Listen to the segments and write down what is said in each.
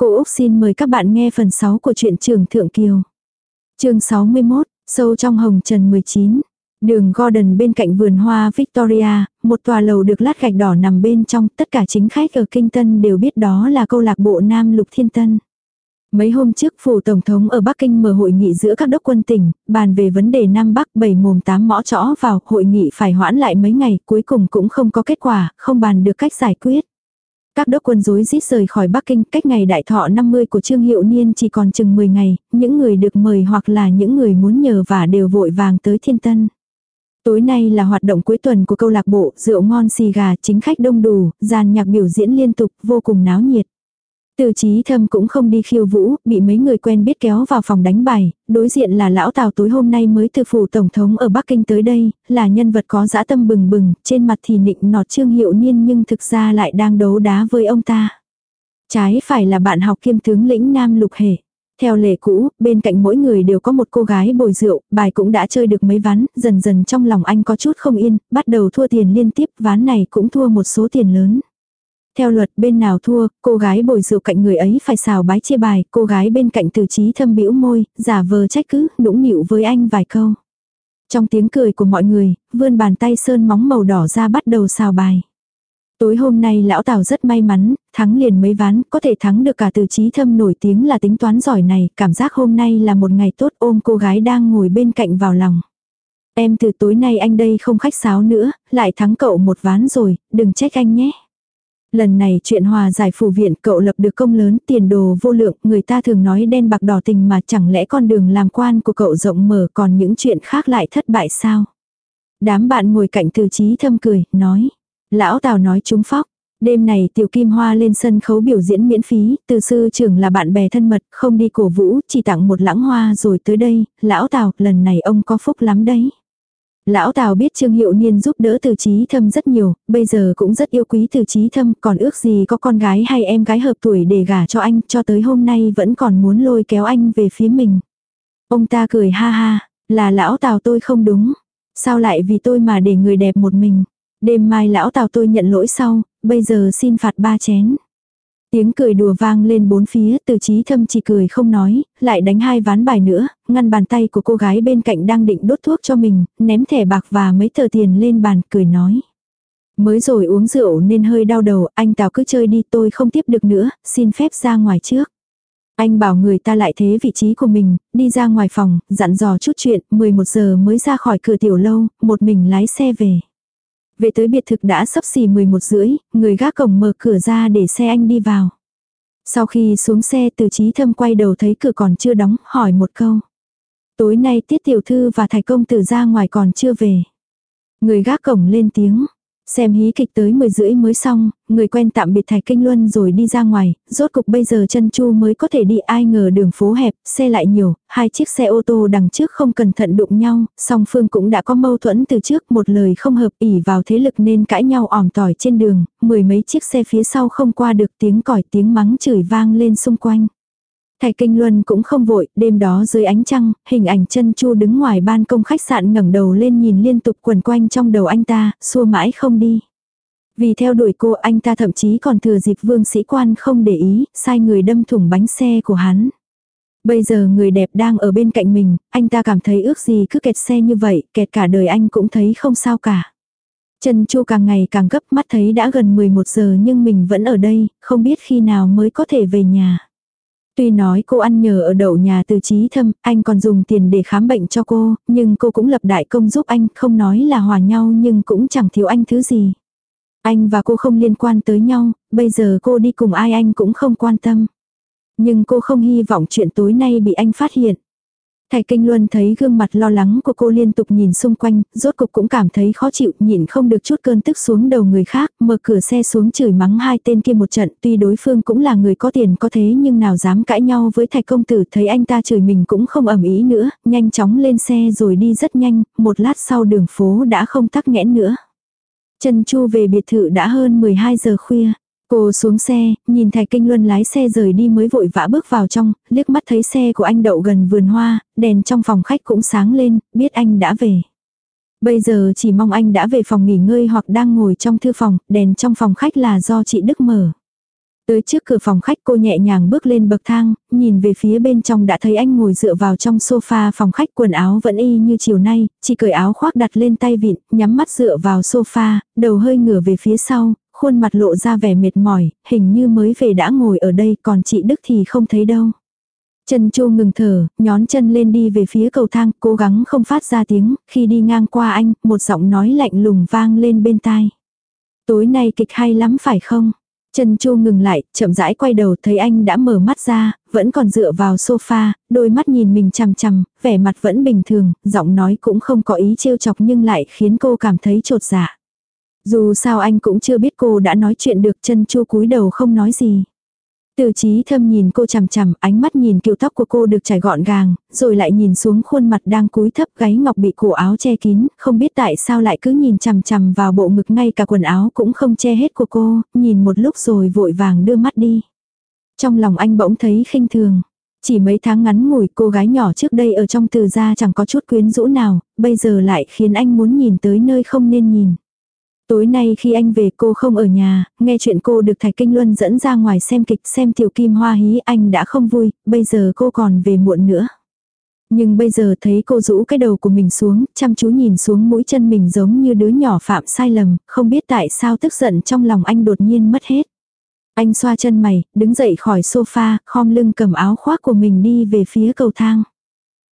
Cô Úc xin mời các bạn nghe phần 6 của truyện trường Thượng Kiều. chương 61, sâu trong hồng trần 19. Đường Gordon bên cạnh vườn hoa Victoria, một tòa lầu được lát gạch đỏ nằm bên trong, tất cả chính khách ở Kinh Tân đều biết đó là câu lạc bộ Nam Lục Thiên Tân. Mấy hôm trước phủ tổng thống ở Bắc Kinh mở hội nghị giữa các đốc quân tỉnh, bàn về vấn đề Nam Bắc bảy mồm tám mõ chõ vào, hội nghị phải hoãn lại mấy ngày, cuối cùng cũng không có kết quả, không bàn được cách giải quyết. Các đốc quân rối rít rời khỏi Bắc Kinh, cách ngày đại thọ 50 của Trương Hiệu Niên chỉ còn chừng 10 ngày, những người được mời hoặc là những người muốn nhờ và đều vội vàng tới Thiên Tân. Tối nay là hoạt động cuối tuần của câu lạc bộ, rượu ngon xì gà, chính khách đông đủ, dàn nhạc biểu diễn liên tục, vô cùng náo nhiệt. Từ trí thâm cũng không đi khiêu vũ, bị mấy người quen biết kéo vào phòng đánh bài, đối diện là lão Tào tối hôm nay mới từ phủ tổng thống ở Bắc Kinh tới đây, là nhân vật có dã tâm bừng bừng, trên mặt thì nịnh nọt trương hiệu niên nhưng thực ra lại đang đấu đá với ông ta. Trái phải là bạn học kiêm tướng lĩnh Nam Lục Hề. Theo lệ cũ, bên cạnh mỗi người đều có một cô gái bồi rượu, bài cũng đã chơi được mấy ván, dần dần trong lòng anh có chút không yên, bắt đầu thua tiền liên tiếp, ván này cũng thua một số tiền lớn. Theo luật bên nào thua, cô gái bồi rượu cạnh người ấy phải xào bái chia bài, cô gái bên cạnh từ trí thâm bĩu môi, giả vờ trách cứ, nũng nịu với anh vài câu. Trong tiếng cười của mọi người, vươn bàn tay sơn móng màu đỏ ra bắt đầu xào bài. Tối hôm nay lão Tào rất may mắn, thắng liền mấy ván, có thể thắng được cả từ trí thâm nổi tiếng là tính toán giỏi này, cảm giác hôm nay là một ngày tốt ôm cô gái đang ngồi bên cạnh vào lòng. Em từ tối nay anh đây không khách sáo nữa, lại thắng cậu một ván rồi, đừng trách anh nhé. Lần này chuyện hòa giải phủ viện cậu lập được công lớn tiền đồ vô lượng, người ta thường nói đen bạc đỏ tình mà chẳng lẽ con đường làm quan của cậu rộng mở còn những chuyện khác lại thất bại sao? Đám bạn ngồi cạnh từ trí thâm cười, nói. Lão Tào nói trúng phóc. Đêm này Tiểu Kim Hoa lên sân khấu biểu diễn miễn phí, từ sư trưởng là bạn bè thân mật, không đi cổ vũ, chỉ tặng một lãng hoa rồi tới đây, lão Tào, lần này ông có phúc lắm đấy. Lão Tào biết Trương Hiệu Niên giúp đỡ từ trí thâm rất nhiều, bây giờ cũng rất yêu quý từ trí thâm, còn ước gì có con gái hay em gái hợp tuổi để gả cho anh, cho tới hôm nay vẫn còn muốn lôi kéo anh về phía mình. Ông ta cười ha ha, là lão Tào tôi không đúng. Sao lại vì tôi mà để người đẹp một mình. Đêm mai lão Tào tôi nhận lỗi sau, bây giờ xin phạt ba chén. Tiếng cười đùa vang lên bốn phía, từ trí thâm chỉ cười không nói, lại đánh hai ván bài nữa, ngăn bàn tay của cô gái bên cạnh đang định đốt thuốc cho mình, ném thẻ bạc và mấy tờ tiền lên bàn, cười nói. Mới rồi uống rượu nên hơi đau đầu, anh Tào cứ chơi đi tôi không tiếp được nữa, xin phép ra ngoài trước. Anh bảo người ta lại thế vị trí của mình, đi ra ngoài phòng, dặn dò chút chuyện, 11 giờ mới ra khỏi cửa tiểu lâu, một mình lái xe về. Về tới biệt thực đã sắp xỉ 11 rưỡi, người gác cổng mở cửa ra để xe anh đi vào. Sau khi xuống xe từ trí thâm quay đầu thấy cửa còn chưa đóng, hỏi một câu. Tối nay tiết tiểu thư và thầy công tử ra ngoài còn chưa về. Người gác cổng lên tiếng. Xem hí kịch tới 10 rưỡi mới xong, người quen tạm biệt Thạch Kinh Luân rồi đi ra ngoài, rốt cục bây giờ chân chu mới có thể đi ai ngờ đường phố hẹp, xe lại nhiều, hai chiếc xe ô tô đằng trước không cẩn thận đụng nhau, song phương cũng đã có mâu thuẫn từ trước một lời không hợp ỉ vào thế lực nên cãi nhau ỏm tỏi trên đường, mười mấy chiếc xe phía sau không qua được tiếng còi tiếng mắng chửi vang lên xung quanh. Thạch Kinh Luân cũng không vội, đêm đó dưới ánh trăng, hình ảnh chân chu đứng ngoài ban công khách sạn ngẩng đầu lên nhìn liên tục quần quanh trong đầu anh ta, xua mãi không đi. Vì theo đuổi cô anh ta thậm chí còn thừa dịp vương sĩ quan không để ý, sai người đâm thủng bánh xe của hắn. Bây giờ người đẹp đang ở bên cạnh mình, anh ta cảm thấy ước gì cứ kẹt xe như vậy, kẹt cả đời anh cũng thấy không sao cả. Chân chu càng ngày càng gấp mắt thấy đã gần 11 giờ nhưng mình vẫn ở đây, không biết khi nào mới có thể về nhà. Tuy nói cô ăn nhờ ở đậu nhà từ trí thâm, anh còn dùng tiền để khám bệnh cho cô, nhưng cô cũng lập đại công giúp anh, không nói là hòa nhau nhưng cũng chẳng thiếu anh thứ gì. Anh và cô không liên quan tới nhau, bây giờ cô đi cùng ai anh cũng không quan tâm. Nhưng cô không hy vọng chuyện tối nay bị anh phát hiện. Thầy Kinh Luân thấy gương mặt lo lắng của cô liên tục nhìn xung quanh, rốt cục cũng cảm thấy khó chịu, nhìn không được chút cơn tức xuống đầu người khác, mở cửa xe xuống chửi mắng hai tên kia một trận, tuy đối phương cũng là người có tiền có thế nhưng nào dám cãi nhau với thạch công tử, thấy anh ta chửi mình cũng không ẩm ý nữa, nhanh chóng lên xe rồi đi rất nhanh, một lát sau đường phố đã không tắc nghẽn nữa. Trần Chu về biệt thự đã hơn 12 giờ khuya. Cô xuống xe, nhìn Thạch Kinh Luân lái xe rời đi mới vội vã bước vào trong, liếc mắt thấy xe của anh đậu gần vườn hoa, đèn trong phòng khách cũng sáng lên, biết anh đã về. Bây giờ chỉ mong anh đã về phòng nghỉ ngơi hoặc đang ngồi trong thư phòng, đèn trong phòng khách là do chị Đức mở. Tới trước cửa phòng khách cô nhẹ nhàng bước lên bậc thang, nhìn về phía bên trong đã thấy anh ngồi dựa vào trong sofa phòng khách quần áo vẫn y như chiều nay, chỉ cởi áo khoác đặt lên tay vịn, nhắm mắt dựa vào sofa, đầu hơi ngửa về phía sau, khuôn mặt lộ ra vẻ mệt mỏi, hình như mới về đã ngồi ở đây còn chị Đức thì không thấy đâu. Trần Chu ngừng thở, nhón chân lên đi về phía cầu thang, cố gắng không phát ra tiếng, khi đi ngang qua anh, một giọng nói lạnh lùng vang lên bên tai. Tối nay kịch hay lắm phải không? Trần Chu ngừng lại, chậm rãi quay đầu thấy anh đã mở mắt ra, vẫn còn dựa vào sofa, đôi mắt nhìn mình chằm chằm, vẻ mặt vẫn bình thường, giọng nói cũng không có ý trêu chọc nhưng lại khiến cô cảm thấy trột dạ. Dù sao anh cũng chưa biết cô đã nói chuyện được chân Chu cúi đầu không nói gì. Từ trí thâm nhìn cô chằm chằm, ánh mắt nhìn kiểu tóc của cô được trải gọn gàng, rồi lại nhìn xuống khuôn mặt đang cúi thấp gáy ngọc bị cổ áo che kín, không biết tại sao lại cứ nhìn chằm chằm vào bộ ngực ngay cả quần áo cũng không che hết của cô, nhìn một lúc rồi vội vàng đưa mắt đi. Trong lòng anh bỗng thấy khinh thường. Chỉ mấy tháng ngắn ngủi cô gái nhỏ trước đây ở trong từ gia chẳng có chút quyến rũ nào, bây giờ lại khiến anh muốn nhìn tới nơi không nên nhìn. Tối nay khi anh về cô không ở nhà, nghe chuyện cô được Thạch Kinh Luân dẫn ra ngoài xem kịch xem tiểu kim hoa hí anh đã không vui, bây giờ cô còn về muộn nữa. Nhưng bây giờ thấy cô rũ cái đầu của mình xuống, chăm chú nhìn xuống mũi chân mình giống như đứa nhỏ phạm sai lầm, không biết tại sao tức giận trong lòng anh đột nhiên mất hết. Anh xoa chân mày, đứng dậy khỏi sofa, khom lưng cầm áo khoác của mình đi về phía cầu thang.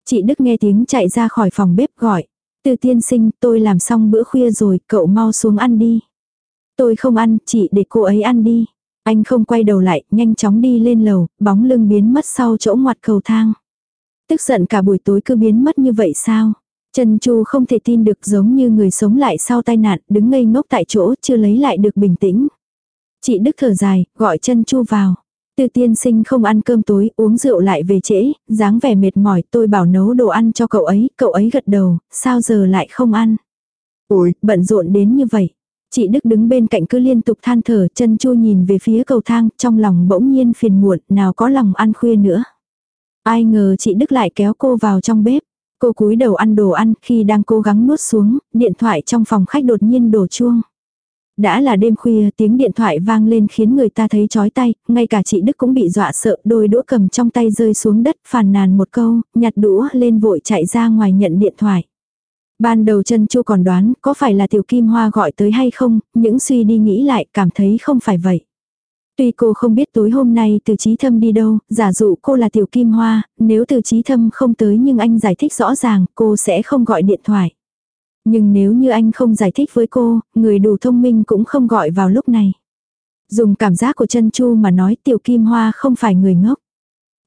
Chị Đức nghe tiếng chạy ra khỏi phòng bếp gọi. Từ tiên sinh, tôi làm xong bữa khuya rồi, cậu mau xuống ăn đi. Tôi không ăn, chị để cô ấy ăn đi. Anh không quay đầu lại, nhanh chóng đi lên lầu, bóng lưng biến mất sau chỗ ngoặt cầu thang. Tức giận cả buổi tối cứ biến mất như vậy sao? Trần Chu không thể tin được giống như người sống lại sau tai nạn, đứng ngây ngốc tại chỗ chưa lấy lại được bình tĩnh. Chị Đức thở dài, gọi Trần Chu vào. Từ tiên sinh không ăn cơm tối, uống rượu lại về trễ, dáng vẻ mệt mỏi, tôi bảo nấu đồ ăn cho cậu ấy, cậu ấy gật đầu, sao giờ lại không ăn. Ôi, bận rộn đến như vậy. Chị Đức đứng bên cạnh cứ liên tục than thở, chân chu nhìn về phía cầu thang, trong lòng bỗng nhiên phiền muộn, nào có lòng ăn khuya nữa. Ai ngờ chị Đức lại kéo cô vào trong bếp. Cô cúi đầu ăn đồ ăn, khi đang cố gắng nuốt xuống, điện thoại trong phòng khách đột nhiên đổ chuông. Đã là đêm khuya tiếng điện thoại vang lên khiến người ta thấy chói tay, ngay cả chị Đức cũng bị dọa sợ đôi đũa cầm trong tay rơi xuống đất phàn nàn một câu, nhặt đũa lên vội chạy ra ngoài nhận điện thoại. Ban đầu chân chu còn đoán có phải là tiểu kim hoa gọi tới hay không, những suy đi nghĩ lại cảm thấy không phải vậy. Tuy cô không biết tối hôm nay từ trí thâm đi đâu, giả dụ cô là tiểu kim hoa, nếu từ trí thâm không tới nhưng anh giải thích rõ ràng cô sẽ không gọi điện thoại. Nhưng nếu như anh không giải thích với cô, người đủ thông minh cũng không gọi vào lúc này. Dùng cảm giác của chân chu mà nói tiểu kim hoa không phải người ngốc.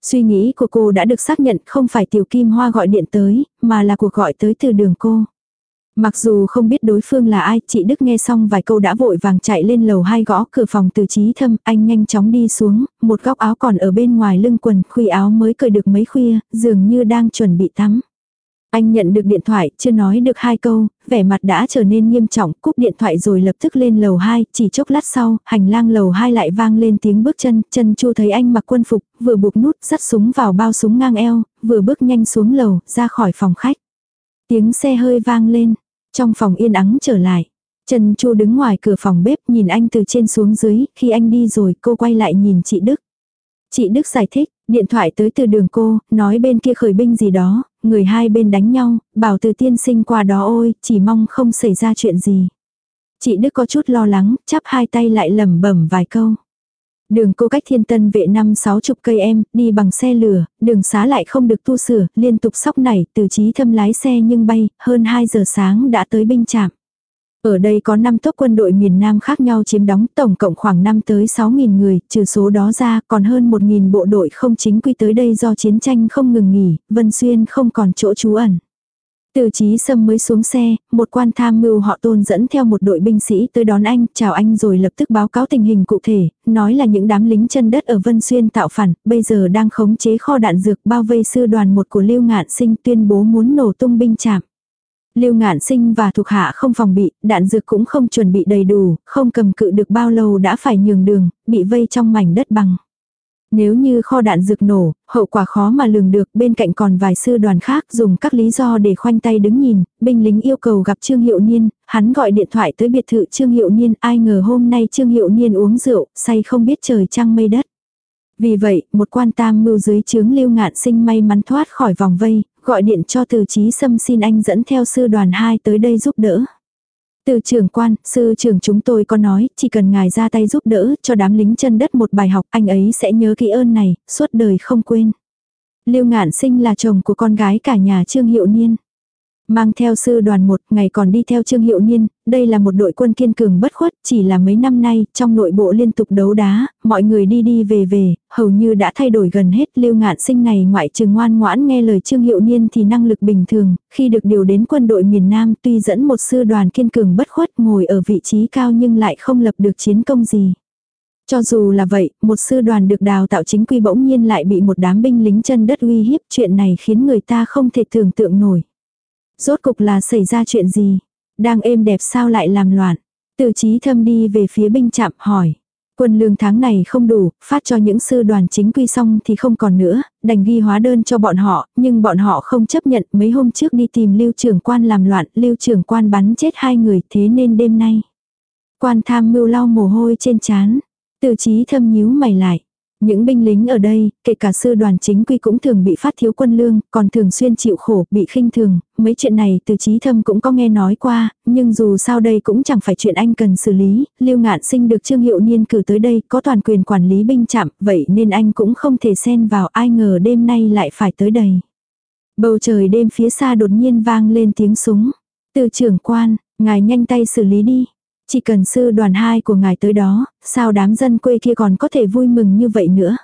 Suy nghĩ của cô đã được xác nhận không phải tiểu kim hoa gọi điện tới, mà là cuộc gọi tới từ đường cô. Mặc dù không biết đối phương là ai, chị Đức nghe xong vài câu đã vội vàng chạy lên lầu hai gõ cửa phòng từ trí thâm, anh nhanh chóng đi xuống, một góc áo còn ở bên ngoài lưng quần, khuy áo mới cởi được mấy khuya, dường như đang chuẩn bị tắm. Anh nhận được điện thoại, chưa nói được hai câu, vẻ mặt đã trở nên nghiêm trọng, cúp điện thoại rồi lập tức lên lầu 2, chỉ chốc lát sau, hành lang lầu 2 lại vang lên tiếng bước chân, chân chu thấy anh mặc quân phục, vừa buộc nút, dắt súng vào bao súng ngang eo, vừa bước nhanh xuống lầu, ra khỏi phòng khách. Tiếng xe hơi vang lên, trong phòng yên ắng trở lại. Trần Chu đứng ngoài cửa phòng bếp nhìn anh từ trên xuống dưới, khi anh đi rồi cô quay lại nhìn chị Đức. Chị Đức giải thích, điện thoại tới từ đường cô, nói bên kia khởi binh gì đó, người hai bên đánh nhau, bảo từ tiên sinh qua đó ôi, chỉ mong không xảy ra chuyện gì. Chị Đức có chút lo lắng, chắp hai tay lại lẩm bẩm vài câu. Đường cô cách thiên tân vệ năm sáu chục cây em, đi bằng xe lửa, đường xá lại không được tu sửa, liên tục sóc nảy, từ trí thâm lái xe nhưng bay, hơn 2 giờ sáng đã tới binh trạm. Ở đây có 5 tốc quân đội miền Nam khác nhau chiếm đóng tổng cộng khoảng 5 tới 6.000 người, trừ số đó ra còn hơn 1.000 bộ đội không chính quy tới đây do chiến tranh không ngừng nghỉ, Vân Xuyên không còn chỗ trú ẩn. Từ trí sâm mới xuống xe, một quan tham mưu họ tôn dẫn theo một đội binh sĩ tới đón anh, chào anh rồi lập tức báo cáo tình hình cụ thể, nói là những đám lính chân đất ở Vân Xuyên tạo phản, bây giờ đang khống chế kho đạn dược bao vây sư đoàn một của Lưu Ngạn Sinh tuyên bố muốn nổ tung binh chạm. Lưu ngạn sinh và thuộc hạ không phòng bị, đạn dược cũng không chuẩn bị đầy đủ, không cầm cự được bao lâu đã phải nhường đường, bị vây trong mảnh đất bằng. Nếu như kho đạn dược nổ, hậu quả khó mà lường được, bên cạnh còn vài sư đoàn khác dùng các lý do để khoanh tay đứng nhìn, binh lính yêu cầu gặp Trương Hiệu Niên, hắn gọi điện thoại tới biệt thự Trương Hiệu Niên, ai ngờ hôm nay Trương Hiệu Niên uống rượu, say không biết trời trăng mây đất. Vì vậy, một quan tam mưu dưới chướng lưu ngạn sinh may mắn thoát khỏi vòng vây, gọi điện cho từ trí xâm xin anh dẫn theo sư đoàn 2 tới đây giúp đỡ. Từ trưởng quan, sư trưởng chúng tôi có nói, chỉ cần ngài ra tay giúp đỡ cho đám lính chân đất một bài học, anh ấy sẽ nhớ kỹ ơn này, suốt đời không quên. Lưu Ngạn Sinh là chồng của con gái cả nhà Trương Hiệu Niên. Mang theo sư đoàn một ngày còn đi theo Trương Hiệu Niên, đây là một đội quân kiên cường bất khuất, chỉ là mấy năm nay, trong nội bộ liên tục đấu đá, mọi người đi đi về về, hầu như đã thay đổi gần hết. Lưu ngạn sinh này ngoại trừ ngoan ngoãn nghe lời Trương Hiệu Niên thì năng lực bình thường, khi được điều đến quân đội miền Nam tuy dẫn một sư đoàn kiên cường bất khuất ngồi ở vị trí cao nhưng lại không lập được chiến công gì. Cho dù là vậy, một sư đoàn được đào tạo chính quy bỗng nhiên lại bị một đám binh lính chân đất uy hiếp chuyện này khiến người ta không thể tưởng tượng nổi. Rốt cục là xảy ra chuyện gì? Đang êm đẹp sao lại làm loạn? Từ trí thâm đi về phía binh chạm hỏi. Quân lương tháng này không đủ, phát cho những sư đoàn chính quy xong thì không còn nữa, đành ghi hóa đơn cho bọn họ, nhưng bọn họ không chấp nhận mấy hôm trước đi tìm lưu trưởng quan làm loạn, lưu trưởng quan bắn chết hai người thế nên đêm nay. Quan tham mưu lau mồ hôi trên chán, từ trí thâm nhíu mày lại. Những binh lính ở đây, kể cả sư đoàn chính quy cũng thường bị phát thiếu quân lương, còn thường xuyên chịu khổ, bị khinh thường, mấy chuyện này từ trí thâm cũng có nghe nói qua, nhưng dù sao đây cũng chẳng phải chuyện anh cần xử lý, lưu ngạn sinh được trương hiệu niên cử tới đây, có toàn quyền quản lý binh chạm, vậy nên anh cũng không thể xen vào ai ngờ đêm nay lại phải tới đây. Bầu trời đêm phía xa đột nhiên vang lên tiếng súng. Từ trưởng quan, ngài nhanh tay xử lý đi. Chỉ cần sư đoàn hai của ngài tới đó, sao đám dân quê kia còn có thể vui mừng như vậy nữa.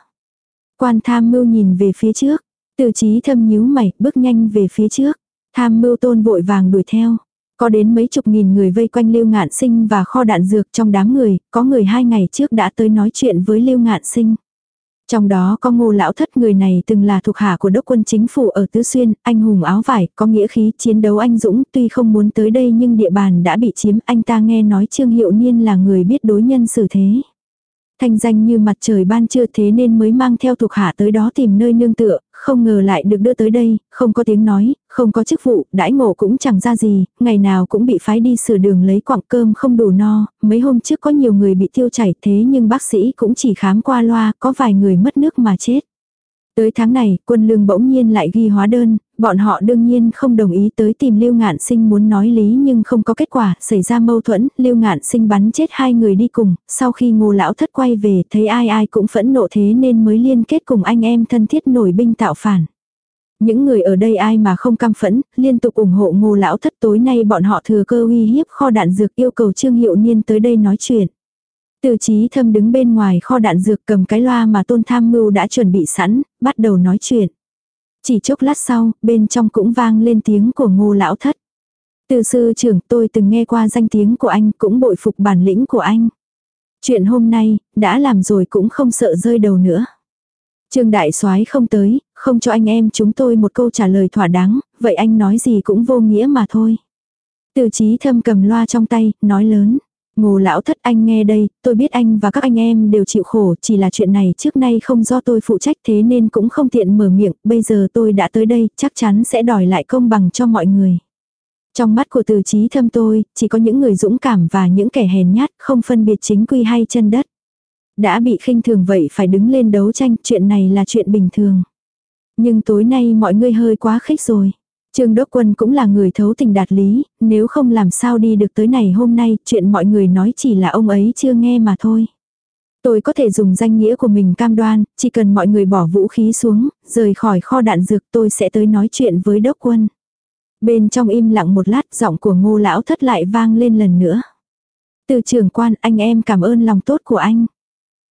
Quan tham mưu nhìn về phía trước, từ trí thâm nhíu mày, bước nhanh về phía trước. Tham mưu tôn vội vàng đuổi theo. Có đến mấy chục nghìn người vây quanh Lưu Ngạn Sinh và kho đạn dược trong đám người, có người hai ngày trước đã tới nói chuyện với Lưu Ngạn Sinh. Trong đó có ngô lão thất người này từng là thuộc hạ của đốc quân chính phủ ở Tứ Xuyên, anh hùng áo vải, có nghĩa khí chiến đấu anh dũng, tuy không muốn tới đây nhưng địa bàn đã bị chiếm, anh ta nghe nói Trương Hiệu Niên là người biết đối nhân xử thế thanh danh như mặt trời ban trưa thế nên mới mang theo thuộc hạ tới đó tìm nơi nương tựa, không ngờ lại được đưa tới đây, không có tiếng nói, không có chức vụ, đãi ngộ cũng chẳng ra gì, ngày nào cũng bị phái đi sửa đường lấy quặng cơm không đủ no, mấy hôm trước có nhiều người bị tiêu chảy thế nhưng bác sĩ cũng chỉ khám qua loa, có vài người mất nước mà chết. Tới tháng này, quân lương bỗng nhiên lại ghi hóa đơn, bọn họ đương nhiên không đồng ý tới tìm Lưu Ngạn Sinh muốn nói lý nhưng không có kết quả, xảy ra mâu thuẫn, Lưu Ngạn Sinh bắn chết hai người đi cùng, sau khi ngô lão thất quay về thấy ai ai cũng phẫn nộ thế nên mới liên kết cùng anh em thân thiết nổi binh tạo phản. Những người ở đây ai mà không cam phẫn, liên tục ủng hộ ngô lão thất tối nay bọn họ thừa cơ uy hiếp kho đạn dược yêu cầu Trương Hiệu Niên tới đây nói chuyện. Từ trí thâm đứng bên ngoài kho đạn dược cầm cái loa mà tôn tham mưu đã chuẩn bị sẵn, bắt đầu nói chuyện. Chỉ chốc lát sau, bên trong cũng vang lên tiếng của ngô lão thất. Từ sư trưởng tôi từng nghe qua danh tiếng của anh cũng bội phục bản lĩnh của anh. Chuyện hôm nay, đã làm rồi cũng không sợ rơi đầu nữa. Trương đại soái không tới, không cho anh em chúng tôi một câu trả lời thỏa đáng, vậy anh nói gì cũng vô nghĩa mà thôi. Từ trí thâm cầm loa trong tay, nói lớn. Ngô lão thất anh nghe đây, tôi biết anh và các anh em đều chịu khổ, chỉ là chuyện này trước nay không do tôi phụ trách thế nên cũng không tiện mở miệng, bây giờ tôi đã tới đây, chắc chắn sẽ đòi lại công bằng cho mọi người. Trong mắt của từ trí thâm tôi, chỉ có những người dũng cảm và những kẻ hèn nhát, không phân biệt chính quy hay chân đất. Đã bị khinh thường vậy phải đứng lên đấu tranh, chuyện này là chuyện bình thường. Nhưng tối nay mọi người hơi quá khích rồi. Trương Đốc Quân cũng là người thấu tình đạt lý, nếu không làm sao đi được tới này hôm nay, chuyện mọi người nói chỉ là ông ấy chưa nghe mà thôi. Tôi có thể dùng danh nghĩa của mình cam đoan, chỉ cần mọi người bỏ vũ khí xuống, rời khỏi kho đạn dược tôi sẽ tới nói chuyện với Đốc Quân. Bên trong im lặng một lát giọng của ngô lão thất lại vang lên lần nữa. Từ trưởng quan anh em cảm ơn lòng tốt của anh.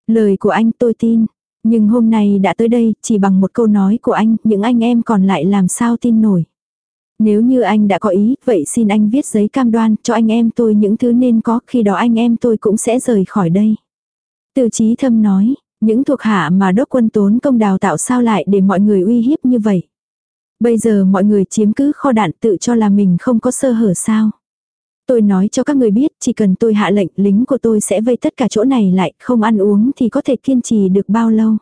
Lời của anh tôi tin. Nhưng hôm nay đã tới đây, chỉ bằng một câu nói của anh, những anh em còn lại làm sao tin nổi. Nếu như anh đã có ý, vậy xin anh viết giấy cam đoan cho anh em tôi những thứ nên có, khi đó anh em tôi cũng sẽ rời khỏi đây. Từ trí thâm nói, những thuộc hạ mà đốc quân tốn công đào tạo sao lại để mọi người uy hiếp như vậy. Bây giờ mọi người chiếm cứ kho đạn tự cho là mình không có sơ hở sao. Tôi nói cho các người biết, chỉ cần tôi hạ lệnh, lính của tôi sẽ vây tất cả chỗ này lại, không ăn uống thì có thể kiên trì được bao lâu.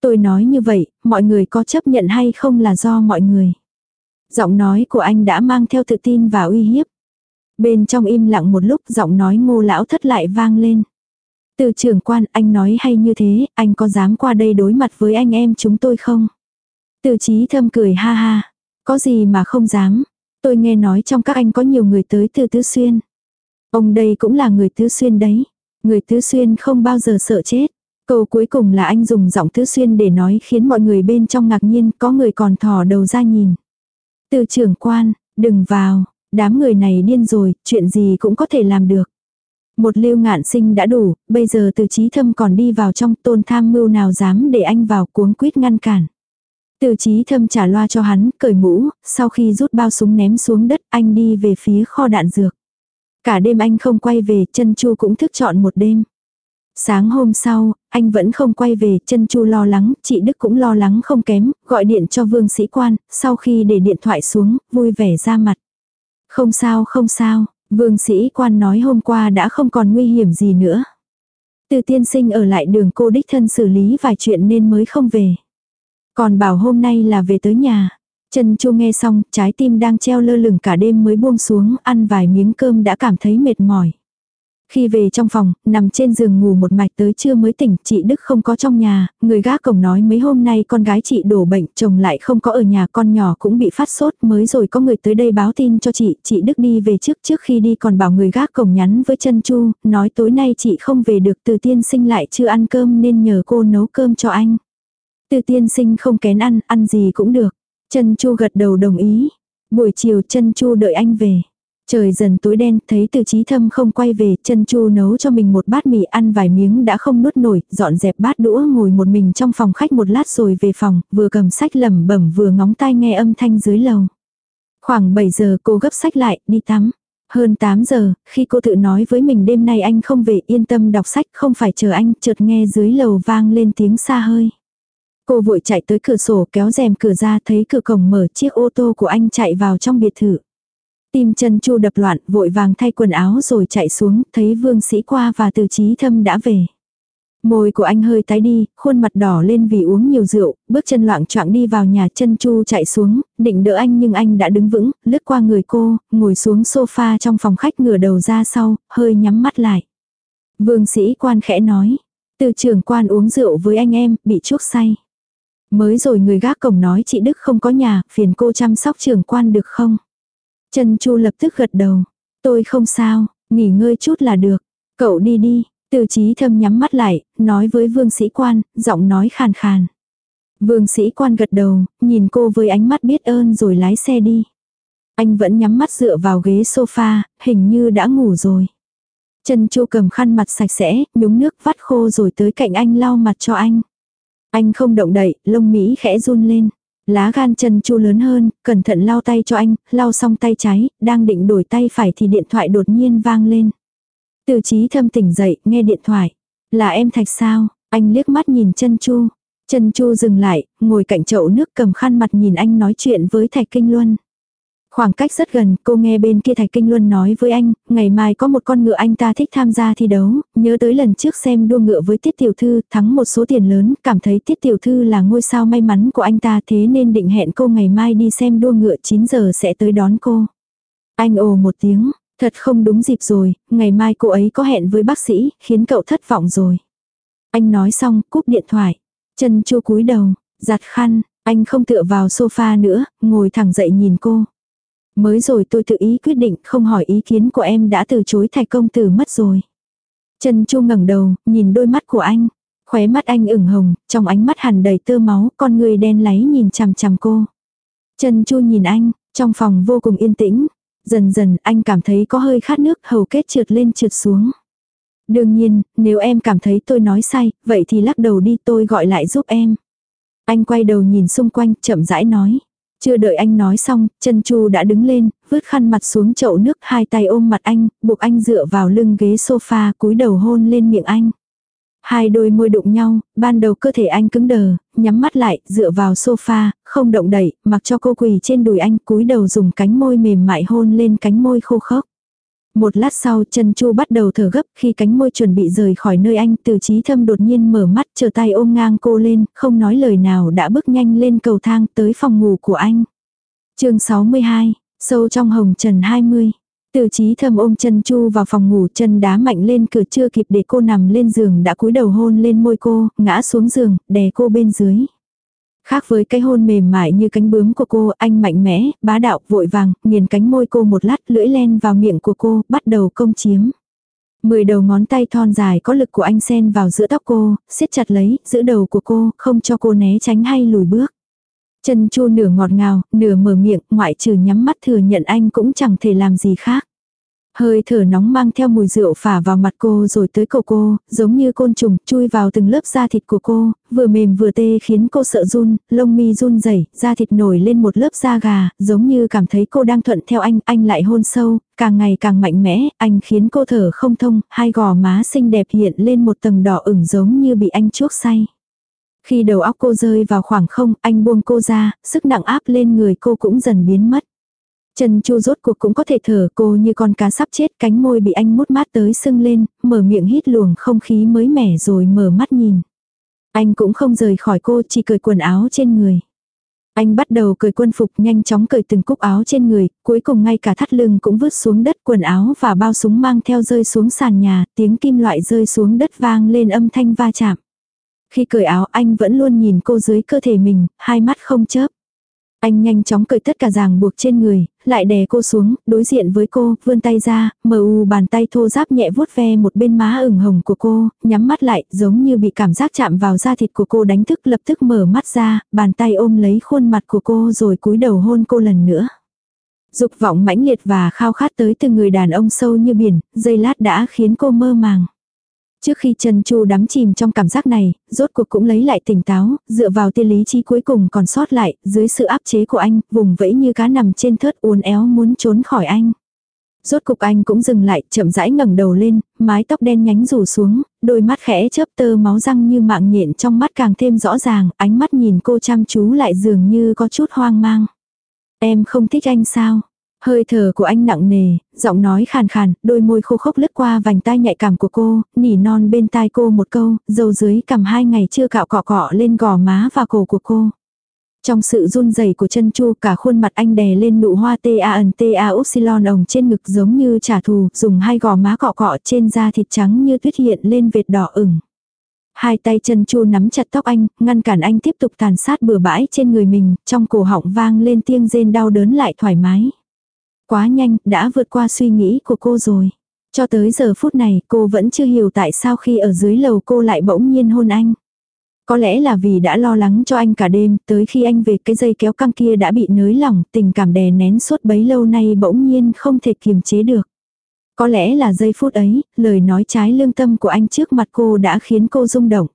Tôi nói như vậy, mọi người có chấp nhận hay không là do mọi người. Giọng nói của anh đã mang theo tự tin và uy hiếp. Bên trong im lặng một lúc giọng nói ngô lão thất lại vang lên. Từ trưởng quan anh nói hay như thế, anh có dám qua đây đối mặt với anh em chúng tôi không? Từ trí thâm cười ha ha. Có gì mà không dám. Tôi nghe nói trong các anh có nhiều người tới từ Tứ Xuyên. Ông đây cũng là người Tứ Xuyên đấy. Người Tứ Xuyên không bao giờ sợ chết. Câu cuối cùng là anh dùng giọng Tứ Xuyên để nói khiến mọi người bên trong ngạc nhiên có người còn thò đầu ra nhìn. Từ trưởng quan, đừng vào, đám người này điên rồi, chuyện gì cũng có thể làm được. Một lưu ngạn sinh đã đủ, bây giờ từ trí thâm còn đi vào trong tôn tham mưu nào dám để anh vào cuống quýt ngăn cản. Từ trí thâm trả loa cho hắn, cởi mũ, sau khi rút bao súng ném xuống đất, anh đi về phía kho đạn dược. Cả đêm anh không quay về, chân chu cũng thức chọn một đêm. Sáng hôm sau, anh vẫn không quay về, chân chu lo lắng, chị Đức cũng lo lắng không kém, gọi điện cho vương sĩ quan, sau khi để điện thoại xuống, vui vẻ ra mặt. Không sao không sao, vương sĩ quan nói hôm qua đã không còn nguy hiểm gì nữa. Từ tiên sinh ở lại đường cô đích thân xử lý vài chuyện nên mới không về. Còn bảo hôm nay là về tới nhà. Trần Chu nghe xong, trái tim đang treo lơ lửng cả đêm mới buông xuống, ăn vài miếng cơm đã cảm thấy mệt mỏi. Khi về trong phòng, nằm trên giường ngủ một mạch tới trưa mới tỉnh, chị Đức không có trong nhà, người gác cổng nói mấy hôm nay con gái chị đổ bệnh, chồng lại không có ở nhà, con nhỏ cũng bị phát sốt, mới rồi có người tới đây báo tin cho chị, chị Đức đi về trước, trước khi đi còn bảo người gác cổng nhắn với chân Chu, nói tối nay chị không về được từ tiên sinh lại chưa ăn cơm nên nhờ cô nấu cơm cho anh. Từ tiên sinh không kén ăn, ăn gì cũng được. Chân Chu gật đầu đồng ý. Buổi chiều chân Chu đợi anh về. Trời dần tối đen, thấy từ trí thâm không quay về, chân chu nấu cho mình một bát mì ăn vài miếng đã không nuốt nổi, dọn dẹp bát đũa ngồi một mình trong phòng khách một lát rồi về phòng, vừa cầm sách lẩm bẩm vừa ngóng tai nghe âm thanh dưới lầu. Khoảng 7 giờ cô gấp sách lại, đi tắm. Hơn 8 giờ, khi cô tự nói với mình đêm nay anh không về yên tâm đọc sách không phải chờ anh, chợt nghe dưới lầu vang lên tiếng xa hơi. Cô vội chạy tới cửa sổ kéo rèm cửa ra thấy cửa cổng mở chiếc ô tô của anh chạy vào trong biệt thự. Tim chân chu đập loạn, vội vàng thay quần áo rồi chạy xuống, thấy vương sĩ qua và từ trí thâm đã về. Môi của anh hơi tái đi, khuôn mặt đỏ lên vì uống nhiều rượu, bước chân loạn choạng đi vào nhà chân chu chạy xuống, định đỡ anh nhưng anh đã đứng vững, lướt qua người cô, ngồi xuống sofa trong phòng khách ngửa đầu ra sau, hơi nhắm mắt lại. Vương sĩ quan khẽ nói, từ trưởng quan uống rượu với anh em, bị chuốc say. Mới rồi người gác cổng nói chị Đức không có nhà, phiền cô chăm sóc trưởng quan được không? Trần Chu lập tức gật đầu. Tôi không sao, nghỉ ngơi chút là được. Cậu đi đi. Từ trí thâm nhắm mắt lại, nói với vương sĩ quan, giọng nói khàn khàn. Vương sĩ quan gật đầu, nhìn cô với ánh mắt biết ơn rồi lái xe đi. Anh vẫn nhắm mắt dựa vào ghế sofa, hình như đã ngủ rồi. Trần Chu cầm khăn mặt sạch sẽ, nhúng nước vắt khô rồi tới cạnh anh lau mặt cho anh. Anh không động đậy, lông Mỹ khẽ run lên. Lá gan chân chu lớn hơn, cẩn thận lau tay cho anh, lau xong tay trái, đang định đổi tay phải thì điện thoại đột nhiên vang lên. Từ trí thâm tỉnh dậy, nghe điện thoại. Là em thạch sao? Anh liếc mắt nhìn chân chu. Chân chu dừng lại, ngồi cạnh chậu nước cầm khăn mặt nhìn anh nói chuyện với thạch kinh luân. Khoảng cách rất gần, cô nghe bên kia Thạch Kinh Luân nói với anh, ngày mai có một con ngựa anh ta thích tham gia thi đấu, nhớ tới lần trước xem đua ngựa với Tiết Tiểu Thư, thắng một số tiền lớn, cảm thấy Tiết Tiểu Thư là ngôi sao may mắn của anh ta thế nên định hẹn cô ngày mai đi xem đua ngựa 9 giờ sẽ tới đón cô. Anh ồ một tiếng, thật không đúng dịp rồi, ngày mai cô ấy có hẹn với bác sĩ, khiến cậu thất vọng rồi. Anh nói xong, cúp điện thoại. Chân chua cúi đầu, giặt khăn, anh không tựa vào sofa nữa, ngồi thẳng dậy nhìn cô. Mới rồi tôi tự ý quyết định không hỏi ý kiến của em đã từ chối thạch công tử mất rồi. Trần Chu ngẩng đầu, nhìn đôi mắt của anh. Khóe mắt anh ửng hồng, trong ánh mắt hằn đầy tơ máu, con người đen láy nhìn chằm chằm cô. Trần Chu nhìn anh, trong phòng vô cùng yên tĩnh. Dần dần anh cảm thấy có hơi khát nước hầu kết trượt lên trượt xuống. Đương nhiên, nếu em cảm thấy tôi nói sai, vậy thì lắc đầu đi tôi gọi lại giúp em. Anh quay đầu nhìn xung quanh, chậm rãi nói. Chưa đợi anh nói xong, chân chu đã đứng lên, vứt khăn mặt xuống chậu nước, hai tay ôm mặt anh, buộc anh dựa vào lưng ghế sofa, cúi đầu hôn lên miệng anh. Hai đôi môi đụng nhau, ban đầu cơ thể anh cứng đờ, nhắm mắt lại, dựa vào sofa, không động đậy, mặc cho cô quỳ trên đùi anh, cúi đầu dùng cánh môi mềm mại hôn lên cánh môi khô khốc. Một lát sau chân chu bắt đầu thở gấp khi cánh môi chuẩn bị rời khỏi nơi anh từ trí thâm đột nhiên mở mắt chờ tay ôm ngang cô lên, không nói lời nào đã bước nhanh lên cầu thang tới phòng ngủ của anh. chương 62, sâu trong hồng trần 20. Từ trí thâm ôm chân chu vào phòng ngủ chân đá mạnh lên cửa chưa kịp để cô nằm lên giường đã cúi đầu hôn lên môi cô, ngã xuống giường, đè cô bên dưới. Khác với cái hôn mềm mại như cánh bướm của cô, anh mạnh mẽ, bá đạo, vội vàng, nghiền cánh môi cô một lát, lưỡi len vào miệng của cô, bắt đầu công chiếm. Mười đầu ngón tay thon dài có lực của anh sen vào giữa tóc cô, siết chặt lấy, giữ đầu của cô, không cho cô né tránh hay lùi bước. Chân chu nửa ngọt ngào, nửa mở miệng, ngoại trừ nhắm mắt thừa nhận anh cũng chẳng thể làm gì khác. Hơi thở nóng mang theo mùi rượu phả vào mặt cô rồi tới cổ cô, giống như côn trùng, chui vào từng lớp da thịt của cô, vừa mềm vừa tê khiến cô sợ run, lông mi run rẩy, da thịt nổi lên một lớp da gà, giống như cảm thấy cô đang thuận theo anh, anh lại hôn sâu, càng ngày càng mạnh mẽ, anh khiến cô thở không thông, hai gò má xinh đẹp hiện lên một tầng đỏ ửng giống như bị anh chuốc say. Khi đầu óc cô rơi vào khoảng không, anh buông cô ra, sức nặng áp lên người cô cũng dần biến mất. Chân chu rốt cuộc cũng có thể thở cô như con cá sắp chết cánh môi bị anh mút mát tới sưng lên, mở miệng hít luồng không khí mới mẻ rồi mở mắt nhìn. Anh cũng không rời khỏi cô chỉ cởi quần áo trên người. Anh bắt đầu cởi quân phục nhanh chóng cởi từng cúc áo trên người, cuối cùng ngay cả thắt lưng cũng vứt xuống đất quần áo và bao súng mang theo rơi xuống sàn nhà, tiếng kim loại rơi xuống đất vang lên âm thanh va chạm. Khi cởi áo anh vẫn luôn nhìn cô dưới cơ thể mình, hai mắt không chớp. Anh nhanh chóng cởi tất cả ràng buộc trên người, lại đè cô xuống, đối diện với cô, vươn tay ra, mờ u bàn tay thô giáp nhẹ vuốt ve một bên má ửng hồng của cô, nhắm mắt lại, giống như bị cảm giác chạm vào da thịt của cô đánh thức lập tức mở mắt ra, bàn tay ôm lấy khuôn mặt của cô rồi cúi đầu hôn cô lần nữa. Dục vọng mãnh liệt và khao khát tới từ người đàn ông sâu như biển, giây lát đã khiến cô mơ màng. Trước khi Trần Chu đắm chìm trong cảm giác này, rốt cuộc cũng lấy lại tỉnh táo, dựa vào tiên lý trí cuối cùng còn sót lại, dưới sự áp chế của anh, vùng vẫy như cá nằm trên thớt uốn éo muốn trốn khỏi anh. Rốt cục anh cũng dừng lại, chậm rãi ngẩng đầu lên, mái tóc đen nhánh rủ xuống, đôi mắt khẽ chớp tơ máu răng như mạng nhện trong mắt càng thêm rõ ràng, ánh mắt nhìn cô chăm chú lại dường như có chút hoang mang. Em không thích anh sao? Hơi thở của anh nặng nề, giọng nói khàn khàn, đôi môi khô khốc lướt qua vành tai nhạy cảm của cô, nỉ non bên tai cô một câu, dầu dưới cầm hai ngày chưa cạo cọ cọ lên gò má và cổ của cô. Trong sự run rẩy của chân chu cả khuôn mặt anh đè lên nụ hoa ta ẩn ta upsilon ồng trên ngực giống như trả thù, dùng hai gò má cọ cọ trên da thịt trắng như tuyết hiện lên vệt đỏ ửng. Hai tay chân chu nắm chặt tóc anh, ngăn cản anh tiếp tục tàn sát bừa bãi trên người mình, trong cổ họng vang lên tiếng rên đau đớn lại thoải mái. Quá nhanh, đã vượt qua suy nghĩ của cô rồi. Cho tới giờ phút này cô vẫn chưa hiểu tại sao khi ở dưới lầu cô lại bỗng nhiên hôn anh. Có lẽ là vì đã lo lắng cho anh cả đêm, tới khi anh về cái dây kéo căng kia đã bị nới lỏng, tình cảm đè nén suốt bấy lâu nay bỗng nhiên không thể kiềm chế được. Có lẽ là giây phút ấy, lời nói trái lương tâm của anh trước mặt cô đã khiến cô rung động.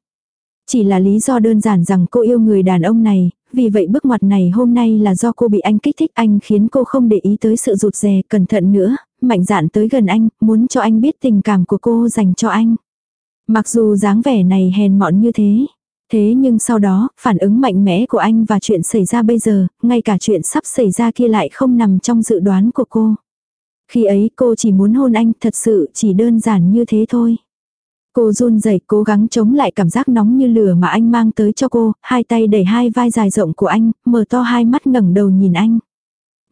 Chỉ là lý do đơn giản rằng cô yêu người đàn ông này, vì vậy bước ngoặt này hôm nay là do cô bị anh kích thích anh khiến cô không để ý tới sự rụt rè, cẩn thận nữa, mạnh dạn tới gần anh, muốn cho anh biết tình cảm của cô dành cho anh. Mặc dù dáng vẻ này hèn mọn như thế, thế nhưng sau đó, phản ứng mạnh mẽ của anh và chuyện xảy ra bây giờ, ngay cả chuyện sắp xảy ra kia lại không nằm trong dự đoán của cô. Khi ấy cô chỉ muốn hôn anh thật sự chỉ đơn giản như thế thôi. Cô run rẩy cố gắng chống lại cảm giác nóng như lửa mà anh mang tới cho cô, hai tay đẩy hai vai dài rộng của anh, mở to hai mắt ngẩng đầu nhìn anh.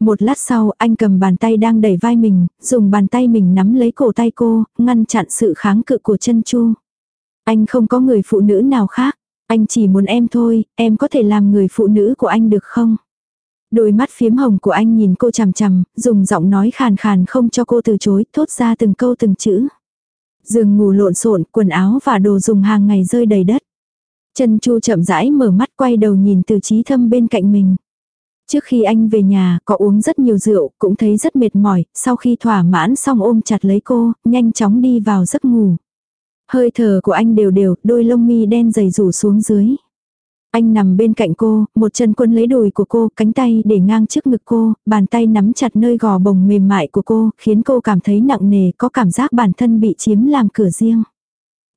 Một lát sau, anh cầm bàn tay đang đẩy vai mình, dùng bàn tay mình nắm lấy cổ tay cô, ngăn chặn sự kháng cự của chân chu. Anh không có người phụ nữ nào khác, anh chỉ muốn em thôi, em có thể làm người phụ nữ của anh được không? Đôi mắt phiếm hồng của anh nhìn cô chằm chằm, dùng giọng nói khàn khàn không cho cô từ chối, thốt ra từng câu từng chữ. Giường ngủ lộn xộn, quần áo và đồ dùng hàng ngày rơi đầy đất. Chân Chu chậm rãi mở mắt quay đầu nhìn từ trí thâm bên cạnh mình. Trước khi anh về nhà, có uống rất nhiều rượu, cũng thấy rất mệt mỏi, sau khi thỏa mãn xong ôm chặt lấy cô, nhanh chóng đi vào giấc ngủ. Hơi thở của anh đều đều, đôi lông mi đen dày rủ xuống dưới. Anh nằm bên cạnh cô, một chân quân lấy đùi của cô, cánh tay để ngang trước ngực cô, bàn tay nắm chặt nơi gò bồng mềm mại của cô, khiến cô cảm thấy nặng nề, có cảm giác bản thân bị chiếm làm cửa riêng.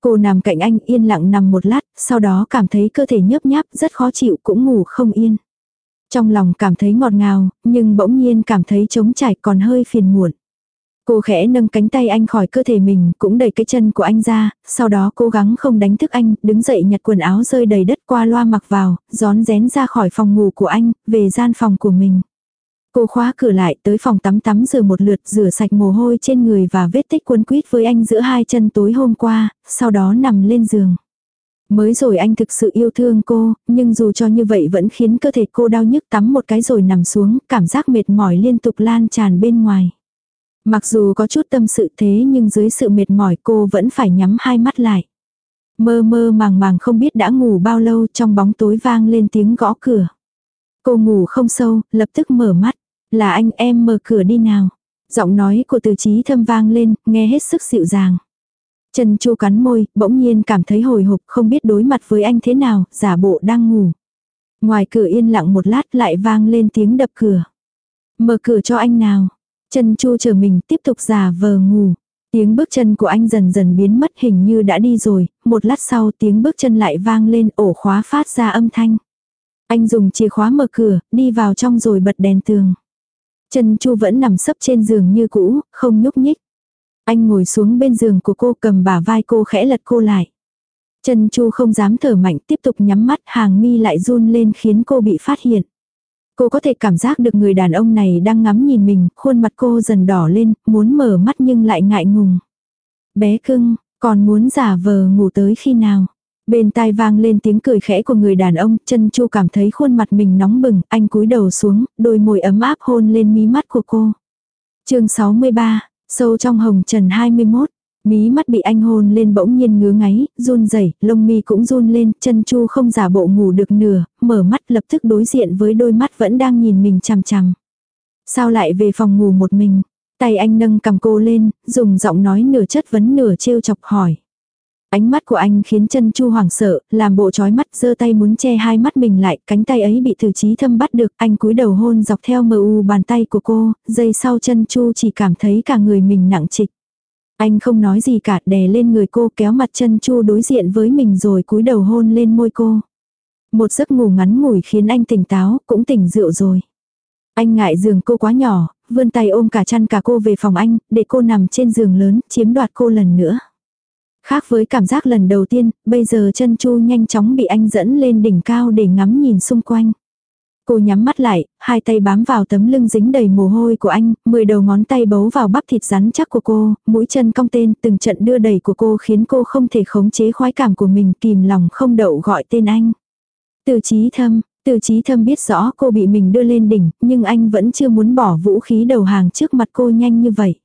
Cô nằm cạnh anh yên lặng nằm một lát, sau đó cảm thấy cơ thể nhớp nháp, rất khó chịu cũng ngủ không yên. Trong lòng cảm thấy ngọt ngào, nhưng bỗng nhiên cảm thấy trống trải còn hơi phiền muộn. Cô khẽ nâng cánh tay anh khỏi cơ thể mình, cũng đẩy cái chân của anh ra, sau đó cố gắng không đánh thức anh, đứng dậy nhặt quần áo rơi đầy đất qua loa mặc vào, gión rén ra khỏi phòng ngủ của anh, về gian phòng của mình. Cô khóa cửa lại tới phòng tắm tắm rửa một lượt rửa sạch mồ hôi trên người và vết tích cuốn quýt với anh giữa hai chân tối hôm qua, sau đó nằm lên giường. Mới rồi anh thực sự yêu thương cô, nhưng dù cho như vậy vẫn khiến cơ thể cô đau nhức tắm một cái rồi nằm xuống, cảm giác mệt mỏi liên tục lan tràn bên ngoài. Mặc dù có chút tâm sự thế nhưng dưới sự mệt mỏi cô vẫn phải nhắm hai mắt lại. Mơ mơ màng màng không biết đã ngủ bao lâu trong bóng tối vang lên tiếng gõ cửa. Cô ngủ không sâu, lập tức mở mắt. Là anh em mở cửa đi nào. Giọng nói của từ trí thâm vang lên, nghe hết sức dịu dàng. Trần Chu cắn môi, bỗng nhiên cảm thấy hồi hộp không biết đối mặt với anh thế nào, giả bộ đang ngủ. Ngoài cửa yên lặng một lát lại vang lên tiếng đập cửa. Mở cửa cho anh nào. Trần Chu chờ mình tiếp tục giả vờ ngủ. Tiếng bước chân của anh dần dần biến mất hình như đã đi rồi, một lát sau tiếng bước chân lại vang lên ổ khóa phát ra âm thanh. Anh dùng chìa khóa mở cửa, đi vào trong rồi bật đèn tường. Trần Chu vẫn nằm sấp trên giường như cũ, không nhúc nhích. Anh ngồi xuống bên giường của cô cầm bả vai cô khẽ lật cô lại. Trần Chu không dám thở mạnh tiếp tục nhắm mắt hàng mi lại run lên khiến cô bị phát hiện. Cô có thể cảm giác được người đàn ông này đang ngắm nhìn mình, khuôn mặt cô dần đỏ lên, muốn mở mắt nhưng lại ngại ngùng. Bé cưng, còn muốn giả vờ ngủ tới khi nào? Bên tai vang lên tiếng cười khẽ của người đàn ông, chân chu cảm thấy khuôn mặt mình nóng bừng, anh cúi đầu xuống, đôi môi ấm áp hôn lên mí mắt của cô. chương 63, sâu trong hồng trần 21, mí mắt bị anh hôn lên bỗng nhiên ngứa ngáy, run rẩy, lông mi cũng run lên, chân chu không giả bộ ngủ được nửa, mở mắt lập tức đối diện với đôi mắt vẫn đang nhìn mình chằm chằm. Sao lại về phòng ngủ một mình? Tay anh nâng cầm cô lên, dùng giọng nói nửa chất vấn nửa trêu chọc hỏi. Ánh mắt của anh khiến chân chu hoảng sợ, làm bộ trói mắt giơ tay muốn che hai mắt mình lại, cánh tay ấy bị từ trí thâm bắt được, anh cúi đầu hôn dọc theo mờ u bàn tay của cô, giây sau chân chu chỉ cảm thấy cả người mình nặng trịch. Anh không nói gì cả, đè lên người cô kéo mặt chân chu đối diện với mình rồi cúi đầu hôn lên môi cô. Một giấc ngủ ngắn ngủi khiến anh tỉnh táo, cũng tỉnh rượu rồi. Anh ngại giường cô quá nhỏ, vươn tay ôm cả chăn cả cô về phòng anh, để cô nằm trên giường lớn, chiếm đoạt cô lần nữa. Khác với cảm giác lần đầu tiên, bây giờ chân chu nhanh chóng bị anh dẫn lên đỉnh cao để ngắm nhìn xung quanh. Cô nhắm mắt lại, hai tay bám vào tấm lưng dính đầy mồ hôi của anh, mười đầu ngón tay bấu vào bắp thịt rắn chắc của cô, mũi chân cong tên từng trận đưa đẩy của cô khiến cô không thể khống chế khoái cảm của mình kìm lòng không đậu gọi tên anh. Từ trí thâm, từ trí thâm biết rõ cô bị mình đưa lên đỉnh, nhưng anh vẫn chưa muốn bỏ vũ khí đầu hàng trước mặt cô nhanh như vậy.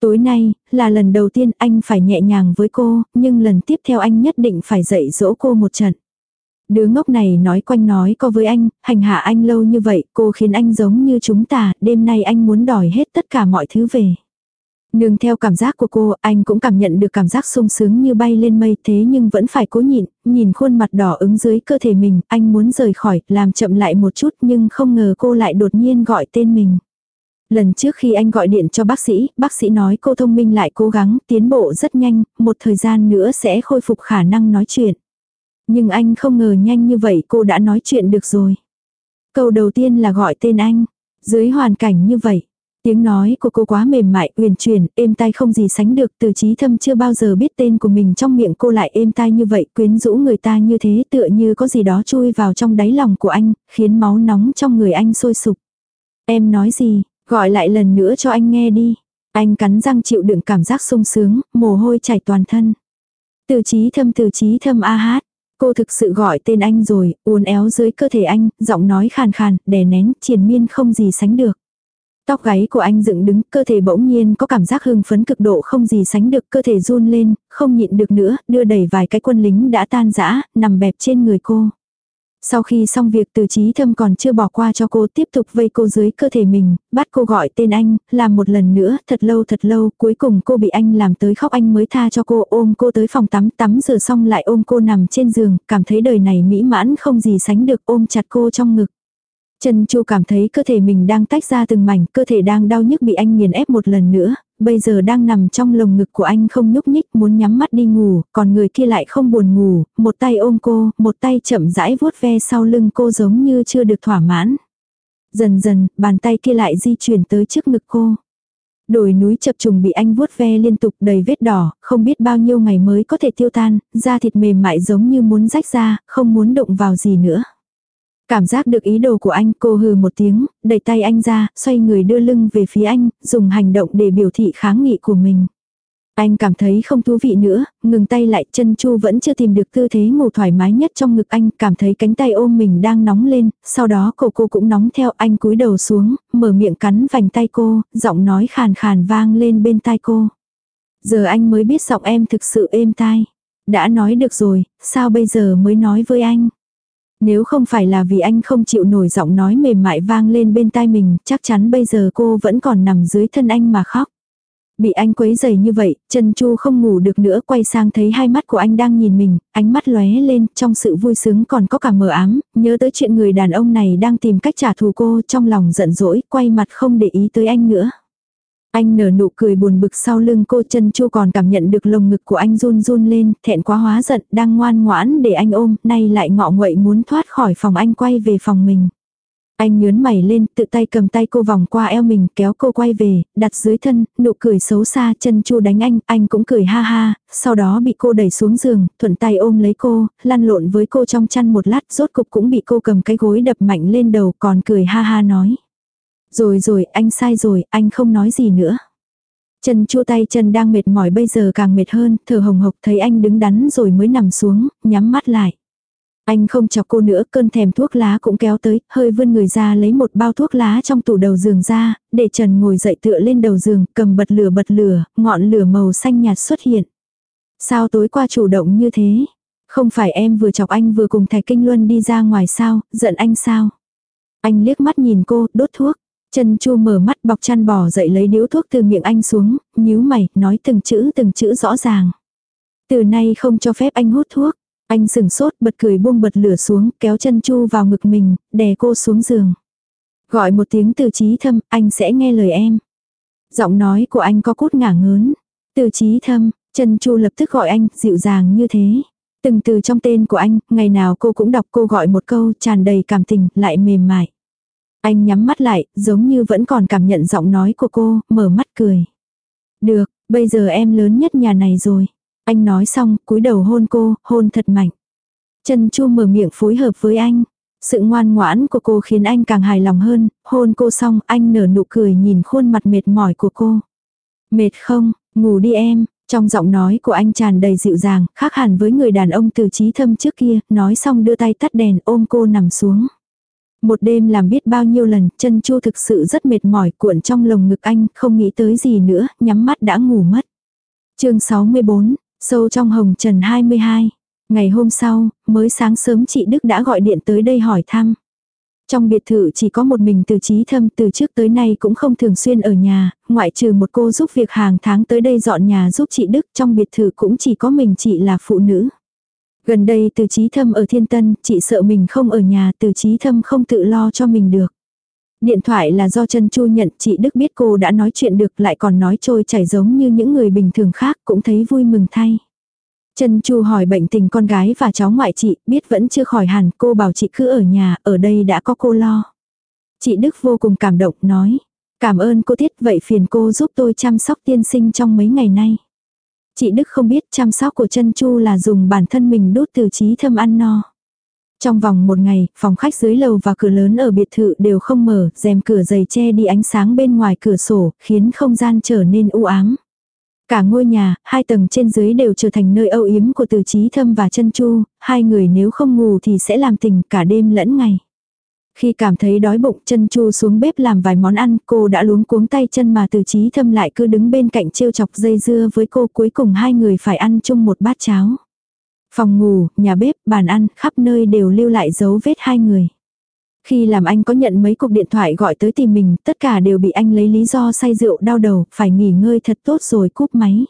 Tối nay, là lần đầu tiên anh phải nhẹ nhàng với cô, nhưng lần tiếp theo anh nhất định phải dạy dỗ cô một trận. Đứa ngốc này nói quanh nói có với anh, hành hạ anh lâu như vậy, cô khiến anh giống như chúng ta, đêm nay anh muốn đòi hết tất cả mọi thứ về. Nương theo cảm giác của cô, anh cũng cảm nhận được cảm giác sung sướng như bay lên mây thế nhưng vẫn phải cố nhịn, nhìn khuôn mặt đỏ ứng dưới cơ thể mình, anh muốn rời khỏi, làm chậm lại một chút nhưng không ngờ cô lại đột nhiên gọi tên mình. Lần trước khi anh gọi điện cho bác sĩ, bác sĩ nói cô thông minh lại cố gắng, tiến bộ rất nhanh, một thời gian nữa sẽ khôi phục khả năng nói chuyện. Nhưng anh không ngờ nhanh như vậy cô đã nói chuyện được rồi. Câu đầu tiên là gọi tên anh. Dưới hoàn cảnh như vậy, tiếng nói của cô quá mềm mại, uyển chuyển, êm tai không gì sánh được, từ trí thâm chưa bao giờ biết tên của mình trong miệng cô lại êm tai như vậy, quyến rũ người ta như thế tựa như có gì đó chui vào trong đáy lòng của anh, khiến máu nóng trong người anh sôi sục. Em nói gì, Gọi lại lần nữa cho anh nghe đi. Anh cắn răng chịu đựng cảm giác sung sướng, mồ hôi chảy toàn thân. Từ trí thâm từ trí thâm a hát. Cô thực sự gọi tên anh rồi, uốn éo dưới cơ thể anh, giọng nói khàn khàn, đè nén, triền miên không gì sánh được. Tóc gáy của anh dựng đứng, cơ thể bỗng nhiên có cảm giác hưng phấn cực độ không gì sánh được, cơ thể run lên, không nhịn được nữa, đưa đẩy vài cái quân lính đã tan rã, nằm bẹp trên người cô. Sau khi xong việc từ trí thâm còn chưa bỏ qua cho cô tiếp tục vây cô dưới cơ thể mình, bắt cô gọi tên anh, làm một lần nữa, thật lâu thật lâu, cuối cùng cô bị anh làm tới khóc anh mới tha cho cô ôm cô tới phòng tắm tắm rửa xong lại ôm cô nằm trên giường, cảm thấy đời này mỹ mãn không gì sánh được ôm chặt cô trong ngực. Trần Chu cảm thấy cơ thể mình đang tách ra từng mảnh, cơ thể đang đau nhức bị anh nghiền ép một lần nữa, bây giờ đang nằm trong lồng ngực của anh không nhúc nhích muốn nhắm mắt đi ngủ, còn người kia lại không buồn ngủ, một tay ôm cô, một tay chậm rãi vuốt ve sau lưng cô giống như chưa được thỏa mãn. Dần dần, bàn tay kia lại di chuyển tới trước ngực cô. Đồi núi chập trùng bị anh vuốt ve liên tục đầy vết đỏ, không biết bao nhiêu ngày mới có thể tiêu tan, da thịt mềm mại giống như muốn rách ra, không muốn động vào gì nữa. Cảm giác được ý đồ của anh, cô hừ một tiếng, đẩy tay anh ra, xoay người đưa lưng về phía anh, dùng hành động để biểu thị kháng nghị của mình. Anh cảm thấy không thú vị nữa, ngừng tay lại chân chu vẫn chưa tìm được tư thế ngủ thoải mái nhất trong ngực anh, cảm thấy cánh tay ôm mình đang nóng lên, sau đó cổ cô cũng nóng theo anh cúi đầu xuống, mở miệng cắn vành tay cô, giọng nói khàn khàn vang lên bên tai cô. Giờ anh mới biết giọng em thực sự êm tai. Đã nói được rồi, sao bây giờ mới nói với anh? Nếu không phải là vì anh không chịu nổi giọng nói mềm mại vang lên bên tai mình, chắc chắn bây giờ cô vẫn còn nằm dưới thân anh mà khóc. Bị anh quấy dày như vậy, chân Chu không ngủ được nữa quay sang thấy hai mắt của anh đang nhìn mình, ánh mắt lóe lên, trong sự vui sướng còn có cả mờ ám, nhớ tới chuyện người đàn ông này đang tìm cách trả thù cô trong lòng giận dỗi, quay mặt không để ý tới anh nữa. Anh nở nụ cười buồn bực sau lưng cô chân chu còn cảm nhận được lồng ngực của anh run run lên, thẹn quá hóa giận, đang ngoan ngoãn để anh ôm, nay lại ngọ nguậy muốn thoát khỏi phòng anh quay về phòng mình. Anh nhớn mày lên, tự tay cầm tay cô vòng qua eo mình, kéo cô quay về, đặt dưới thân, nụ cười xấu xa, chân chu đánh anh, anh cũng cười ha ha, sau đó bị cô đẩy xuống giường, thuận tay ôm lấy cô, lăn lộn với cô trong chăn một lát, rốt cục cũng bị cô cầm cái gối đập mạnh lên đầu, còn cười ha ha nói. Rồi rồi, anh sai rồi, anh không nói gì nữa. Chân chua tay chân đang mệt mỏi bây giờ càng mệt hơn, thở hồng hộc thấy anh đứng đắn rồi mới nằm xuống, nhắm mắt lại. Anh không chọc cô nữa, cơn thèm thuốc lá cũng kéo tới, hơi vươn người ra lấy một bao thuốc lá trong tủ đầu giường ra, để Trần ngồi dậy tựa lên đầu giường, cầm bật lửa bật lửa, ngọn lửa màu xanh nhạt xuất hiện. Sao tối qua chủ động như thế? Không phải em vừa chọc anh vừa cùng Thạch Kinh Luân đi ra ngoài sao, giận anh sao? Anh liếc mắt nhìn cô, đốt thuốc. Chân chu mở mắt bọc chăn bò dậy lấy điếu thuốc từ miệng anh xuống, nhíu mày, nói từng chữ từng chữ rõ ràng. Từ nay không cho phép anh hút thuốc. Anh sừng sốt bật cười buông bật lửa xuống, kéo chân chu vào ngực mình, đè cô xuống giường. Gọi một tiếng từ trí thâm, anh sẽ nghe lời em. Giọng nói của anh có cốt ngả ngớn. Từ trí thâm, chân chu lập tức gọi anh, dịu dàng như thế. Từng từ trong tên của anh, ngày nào cô cũng đọc cô gọi một câu tràn đầy cảm tình, lại mềm mại. Anh nhắm mắt lại, giống như vẫn còn cảm nhận giọng nói của cô, mở mắt cười. Được, bây giờ em lớn nhất nhà này rồi. Anh nói xong, cúi đầu hôn cô, hôn thật mạnh. Chân chu mở miệng phối hợp với anh. Sự ngoan ngoãn của cô khiến anh càng hài lòng hơn, hôn cô xong anh nở nụ cười nhìn khuôn mặt mệt mỏi của cô. Mệt không, ngủ đi em, trong giọng nói của anh tràn đầy dịu dàng, khác hẳn với người đàn ông từ trí thâm trước kia, nói xong đưa tay tắt đèn ôm cô nằm xuống. Một đêm làm biết bao nhiêu lần, chân chu thực sự rất mệt mỏi cuộn trong lồng ngực anh, không nghĩ tới gì nữa, nhắm mắt đã ngủ mất. chương 64, sâu trong hồng trần 22. Ngày hôm sau, mới sáng sớm chị Đức đã gọi điện tới đây hỏi thăm. Trong biệt thự chỉ có một mình từ trí thâm từ trước tới nay cũng không thường xuyên ở nhà, ngoại trừ một cô giúp việc hàng tháng tới đây dọn nhà giúp chị Đức trong biệt thự cũng chỉ có mình chị là phụ nữ. Gần đây từ trí thâm ở thiên tân, chị sợ mình không ở nhà từ trí thâm không tự lo cho mình được. Điện thoại là do chân Chu nhận chị Đức biết cô đã nói chuyện được lại còn nói trôi chảy giống như những người bình thường khác cũng thấy vui mừng thay. Trần Chu hỏi bệnh tình con gái và cháu ngoại chị, biết vẫn chưa khỏi hẳn, cô bảo chị cứ ở nhà, ở đây đã có cô lo. Chị Đức vô cùng cảm động, nói, cảm ơn cô Tiết, vậy phiền cô giúp tôi chăm sóc tiên sinh trong mấy ngày nay. Chị Đức không biết chăm sóc của chân Chu là dùng bản thân mình đốt từ trí thâm ăn no. Trong vòng một ngày, phòng khách dưới lầu và cửa lớn ở biệt thự đều không mở, rèm cửa dày che đi ánh sáng bên ngoài cửa sổ, khiến không gian trở nên u ám. Cả ngôi nhà, hai tầng trên dưới đều trở thành nơi âu yếm của từ trí thâm và chân chu, hai người nếu không ngủ thì sẽ làm tình cả đêm lẫn ngày. Khi cảm thấy đói bụng chân chu xuống bếp làm vài món ăn, cô đã luống cuống tay chân mà từ trí thâm lại cứ đứng bên cạnh trêu chọc dây dưa với cô cuối cùng hai người phải ăn chung một bát cháo. Phòng ngủ, nhà bếp, bàn ăn, khắp nơi đều lưu lại dấu vết hai người. Khi làm anh có nhận mấy cuộc điện thoại gọi tới tìm mình, tất cả đều bị anh lấy lý do say rượu đau đầu, phải nghỉ ngơi thật tốt rồi cúp máy.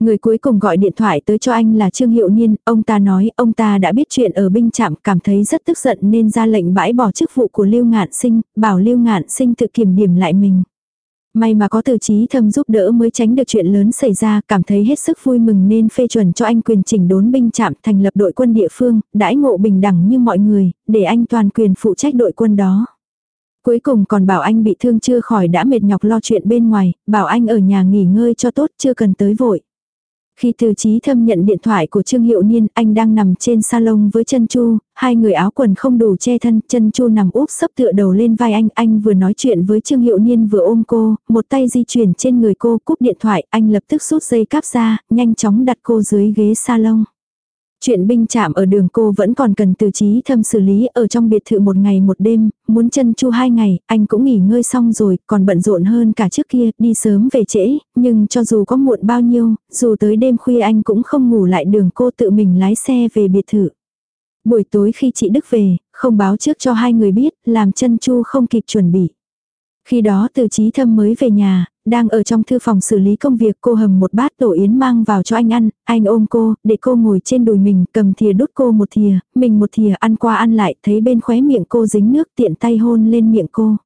Người cuối cùng gọi điện thoại tới cho anh là Trương Hiệu Niên, ông ta nói ông ta đã biết chuyện ở binh trạm, cảm thấy rất tức giận nên ra lệnh bãi bỏ chức vụ của Lưu Ngạn Sinh, bảo Lưu Ngạn Sinh tự kiểm điểm lại mình. May mà có từ trí thâm giúp đỡ mới tránh được chuyện lớn xảy ra, cảm thấy hết sức vui mừng nên phê chuẩn cho anh quyền chỉnh đốn binh trạm thành lập đội quân địa phương, đãi ngộ bình đẳng như mọi người, để anh toàn quyền phụ trách đội quân đó. Cuối cùng còn bảo anh bị thương chưa khỏi đã mệt nhọc lo chuyện bên ngoài, bảo anh ở nhà nghỉ ngơi cho tốt chưa cần tới vội. Khi từ trí thâm nhận điện thoại của Trương Hiệu Niên, anh đang nằm trên salon với chân Chu, hai người áo quần không đủ che thân, chân Chu nằm úp sấp tựa đầu lên vai anh, anh vừa nói chuyện với Trương Hiệu Niên vừa ôm cô, một tay di chuyển trên người cô, cúp điện thoại, anh lập tức rút dây cáp ra, nhanh chóng đặt cô dưới ghế salon. Chuyện binh chạm ở đường cô vẫn còn cần từ trí thâm xử lý ở trong biệt thự một ngày một đêm, muốn chân chu hai ngày, anh cũng nghỉ ngơi xong rồi, còn bận rộn hơn cả trước kia, đi sớm về trễ, nhưng cho dù có muộn bao nhiêu, dù tới đêm khuya anh cũng không ngủ lại đường cô tự mình lái xe về biệt thự. Buổi tối khi chị Đức về, không báo trước cho hai người biết, làm chân chu không kịp chuẩn bị. Khi đó từ trí thâm mới về nhà, đang ở trong thư phòng xử lý công việc cô hầm một bát tổ yến mang vào cho anh ăn, anh ôm cô, để cô ngồi trên đùi mình, cầm thìa đút cô một thìa, mình một thìa ăn qua ăn lại, thấy bên khóe miệng cô dính nước tiện tay hôn lên miệng cô.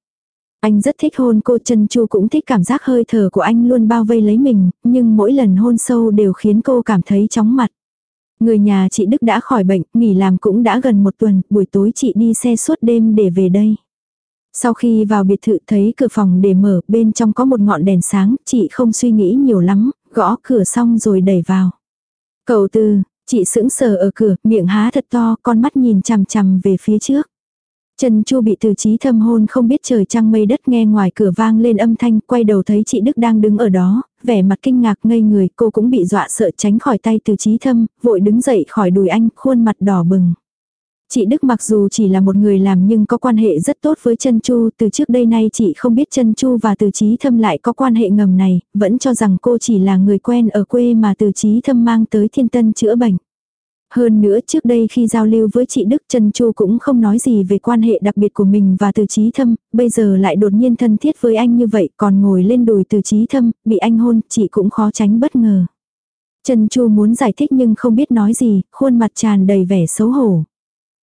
Anh rất thích hôn cô chân chu cũng thích cảm giác hơi thở của anh luôn bao vây lấy mình, nhưng mỗi lần hôn sâu đều khiến cô cảm thấy chóng mặt. Người nhà chị Đức đã khỏi bệnh, nghỉ làm cũng đã gần một tuần, buổi tối chị đi xe suốt đêm để về đây. Sau khi vào biệt thự thấy cửa phòng để mở, bên trong có một ngọn đèn sáng, chị không suy nghĩ nhiều lắm, gõ cửa xong rồi đẩy vào. Cậu tư, chị sững sờ ở cửa, miệng há thật to, con mắt nhìn chằm chằm về phía trước. Trần Chu bị từ trí thâm hôn không biết trời trăng mây đất nghe ngoài cửa vang lên âm thanh, quay đầu thấy chị Đức đang đứng ở đó, vẻ mặt kinh ngạc ngây người, cô cũng bị dọa sợ tránh khỏi tay từ trí thâm, vội đứng dậy khỏi đùi anh, khuôn mặt đỏ bừng. Chị Đức mặc dù chỉ là một người làm nhưng có quan hệ rất tốt với chân Chu, từ trước đây nay chị không biết chân Chu và Từ Chí Thâm lại có quan hệ ngầm này, vẫn cho rằng cô chỉ là người quen ở quê mà Từ Chí Thâm mang tới Thiên Tân chữa bệnh. Hơn nữa trước đây khi giao lưu với chị Đức Trân Chu cũng không nói gì về quan hệ đặc biệt của mình và từ trí thâm, bây giờ lại đột nhiên thân thiết với anh như vậy còn ngồi lên đùi từ trí thâm, bị anh hôn, chị cũng khó tránh bất ngờ. Trần Chu muốn giải thích nhưng không biết nói gì, khuôn mặt tràn đầy vẻ xấu hổ.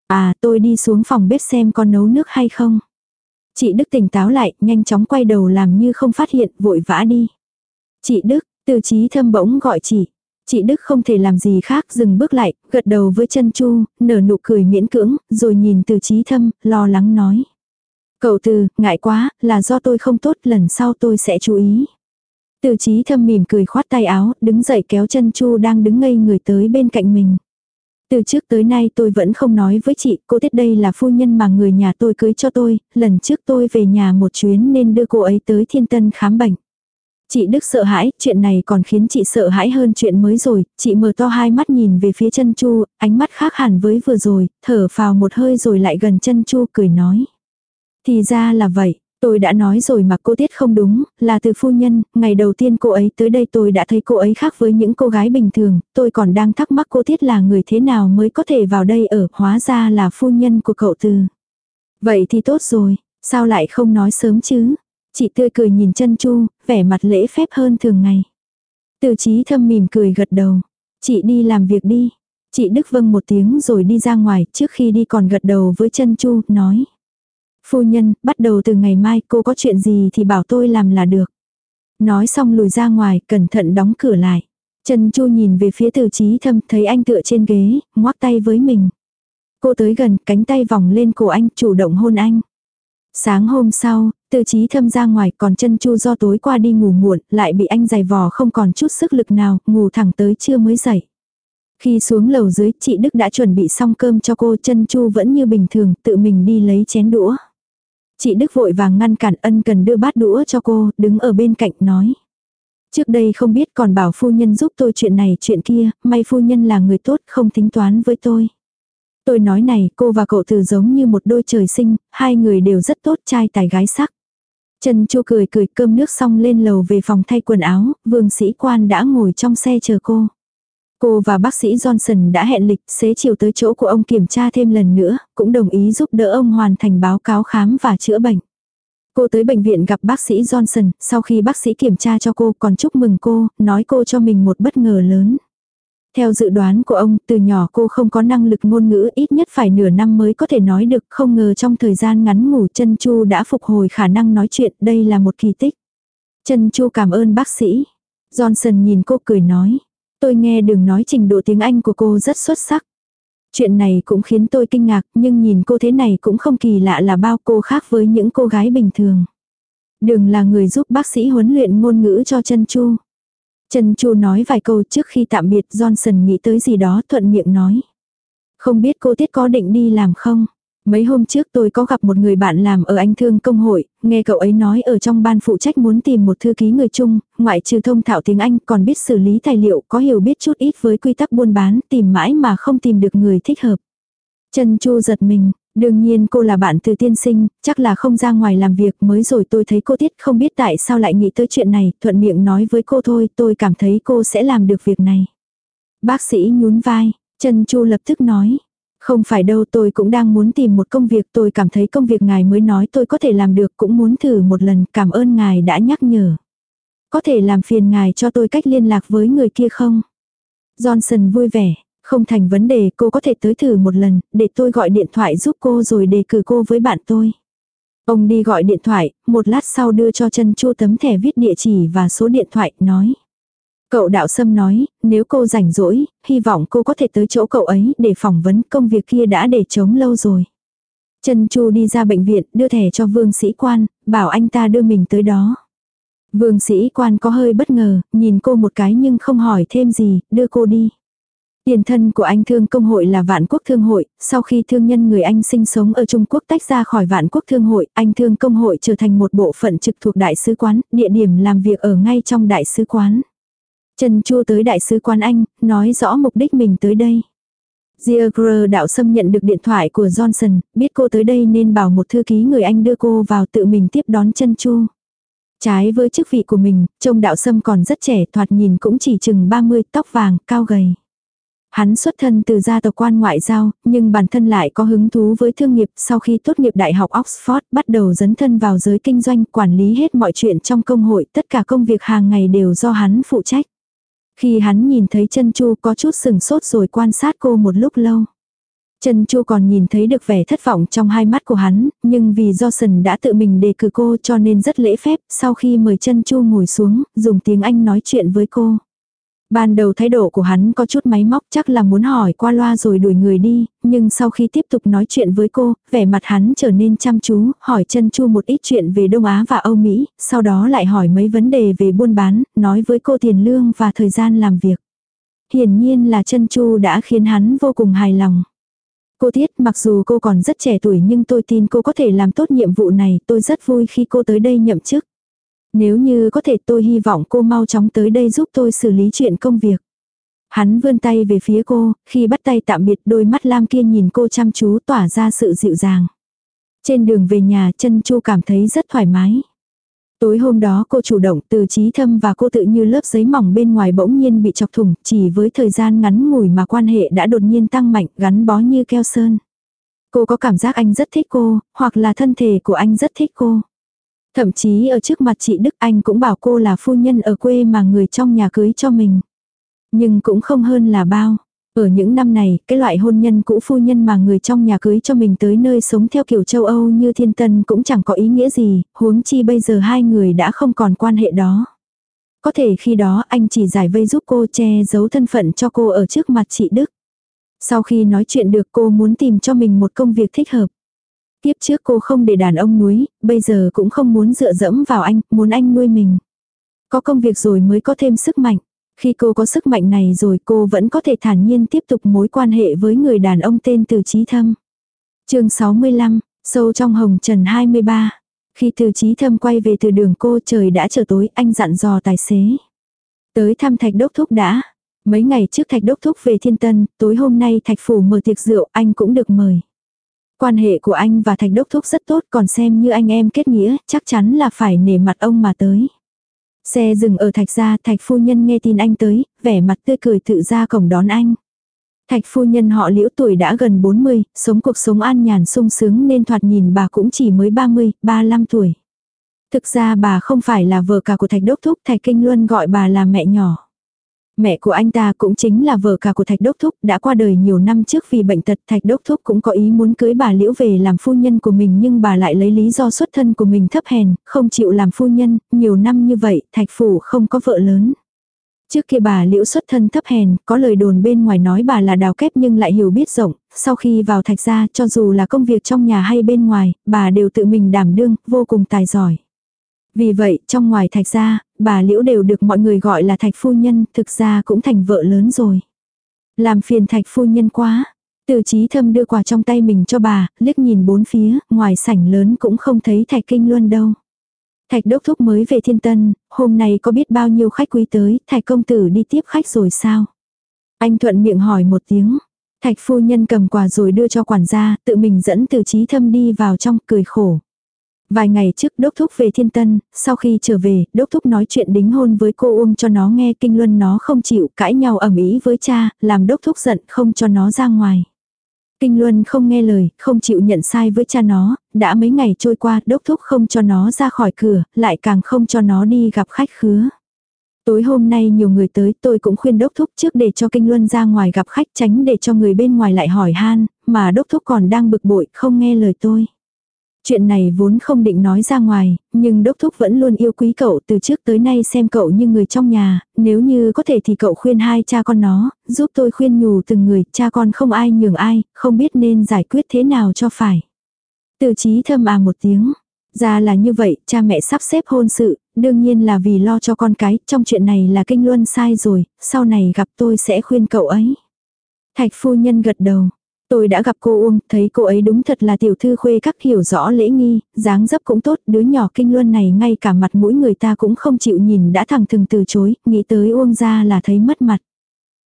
À tôi đi xuống phòng bếp xem con nấu nước hay không. Chị Đức tỉnh táo lại, nhanh chóng quay đầu làm như không phát hiện, vội vã đi. Chị Đức, từ trí thâm bỗng gọi chị. Chị Đức không thể làm gì khác dừng bước lại, gật đầu với chân chu, nở nụ cười miễn cưỡng, rồi nhìn từ trí thâm, lo lắng nói. Cậu từ, ngại quá, là do tôi không tốt, lần sau tôi sẽ chú ý. Từ trí thâm mỉm cười khoát tay áo, đứng dậy kéo chân chu đang đứng ngây người tới bên cạnh mình. Từ trước tới nay tôi vẫn không nói với chị, cô Tiết đây là phu nhân mà người nhà tôi cưới cho tôi, lần trước tôi về nhà một chuyến nên đưa cô ấy tới thiên tân khám bệnh. Chị Đức sợ hãi, chuyện này còn khiến chị sợ hãi hơn chuyện mới rồi, chị mở to hai mắt nhìn về phía chân chu, ánh mắt khác hẳn với vừa rồi, thở phào một hơi rồi lại gần chân chu cười nói. Thì ra là vậy, tôi đã nói rồi mà cô Tiết không đúng, là từ phu nhân, ngày đầu tiên cô ấy tới đây tôi đã thấy cô ấy khác với những cô gái bình thường, tôi còn đang thắc mắc cô Tiết là người thế nào mới có thể vào đây ở, hóa ra là phu nhân của cậu từ. Vậy thì tốt rồi, sao lại không nói sớm chứ? Chị tươi cười nhìn chân chu, vẻ mặt lễ phép hơn thường ngày. Từ trí thâm mỉm cười gật đầu. Chị đi làm việc đi. Chị Đức vâng một tiếng rồi đi ra ngoài, trước khi đi còn gật đầu với chân chu, nói. Phu nhân, bắt đầu từ ngày mai cô có chuyện gì thì bảo tôi làm là được. Nói xong lùi ra ngoài, cẩn thận đóng cửa lại. Trần Chu nhìn về phía từ trí thâm, thấy anh tựa trên ghế, ngoắc tay với mình. Cô tới gần, cánh tay vòng lên cổ anh, chủ động hôn anh. Sáng hôm sau, từ trí thâm ra ngoài còn chân chu do tối qua đi ngủ muộn, lại bị anh giày vò không còn chút sức lực nào, ngủ thẳng tới trưa mới dậy. Khi xuống lầu dưới, chị Đức đã chuẩn bị xong cơm cho cô, chân chu vẫn như bình thường, tự mình đi lấy chén đũa. Chị Đức vội vàng ngăn cản ân cần đưa bát đũa cho cô, đứng ở bên cạnh nói. Trước đây không biết còn bảo phu nhân giúp tôi chuyện này chuyện kia, may phu nhân là người tốt không tính toán với tôi. Tôi nói này, cô và cậu từ giống như một đôi trời sinh, hai người đều rất tốt trai tài gái sắc. Trần Chu cười cười cơm nước xong lên lầu về phòng thay quần áo, vương sĩ quan đã ngồi trong xe chờ cô. Cô và bác sĩ Johnson đã hẹn lịch xế chiều tới chỗ của ông kiểm tra thêm lần nữa, cũng đồng ý giúp đỡ ông hoàn thành báo cáo khám và chữa bệnh. Cô tới bệnh viện gặp bác sĩ Johnson, sau khi bác sĩ kiểm tra cho cô còn chúc mừng cô, nói cô cho mình một bất ngờ lớn. Theo dự đoán của ông, từ nhỏ cô không có năng lực ngôn ngữ ít nhất phải nửa năm mới có thể nói được, không ngờ trong thời gian ngắn ngủ chân chu đã phục hồi khả năng nói chuyện, đây là một kỳ tích. Chân chu cảm ơn bác sĩ. Johnson nhìn cô cười nói. Tôi nghe đừng nói trình độ tiếng Anh của cô rất xuất sắc. Chuyện này cũng khiến tôi kinh ngạc, nhưng nhìn cô thế này cũng không kỳ lạ là bao cô khác với những cô gái bình thường. Đừng là người giúp bác sĩ huấn luyện ngôn ngữ cho chân chu. Chân chu nói vài câu trước khi tạm biệt Johnson nghĩ tới gì đó thuận miệng nói. Không biết cô Tiết có định đi làm không? Mấy hôm trước tôi có gặp một người bạn làm ở anh thương công hội, nghe cậu ấy nói ở trong ban phụ trách muốn tìm một thư ký người chung, ngoại trừ thông thạo tiếng Anh còn biết xử lý tài liệu, có hiểu biết chút ít với quy tắc buôn bán, tìm mãi mà không tìm được người thích hợp. Trần Chu giật mình, đương nhiên cô là bạn từ tiên sinh, chắc là không ra ngoài làm việc mới rồi tôi thấy cô Tiết không biết tại sao lại nghĩ tới chuyện này, thuận miệng nói với cô thôi, tôi cảm thấy cô sẽ làm được việc này. Bác sĩ nhún vai, Trần Chu lập tức nói, không phải đâu tôi cũng đang muốn tìm một công việc tôi cảm thấy công việc ngài mới nói tôi có thể làm được cũng muốn thử một lần cảm ơn ngài đã nhắc nhở. Có thể làm phiền ngài cho tôi cách liên lạc với người kia không? Johnson vui vẻ, không thành vấn đề cô có thể tới thử một lần, để tôi gọi điện thoại giúp cô rồi đề cử cô với bạn tôi. Ông đi gọi điện thoại, một lát sau đưa cho chân chu tấm thẻ viết địa chỉ và số điện thoại, nói. Cậu đạo sâm nói, nếu cô rảnh rỗi, hy vọng cô có thể tới chỗ cậu ấy để phỏng vấn công việc kia đã để chống lâu rồi. Trần Chu đi ra bệnh viện, đưa thẻ cho vương sĩ quan, bảo anh ta đưa mình tới đó. Vương sĩ quan có hơi bất ngờ, nhìn cô một cái nhưng không hỏi thêm gì, đưa cô đi. Tiền thân của anh thương công hội là vạn quốc thương hội, sau khi thương nhân người Anh sinh sống ở Trung Quốc tách ra khỏi vạn quốc thương hội, anh thương công hội trở thành một bộ phận trực thuộc đại sứ quán, địa điểm làm việc ở ngay trong đại sứ quán. Trần Chu tới đại sứ quán Anh, nói rõ mục đích mình tới đây. Diagre đạo xâm nhận được điện thoại của Johnson, biết cô tới đây nên bảo một thư ký người Anh đưa cô vào tự mình tiếp đón chân Chu. Trái với chức vị của mình, trông đạo sâm còn rất trẻ thoạt nhìn cũng chỉ chừng 30 tóc vàng, cao gầy. Hắn xuất thân từ gia tộc quan ngoại giao, nhưng bản thân lại có hứng thú với thương nghiệp sau khi tốt nghiệp đại học Oxford bắt đầu dấn thân vào giới kinh doanh quản lý hết mọi chuyện trong công hội tất cả công việc hàng ngày đều do hắn phụ trách. Khi hắn nhìn thấy chân chu có chút sừng sốt rồi quan sát cô một lúc lâu. Chân Chu còn nhìn thấy được vẻ thất vọng trong hai mắt của hắn, nhưng vì do sần đã tự mình đề cử cô cho nên rất lễ phép, sau khi mời chân Chu ngồi xuống, dùng tiếng Anh nói chuyện với cô. Ban đầu thái độ của hắn có chút máy móc chắc là muốn hỏi qua loa rồi đuổi người đi, nhưng sau khi tiếp tục nói chuyện với cô, vẻ mặt hắn trở nên chăm chú, hỏi chân chu một ít chuyện về Đông Á và Âu Mỹ, sau đó lại hỏi mấy vấn đề về buôn bán, nói với cô tiền lương và thời gian làm việc. Hiển nhiên là chân chu đã khiến hắn vô cùng hài lòng. Cô Tiết, mặc dù cô còn rất trẻ tuổi nhưng tôi tin cô có thể làm tốt nhiệm vụ này, tôi rất vui khi cô tới đây nhậm chức. Nếu như có thể tôi hy vọng cô mau chóng tới đây giúp tôi xử lý chuyện công việc. Hắn vươn tay về phía cô, khi bắt tay tạm biệt đôi mắt lam kia nhìn cô chăm chú tỏa ra sự dịu dàng. Trên đường về nhà chân chu cảm thấy rất thoải mái. Tối hôm đó cô chủ động từ trí thâm và cô tự như lớp giấy mỏng bên ngoài bỗng nhiên bị chọc thủng, chỉ với thời gian ngắn ngủi mà quan hệ đã đột nhiên tăng mạnh gắn bó như keo sơn. Cô có cảm giác anh rất thích cô, hoặc là thân thể của anh rất thích cô. Thậm chí ở trước mặt chị Đức Anh cũng bảo cô là phu nhân ở quê mà người trong nhà cưới cho mình. Nhưng cũng không hơn là bao. Ở những năm này, cái loại hôn nhân cũ phu nhân mà người trong nhà cưới cho mình tới nơi sống theo kiểu châu Âu như thiên tân cũng chẳng có ý nghĩa gì, huống chi bây giờ hai người đã không còn quan hệ đó. Có thể khi đó anh chỉ giải vây giúp cô che giấu thân phận cho cô ở trước mặt chị Đức. Sau khi nói chuyện được cô muốn tìm cho mình một công việc thích hợp. Tiếp trước cô không để đàn ông nuối, bây giờ cũng không muốn dựa dẫm vào anh, muốn anh nuôi mình. Có công việc rồi mới có thêm sức mạnh. Khi cô có sức mạnh này rồi cô vẫn có thể thản nhiên tiếp tục mối quan hệ với người đàn ông tên từ trí thâm. chương 65, sâu trong hồng trần 23. Khi từ trí thâm quay về từ đường cô trời đã trở tối anh dặn dò tài xế. Tới thăm thạch đốc thúc đã. Mấy ngày trước thạch đốc thúc về thiên tân, tối hôm nay thạch phủ mở tiệc rượu anh cũng được mời. Quan hệ của anh và thạch đốc thúc rất tốt còn xem như anh em kết nghĩa, chắc chắn là phải nể mặt ông mà tới. Xe dừng ở thạch gia, thạch phu nhân nghe tin anh tới, vẻ mặt tươi cười tự ra cổng đón anh. Thạch phu nhân họ liễu tuổi đã gần 40, sống cuộc sống an nhàn sung sướng nên thoạt nhìn bà cũng chỉ mới 30, 35 tuổi. Thực ra bà không phải là vợ cả của thạch đốc thúc, thạch kinh luân gọi bà là mẹ nhỏ. Mẹ của anh ta cũng chính là vợ cả của Thạch Đốc Thúc, đã qua đời nhiều năm trước vì bệnh tật. Thạch Đốc Thúc cũng có ý muốn cưới bà Liễu về làm phu nhân của mình nhưng bà lại lấy lý do xuất thân của mình thấp hèn, không chịu làm phu nhân, nhiều năm như vậy Thạch Phủ không có vợ lớn. Trước kia bà liễu xuất thân thấp hèn, có lời đồn bên ngoài nói bà là đào kép nhưng lại hiểu biết rộng, sau khi vào thạch gia cho dù là công việc trong nhà hay bên ngoài, bà đều tự mình đảm đương, vô cùng tài giỏi. Vì vậy, trong ngoài thạch gia, bà liễu đều được mọi người gọi là thạch phu nhân, thực ra cũng thành vợ lớn rồi. Làm phiền thạch phu nhân quá. Từ trí thâm đưa quà trong tay mình cho bà, liếc nhìn bốn phía, ngoài sảnh lớn cũng không thấy thạch kinh luân đâu. Thạch đốc thúc mới về thiên tân, hôm nay có biết bao nhiêu khách quý tới, thạch công tử đi tiếp khách rồi sao? Anh thuận miệng hỏi một tiếng. Thạch phu nhân cầm quà rồi đưa cho quản gia, tự mình dẫn từ trí thâm đi vào trong cười khổ. Vài ngày trước đốc thúc về thiên tân, sau khi trở về, đốc thúc nói chuyện đính hôn với cô Uông cho nó nghe kinh luân nó không chịu cãi nhau ẩm ý với cha, làm đốc thúc giận không cho nó ra ngoài. Kinh Luân không nghe lời, không chịu nhận sai với cha nó, đã mấy ngày trôi qua đốc thúc không cho nó ra khỏi cửa, lại càng không cho nó đi gặp khách khứa. Tối hôm nay nhiều người tới tôi cũng khuyên đốc thúc trước để cho Kinh Luân ra ngoài gặp khách tránh để cho người bên ngoài lại hỏi han, mà đốc thúc còn đang bực bội không nghe lời tôi. Chuyện này vốn không định nói ra ngoài, nhưng đốc thúc vẫn luôn yêu quý cậu từ trước tới nay xem cậu như người trong nhà, nếu như có thể thì cậu khuyên hai cha con nó, giúp tôi khuyên nhủ từng người, cha con không ai nhường ai, không biết nên giải quyết thế nào cho phải. Từ trí thâm à một tiếng. Ra là như vậy, cha mẹ sắp xếp hôn sự, đương nhiên là vì lo cho con cái, trong chuyện này là kinh luân sai rồi, sau này gặp tôi sẽ khuyên cậu ấy. Thạch phu nhân gật đầu, Tôi đã gặp cô Uông, thấy cô ấy đúng thật là tiểu thư khuê các hiểu rõ lễ nghi, dáng dấp cũng tốt, đứa nhỏ kinh luân này ngay cả mặt mũi người ta cũng không chịu nhìn đã thẳng thừng từ chối, nghĩ tới Uông ra là thấy mất mặt.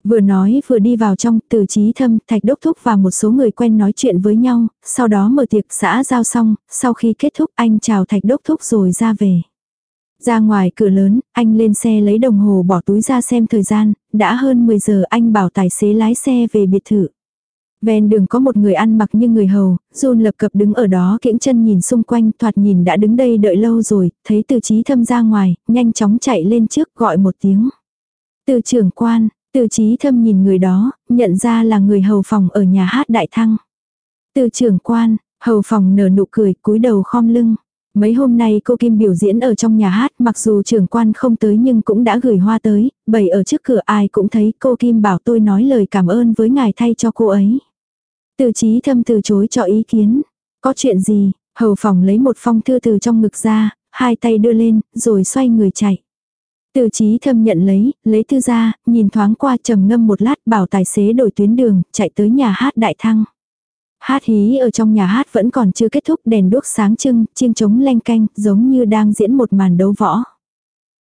Vừa nói vừa đi vào trong, từ trí thâm, thạch đốc thúc và một số người quen nói chuyện với nhau, sau đó mở tiệc xã giao xong, sau khi kết thúc anh chào thạch đốc thúc rồi ra về. Ra ngoài cửa lớn, anh lên xe lấy đồng hồ bỏ túi ra xem thời gian, đã hơn 10 giờ anh bảo tài xế lái xe về biệt thự. Ven đường có một người ăn mặc như người hầu, run lập cập đứng ở đó kiễng chân nhìn xung quanh thoạt nhìn đã đứng đây đợi lâu rồi, thấy từ trí thâm ra ngoài, nhanh chóng chạy lên trước gọi một tiếng. Từ trưởng quan, từ trí thâm nhìn người đó, nhận ra là người hầu phòng ở nhà hát đại thăng. Từ trưởng quan, hầu phòng nở nụ cười cúi đầu khom lưng. Mấy hôm nay cô Kim biểu diễn ở trong nhà hát mặc dù trưởng quan không tới nhưng cũng đã gửi hoa tới, bày ở trước cửa ai cũng thấy cô Kim bảo tôi nói lời cảm ơn với ngài thay cho cô ấy. Từ trí thâm từ chối cho ý kiến. Có chuyện gì, hầu phòng lấy một phong thư từ trong ngực ra, hai tay đưa lên, rồi xoay người chạy. Từ trí thâm nhận lấy, lấy thư ra, nhìn thoáng qua trầm ngâm một lát bảo tài xế đổi tuyến đường, chạy tới nhà hát đại thăng. Hát hí ở trong nhà hát vẫn còn chưa kết thúc đèn đuốc sáng trưng, chiêng trống lanh canh, giống như đang diễn một màn đấu võ.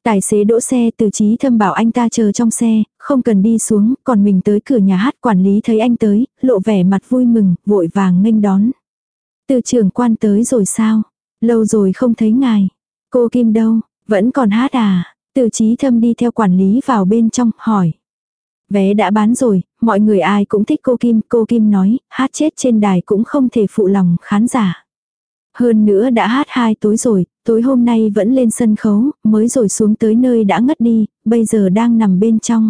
Tài xế đỗ xe từ trí thâm bảo anh ta chờ trong xe, không cần đi xuống, còn mình tới cửa nhà hát quản lý thấy anh tới, lộ vẻ mặt vui mừng, vội vàng nghênh đón. Từ trưởng quan tới rồi sao? Lâu rồi không thấy ngài. Cô Kim đâu? Vẫn còn hát à? Từ trí thâm đi theo quản lý vào bên trong, hỏi. Vé đã bán rồi, mọi người ai cũng thích cô Kim. Cô Kim nói, hát chết trên đài cũng không thể phụ lòng khán giả. Hơn nữa đã hát hai tối rồi, tối hôm nay vẫn lên sân khấu, mới rồi xuống tới nơi đã ngất đi, bây giờ đang nằm bên trong.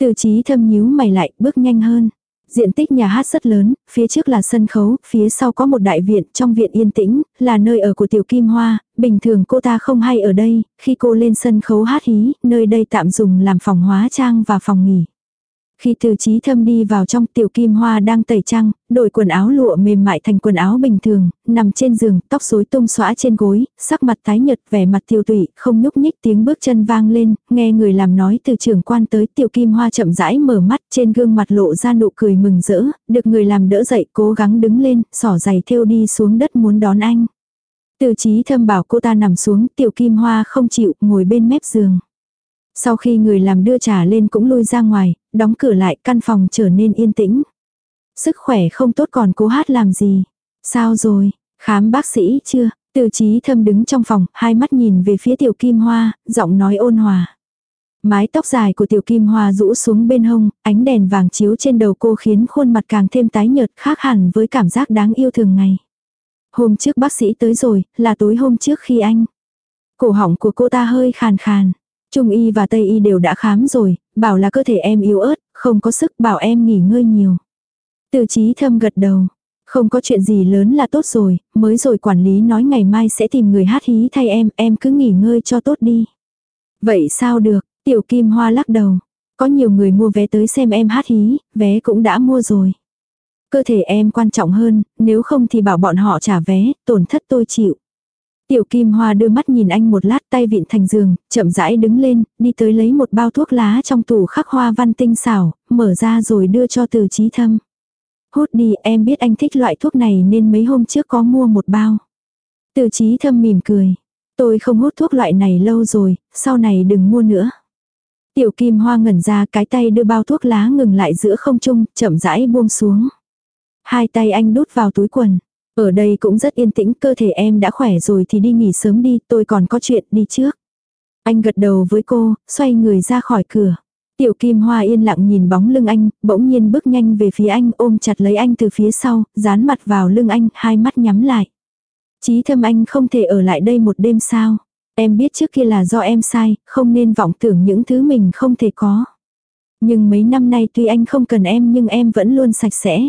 Từ trí thâm nhíu mày lại, bước nhanh hơn. Diện tích nhà hát rất lớn, phía trước là sân khấu, phía sau có một đại viện, trong viện yên tĩnh, là nơi ở của Tiểu Kim Hoa, bình thường cô ta không hay ở đây, khi cô lên sân khấu hát hí, nơi đây tạm dùng làm phòng hóa trang và phòng nghỉ. Khi từ trí thâm đi vào trong tiểu kim hoa đang tẩy trang, đổi quần áo lụa mềm mại thành quần áo bình thường, nằm trên giường, tóc rối tung xõa trên gối, sắc mặt tái nhợt vẻ mặt tiêu tụy, không nhúc nhích tiếng bước chân vang lên, nghe người làm nói từ trưởng quan tới tiểu kim hoa chậm rãi mở mắt trên gương mặt lộ ra nụ cười mừng rỡ, được người làm đỡ dậy cố gắng đứng lên, sỏ giày thêu đi xuống đất muốn đón anh. Từ trí thâm bảo cô ta nằm xuống, tiểu kim hoa không chịu, ngồi bên mép giường. Sau khi người làm đưa trà lên cũng lui ra ngoài, đóng cửa lại căn phòng trở nên yên tĩnh. Sức khỏe không tốt còn cố hát làm gì. Sao rồi, khám bác sĩ chưa? Từ trí thâm đứng trong phòng, hai mắt nhìn về phía tiểu kim hoa, giọng nói ôn hòa. Mái tóc dài của tiểu kim hoa rũ xuống bên hông, ánh đèn vàng chiếu trên đầu cô khiến khuôn mặt càng thêm tái nhợt khác hẳn với cảm giác đáng yêu thường ngày. Hôm trước bác sĩ tới rồi, là tối hôm trước khi anh. Cổ họng của cô ta hơi khàn khàn. Trung y và Tây y đều đã khám rồi, bảo là cơ thể em yếu ớt, không có sức bảo em nghỉ ngơi nhiều. Từ trí thâm gật đầu. Không có chuyện gì lớn là tốt rồi, mới rồi quản lý nói ngày mai sẽ tìm người hát hí thay em, em cứ nghỉ ngơi cho tốt đi. Vậy sao được, Tiểu Kim Hoa lắc đầu. Có nhiều người mua vé tới xem em hát hí, vé cũng đã mua rồi. Cơ thể em quan trọng hơn, nếu không thì bảo bọn họ trả vé, tổn thất tôi chịu. Tiểu Kim Hoa đưa mắt nhìn anh một lát tay vịn thành giường, chậm rãi đứng lên, đi tới lấy một bao thuốc lá trong tủ khắc hoa văn tinh xảo, mở ra rồi đưa cho từ trí thâm. Hút đi em biết anh thích loại thuốc này nên mấy hôm trước có mua một bao. Từ trí thâm mỉm cười. Tôi không hút thuốc loại này lâu rồi, sau này đừng mua nữa. Tiểu Kim Hoa ngẩn ra cái tay đưa bao thuốc lá ngừng lại giữa không trung, chậm rãi buông xuống. Hai tay anh đút vào túi quần. Ở đây cũng rất yên tĩnh, cơ thể em đã khỏe rồi thì đi nghỉ sớm đi, tôi còn có chuyện đi trước. Anh gật đầu với cô, xoay người ra khỏi cửa. Tiểu Kim Hoa yên lặng nhìn bóng lưng anh, bỗng nhiên bước nhanh về phía anh, ôm chặt lấy anh từ phía sau, dán mặt vào lưng anh, hai mắt nhắm lại. Chí thâm anh không thể ở lại đây một đêm sao. Em biết trước kia là do em sai, không nên vọng tưởng những thứ mình không thể có. Nhưng mấy năm nay tuy anh không cần em nhưng em vẫn luôn sạch sẽ.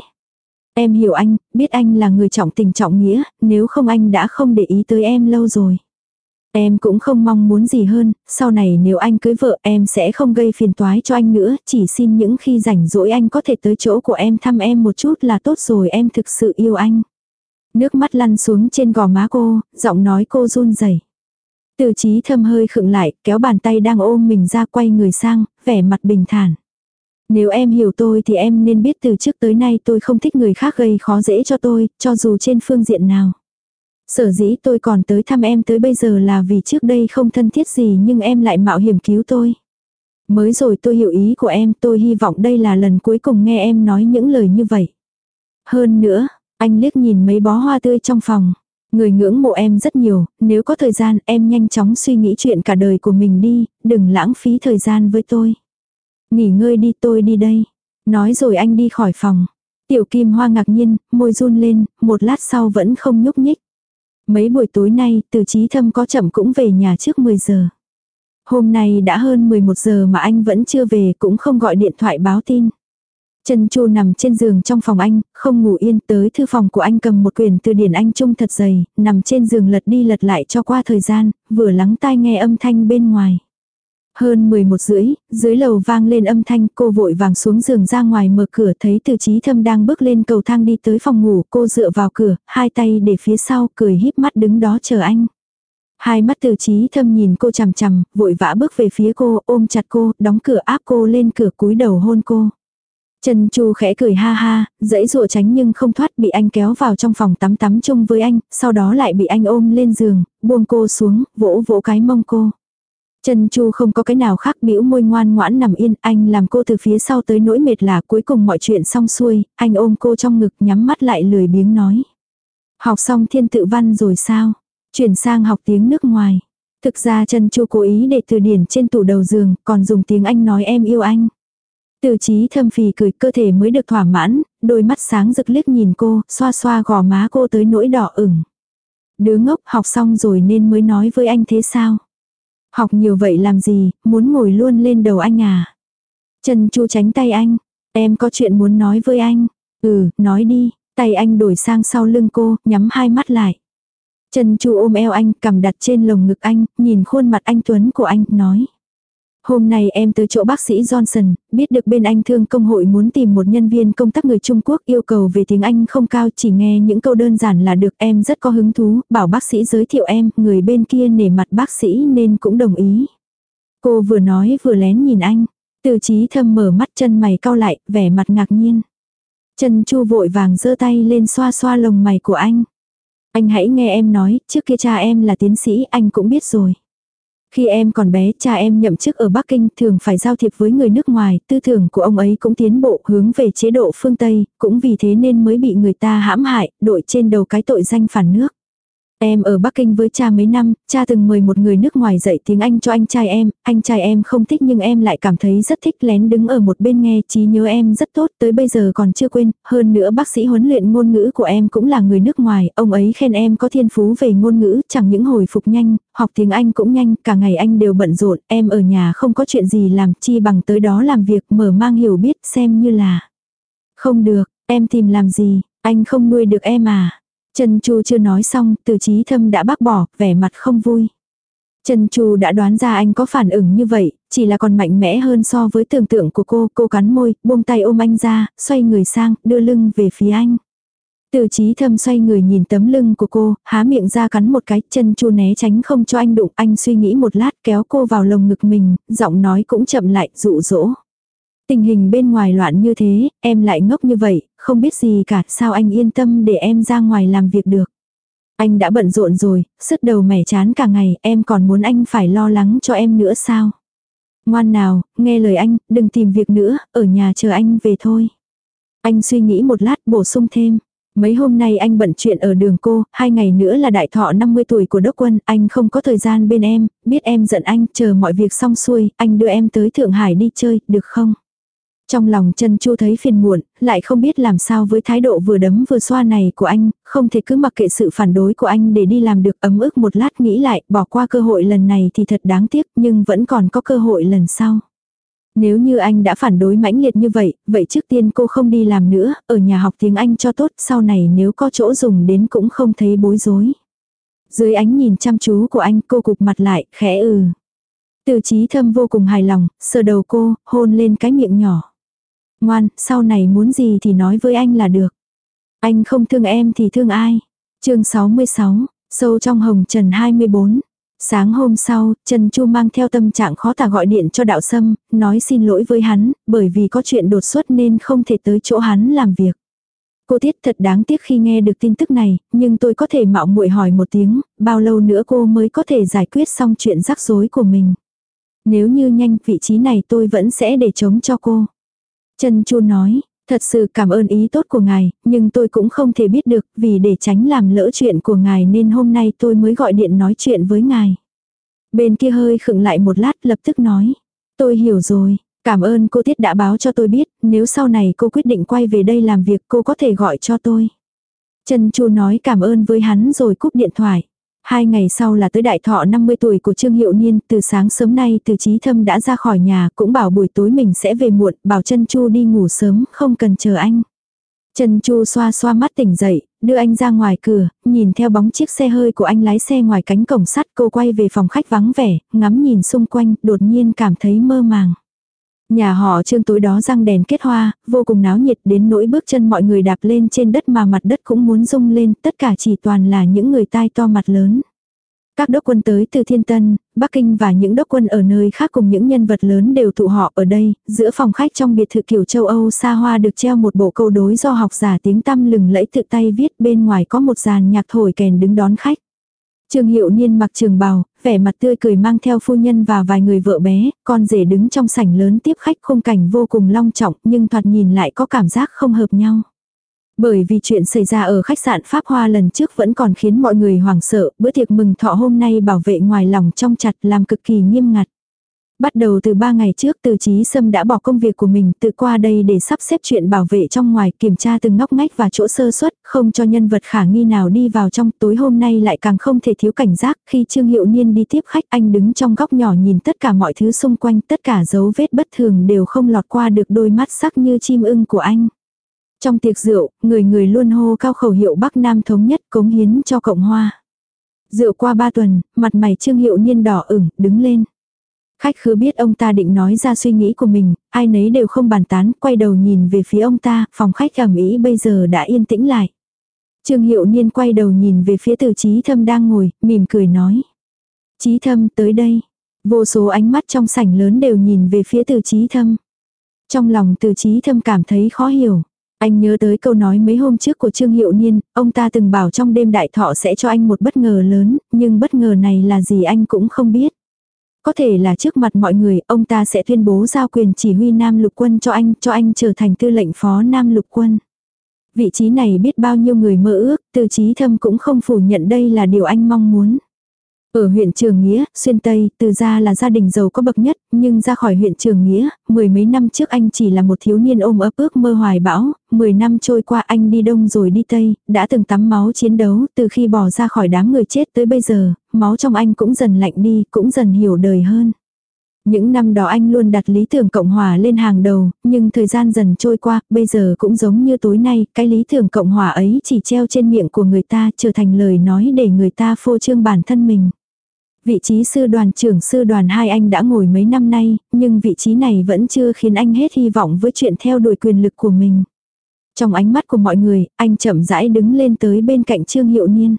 Em hiểu anh, biết anh là người trọng tình trọng nghĩa, nếu không anh đã không để ý tới em lâu rồi. Em cũng không mong muốn gì hơn, sau này nếu anh cưới vợ em sẽ không gây phiền toái cho anh nữa, chỉ xin những khi rảnh rỗi anh có thể tới chỗ của em thăm em một chút là tốt rồi em thực sự yêu anh. Nước mắt lăn xuống trên gò má cô, giọng nói cô run rẩy. Từ trí thâm hơi khựng lại, kéo bàn tay đang ôm mình ra quay người sang, vẻ mặt bình thản. Nếu em hiểu tôi thì em nên biết từ trước tới nay tôi không thích người khác gây khó dễ cho tôi, cho dù trên phương diện nào. Sở dĩ tôi còn tới thăm em tới bây giờ là vì trước đây không thân thiết gì nhưng em lại mạo hiểm cứu tôi. Mới rồi tôi hiểu ý của em, tôi hy vọng đây là lần cuối cùng nghe em nói những lời như vậy. Hơn nữa, anh liếc nhìn mấy bó hoa tươi trong phòng. Người ngưỡng mộ em rất nhiều, nếu có thời gian em nhanh chóng suy nghĩ chuyện cả đời của mình đi, đừng lãng phí thời gian với tôi. Nghỉ ngơi đi tôi đi đây. Nói rồi anh đi khỏi phòng. Tiểu Kim Hoa ngạc nhiên, môi run lên, một lát sau vẫn không nhúc nhích. Mấy buổi tối nay, từ trí thâm có chậm cũng về nhà trước 10 giờ. Hôm nay đã hơn 11 giờ mà anh vẫn chưa về cũng không gọi điện thoại báo tin. Trần Chu nằm trên giường trong phòng anh, không ngủ yên tới thư phòng của anh cầm một quyển từ điển anh trung thật dày, nằm trên giường lật đi lật lại cho qua thời gian, vừa lắng tai nghe âm thanh bên ngoài. Hơn 11 rưỡi, dưới lầu vang lên âm thanh cô vội vàng xuống giường ra ngoài mở cửa thấy từ trí thâm đang bước lên cầu thang đi tới phòng ngủ cô dựa vào cửa, hai tay để phía sau cười híp mắt đứng đó chờ anh. Hai mắt từ trí thâm nhìn cô chằm chằm, vội vã bước về phía cô, ôm chặt cô, đóng cửa áp cô lên cửa cúi đầu hôn cô. Trần Chu khẽ cười ha ha, dãy rụa tránh nhưng không thoát bị anh kéo vào trong phòng tắm tắm chung với anh, sau đó lại bị anh ôm lên giường, buông cô xuống, vỗ vỗ cái mông cô. Trần Chu không có cái nào khác bĩu môi ngoan ngoãn nằm yên, anh làm cô từ phía sau tới nỗi mệt là cuối cùng mọi chuyện xong xuôi, anh ôm cô trong ngực nhắm mắt lại lười biếng nói. Học xong thiên tự văn rồi sao? Chuyển sang học tiếng nước ngoài. Thực ra Trần Chu cố ý để từ điển trên tủ đầu giường, còn dùng tiếng Anh nói em yêu anh. Từ trí thâm phì cười cơ thể mới được thỏa mãn, đôi mắt sáng rực liếc nhìn cô, xoa xoa gò má cô tới nỗi đỏ ửng. Đứa ngốc học xong rồi nên mới nói với anh thế sao? Học nhiều vậy làm gì, muốn ngồi luôn lên đầu anh à? Trần Chu tránh tay anh, em có chuyện muốn nói với anh. Ừ, nói đi, tay anh đổi sang sau lưng cô, nhắm hai mắt lại. Trần Chu ôm eo anh, cầm đặt trên lồng ngực anh, nhìn khuôn mặt anh Tuấn của anh, nói. Hôm nay em tới chỗ bác sĩ Johnson, biết được bên anh thương công hội muốn tìm một nhân viên công tác người Trung Quốc yêu cầu về tiếng Anh không cao chỉ nghe những câu đơn giản là được em rất có hứng thú, bảo bác sĩ giới thiệu em, người bên kia nể mặt bác sĩ nên cũng đồng ý. Cô vừa nói vừa lén nhìn anh, từ trí thâm mở mắt chân mày cau lại, vẻ mặt ngạc nhiên. Trần Chu vội vàng giơ tay lên xoa xoa lồng mày của anh. Anh hãy nghe em nói, trước kia cha em là tiến sĩ anh cũng biết rồi. Khi em còn bé, cha em nhậm chức ở Bắc Kinh thường phải giao thiệp với người nước ngoài, tư tưởng của ông ấy cũng tiến bộ hướng về chế độ phương Tây, cũng vì thế nên mới bị người ta hãm hại, đội trên đầu cái tội danh phản nước. Em ở Bắc Kinh với cha mấy năm, cha từng mời một người nước ngoài dạy tiếng Anh cho anh trai em, anh trai em không thích nhưng em lại cảm thấy rất thích lén đứng ở một bên nghe trí nhớ em rất tốt tới bây giờ còn chưa quên, hơn nữa bác sĩ huấn luyện ngôn ngữ của em cũng là người nước ngoài, ông ấy khen em có thiên phú về ngôn ngữ, chẳng những hồi phục nhanh, học tiếng Anh cũng nhanh, cả ngày anh đều bận rộn, em ở nhà không có chuyện gì làm chi bằng tới đó làm việc mở mang hiểu biết xem như là. Không được, em tìm làm gì, anh không nuôi được em à. Trần Chu chưa nói xong, từ trí thâm đã bác bỏ, vẻ mặt không vui. Trần Chu đã đoán ra anh có phản ứng như vậy, chỉ là còn mạnh mẽ hơn so với tưởng tượng của cô, cô cắn môi, buông tay ôm anh ra, xoay người sang, đưa lưng về phía anh. Từ trí thâm xoay người nhìn tấm lưng của cô, há miệng ra cắn một cái, chân chu né tránh không cho anh đụng, anh suy nghĩ một lát kéo cô vào lồng ngực mình, giọng nói cũng chậm lại, dụ dỗ. Tình hình bên ngoài loạn như thế, em lại ngốc như vậy, không biết gì cả, sao anh yên tâm để em ra ngoài làm việc được. Anh đã bận rộn rồi, sứt đầu mẻ chán cả ngày, em còn muốn anh phải lo lắng cho em nữa sao? Ngoan nào, nghe lời anh, đừng tìm việc nữa, ở nhà chờ anh về thôi. Anh suy nghĩ một lát bổ sung thêm. Mấy hôm nay anh bận chuyện ở đường cô, hai ngày nữa là đại thọ 50 tuổi của đốc quân, anh không có thời gian bên em, biết em giận anh, chờ mọi việc xong xuôi, anh đưa em tới Thượng Hải đi chơi, được không? Trong lòng chân chu thấy phiền muộn, lại không biết làm sao với thái độ vừa đấm vừa xoa này của anh, không thể cứ mặc kệ sự phản đối của anh để đi làm được ấm ức một lát nghĩ lại, bỏ qua cơ hội lần này thì thật đáng tiếc nhưng vẫn còn có cơ hội lần sau. Nếu như anh đã phản đối mãnh liệt như vậy, vậy trước tiên cô không đi làm nữa, ở nhà học tiếng Anh cho tốt, sau này nếu có chỗ dùng đến cũng không thấy bối rối. Dưới ánh nhìn chăm chú của anh cô cục mặt lại, khẽ ừ. Từ trí thâm vô cùng hài lòng, sờ đầu cô, hôn lên cái miệng nhỏ. Ngoan, sau này muốn gì thì nói với anh là được. Anh không thương em thì thương ai. chương 66, sâu trong hồng trần 24. Sáng hôm sau, Trần Chu mang theo tâm trạng khó tả gọi điện cho đạo sâm, nói xin lỗi với hắn, bởi vì có chuyện đột xuất nên không thể tới chỗ hắn làm việc. Cô Tiết thật đáng tiếc khi nghe được tin tức này, nhưng tôi có thể mạo muội hỏi một tiếng, bao lâu nữa cô mới có thể giải quyết xong chuyện rắc rối của mình. Nếu như nhanh vị trí này tôi vẫn sẽ để chống cho cô. Trần Chu nói, thật sự cảm ơn ý tốt của ngài, nhưng tôi cũng không thể biết được, vì để tránh làm lỡ chuyện của ngài nên hôm nay tôi mới gọi điện nói chuyện với ngài. Bên kia hơi khựng lại một lát lập tức nói, tôi hiểu rồi, cảm ơn cô Tiết đã báo cho tôi biết, nếu sau này cô quyết định quay về đây làm việc cô có thể gọi cho tôi. Trần Chu nói cảm ơn với hắn rồi cúp điện thoại. Hai ngày sau là tới đại thọ 50 tuổi của Trương Hiệu Niên, từ sáng sớm nay từ trí thâm đã ra khỏi nhà, cũng bảo buổi tối mình sẽ về muộn, bảo chân Chu đi ngủ sớm, không cần chờ anh. Trần Chu xoa xoa mắt tỉnh dậy, đưa anh ra ngoài cửa, nhìn theo bóng chiếc xe hơi của anh lái xe ngoài cánh cổng sắt cô quay về phòng khách vắng vẻ, ngắm nhìn xung quanh, đột nhiên cảm thấy mơ màng. Nhà họ trương tối đó răng đèn kết hoa, vô cùng náo nhiệt đến nỗi bước chân mọi người đạp lên trên đất mà mặt đất cũng muốn rung lên, tất cả chỉ toàn là những người tai to mặt lớn. Các đốc quân tới từ Thiên Tân, Bắc Kinh và những đốc quân ở nơi khác cùng những nhân vật lớn đều tụ họ ở đây, giữa phòng khách trong biệt thự kiểu châu Âu xa hoa được treo một bộ câu đối do học giả tiếng tăm lừng lẫy tự tay viết bên ngoài có một dàn nhạc thổi kèn đứng đón khách. Trương Hiệu Niên mặc trường bào, vẻ mặt tươi cười mang theo phu nhân và vài người vợ bé, con rể đứng trong sảnh lớn tiếp khách khung cảnh vô cùng long trọng nhưng thoạt nhìn lại có cảm giác không hợp nhau. Bởi vì chuyện xảy ra ở khách sạn Pháp Hoa lần trước vẫn còn khiến mọi người hoảng sợ, bữa tiệc mừng thọ hôm nay bảo vệ ngoài lòng trong chặt làm cực kỳ nghiêm ngặt. Bắt đầu từ 3 ngày trước từ trí sâm đã bỏ công việc của mình tự qua đây để sắp xếp chuyện bảo vệ trong ngoài kiểm tra từng ngóc ngách và chỗ sơ suất, không cho nhân vật khả nghi nào đi vào trong tối hôm nay lại càng không thể thiếu cảnh giác khi Trương Hiệu Niên đi tiếp khách anh đứng trong góc nhỏ nhìn tất cả mọi thứ xung quanh tất cả dấu vết bất thường đều không lọt qua được đôi mắt sắc như chim ưng của anh. Trong tiệc rượu, người người luôn hô cao khẩu hiệu Bắc Nam thống nhất cống hiến cho Cộng Hoa. Rượu qua ba tuần, mặt mày Trương Hiệu Niên đỏ ửng, đứng lên. Khách khứa biết ông ta định nói ra suy nghĩ của mình, ai nấy đều không bàn tán, quay đầu nhìn về phía ông ta, phòng khách ẩm ý bây giờ đã yên tĩnh lại. Trương Hiệu Niên quay đầu nhìn về phía từ trí thâm đang ngồi, mỉm cười nói. Trí thâm tới đây. Vô số ánh mắt trong sảnh lớn đều nhìn về phía từ trí thâm. Trong lòng từ trí thâm cảm thấy khó hiểu. Anh nhớ tới câu nói mấy hôm trước của Trương Hiệu Niên, ông ta từng bảo trong đêm đại thọ sẽ cho anh một bất ngờ lớn, nhưng bất ngờ này là gì anh cũng không biết. Có thể là trước mặt mọi người, ông ta sẽ tuyên bố giao quyền chỉ huy Nam lục quân cho anh, cho anh trở thành tư lệnh phó Nam lục quân. Vị trí này biết bao nhiêu người mơ ước, từ trí thâm cũng không phủ nhận đây là điều anh mong muốn. Ở huyện Trường Nghĩa, xuyên Tây, từ ra là gia đình giàu có bậc nhất, nhưng ra khỏi huyện Trường Nghĩa, mười mấy năm trước anh chỉ là một thiếu niên ôm ấp ước mơ hoài bão, mười năm trôi qua anh đi đông rồi đi Tây, đã từng tắm máu chiến đấu, từ khi bỏ ra khỏi đám người chết tới bây giờ, máu trong anh cũng dần lạnh đi, cũng dần hiểu đời hơn. Những năm đó anh luôn đặt lý tưởng Cộng Hòa lên hàng đầu, nhưng thời gian dần trôi qua, bây giờ cũng giống như tối nay, cái lý tưởng Cộng Hòa ấy chỉ treo trên miệng của người ta trở thành lời nói để người ta phô trương bản thân mình. Vị trí sư đoàn trưởng sư đoàn hai anh đã ngồi mấy năm nay, nhưng vị trí này vẫn chưa khiến anh hết hy vọng với chuyện theo đuổi quyền lực của mình. Trong ánh mắt của mọi người, anh chậm rãi đứng lên tới bên cạnh Trương Hiệu Niên.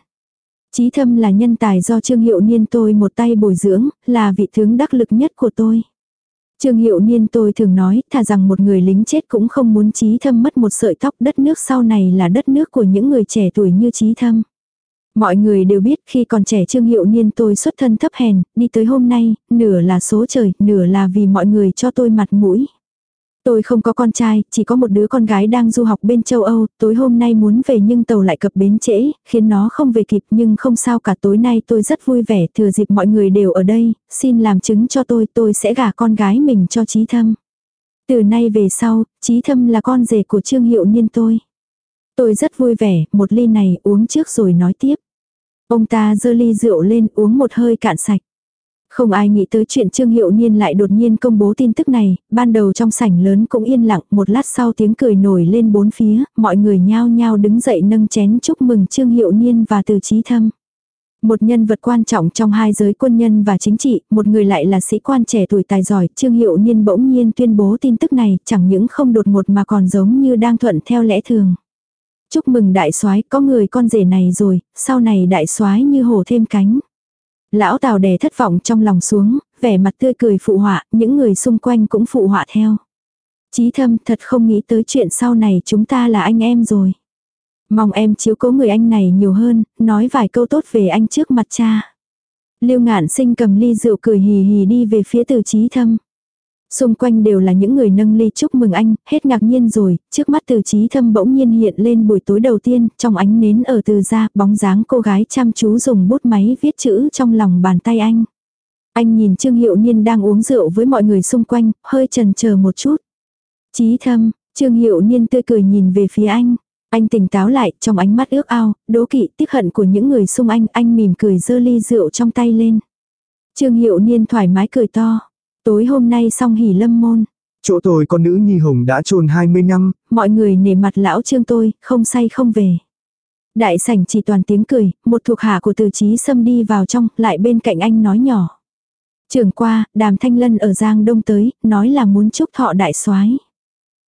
Chí thâm là nhân tài do Trương Hiệu Niên tôi một tay bồi dưỡng, là vị tướng đắc lực nhất của tôi. Trương Hiệu Niên tôi thường nói, thà rằng một người lính chết cũng không muốn Chí Thâm mất một sợi tóc đất nước sau này là đất nước của những người trẻ tuổi như Chí Thâm. Mọi người đều biết khi còn trẻ Trương Hiệu Niên tôi xuất thân thấp hèn, đi tới hôm nay, nửa là số trời, nửa là vì mọi người cho tôi mặt mũi. Tôi không có con trai, chỉ có một đứa con gái đang du học bên châu Âu, tối hôm nay muốn về nhưng tàu lại cập bến trễ, khiến nó không về kịp nhưng không sao cả tối nay tôi rất vui vẻ thừa dịp mọi người đều ở đây, xin làm chứng cho tôi tôi sẽ gả con gái mình cho Trí Thâm. Từ nay về sau, Trí Thâm là con rể của Trương Hiệu Niên tôi. Tôi rất vui vẻ, một ly này uống trước rồi nói tiếp. Ông ta dơ ly rượu lên uống một hơi cạn sạch. Không ai nghĩ tới chuyện Trương Hiệu Niên lại đột nhiên công bố tin tức này, ban đầu trong sảnh lớn cũng yên lặng, một lát sau tiếng cười nổi lên bốn phía, mọi người nhao nhao đứng dậy nâng chén chúc mừng Trương Hiệu Niên và từ trí thâm. Một nhân vật quan trọng trong hai giới quân nhân và chính trị, một người lại là sĩ quan trẻ tuổi tài giỏi, Trương Hiệu Niên bỗng nhiên tuyên bố tin tức này, chẳng những không đột ngột mà còn giống như đang thuận theo lẽ thường. Chúc mừng đại soái có người con rể này rồi, sau này đại soái như hổ thêm cánh. Lão Tào đè thất vọng trong lòng xuống, vẻ mặt tươi cười phụ họa, những người xung quanh cũng phụ họa theo. Chí thâm thật không nghĩ tới chuyện sau này chúng ta là anh em rồi. Mong em chiếu cố người anh này nhiều hơn, nói vài câu tốt về anh trước mặt cha. Lưu ngạn sinh cầm ly rượu cười hì hì đi về phía từ trí thâm. Xung quanh đều là những người nâng ly chúc mừng anh, hết ngạc nhiên rồi, trước mắt từ trí thâm bỗng nhiên hiện lên buổi tối đầu tiên, trong ánh nến ở từ ra, bóng dáng cô gái chăm chú dùng bút máy viết chữ trong lòng bàn tay anh. Anh nhìn Trương Hiệu Niên đang uống rượu với mọi người xung quanh, hơi chần chờ một chút. Trí thâm, Trương Hiệu Niên tươi cười nhìn về phía anh. Anh tỉnh táo lại, trong ánh mắt ước ao, đố kỵ, tiếc hận của những người xung anh, anh mỉm cười dơ ly rượu trong tay lên. Trương Hiệu Niên thoải mái cười to. Tối hôm nay xong hỉ lâm môn. Chỗ tôi con nữ nhi hồng đã trồn 20 năm. Mọi người nể mặt lão trương tôi, không say không về. Đại sảnh chỉ toàn tiếng cười, một thuộc hạ của từ trí xâm đi vào trong, lại bên cạnh anh nói nhỏ. Trường qua, đàm thanh lân ở Giang Đông tới, nói là muốn chúc thọ đại soái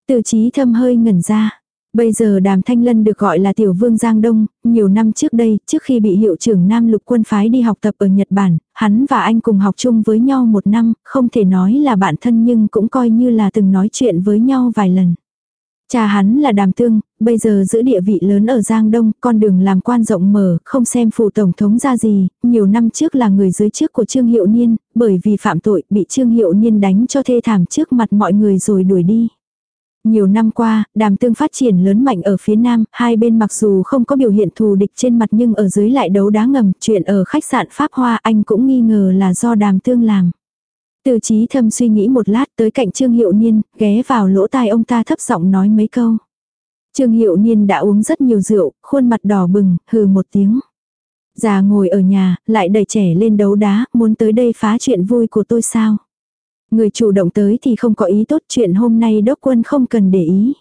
Từ trí thâm hơi ngẩn ra. Bây giờ Đàm Thanh Lân được gọi là Tiểu Vương Giang Đông, nhiều năm trước đây, trước khi bị hiệu trưởng Nam Lục quân phái đi học tập ở Nhật Bản, hắn và anh cùng học chung với nhau một năm, không thể nói là bạn thân nhưng cũng coi như là từng nói chuyện với nhau vài lần. Cha hắn là đàm tương, bây giờ giữ địa vị lớn ở Giang Đông, con đường làm quan rộng mở, không xem phù tổng thống ra gì, nhiều năm trước là người dưới trước của Trương Hiệu Niên, bởi vì phạm tội bị Trương Hiệu Niên đánh cho thê thảm trước mặt mọi người rồi đuổi đi. Nhiều năm qua, đàm tương phát triển lớn mạnh ở phía nam, hai bên mặc dù không có biểu hiện thù địch trên mặt nhưng ở dưới lại đấu đá ngầm, chuyện ở khách sạn Pháp Hoa anh cũng nghi ngờ là do đàm tương làm. Từ trí thâm suy nghĩ một lát tới cạnh Trương Hiệu Niên, ghé vào lỗ tai ông ta thấp giọng nói mấy câu. Trương Hiệu Niên đã uống rất nhiều rượu, khuôn mặt đỏ bừng, hừ một tiếng. Già ngồi ở nhà, lại đẩy trẻ lên đấu đá, muốn tới đây phá chuyện vui của tôi sao? Người chủ động tới thì không có ý tốt chuyện hôm nay đốc quân không cần để ý.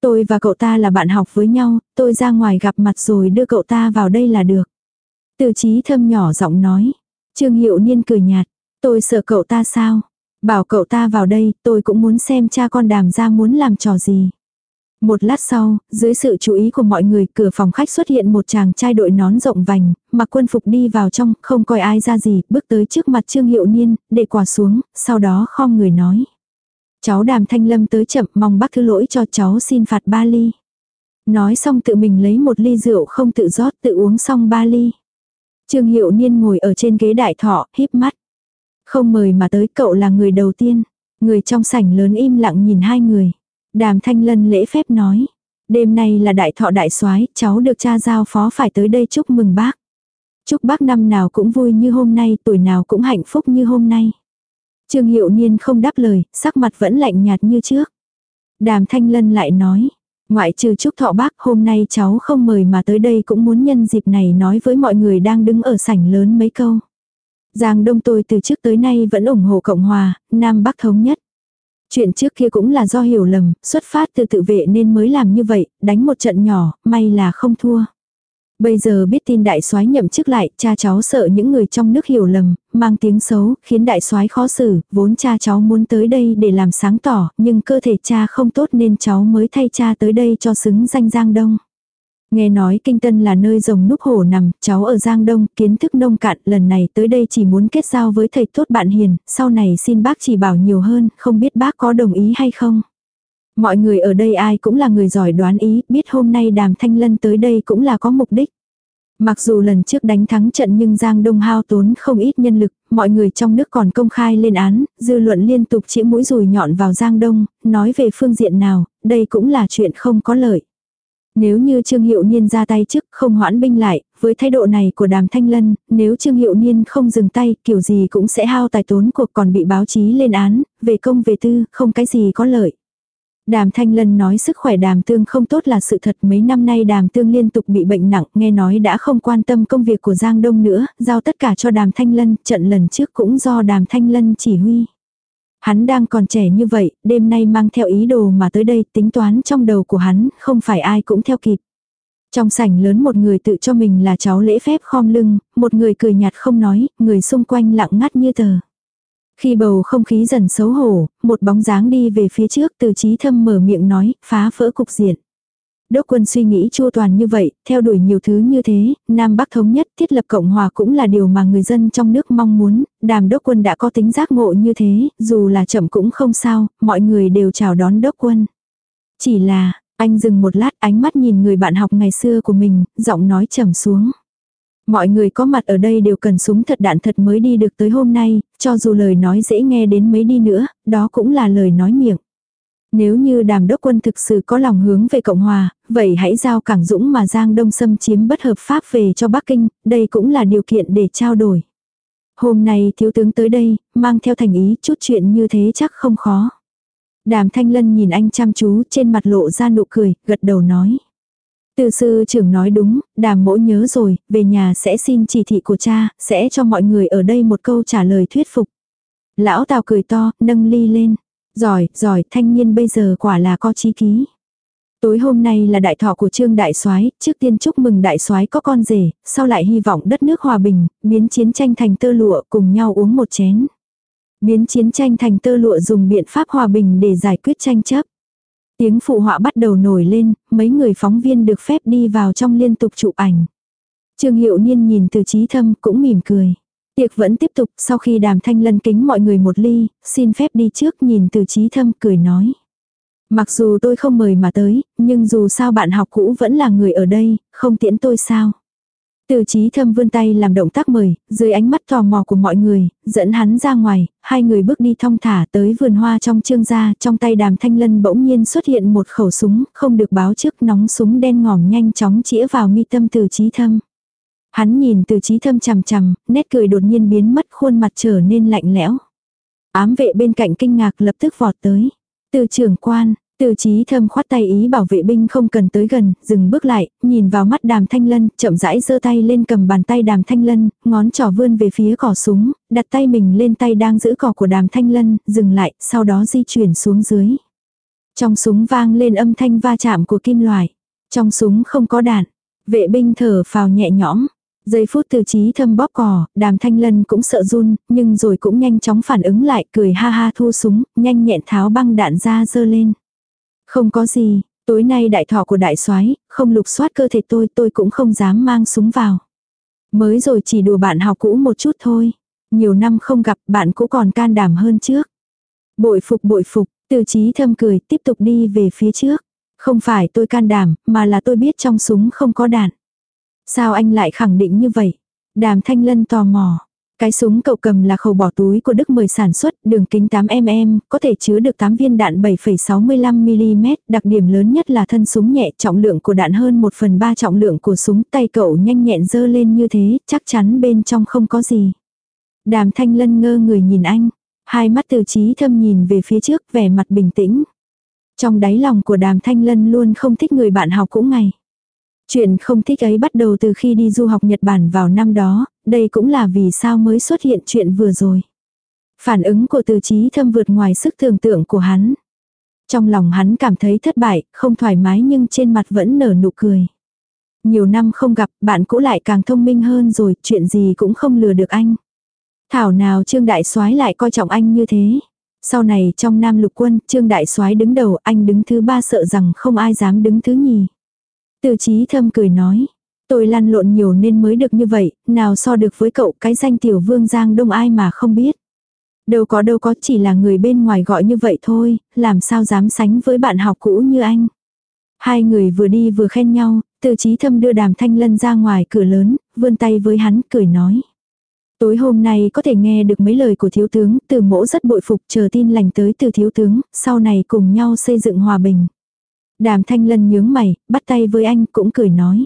Tôi và cậu ta là bạn học với nhau, tôi ra ngoài gặp mặt rồi đưa cậu ta vào đây là được. Từ trí thâm nhỏ giọng nói. Trương Hiệu Niên cười nhạt. Tôi sợ cậu ta sao? Bảo cậu ta vào đây, tôi cũng muốn xem cha con đàm ra muốn làm trò gì. Một lát sau, dưới sự chú ý của mọi người, cửa phòng khách xuất hiện một chàng trai đội nón rộng vành, mặc quân phục đi vào trong, không coi ai ra gì, bước tới trước mặt Trương Hiệu Niên, để quả xuống, sau đó khom người nói. Cháu đàm thanh lâm tới chậm, mong bác thứ lỗi cho cháu xin phạt ba ly. Nói xong tự mình lấy một ly rượu không tự rót tự uống xong ba ly. Trương Hiệu Niên ngồi ở trên ghế đại thọ, híp mắt. Không mời mà tới cậu là người đầu tiên. Người trong sảnh lớn im lặng nhìn hai người. Đàm Thanh Lân lễ phép nói. Đêm nay là đại thọ đại soái cháu được cha giao phó phải tới đây chúc mừng bác. Chúc bác năm nào cũng vui như hôm nay, tuổi nào cũng hạnh phúc như hôm nay. Trương Hiệu Niên không đáp lời, sắc mặt vẫn lạnh nhạt như trước. Đàm Thanh Lân lại nói, ngoại trừ chúc thọ bác hôm nay cháu không mời mà tới đây cũng muốn nhân dịp này nói với mọi người đang đứng ở sảnh lớn mấy câu. Giang Đông tôi từ trước tới nay vẫn ủng hộ Cộng Hòa, Nam Bắc thống nhất. Chuyện trước kia cũng là do hiểu lầm, xuất phát từ tự vệ nên mới làm như vậy, đánh một trận nhỏ, may là không thua. Bây giờ biết tin đại soái nhậm chức lại, cha cháu sợ những người trong nước hiểu lầm, mang tiếng xấu, khiến đại soái khó xử, vốn cha cháu muốn tới đây để làm sáng tỏ, nhưng cơ thể cha không tốt nên cháu mới thay cha tới đây cho xứng danh Giang Đông. Nghe nói Kinh Tân là nơi rồng núp hổ nằm, cháu ở Giang Đông, kiến thức nông cạn, lần này tới đây chỉ muốn kết giao với thầy tốt bạn hiền, sau này xin bác chỉ bảo nhiều hơn, không biết bác có đồng ý hay không. Mọi người ở đây ai cũng là người giỏi đoán ý, biết hôm nay đàm thanh lân tới đây cũng là có mục đích. Mặc dù lần trước đánh thắng trận nhưng Giang Đông hao tốn không ít nhân lực, mọi người trong nước còn công khai lên án, dư luận liên tục chĩa mũi rùi nhọn vào Giang Đông, nói về phương diện nào, đây cũng là chuyện không có lợi. Nếu như Trương Hiệu Niên ra tay trước không hoãn binh lại, với thái độ này của đàm thanh lân, nếu Trương Hiệu Niên không dừng tay, kiểu gì cũng sẽ hao tài tốn cuộc còn bị báo chí lên án, về công về tư, không cái gì có lợi. Đàm Thanh Lân nói sức khỏe đàm tương không tốt là sự thật mấy năm nay đàm tương liên tục bị bệnh nặng, nghe nói đã không quan tâm công việc của Giang Đông nữa, giao tất cả cho đàm Thanh Lân, trận lần trước cũng do đàm Thanh Lân chỉ huy. Hắn đang còn trẻ như vậy, đêm nay mang theo ý đồ mà tới đây tính toán trong đầu của hắn, không phải ai cũng theo kịp. Trong sảnh lớn một người tự cho mình là cháu lễ phép khom lưng, một người cười nhạt không nói, người xung quanh lặng ngắt như tờ. Khi bầu không khí dần xấu hổ, một bóng dáng đi về phía trước từ trí thâm mở miệng nói, phá vỡ cục diện. Đốc quân suy nghĩ chua toàn như vậy, theo đuổi nhiều thứ như thế, Nam Bắc thống nhất thiết lập Cộng Hòa cũng là điều mà người dân trong nước mong muốn, đàm đốc quân đã có tính giác ngộ như thế, dù là chậm cũng không sao, mọi người đều chào đón đốc quân. Chỉ là, anh dừng một lát ánh mắt nhìn người bạn học ngày xưa của mình, giọng nói trầm xuống. Mọi người có mặt ở đây đều cần súng thật đạn thật mới đi được tới hôm nay, cho dù lời nói dễ nghe đến mấy đi nữa, đó cũng là lời nói miệng. Nếu như đàm đốc quân thực sự có lòng hướng về Cộng Hòa, vậy hãy giao Cảng Dũng mà Giang Đông xâm chiếm bất hợp pháp về cho Bắc Kinh, đây cũng là điều kiện để trao đổi. Hôm nay thiếu tướng tới đây, mang theo thành ý chút chuyện như thế chắc không khó. Đàm Thanh Lân nhìn anh chăm chú trên mặt lộ ra nụ cười, gật đầu nói. Từ sư trưởng nói đúng, đàm mỗ nhớ rồi, về nhà sẽ xin chỉ thị của cha, sẽ cho mọi người ở đây một câu trả lời thuyết phục. Lão Tào cười to, nâng ly lên. Giỏi, giỏi, thanh niên bây giờ quả là có chí ký. Tối hôm nay là đại thọ của Trương Đại Soái, trước tiên chúc mừng Đại Soái có con rể, sau lại hy vọng đất nước hòa bình, biến chiến tranh thành tơ lụa cùng nhau uống một chén. Biến chiến tranh thành tơ lụa dùng biện pháp hòa bình để giải quyết tranh chấp. Tiếng phụ họa bắt đầu nổi lên, mấy người phóng viên được phép đi vào trong liên tục chụp ảnh. Trương Hiệu Niên nhìn từ trí thâm cũng mỉm cười. Tiệc vẫn tiếp tục, sau khi đàm thanh lân kính mọi người một ly, xin phép đi trước nhìn từ trí thâm cười nói. Mặc dù tôi không mời mà tới, nhưng dù sao bạn học cũ vẫn là người ở đây, không tiễn tôi sao. Từ trí thâm vươn tay làm động tác mời, dưới ánh mắt tò mò của mọi người, dẫn hắn ra ngoài, hai người bước đi thong thả tới vườn hoa trong trương gia, trong tay đàm thanh lân bỗng nhiên xuất hiện một khẩu súng, không được báo trước nóng súng đen ngòm nhanh chóng chĩa vào mi tâm từ trí thâm. Hắn nhìn từ trí thâm chằm chằm, nét cười đột nhiên biến mất khuôn mặt trở nên lạnh lẽo. Ám vệ bên cạnh kinh ngạc lập tức vọt tới. Từ trưởng quan, từ trí thâm khoát tay ý bảo vệ binh không cần tới gần, dừng bước lại, nhìn vào mắt đàm thanh lân, chậm rãi giơ tay lên cầm bàn tay đàm thanh lân, ngón trỏ vươn về phía cỏ súng, đặt tay mình lên tay đang giữ cỏ của đàm thanh lân, dừng lại, sau đó di chuyển xuống dưới. Trong súng vang lên âm thanh va chạm của kim loại. Trong súng không có đạn. Vệ binh thở phào nhẹ nhõm. Giây phút từ trí thâm bóp cỏ, đàm thanh lân cũng sợ run, nhưng rồi cũng nhanh chóng phản ứng lại, cười ha ha thu súng, nhanh nhẹn tháo băng đạn ra dơ lên. Không có gì, tối nay đại thọ của đại soái không lục soát cơ thể tôi, tôi cũng không dám mang súng vào. Mới rồi chỉ đùa bạn học cũ một chút thôi. Nhiều năm không gặp bạn cũ còn can đảm hơn trước. Bội phục bội phục, từ trí thâm cười tiếp tục đi về phía trước. Không phải tôi can đảm, mà là tôi biết trong súng không có đạn. Sao anh lại khẳng định như vậy? Đàm Thanh Lân tò mò. Cái súng cậu cầm là khẩu bỏ túi của Đức mời sản xuất, đường kính 8mm, có thể chứa được 8 viên đạn 7,65mm, đặc điểm lớn nhất là thân súng nhẹ, trọng lượng của đạn hơn 1 phần 3 trọng lượng của súng, tay cậu nhanh nhẹn dơ lên như thế, chắc chắn bên trong không có gì. Đàm thanh lân ngơ người nhìn anh, hai mắt từ trí thâm nhìn về phía trước, vẻ mặt bình tĩnh. Trong đáy lòng của đàm thanh lân luôn không thích người bạn học cũng ngày. Chuyện không thích ấy bắt đầu từ khi đi du học Nhật Bản vào năm đó, đây cũng là vì sao mới xuất hiện chuyện vừa rồi. Phản ứng của từ trí thâm vượt ngoài sức tưởng tượng của hắn. Trong lòng hắn cảm thấy thất bại, không thoải mái nhưng trên mặt vẫn nở nụ cười. Nhiều năm không gặp, bạn cũ lại càng thông minh hơn rồi, chuyện gì cũng không lừa được anh. Thảo nào Trương Đại Soái lại coi trọng anh như thế. Sau này trong Nam Lục Quân, Trương Đại Soái đứng đầu, anh đứng thứ ba sợ rằng không ai dám đứng thứ nhì. Từ chí thâm cười nói, tôi lăn lộn nhiều nên mới được như vậy, nào so được với cậu cái danh tiểu vương Giang Đông ai mà không biết. Đâu có đâu có chỉ là người bên ngoài gọi như vậy thôi, làm sao dám sánh với bạn học cũ như anh. Hai người vừa đi vừa khen nhau, từ chí thâm đưa đàm thanh lân ra ngoài cửa lớn, vươn tay với hắn cười nói. Tối hôm nay có thể nghe được mấy lời của thiếu tướng, từ mỗ rất bội phục chờ tin lành tới từ thiếu tướng, sau này cùng nhau xây dựng hòa bình. Đàm thanh lân nhướng mày, bắt tay với anh cũng cười nói.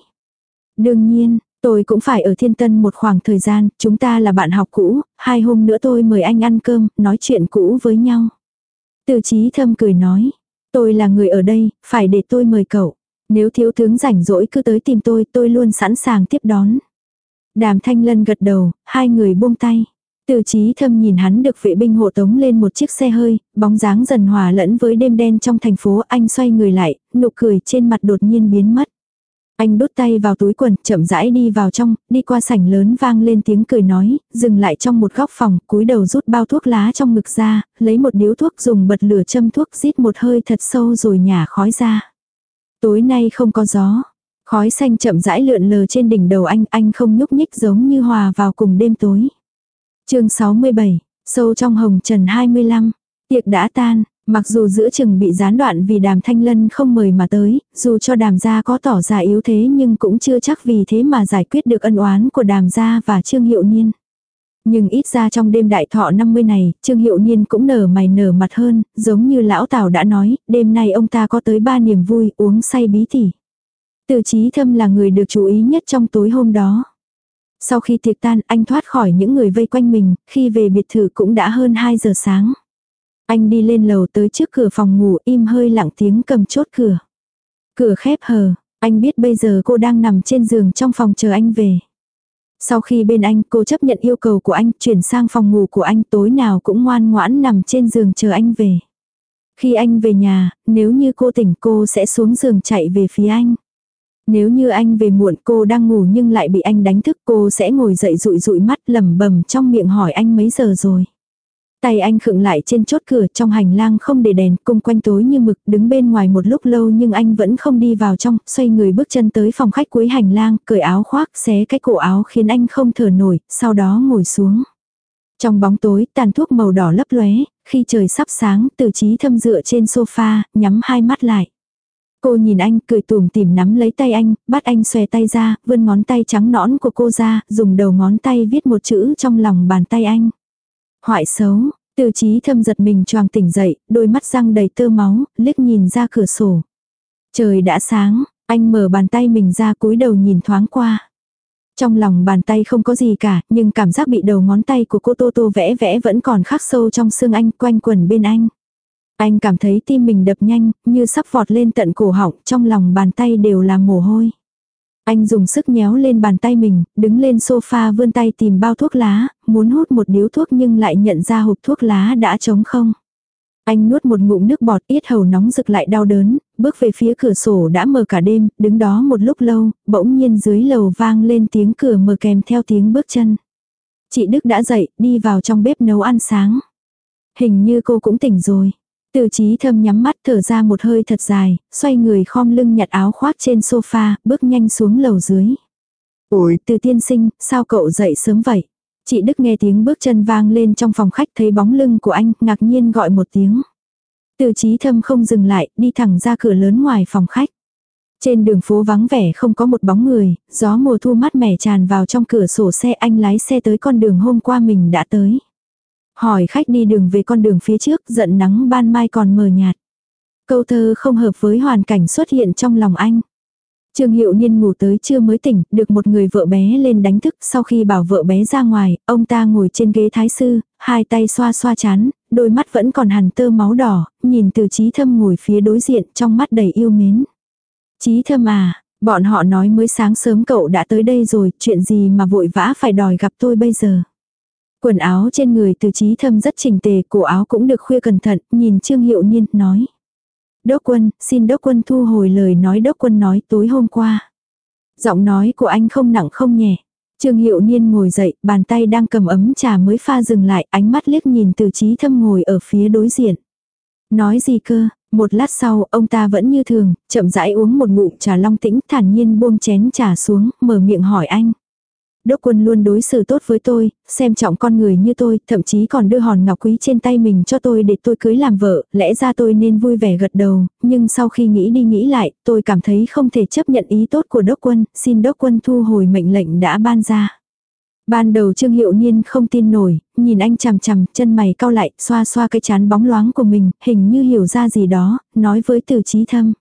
Đương nhiên, tôi cũng phải ở thiên tân một khoảng thời gian, chúng ta là bạn học cũ, hai hôm nữa tôi mời anh ăn cơm, nói chuyện cũ với nhau. Từ chí thâm cười nói, tôi là người ở đây, phải để tôi mời cậu. Nếu thiếu tướng rảnh rỗi cứ tới tìm tôi, tôi luôn sẵn sàng tiếp đón. Đàm thanh lân gật đầu, hai người buông tay. Từ trí thâm nhìn hắn được vệ binh hộ tống lên một chiếc xe hơi, bóng dáng dần hòa lẫn với đêm đen trong thành phố anh xoay người lại, nụ cười trên mặt đột nhiên biến mất. Anh đút tay vào túi quần, chậm rãi đi vào trong, đi qua sảnh lớn vang lên tiếng cười nói, dừng lại trong một góc phòng, cúi đầu rút bao thuốc lá trong ngực ra, lấy một điếu thuốc dùng bật lửa châm thuốc rít một hơi thật sâu rồi nhả khói ra. Tối nay không có gió, khói xanh chậm rãi lượn lờ trên đỉnh đầu anh, anh không nhúc nhích giống như hòa vào cùng đêm tối chương 67, sâu trong hồng trần 25, tiệc đã tan, mặc dù giữa chừng bị gián đoạn vì đàm thanh lân không mời mà tới, dù cho đàm gia có tỏ ra yếu thế nhưng cũng chưa chắc vì thế mà giải quyết được ân oán của đàm gia và trương hiệu niên. Nhưng ít ra trong đêm đại thọ 50 này, Trương Hiệu Niên cũng nở mày nở mặt hơn, giống như lão Tào đã nói, đêm nay ông ta có tới ba niềm vui, uống say bí tỉ. Từ trí thâm là người được chú ý nhất trong tối hôm đó. Sau khi tiệc tan anh thoát khỏi những người vây quanh mình, khi về biệt thự cũng đã hơn 2 giờ sáng. Anh đi lên lầu tới trước cửa phòng ngủ im hơi lặng tiếng cầm chốt cửa. Cửa khép hờ, anh biết bây giờ cô đang nằm trên giường trong phòng chờ anh về. Sau khi bên anh cô chấp nhận yêu cầu của anh chuyển sang phòng ngủ của anh tối nào cũng ngoan ngoãn nằm trên giường chờ anh về. Khi anh về nhà, nếu như cô tỉnh cô sẽ xuống giường chạy về phía anh. Nếu như anh về muộn cô đang ngủ nhưng lại bị anh đánh thức cô sẽ ngồi dậy rụi rụi mắt lẩm bẩm trong miệng hỏi anh mấy giờ rồi. Tay anh khựng lại trên chốt cửa trong hành lang không để đèn, cung quanh tối như mực, đứng bên ngoài một lúc lâu nhưng anh vẫn không đi vào trong, xoay người bước chân tới phòng khách cuối hành lang, cởi áo khoác, xé cái cổ áo khiến anh không thở nổi, sau đó ngồi xuống. Trong bóng tối, tàn thuốc màu đỏ lấp lóe, khi trời sắp sáng, từ trí thâm dựa trên sofa, nhắm hai mắt lại. Cô nhìn anh, cười tùm tìm nắm lấy tay anh, bắt anh xòe tay ra, vươn ngón tay trắng nõn của cô ra, dùng đầu ngón tay viết một chữ trong lòng bàn tay anh. Hoại xấu, từ trí thâm giật mình choàng tỉnh dậy, đôi mắt răng đầy tơ máu, liếc nhìn ra cửa sổ. Trời đã sáng, anh mở bàn tay mình ra cúi đầu nhìn thoáng qua. Trong lòng bàn tay không có gì cả, nhưng cảm giác bị đầu ngón tay của cô Tô Tô vẽ vẽ vẫn còn khắc sâu trong xương anh quanh quần bên anh. Anh cảm thấy tim mình đập nhanh, như sắp vọt lên tận cổ họng, trong lòng bàn tay đều là mồ hôi. Anh dùng sức nhéo lên bàn tay mình, đứng lên sofa vươn tay tìm bao thuốc lá, muốn hút một điếu thuốc nhưng lại nhận ra hộp thuốc lá đã trống không. Anh nuốt một ngụm nước bọt yết hầu nóng rực lại đau đớn, bước về phía cửa sổ đã mở cả đêm, đứng đó một lúc lâu, bỗng nhiên dưới lầu vang lên tiếng cửa mở kèm theo tiếng bước chân. Chị Đức đã dậy, đi vào trong bếp nấu ăn sáng. Hình như cô cũng tỉnh rồi. Từ trí thâm nhắm mắt thở ra một hơi thật dài, xoay người khom lưng nhặt áo khoác trên sofa, bước nhanh xuống lầu dưới. Ôi, từ tiên sinh, sao cậu dậy sớm vậy? Chị Đức nghe tiếng bước chân vang lên trong phòng khách thấy bóng lưng của anh, ngạc nhiên gọi một tiếng. Từ trí thâm không dừng lại, đi thẳng ra cửa lớn ngoài phòng khách. Trên đường phố vắng vẻ không có một bóng người, gió mùa thu mát mẻ tràn vào trong cửa sổ xe anh lái xe tới con đường hôm qua mình đã tới. Hỏi khách đi đường về con đường phía trước, giận nắng ban mai còn mờ nhạt. Câu thơ không hợp với hoàn cảnh xuất hiện trong lòng anh. Trương Hiệu Niên ngủ tới trưa mới tỉnh, được một người vợ bé lên đánh thức, sau khi bảo vợ bé ra ngoài, ông ta ngồi trên ghế thái sư, hai tay xoa xoa chán, đôi mắt vẫn còn hằn tơ máu đỏ, nhìn từ trí thâm ngồi phía đối diện trong mắt đầy yêu mến. Trí thâm à, bọn họ nói mới sáng sớm cậu đã tới đây rồi, chuyện gì mà vội vã phải đòi gặp tôi bây giờ. Quần áo trên người từ trí thâm rất chỉnh tề, cổ áo cũng được khuya cẩn thận, nhìn Trương Hiệu Niên, nói. Đốc quân, xin đốc quân thu hồi lời nói đốc quân nói tối hôm qua. Giọng nói của anh không nặng không nhẹ. Trương Hiệu Niên ngồi dậy, bàn tay đang cầm ấm trà mới pha dừng lại, ánh mắt liếc nhìn từ trí thâm ngồi ở phía đối diện. Nói gì cơ, một lát sau, ông ta vẫn như thường, chậm rãi uống một ngụm trà long tĩnh, thản nhiên buông chén trà xuống, mở miệng hỏi anh. Đốc quân luôn đối xử tốt với tôi, xem trọng con người như tôi, thậm chí còn đưa hòn ngọc quý trên tay mình cho tôi để tôi cưới làm vợ, lẽ ra tôi nên vui vẻ gật đầu, nhưng sau khi nghĩ đi nghĩ lại, tôi cảm thấy không thể chấp nhận ý tốt của đốc quân, xin đốc quân thu hồi mệnh lệnh đã ban ra. Ban đầu Trương Hiệu Niên không tin nổi, nhìn anh chằm chằm, chân mày cau lại, xoa xoa cái chán bóng loáng của mình, hình như hiểu ra gì đó, nói với từ trí thâm.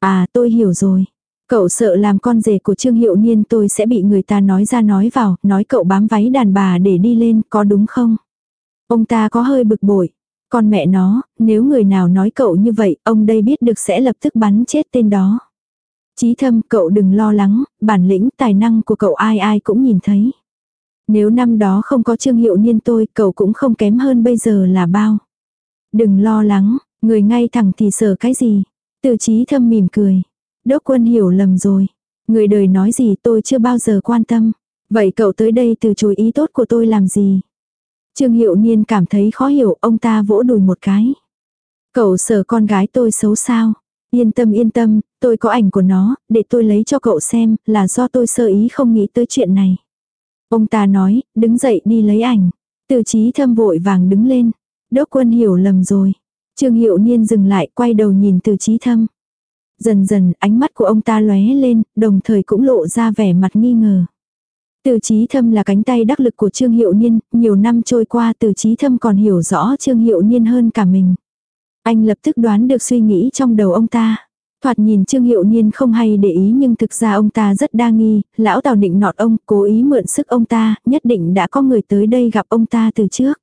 À tôi hiểu rồi. Cậu sợ làm con rể của Trương Hiệu Niên tôi sẽ bị người ta nói ra nói vào, nói cậu bám váy đàn bà để đi lên, có đúng không? Ông ta có hơi bực bội. Con mẹ nó, nếu người nào nói cậu như vậy, ông đây biết được sẽ lập tức bắn chết tên đó. Chí thâm, cậu đừng lo lắng, bản lĩnh, tài năng của cậu ai ai cũng nhìn thấy. Nếu năm đó không có Trương Hiệu Niên tôi, cậu cũng không kém hơn bây giờ là bao. Đừng lo lắng, người ngay thẳng thì sợ cái gì. Từ chí thâm mỉm cười. Đốc quân hiểu lầm rồi. Người đời nói gì tôi chưa bao giờ quan tâm. Vậy cậu tới đây từ chối ý tốt của tôi làm gì? Trương Hiệu Niên cảm thấy khó hiểu, ông ta vỗ đùi một cái. Cậu sợ con gái tôi xấu sao? Yên tâm yên tâm, tôi có ảnh của nó, để tôi lấy cho cậu xem, là do tôi sơ ý không nghĩ tới chuyện này. Ông ta nói, đứng dậy đi lấy ảnh. Từ trí thâm vội vàng đứng lên. Đốc quân hiểu lầm rồi. Trương Hiệu Niên dừng lại, quay đầu nhìn từ trí thâm. Dần dần ánh mắt của ông ta lóe lên, đồng thời cũng lộ ra vẻ mặt nghi ngờ. Từ trí thâm là cánh tay đắc lực của Trương Hiệu Niên, nhiều năm trôi qua từ trí thâm còn hiểu rõ Trương Hiệu Niên hơn cả mình. Anh lập tức đoán được suy nghĩ trong đầu ông ta. Thoạt nhìn Trương Hiệu Niên không hay để ý nhưng thực ra ông ta rất đa nghi, lão Tào định nọt ông, cố ý mượn sức ông ta, nhất định đã có người tới đây gặp ông ta từ trước.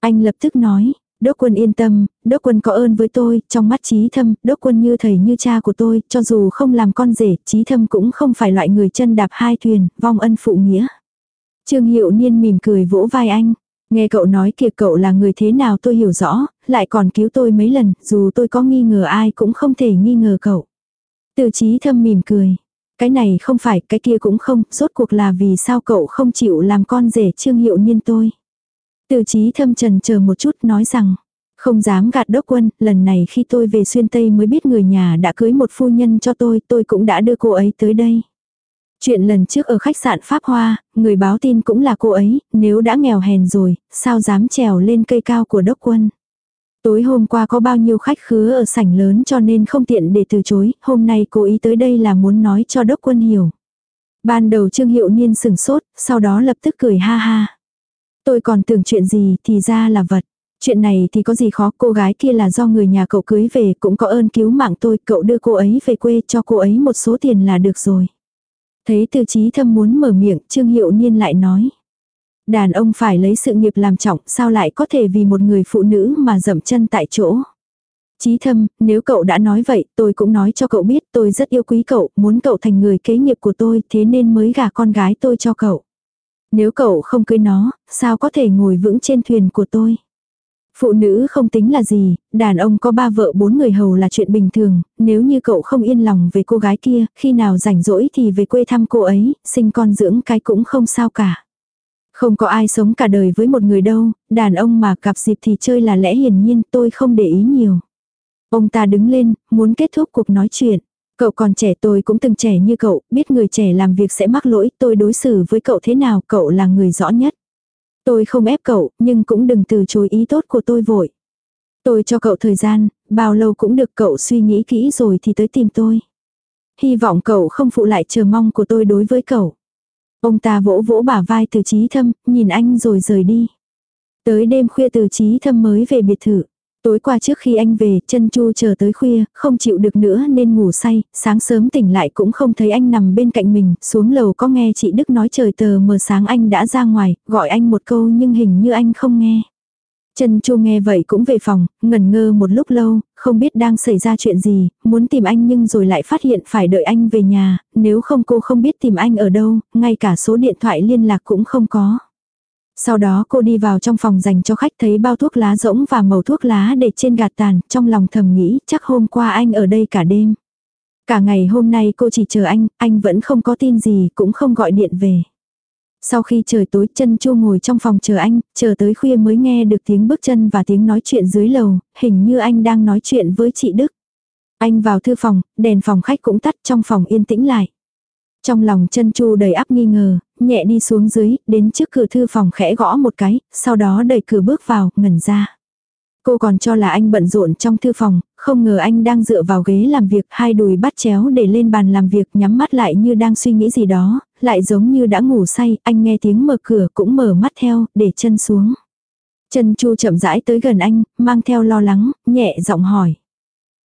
Anh lập tức nói, Đốc quân yên tâm, đốc quân có ơn với tôi, trong mắt trí thâm, đốc quân như thầy như cha của tôi, cho dù không làm con rể, trí thâm cũng không phải loại người chân đạp hai thuyền, vong ân phụ nghĩa. Trương Hiệu Niên mỉm cười vỗ vai anh. Nghe cậu nói kìa cậu là người thế nào tôi hiểu rõ, lại còn cứu tôi mấy lần, dù tôi có nghi ngờ ai cũng không thể nghi ngờ cậu. Từ trí thâm mỉm cười. Cái này không phải, cái kia cũng không, rốt cuộc là vì sao cậu không chịu làm con rể Trương Hiệu Niên tôi. Từ trí thâm trần chờ một chút nói rằng, không dám gạt đốc quân, lần này khi tôi về xuyên Tây mới biết người nhà đã cưới một phu nhân cho tôi, tôi cũng đã đưa cô ấy tới đây. Chuyện lần trước ở khách sạn Pháp Hoa, người báo tin cũng là cô ấy, nếu đã nghèo hèn rồi, sao dám trèo lên cây cao của đốc quân. Tối hôm qua có bao nhiêu khách khứa ở sảnh lớn cho nên không tiện để từ chối, hôm nay cô ý tới đây là muốn nói cho đốc quân hiểu. Ban đầu Trương Hiệu Niên sừng sốt, sau đó lập tức cười ha ha. Tôi còn tưởng chuyện gì thì ra là vật. Chuyện này thì có gì khó, cô gái kia là do người nhà cậu cưới về, cũng có ơn cứu mạng tôi, cậu đưa cô ấy về quê cho cô ấy một số tiền là được rồi. Thấy từ trí thâm muốn mở miệng, Trương Hiệu Niên lại nói. Đàn ông phải lấy sự nghiệp làm trọng, sao lại có thể vì một người phụ nữ mà dậm chân tại chỗ. Chí thâm, nếu cậu đã nói vậy, tôi cũng nói cho cậu biết tôi rất yêu quý cậu, muốn cậu thành người kế nghiệp của tôi, thế nên mới gả con gái tôi cho cậu. Nếu cậu không cưới nó, sao có thể ngồi vững trên thuyền của tôi? Phụ nữ không tính là gì, đàn ông có ba vợ bốn người hầu là chuyện bình thường, nếu như cậu không yên lòng về cô gái kia, khi nào rảnh rỗi thì về quê thăm cô ấy, sinh con dưỡng cái cũng không sao cả. Không có ai sống cả đời với một người đâu, đàn ông mà gặp dịp thì chơi là lẽ hiển nhiên tôi không để ý nhiều. Ông ta đứng lên, muốn kết thúc cuộc nói chuyện. Cậu còn trẻ tôi cũng từng trẻ như cậu, biết người trẻ làm việc sẽ mắc lỗi, tôi đối xử với cậu thế nào, cậu là người rõ nhất. Tôi không ép cậu, nhưng cũng đừng từ chối ý tốt của tôi vội. Tôi cho cậu thời gian, bao lâu cũng được cậu suy nghĩ kỹ rồi thì tới tìm tôi. Hy vọng cậu không phụ lại chờ mong của tôi đối với cậu. Ông ta vỗ vỗ bả vai từ trí thâm, nhìn anh rồi rời đi. Tới đêm khuya từ trí thâm mới về biệt thự. Tối qua trước khi anh về, chân chu chờ tới khuya, không chịu được nữa nên ngủ say, sáng sớm tỉnh lại cũng không thấy anh nằm bên cạnh mình, xuống lầu có nghe chị Đức nói trời tờ mờ sáng anh đã ra ngoài, gọi anh một câu nhưng hình như anh không nghe. Chân chu nghe vậy cũng về phòng, ngẩn ngơ một lúc lâu, không biết đang xảy ra chuyện gì, muốn tìm anh nhưng rồi lại phát hiện phải đợi anh về nhà, nếu không cô không biết tìm anh ở đâu, ngay cả số điện thoại liên lạc cũng không có. Sau đó cô đi vào trong phòng dành cho khách thấy bao thuốc lá rỗng và màu thuốc lá để trên gạt tàn, trong lòng thầm nghĩ chắc hôm qua anh ở đây cả đêm. Cả ngày hôm nay cô chỉ chờ anh, anh vẫn không có tin gì, cũng không gọi điện về. Sau khi trời tối chân chu ngồi trong phòng chờ anh, chờ tới khuya mới nghe được tiếng bước chân và tiếng nói chuyện dưới lầu, hình như anh đang nói chuyện với chị Đức. Anh vào thư phòng, đèn phòng khách cũng tắt trong phòng yên tĩnh lại. Trong lòng chân chu đầy áp nghi ngờ, nhẹ đi xuống dưới, đến trước cửa thư phòng khẽ gõ một cái, sau đó đẩy cửa bước vào, ngẩn ra. Cô còn cho là anh bận rộn trong thư phòng, không ngờ anh đang dựa vào ghế làm việc, hai đùi bắt chéo để lên bàn làm việc nhắm mắt lại như đang suy nghĩ gì đó, lại giống như đã ngủ say, anh nghe tiếng mở cửa cũng mở mắt theo, để chân xuống. Chân chu chậm rãi tới gần anh, mang theo lo lắng, nhẹ giọng hỏi.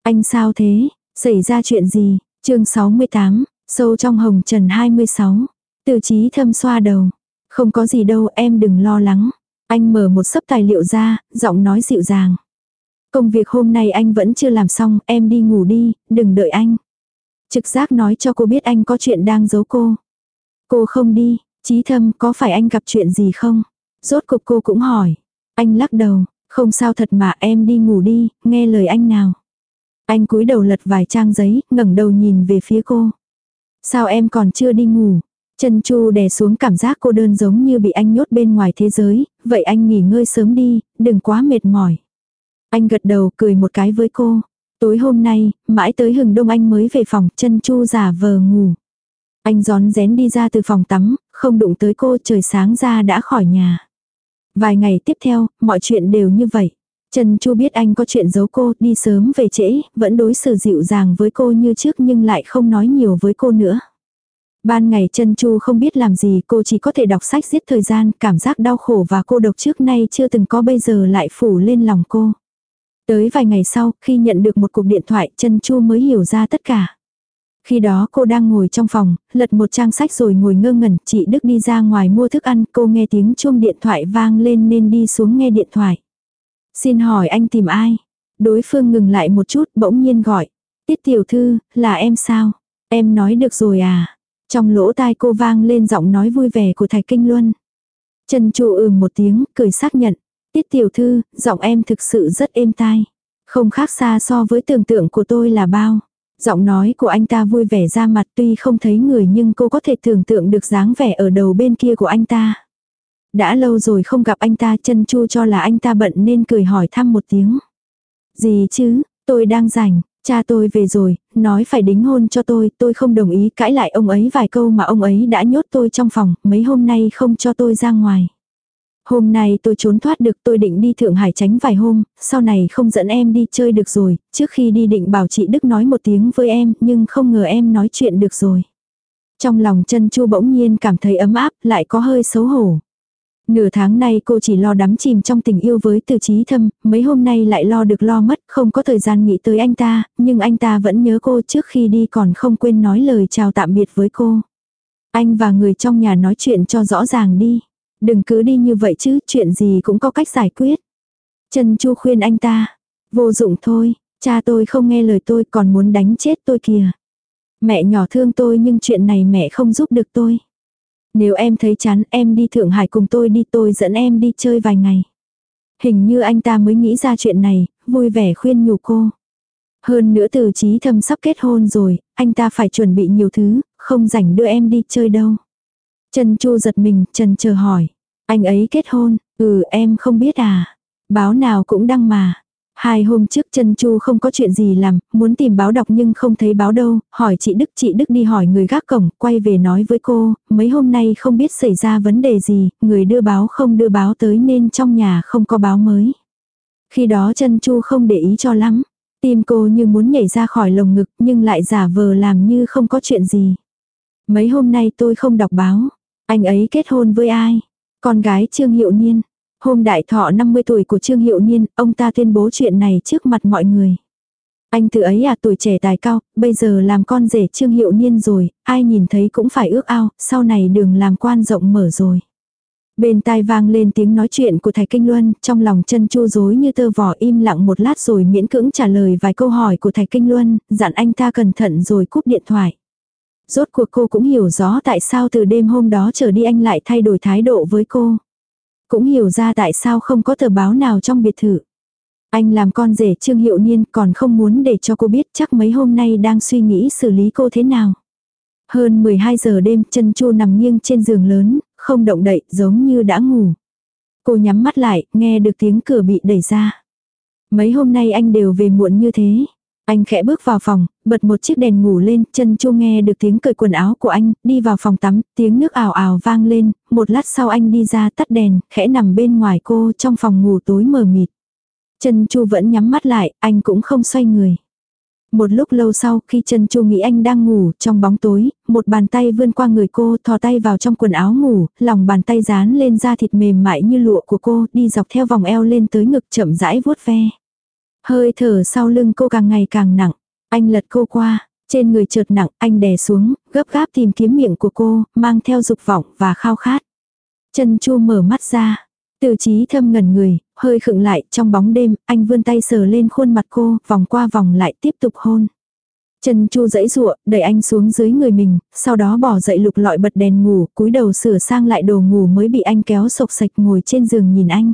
Anh sao thế? Xảy ra chuyện gì? chương 68, sâu trong hồng trần 26. Từ trí thâm xoa đầu. Không có gì đâu em đừng lo lắng. Anh mở một sấp tài liệu ra, giọng nói dịu dàng. Công việc hôm nay anh vẫn chưa làm xong, em đi ngủ đi, đừng đợi anh. Trực giác nói cho cô biết anh có chuyện đang giấu cô. Cô không đi, trí thâm có phải anh gặp chuyện gì không? Rốt cục cô cũng hỏi. Anh lắc đầu, không sao thật mà em đi ngủ đi, nghe lời anh nào. Anh cúi đầu lật vài trang giấy, ngẩng đầu nhìn về phía cô. Sao em còn chưa đi ngủ? Chân chu đè xuống cảm giác cô đơn giống như bị anh nhốt bên ngoài thế giới, vậy anh nghỉ ngơi sớm đi, đừng quá mệt mỏi. Anh gật đầu cười một cái với cô. Tối hôm nay, mãi tới hừng đông anh mới về phòng, chân chu giả vờ ngủ. Anh gión rén đi ra từ phòng tắm, không đụng tới cô trời sáng ra đã khỏi nhà. Vài ngày tiếp theo, mọi chuyện đều như vậy. Trần Chu biết anh có chuyện giấu cô, đi sớm về trễ, vẫn đối xử dịu dàng với cô như trước nhưng lại không nói nhiều với cô nữa. Ban ngày Trần Chu không biết làm gì, cô chỉ có thể đọc sách giết thời gian, cảm giác đau khổ và cô độc trước nay chưa từng có bây giờ lại phủ lên lòng cô. Tới vài ngày sau, khi nhận được một cuộc điện thoại, Trần Chu mới hiểu ra tất cả. Khi đó cô đang ngồi trong phòng, lật một trang sách rồi ngồi ngơ ngẩn, chị Đức đi ra ngoài mua thức ăn, cô nghe tiếng chuông điện thoại vang lên nên đi xuống nghe điện thoại. Xin hỏi anh tìm ai? Đối phương ngừng lại một chút bỗng nhiên gọi. Tiết tiểu thư, là em sao? Em nói được rồi à? Trong lỗ tai cô vang lên giọng nói vui vẻ của Thạch Kinh Luân. Trần trụ ừm một tiếng, cười xác nhận. Tiết tiểu thư, giọng em thực sự rất êm tai. Không khác xa so với tưởng tượng của tôi là bao. Giọng nói của anh ta vui vẻ ra mặt tuy không thấy người nhưng cô có thể tưởng tượng được dáng vẻ ở đầu bên kia của anh ta. Đã lâu rồi không gặp anh ta chân chu cho là anh ta bận nên cười hỏi thăm một tiếng. Gì chứ, tôi đang rảnh, cha tôi về rồi, nói phải đính hôn cho tôi, tôi không đồng ý cãi lại ông ấy vài câu mà ông ấy đã nhốt tôi trong phòng, mấy hôm nay không cho tôi ra ngoài. Hôm nay tôi trốn thoát được tôi định đi Thượng Hải tránh vài hôm, sau này không dẫn em đi chơi được rồi, trước khi đi định bảo chị Đức nói một tiếng với em, nhưng không ngờ em nói chuyện được rồi. Trong lòng chân chu bỗng nhiên cảm thấy ấm áp, lại có hơi xấu hổ. Nửa tháng nay cô chỉ lo đắm chìm trong tình yêu với từ trí thâm, mấy hôm nay lại lo được lo mất, không có thời gian nghĩ tới anh ta, nhưng anh ta vẫn nhớ cô trước khi đi còn không quên nói lời chào tạm biệt với cô. Anh và người trong nhà nói chuyện cho rõ ràng đi. Đừng cứ đi như vậy chứ, chuyện gì cũng có cách giải quyết. Trần Chu khuyên anh ta. Vô dụng thôi, cha tôi không nghe lời tôi còn muốn đánh chết tôi kìa. Mẹ nhỏ thương tôi nhưng chuyện này mẹ không giúp được tôi. Nếu em thấy chán em đi Thượng Hải cùng tôi đi tôi dẫn em đi chơi vài ngày. Hình như anh ta mới nghĩ ra chuyện này, vui vẻ khuyên nhủ cô. Hơn nữa từ trí thâm sắp kết hôn rồi, anh ta phải chuẩn bị nhiều thứ, không rảnh đưa em đi chơi đâu. Trần Chu giật mình, Trần chờ hỏi. Anh ấy kết hôn, ừ em không biết à. Báo nào cũng đăng mà. Hai hôm trước chân Chu không có chuyện gì làm, muốn tìm báo đọc nhưng không thấy báo đâu, hỏi chị Đức, chị Đức đi hỏi người gác cổng, quay về nói với cô, mấy hôm nay không biết xảy ra vấn đề gì, người đưa báo không đưa báo tới nên trong nhà không có báo mới. Khi đó chân Chu không để ý cho lắm, tim cô như muốn nhảy ra khỏi lồng ngực nhưng lại giả vờ làm như không có chuyện gì. Mấy hôm nay tôi không đọc báo, anh ấy kết hôn với ai? Con gái Trương Hiệu Niên. Hôm đại thọ 50 tuổi của Trương Hiệu Niên, ông ta tuyên bố chuyện này trước mặt mọi người. Anh tự ấy à tuổi trẻ tài cao, bây giờ làm con rể Trương Hiệu Niên rồi, ai nhìn thấy cũng phải ước ao, sau này đường làm quan rộng mở rồi. Bên tai vang lên tiếng nói chuyện của thạch Kinh Luân, trong lòng chân chu rối như tơ vỏ im lặng một lát rồi miễn cưỡng trả lời vài câu hỏi của thạch Kinh Luân, dặn anh ta cẩn thận rồi cúp điện thoại. Rốt cuộc cô cũng hiểu rõ tại sao từ đêm hôm đó trở đi anh lại thay đổi thái độ với cô. Cũng hiểu ra tại sao không có tờ báo nào trong biệt thự. Anh làm con rể Trương Hiệu Niên còn không muốn để cho cô biết chắc mấy hôm nay đang suy nghĩ xử lý cô thế nào. Hơn 12 giờ đêm chân chu nằm nghiêng trên giường lớn, không động đậy giống như đã ngủ. Cô nhắm mắt lại, nghe được tiếng cửa bị đẩy ra. Mấy hôm nay anh đều về muộn như thế. Anh khẽ bước vào phòng, bật một chiếc đèn ngủ lên, chân chu nghe được tiếng cởi quần áo của anh, đi vào phòng tắm, tiếng nước ảo ảo vang lên, một lát sau anh đi ra tắt đèn, khẽ nằm bên ngoài cô trong phòng ngủ tối mờ mịt. Chân chu vẫn nhắm mắt lại, anh cũng không xoay người. Một lúc lâu sau, khi chân chu nghĩ anh đang ngủ, trong bóng tối, một bàn tay vươn qua người cô, thò tay vào trong quần áo ngủ, lòng bàn tay dán lên da thịt mềm mại như lụa của cô, đi dọc theo vòng eo lên tới ngực chậm rãi vuốt ve. Hơi thở sau lưng cô càng ngày càng nặng. Anh lật cô qua, trên người chợt nặng, anh đè xuống, gấp gáp tìm kiếm miệng của cô, mang theo dục vọng và khao khát. Chân chu mở mắt ra. Từ trí thâm ngẩn người, hơi khựng lại, trong bóng đêm, anh vươn tay sờ lên khuôn mặt cô, vòng qua vòng lại tiếp tục hôn. Chân chu dãy rụa, đẩy anh xuống dưới người mình, sau đó bỏ dậy lục lọi bật đèn ngủ, cúi đầu sửa sang lại đồ ngủ mới bị anh kéo sộc sạch ngồi trên giường nhìn anh.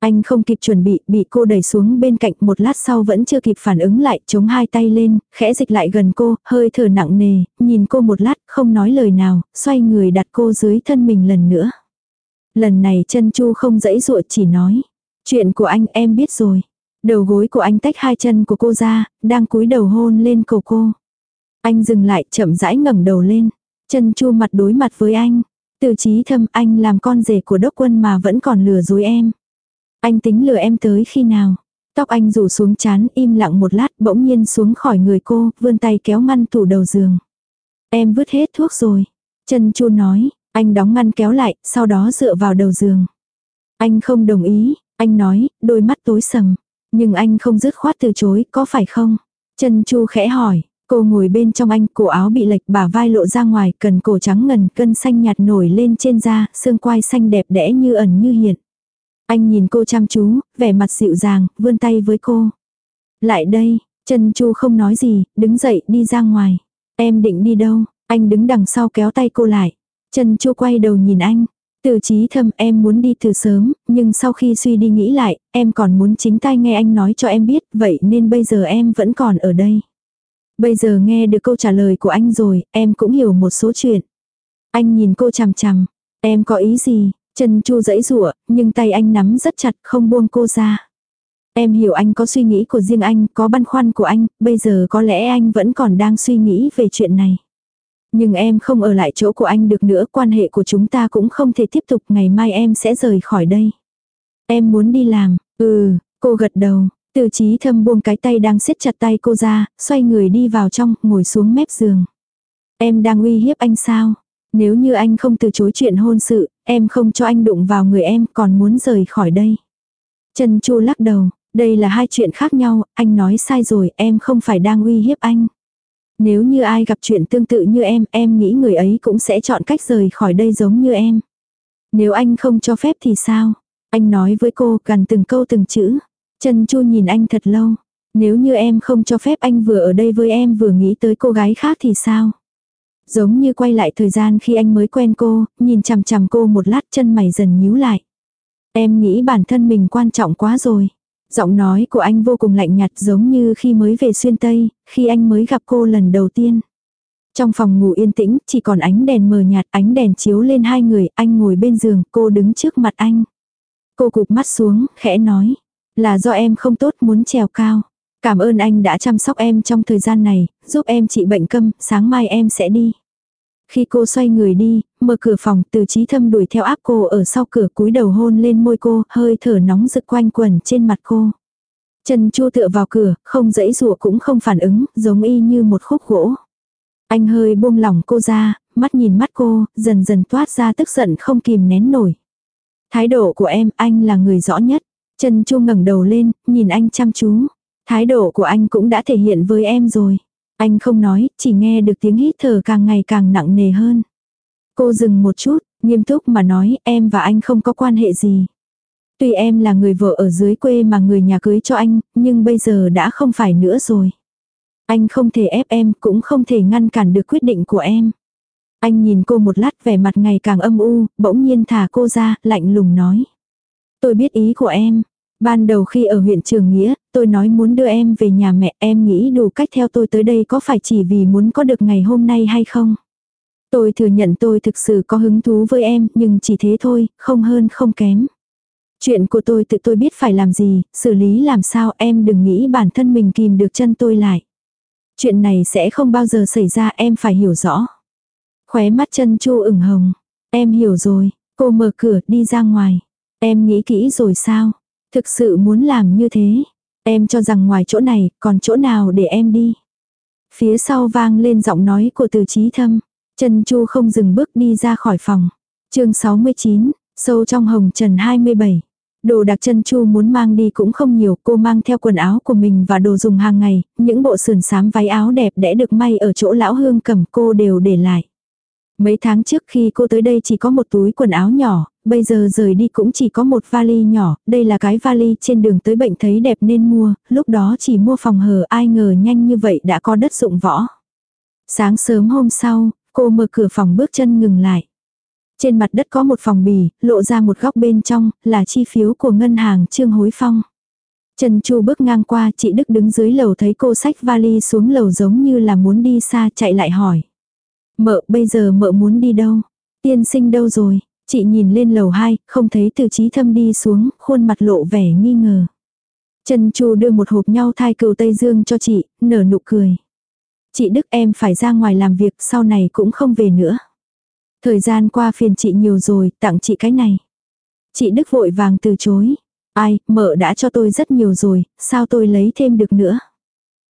Anh không kịp chuẩn bị, bị cô đẩy xuống bên cạnh một lát sau vẫn chưa kịp phản ứng lại, chống hai tay lên, khẽ dịch lại gần cô, hơi thở nặng nề, nhìn cô một lát, không nói lời nào, xoay người đặt cô dưới thân mình lần nữa. Lần này chân chu không dãy ruột chỉ nói, chuyện của anh em biết rồi. Đầu gối của anh tách hai chân của cô ra, đang cúi đầu hôn lên cổ cô. Anh dừng lại chậm rãi ngẩng đầu lên, chân chu mặt đối mặt với anh. Từ trí thâm anh làm con rể của đốc quân mà vẫn còn lừa dối em. Anh tính lừa em tới khi nào? Tóc anh rủ xuống chán im lặng một lát bỗng nhiên xuống khỏi người cô, vươn tay kéo ngăn tủ đầu giường. Em vứt hết thuốc rồi. Chân chu nói, anh đóng ngăn kéo lại, sau đó dựa vào đầu giường. Anh không đồng ý, anh nói, đôi mắt tối sầm. Nhưng anh không dứt khoát từ chối, có phải không? Chân chu khẽ hỏi, cô ngồi bên trong anh, cổ áo bị lệch bả vai lộ ra ngoài, cần cổ trắng ngần, cân xanh nhạt nổi lên trên da, xương quai xanh đẹp đẽ như ẩn như hiện. Anh nhìn cô chăm chú, vẻ mặt dịu dàng, vươn tay với cô. Lại đây, Trần chu không nói gì, đứng dậy đi ra ngoài. Em định đi đâu? Anh đứng đằng sau kéo tay cô lại. Trần chu quay đầu nhìn anh. Từ trí thâm em muốn đi từ sớm, nhưng sau khi suy đi nghĩ lại, em còn muốn chính tay nghe anh nói cho em biết, vậy nên bây giờ em vẫn còn ở đây. Bây giờ nghe được câu trả lời của anh rồi, em cũng hiểu một số chuyện. Anh nhìn cô chằm chằm, em có ý gì, Chân chu dãy rủa, nhưng tay anh nắm rất chặt không buông cô ra. Em hiểu anh có suy nghĩ của riêng anh, có băn khoăn của anh, bây giờ có lẽ anh vẫn còn đang suy nghĩ về chuyện này. Nhưng em không ở lại chỗ của anh được nữa, quan hệ của chúng ta cũng không thể tiếp tục, ngày mai em sẽ rời khỏi đây. Em muốn đi làm, ừ, cô gật đầu, từ trí thâm buông cái tay đang siết chặt tay cô ra, xoay người đi vào trong, ngồi xuống mép giường. Em đang uy hiếp anh sao? Nếu như anh không từ chối chuyện hôn sự, em không cho anh đụng vào người em còn muốn rời khỏi đây. Trần Chu lắc đầu, đây là hai chuyện khác nhau, anh nói sai rồi, em không phải đang uy hiếp anh. Nếu như ai gặp chuyện tương tự như em, em nghĩ người ấy cũng sẽ chọn cách rời khỏi đây giống như em. Nếu anh không cho phép thì sao? Anh nói với cô gần từng câu từng chữ. Trần Chu nhìn anh thật lâu. Nếu như em không cho phép anh vừa ở đây với em vừa nghĩ tới cô gái khác thì sao? Giống như quay lại thời gian khi anh mới quen cô, nhìn chằm chằm cô một lát chân mày dần nhíu lại. Em nghĩ bản thân mình quan trọng quá rồi. Giọng nói của anh vô cùng lạnh nhạt giống như khi mới về xuyên Tây, khi anh mới gặp cô lần đầu tiên. Trong phòng ngủ yên tĩnh, chỉ còn ánh đèn mờ nhạt, ánh đèn chiếu lên hai người, anh ngồi bên giường, cô đứng trước mặt anh. Cô cụp mắt xuống, khẽ nói, là do em không tốt muốn trèo cao. Cảm ơn anh đã chăm sóc em trong thời gian này, giúp em trị bệnh câm, sáng mai em sẽ đi. Khi cô xoay người đi, mở cửa phòng, từ trí thâm đuổi theo áp cô ở sau cửa cúi đầu hôn lên môi cô, hơi thở nóng rực quanh quần trên mặt cô. Trần Chu tựa vào cửa, không dãy rụa cũng không phản ứng, giống y như một khúc gỗ. Anh hơi buông lỏng cô ra, mắt nhìn mắt cô, dần dần toát ra tức giận không kìm nén nổi. Thái độ của em, anh là người rõ nhất. Trần Chu ngẩng đầu lên, nhìn anh chăm chú. Thái độ của anh cũng đã thể hiện với em rồi. Anh không nói, chỉ nghe được tiếng hít thở càng ngày càng nặng nề hơn. Cô dừng một chút, nghiêm túc mà nói em và anh không có quan hệ gì. Tuy em là người vợ ở dưới quê mà người nhà cưới cho anh, nhưng bây giờ đã không phải nữa rồi. Anh không thể ép em, cũng không thể ngăn cản được quyết định của em. Anh nhìn cô một lát vẻ mặt ngày càng âm u, bỗng nhiên thả cô ra, lạnh lùng nói. Tôi biết ý của em, Ban đầu khi ở huyện Trường Nghĩa, tôi nói muốn đưa em về nhà mẹ em nghĩ đủ cách theo tôi tới đây có phải chỉ vì muốn có được ngày hôm nay hay không? Tôi thừa nhận tôi thực sự có hứng thú với em, nhưng chỉ thế thôi, không hơn không kém. Chuyện của tôi tự tôi biết phải làm gì, xử lý làm sao em đừng nghĩ bản thân mình kìm được chân tôi lại. Chuyện này sẽ không bao giờ xảy ra em phải hiểu rõ. Khóe mắt chân chu ửng hồng. Em hiểu rồi, cô mở cửa đi ra ngoài. Em nghĩ kỹ rồi sao? Thực sự muốn làm như thế. Em cho rằng ngoài chỗ này còn chỗ nào để em đi. Phía sau vang lên giọng nói của từ trí thâm. Chân chu không dừng bước đi ra khỏi phòng. chương 69, sâu trong hồng trần 27. Đồ đặc chân chu muốn mang đi cũng không nhiều, cô mang theo quần áo của mình và đồ dùng hàng ngày, những bộ sườn xám váy áo đẹp đẽ được may ở chỗ lão hương cầm cô đều để lại. Mấy tháng trước khi cô tới đây chỉ có một túi quần áo nhỏ, bây giờ rời đi cũng chỉ có một vali nhỏ, đây là cái vali trên đường tới bệnh thấy đẹp nên mua, lúc đó chỉ mua phòng hờ ai ngờ nhanh như vậy đã có đất dụng võ. Sáng sớm hôm sau, cô mở cửa phòng bước chân ngừng lại. Trên mặt đất có một phòng bì, lộ ra một góc bên trong, là chi phiếu của ngân hàng Trương Hối Phong. Trần Chu bước ngang qua, chị Đức đứng dưới lầu thấy cô sách vali xuống lầu giống như là muốn đi xa chạy lại hỏi. Mợ, bây giờ mợ muốn đi đâu? Tiên sinh đâu rồi? Chị nhìn lên lầu 2, không thấy từ trí thâm đi xuống, khuôn mặt lộ vẻ nghi ngờ. Trần Chu đưa một hộp nhau thai cừu Tây Dương cho chị, nở nụ cười. Chị Đức em phải ra ngoài làm việc, sau này cũng không về nữa. Thời gian qua phiền chị nhiều rồi, tặng chị cái này. Chị Đức vội vàng từ chối. Ai, mợ đã cho tôi rất nhiều rồi, sao tôi lấy thêm được nữa.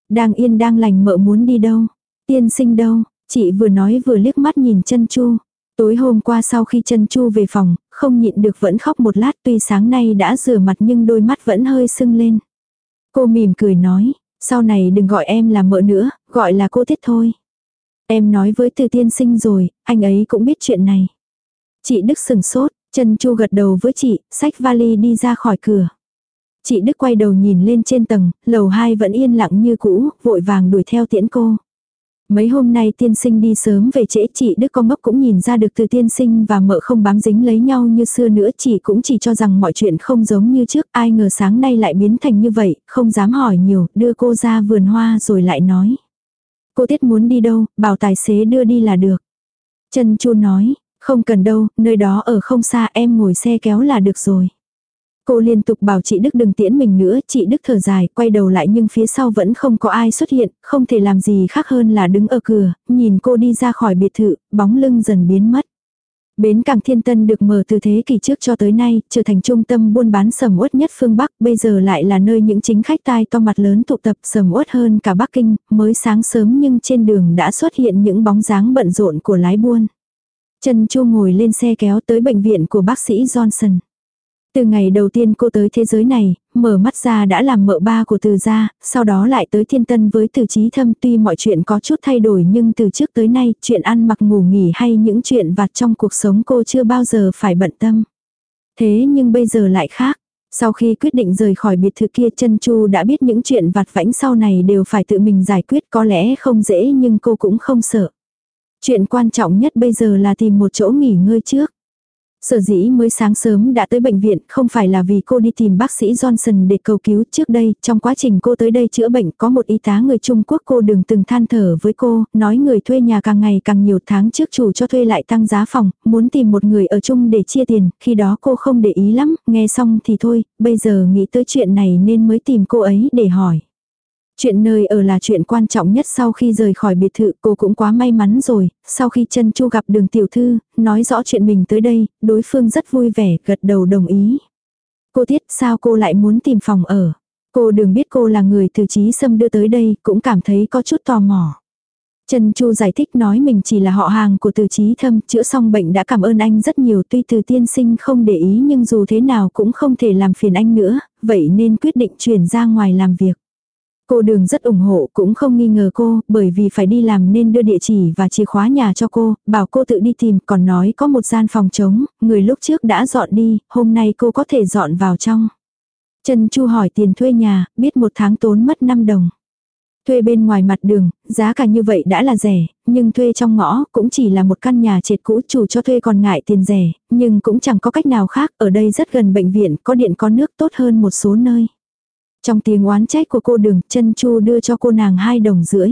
Đang yên đang lành mợ muốn đi đâu. Tiên sinh đâu, chị vừa nói vừa liếc mắt nhìn chân chu. Tối hôm qua sau khi chân chu về phòng, không nhịn được vẫn khóc một lát tuy sáng nay đã rửa mặt nhưng đôi mắt vẫn hơi sưng lên. Cô mỉm cười nói, sau này đừng gọi em là mợ nữa, gọi là cô thiết thôi. Em nói với từ tiên sinh rồi, anh ấy cũng biết chuyện này. Chị Đức sừng sốt, chân chu gật đầu với chị, xách vali đi ra khỏi cửa. Chị Đức quay đầu nhìn lên trên tầng, lầu 2 vẫn yên lặng như cũ, vội vàng đuổi theo tiễn cô. Mấy hôm nay tiên sinh đi sớm về trễ chị Đức con ngốc cũng nhìn ra được từ tiên sinh và mợ không bám dính lấy nhau như xưa nữa chị cũng chỉ cho rằng mọi chuyện không giống như trước ai ngờ sáng nay lại biến thành như vậy, không dám hỏi nhiều, đưa cô ra vườn hoa rồi lại nói. Cô Tiết muốn đi đâu, bảo tài xế đưa đi là được. Trần Chu nói, không cần đâu, nơi đó ở không xa em ngồi xe kéo là được rồi. Cô liên tục bảo chị Đức đừng tiễn mình nữa, chị Đức thở dài, quay đầu lại nhưng phía sau vẫn không có ai xuất hiện, không thể làm gì khác hơn là đứng ở cửa, nhìn cô đi ra khỏi biệt thự, bóng lưng dần biến mất. Bến cảng Thiên Tân được mở từ thế kỷ trước cho tới nay, trở thành trung tâm buôn bán sầm uất nhất phương Bắc, bây giờ lại là nơi những chính khách tai to mặt lớn tụ tập sầm uất hơn cả Bắc Kinh, mới sáng sớm nhưng trên đường đã xuất hiện những bóng dáng bận rộn của lái buôn. Trần Chu ngồi lên xe kéo tới bệnh viện của bác sĩ Johnson. Từ ngày đầu tiên cô tới thế giới này, mở mắt ra đã làm mợ ba của từ gia, sau đó lại tới thiên tân với từ trí thâm tuy mọi chuyện có chút thay đổi nhưng từ trước tới nay chuyện ăn mặc ngủ nghỉ hay những chuyện vặt trong cuộc sống cô chưa bao giờ phải bận tâm. Thế nhưng bây giờ lại khác. Sau khi quyết định rời khỏi biệt thự kia chân chu đã biết những chuyện vặt vãnh sau này đều phải tự mình giải quyết có lẽ không dễ nhưng cô cũng không sợ. Chuyện quan trọng nhất bây giờ là tìm một chỗ nghỉ ngơi trước. Sở dĩ mới sáng sớm đã tới bệnh viện không phải là vì cô đi tìm bác sĩ Johnson để cầu cứu trước đây, trong quá trình cô tới đây chữa bệnh có một y tá người Trung Quốc cô đừng từng than thở với cô, nói người thuê nhà càng ngày càng nhiều tháng trước chủ cho thuê lại tăng giá phòng, muốn tìm một người ở chung để chia tiền, khi đó cô không để ý lắm, nghe xong thì thôi, bây giờ nghĩ tới chuyện này nên mới tìm cô ấy để hỏi. Chuyện nơi ở là chuyện quan trọng nhất sau khi rời khỏi biệt thự cô cũng quá may mắn rồi, sau khi chân chu gặp đường tiểu thư, nói rõ chuyện mình tới đây, đối phương rất vui vẻ, gật đầu đồng ý. Cô Tiết sao cô lại muốn tìm phòng ở? Cô đừng biết cô là người từ trí xâm đưa tới đây, cũng cảm thấy có chút tò mò. Trần Chu giải thích nói mình chỉ là họ hàng của từ trí thâm, chữa xong bệnh đã cảm ơn anh rất nhiều tuy từ tiên sinh không để ý nhưng dù thế nào cũng không thể làm phiền anh nữa, vậy nên quyết định chuyển ra ngoài làm việc. Cô đường rất ủng hộ cũng không nghi ngờ cô, bởi vì phải đi làm nên đưa địa chỉ và chìa khóa nhà cho cô, bảo cô tự đi tìm, còn nói có một gian phòng trống, người lúc trước đã dọn đi, hôm nay cô có thể dọn vào trong. Trần Chu hỏi tiền thuê nhà, biết một tháng tốn mất 5 đồng. Thuê bên ngoài mặt đường, giá cả như vậy đã là rẻ, nhưng thuê trong ngõ cũng chỉ là một căn nhà trệt cũ chủ cho thuê còn ngại tiền rẻ, nhưng cũng chẳng có cách nào khác, ở đây rất gần bệnh viện, có điện có nước tốt hơn một số nơi. Trong tiếng oán trách của cô đường, chân chu đưa cho cô nàng hai đồng rưỡi.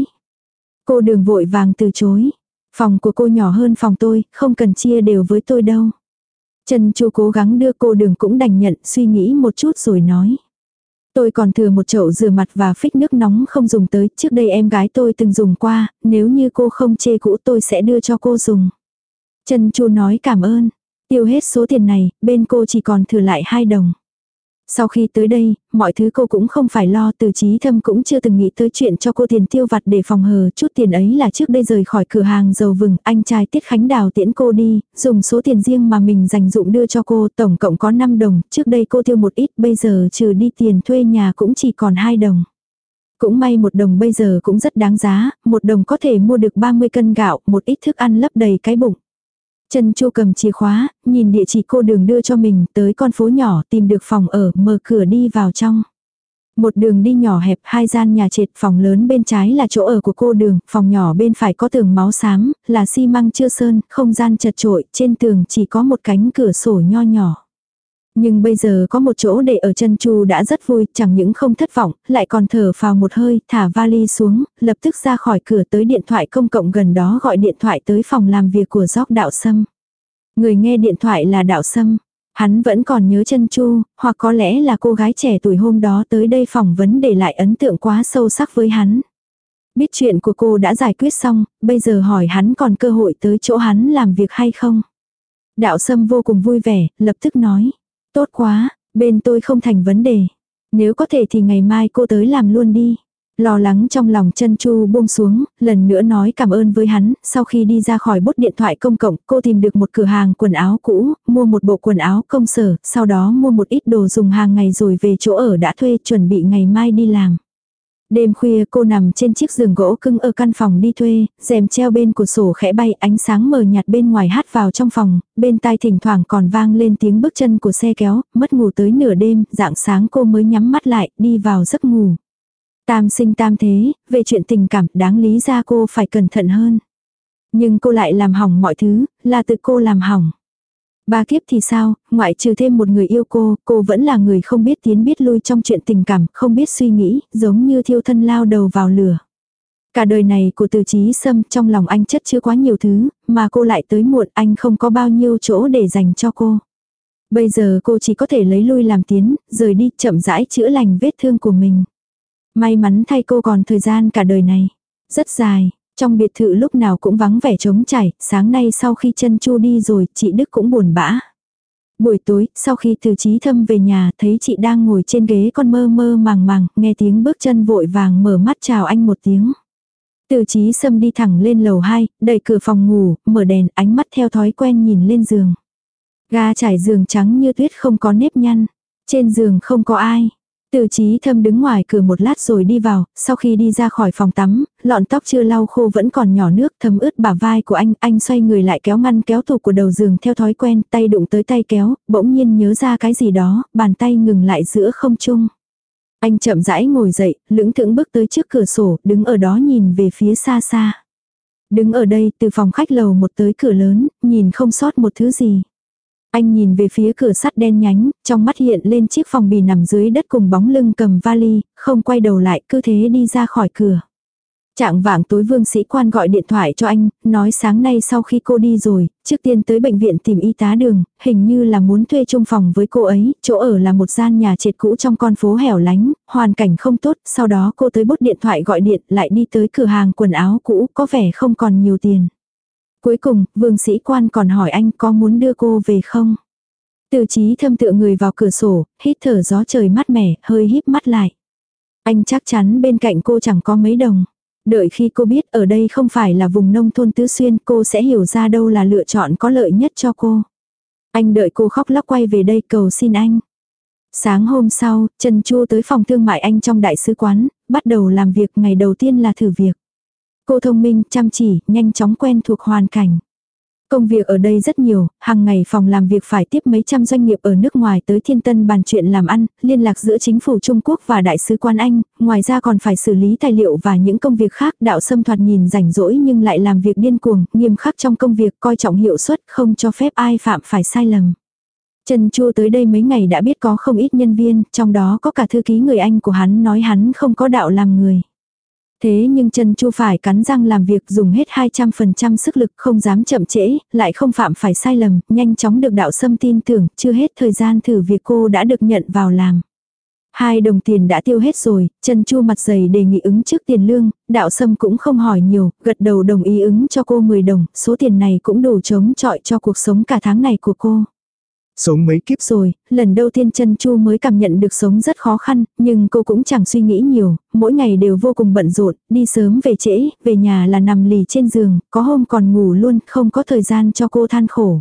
Cô đường vội vàng từ chối. Phòng của cô nhỏ hơn phòng tôi, không cần chia đều với tôi đâu. Chân chu cố gắng đưa cô đường cũng đành nhận, suy nghĩ một chút rồi nói. Tôi còn thừa một chậu rửa mặt và phích nước nóng không dùng tới, trước đây em gái tôi từng dùng qua, nếu như cô không chê cũ tôi sẽ đưa cho cô dùng. Chân chu nói cảm ơn, tiêu hết số tiền này, bên cô chỉ còn thừa lại hai đồng. Sau khi tới đây, mọi thứ cô cũng không phải lo từ trí thâm cũng chưa từng nghĩ tới chuyện cho cô tiền tiêu vặt để phòng hờ. Chút tiền ấy là trước đây rời khỏi cửa hàng dầu vừng, anh trai Tiết Khánh Đào tiễn cô đi, dùng số tiền riêng mà mình dành dụng đưa cho cô, tổng cộng có 5 đồng, trước đây cô tiêu một ít, bây giờ trừ đi tiền thuê nhà cũng chỉ còn 2 đồng. Cũng may một đồng bây giờ cũng rất đáng giá, một đồng có thể mua được 30 cân gạo, một ít thức ăn lấp đầy cái bụng. Trần Chu cầm chìa khóa, nhìn địa chỉ cô đường đưa cho mình tới con phố nhỏ tìm được phòng ở, mở cửa đi vào trong. Một đường đi nhỏ hẹp, hai gian nhà trệt, phòng lớn bên trái là chỗ ở của cô đường, phòng nhỏ bên phải có tường máu xám, là xi măng chưa sơn, không gian chật trội, trên tường chỉ có một cánh cửa sổ nho nhỏ. Nhưng bây giờ có một chỗ để ở chân chu đã rất vui, chẳng những không thất vọng, lại còn thở phào một hơi, thả vali xuống, lập tức ra khỏi cửa tới điện thoại công cộng gần đó gọi điện thoại tới phòng làm việc của gióc đạo sâm. Người nghe điện thoại là đạo sâm. Hắn vẫn còn nhớ chân chu, hoặc có lẽ là cô gái trẻ tuổi hôm đó tới đây phỏng vấn để lại ấn tượng quá sâu sắc với hắn. Biết chuyện của cô đã giải quyết xong, bây giờ hỏi hắn còn cơ hội tới chỗ hắn làm việc hay không. Đạo sâm vô cùng vui vẻ, lập tức nói. Tốt quá, bên tôi không thành vấn đề. Nếu có thể thì ngày mai cô tới làm luôn đi. Lo lắng trong lòng chân chu buông xuống, lần nữa nói cảm ơn với hắn, sau khi đi ra khỏi bút điện thoại công cộng, cô tìm được một cửa hàng quần áo cũ, mua một bộ quần áo công sở, sau đó mua một ít đồ dùng hàng ngày rồi về chỗ ở đã thuê chuẩn bị ngày mai đi làm. Đêm khuya cô nằm trên chiếc giường gỗ cưng ở căn phòng đi thuê, rèm treo bên cửa sổ khẽ bay ánh sáng mờ nhạt bên ngoài hát vào trong phòng, bên tai thỉnh thoảng còn vang lên tiếng bước chân của xe kéo, mất ngủ tới nửa đêm, dạng sáng cô mới nhắm mắt lại, đi vào giấc ngủ. Tam sinh tam thế, về chuyện tình cảm đáng lý ra cô phải cẩn thận hơn. Nhưng cô lại làm hỏng mọi thứ, là tự cô làm hỏng. Ba kiếp thì sao, ngoại trừ thêm một người yêu cô, cô vẫn là người không biết tiến biết lui trong chuyện tình cảm, không biết suy nghĩ, giống như thiêu thân lao đầu vào lửa. Cả đời này của từ trí sâm trong lòng anh chất chứa quá nhiều thứ, mà cô lại tới muộn anh không có bao nhiêu chỗ để dành cho cô. Bây giờ cô chỉ có thể lấy lui làm tiến, rời đi chậm rãi chữa lành vết thương của mình. May mắn thay cô còn thời gian cả đời này. Rất dài, trong biệt thự lúc nào cũng vắng vẻ trống trải, sáng nay sau khi chân chu đi rồi, chị Đức cũng buồn bã. Buổi tối, sau khi từ trí thâm về nhà, thấy chị đang ngồi trên ghế con mơ mơ màng màng, nghe tiếng bước chân vội vàng mở mắt chào anh một tiếng. Từ trí sâm đi thẳng lên lầu 2, đẩy cửa phòng ngủ, mở đèn, ánh mắt theo thói quen nhìn lên giường. Ga trải giường trắng như tuyết không có nếp nhăn. Trên giường không có ai. Từ trí thâm đứng ngoài cửa một lát rồi đi vào, sau khi đi ra khỏi phòng tắm, lọn tóc chưa lau khô vẫn còn nhỏ nước thấm ướt bả vai của anh, anh xoay người lại kéo ngăn kéo tủ của đầu giường theo thói quen, tay đụng tới tay kéo, bỗng nhiên nhớ ra cái gì đó, bàn tay ngừng lại giữa không trung. Anh chậm rãi ngồi dậy, lững thững bước tới trước cửa sổ, đứng ở đó nhìn về phía xa xa. Đứng ở đây, từ phòng khách lầu một tới cửa lớn, nhìn không sót một thứ gì. Anh nhìn về phía cửa sắt đen nhánh, trong mắt hiện lên chiếc phòng bì nằm dưới đất cùng bóng lưng cầm vali, không quay đầu lại cứ thế đi ra khỏi cửa. Trạng vạng tối vương sĩ quan gọi điện thoại cho anh, nói sáng nay sau khi cô đi rồi, trước tiên tới bệnh viện tìm y tá đường, hình như là muốn thuê chung phòng với cô ấy, chỗ ở là một gian nhà trệt cũ trong con phố hẻo lánh, hoàn cảnh không tốt, sau đó cô tới bốt điện thoại gọi điện lại đi tới cửa hàng quần áo cũ, có vẻ không còn nhiều tiền. Cuối cùng, vương sĩ quan còn hỏi anh có muốn đưa cô về không? Từ trí thâm tựa người vào cửa sổ, hít thở gió trời mát mẻ, hơi híp mắt lại. Anh chắc chắn bên cạnh cô chẳng có mấy đồng. Đợi khi cô biết ở đây không phải là vùng nông thôn tứ xuyên cô sẽ hiểu ra đâu là lựa chọn có lợi nhất cho cô. Anh đợi cô khóc lóc quay về đây cầu xin anh. Sáng hôm sau, Trần Chu tới phòng thương mại anh trong đại sứ quán, bắt đầu làm việc ngày đầu tiên là thử việc. Cô thông minh, chăm chỉ, nhanh chóng quen thuộc hoàn cảnh. Công việc ở đây rất nhiều, hàng ngày phòng làm việc phải tiếp mấy trăm doanh nghiệp ở nước ngoài tới thiên tân bàn chuyện làm ăn, liên lạc giữa chính phủ Trung Quốc và Đại sứ quan Anh, ngoài ra còn phải xử lý tài liệu và những công việc khác. Đạo Sâm thoạt nhìn rảnh rỗi nhưng lại làm việc điên cuồng, nghiêm khắc trong công việc, coi trọng hiệu suất, không cho phép ai phạm phải sai lầm. Trần Chu tới đây mấy ngày đã biết có không ít nhân viên, trong đó có cả thư ký người Anh của hắn nói hắn không có đạo làm người. Thế nhưng chân chu phải cắn răng làm việc dùng hết 200% sức lực không dám chậm trễ, lại không phạm phải sai lầm, nhanh chóng được đạo sâm tin tưởng, chưa hết thời gian thử việc cô đã được nhận vào làm. Hai đồng tiền đã tiêu hết rồi, chân chu mặt dày đề nghị ứng trước tiền lương, đạo sâm cũng không hỏi nhiều, gật đầu đồng ý ứng cho cô 10 đồng, số tiền này cũng đủ chống chọi cho cuộc sống cả tháng này của cô. Sống mấy kiếp rồi, lần đầu tiên chân chu mới cảm nhận được sống rất khó khăn, nhưng cô cũng chẳng suy nghĩ nhiều, mỗi ngày đều vô cùng bận rộn, đi sớm về trễ, về nhà là nằm lì trên giường, có hôm còn ngủ luôn, không có thời gian cho cô than khổ.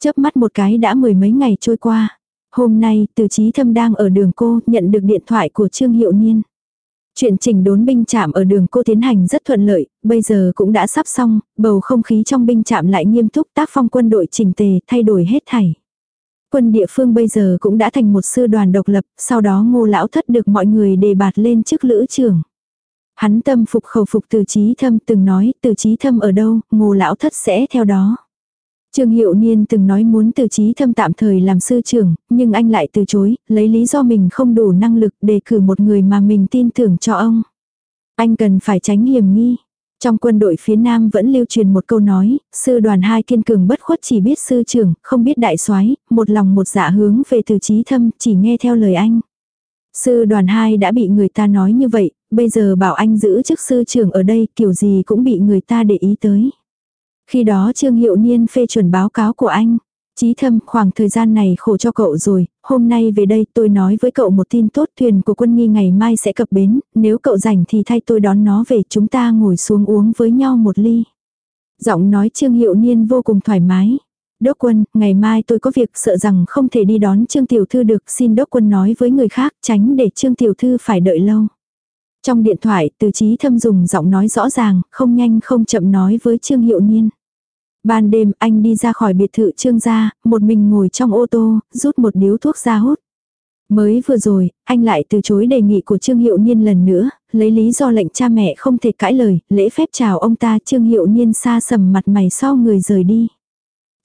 Chớp mắt một cái đã mười mấy ngày trôi qua. Hôm nay, từ trí thâm đang ở đường cô, nhận được điện thoại của Trương Hiệu Niên. Chuyện chỉnh đốn binh chạm ở đường cô tiến hành rất thuận lợi, bây giờ cũng đã sắp xong, bầu không khí trong binh chạm lại nghiêm túc tác phong quân đội chỉnh tề, thay đổi hết thảy. Quân địa phương bây giờ cũng đã thành một sư đoàn độc lập, sau đó ngô lão thất được mọi người đề bạt lên chức lữ trưởng. Hắn tâm phục khẩu phục từ trí thâm từng nói từ trí thâm ở đâu, ngô lão thất sẽ theo đó. Trương Hiệu Niên từng nói muốn từ trí thâm tạm thời làm sư trưởng, nhưng anh lại từ chối, lấy lý do mình không đủ năng lực đề cử một người mà mình tin tưởng cho ông. Anh cần phải tránh hiểm nghi. Trong quân đội phía Nam vẫn lưu truyền một câu nói, sư đoàn hai kiên cường bất khuất chỉ biết sư trưởng, không biết đại soái, một lòng một dạ hướng về từ trí thâm, chỉ nghe theo lời anh. Sư đoàn hai đã bị người ta nói như vậy, bây giờ bảo anh giữ chức sư trưởng ở đây kiểu gì cũng bị người ta để ý tới. Khi đó Trương Hiệu Niên phê chuẩn báo cáo của anh. Chí thâm, khoảng thời gian này khổ cho cậu rồi, hôm nay về đây tôi nói với cậu một tin tốt thuyền của quân nghi ngày mai sẽ cập bến, nếu cậu rảnh thì thay tôi đón nó về chúng ta ngồi xuống uống với nhau một ly. Giọng nói Trương Hiệu Niên vô cùng thoải mái. Đốc quân, ngày mai tôi có việc sợ rằng không thể đi đón Trương Tiểu Thư được, xin đốc quân nói với người khác, tránh để Trương Tiểu Thư phải đợi lâu. Trong điện thoại, từ trí thâm dùng giọng nói rõ ràng, không nhanh không chậm nói với Trương Hiệu Niên. Ban đêm anh đi ra khỏi biệt thự trương gia, một mình ngồi trong ô tô, rút một điếu thuốc ra hút. Mới vừa rồi, anh lại từ chối đề nghị của Trương Hiệu Niên lần nữa, lấy lý do lệnh cha mẹ không thể cãi lời, lễ phép chào ông ta Trương Hiệu Niên xa sầm mặt mày sau người rời đi.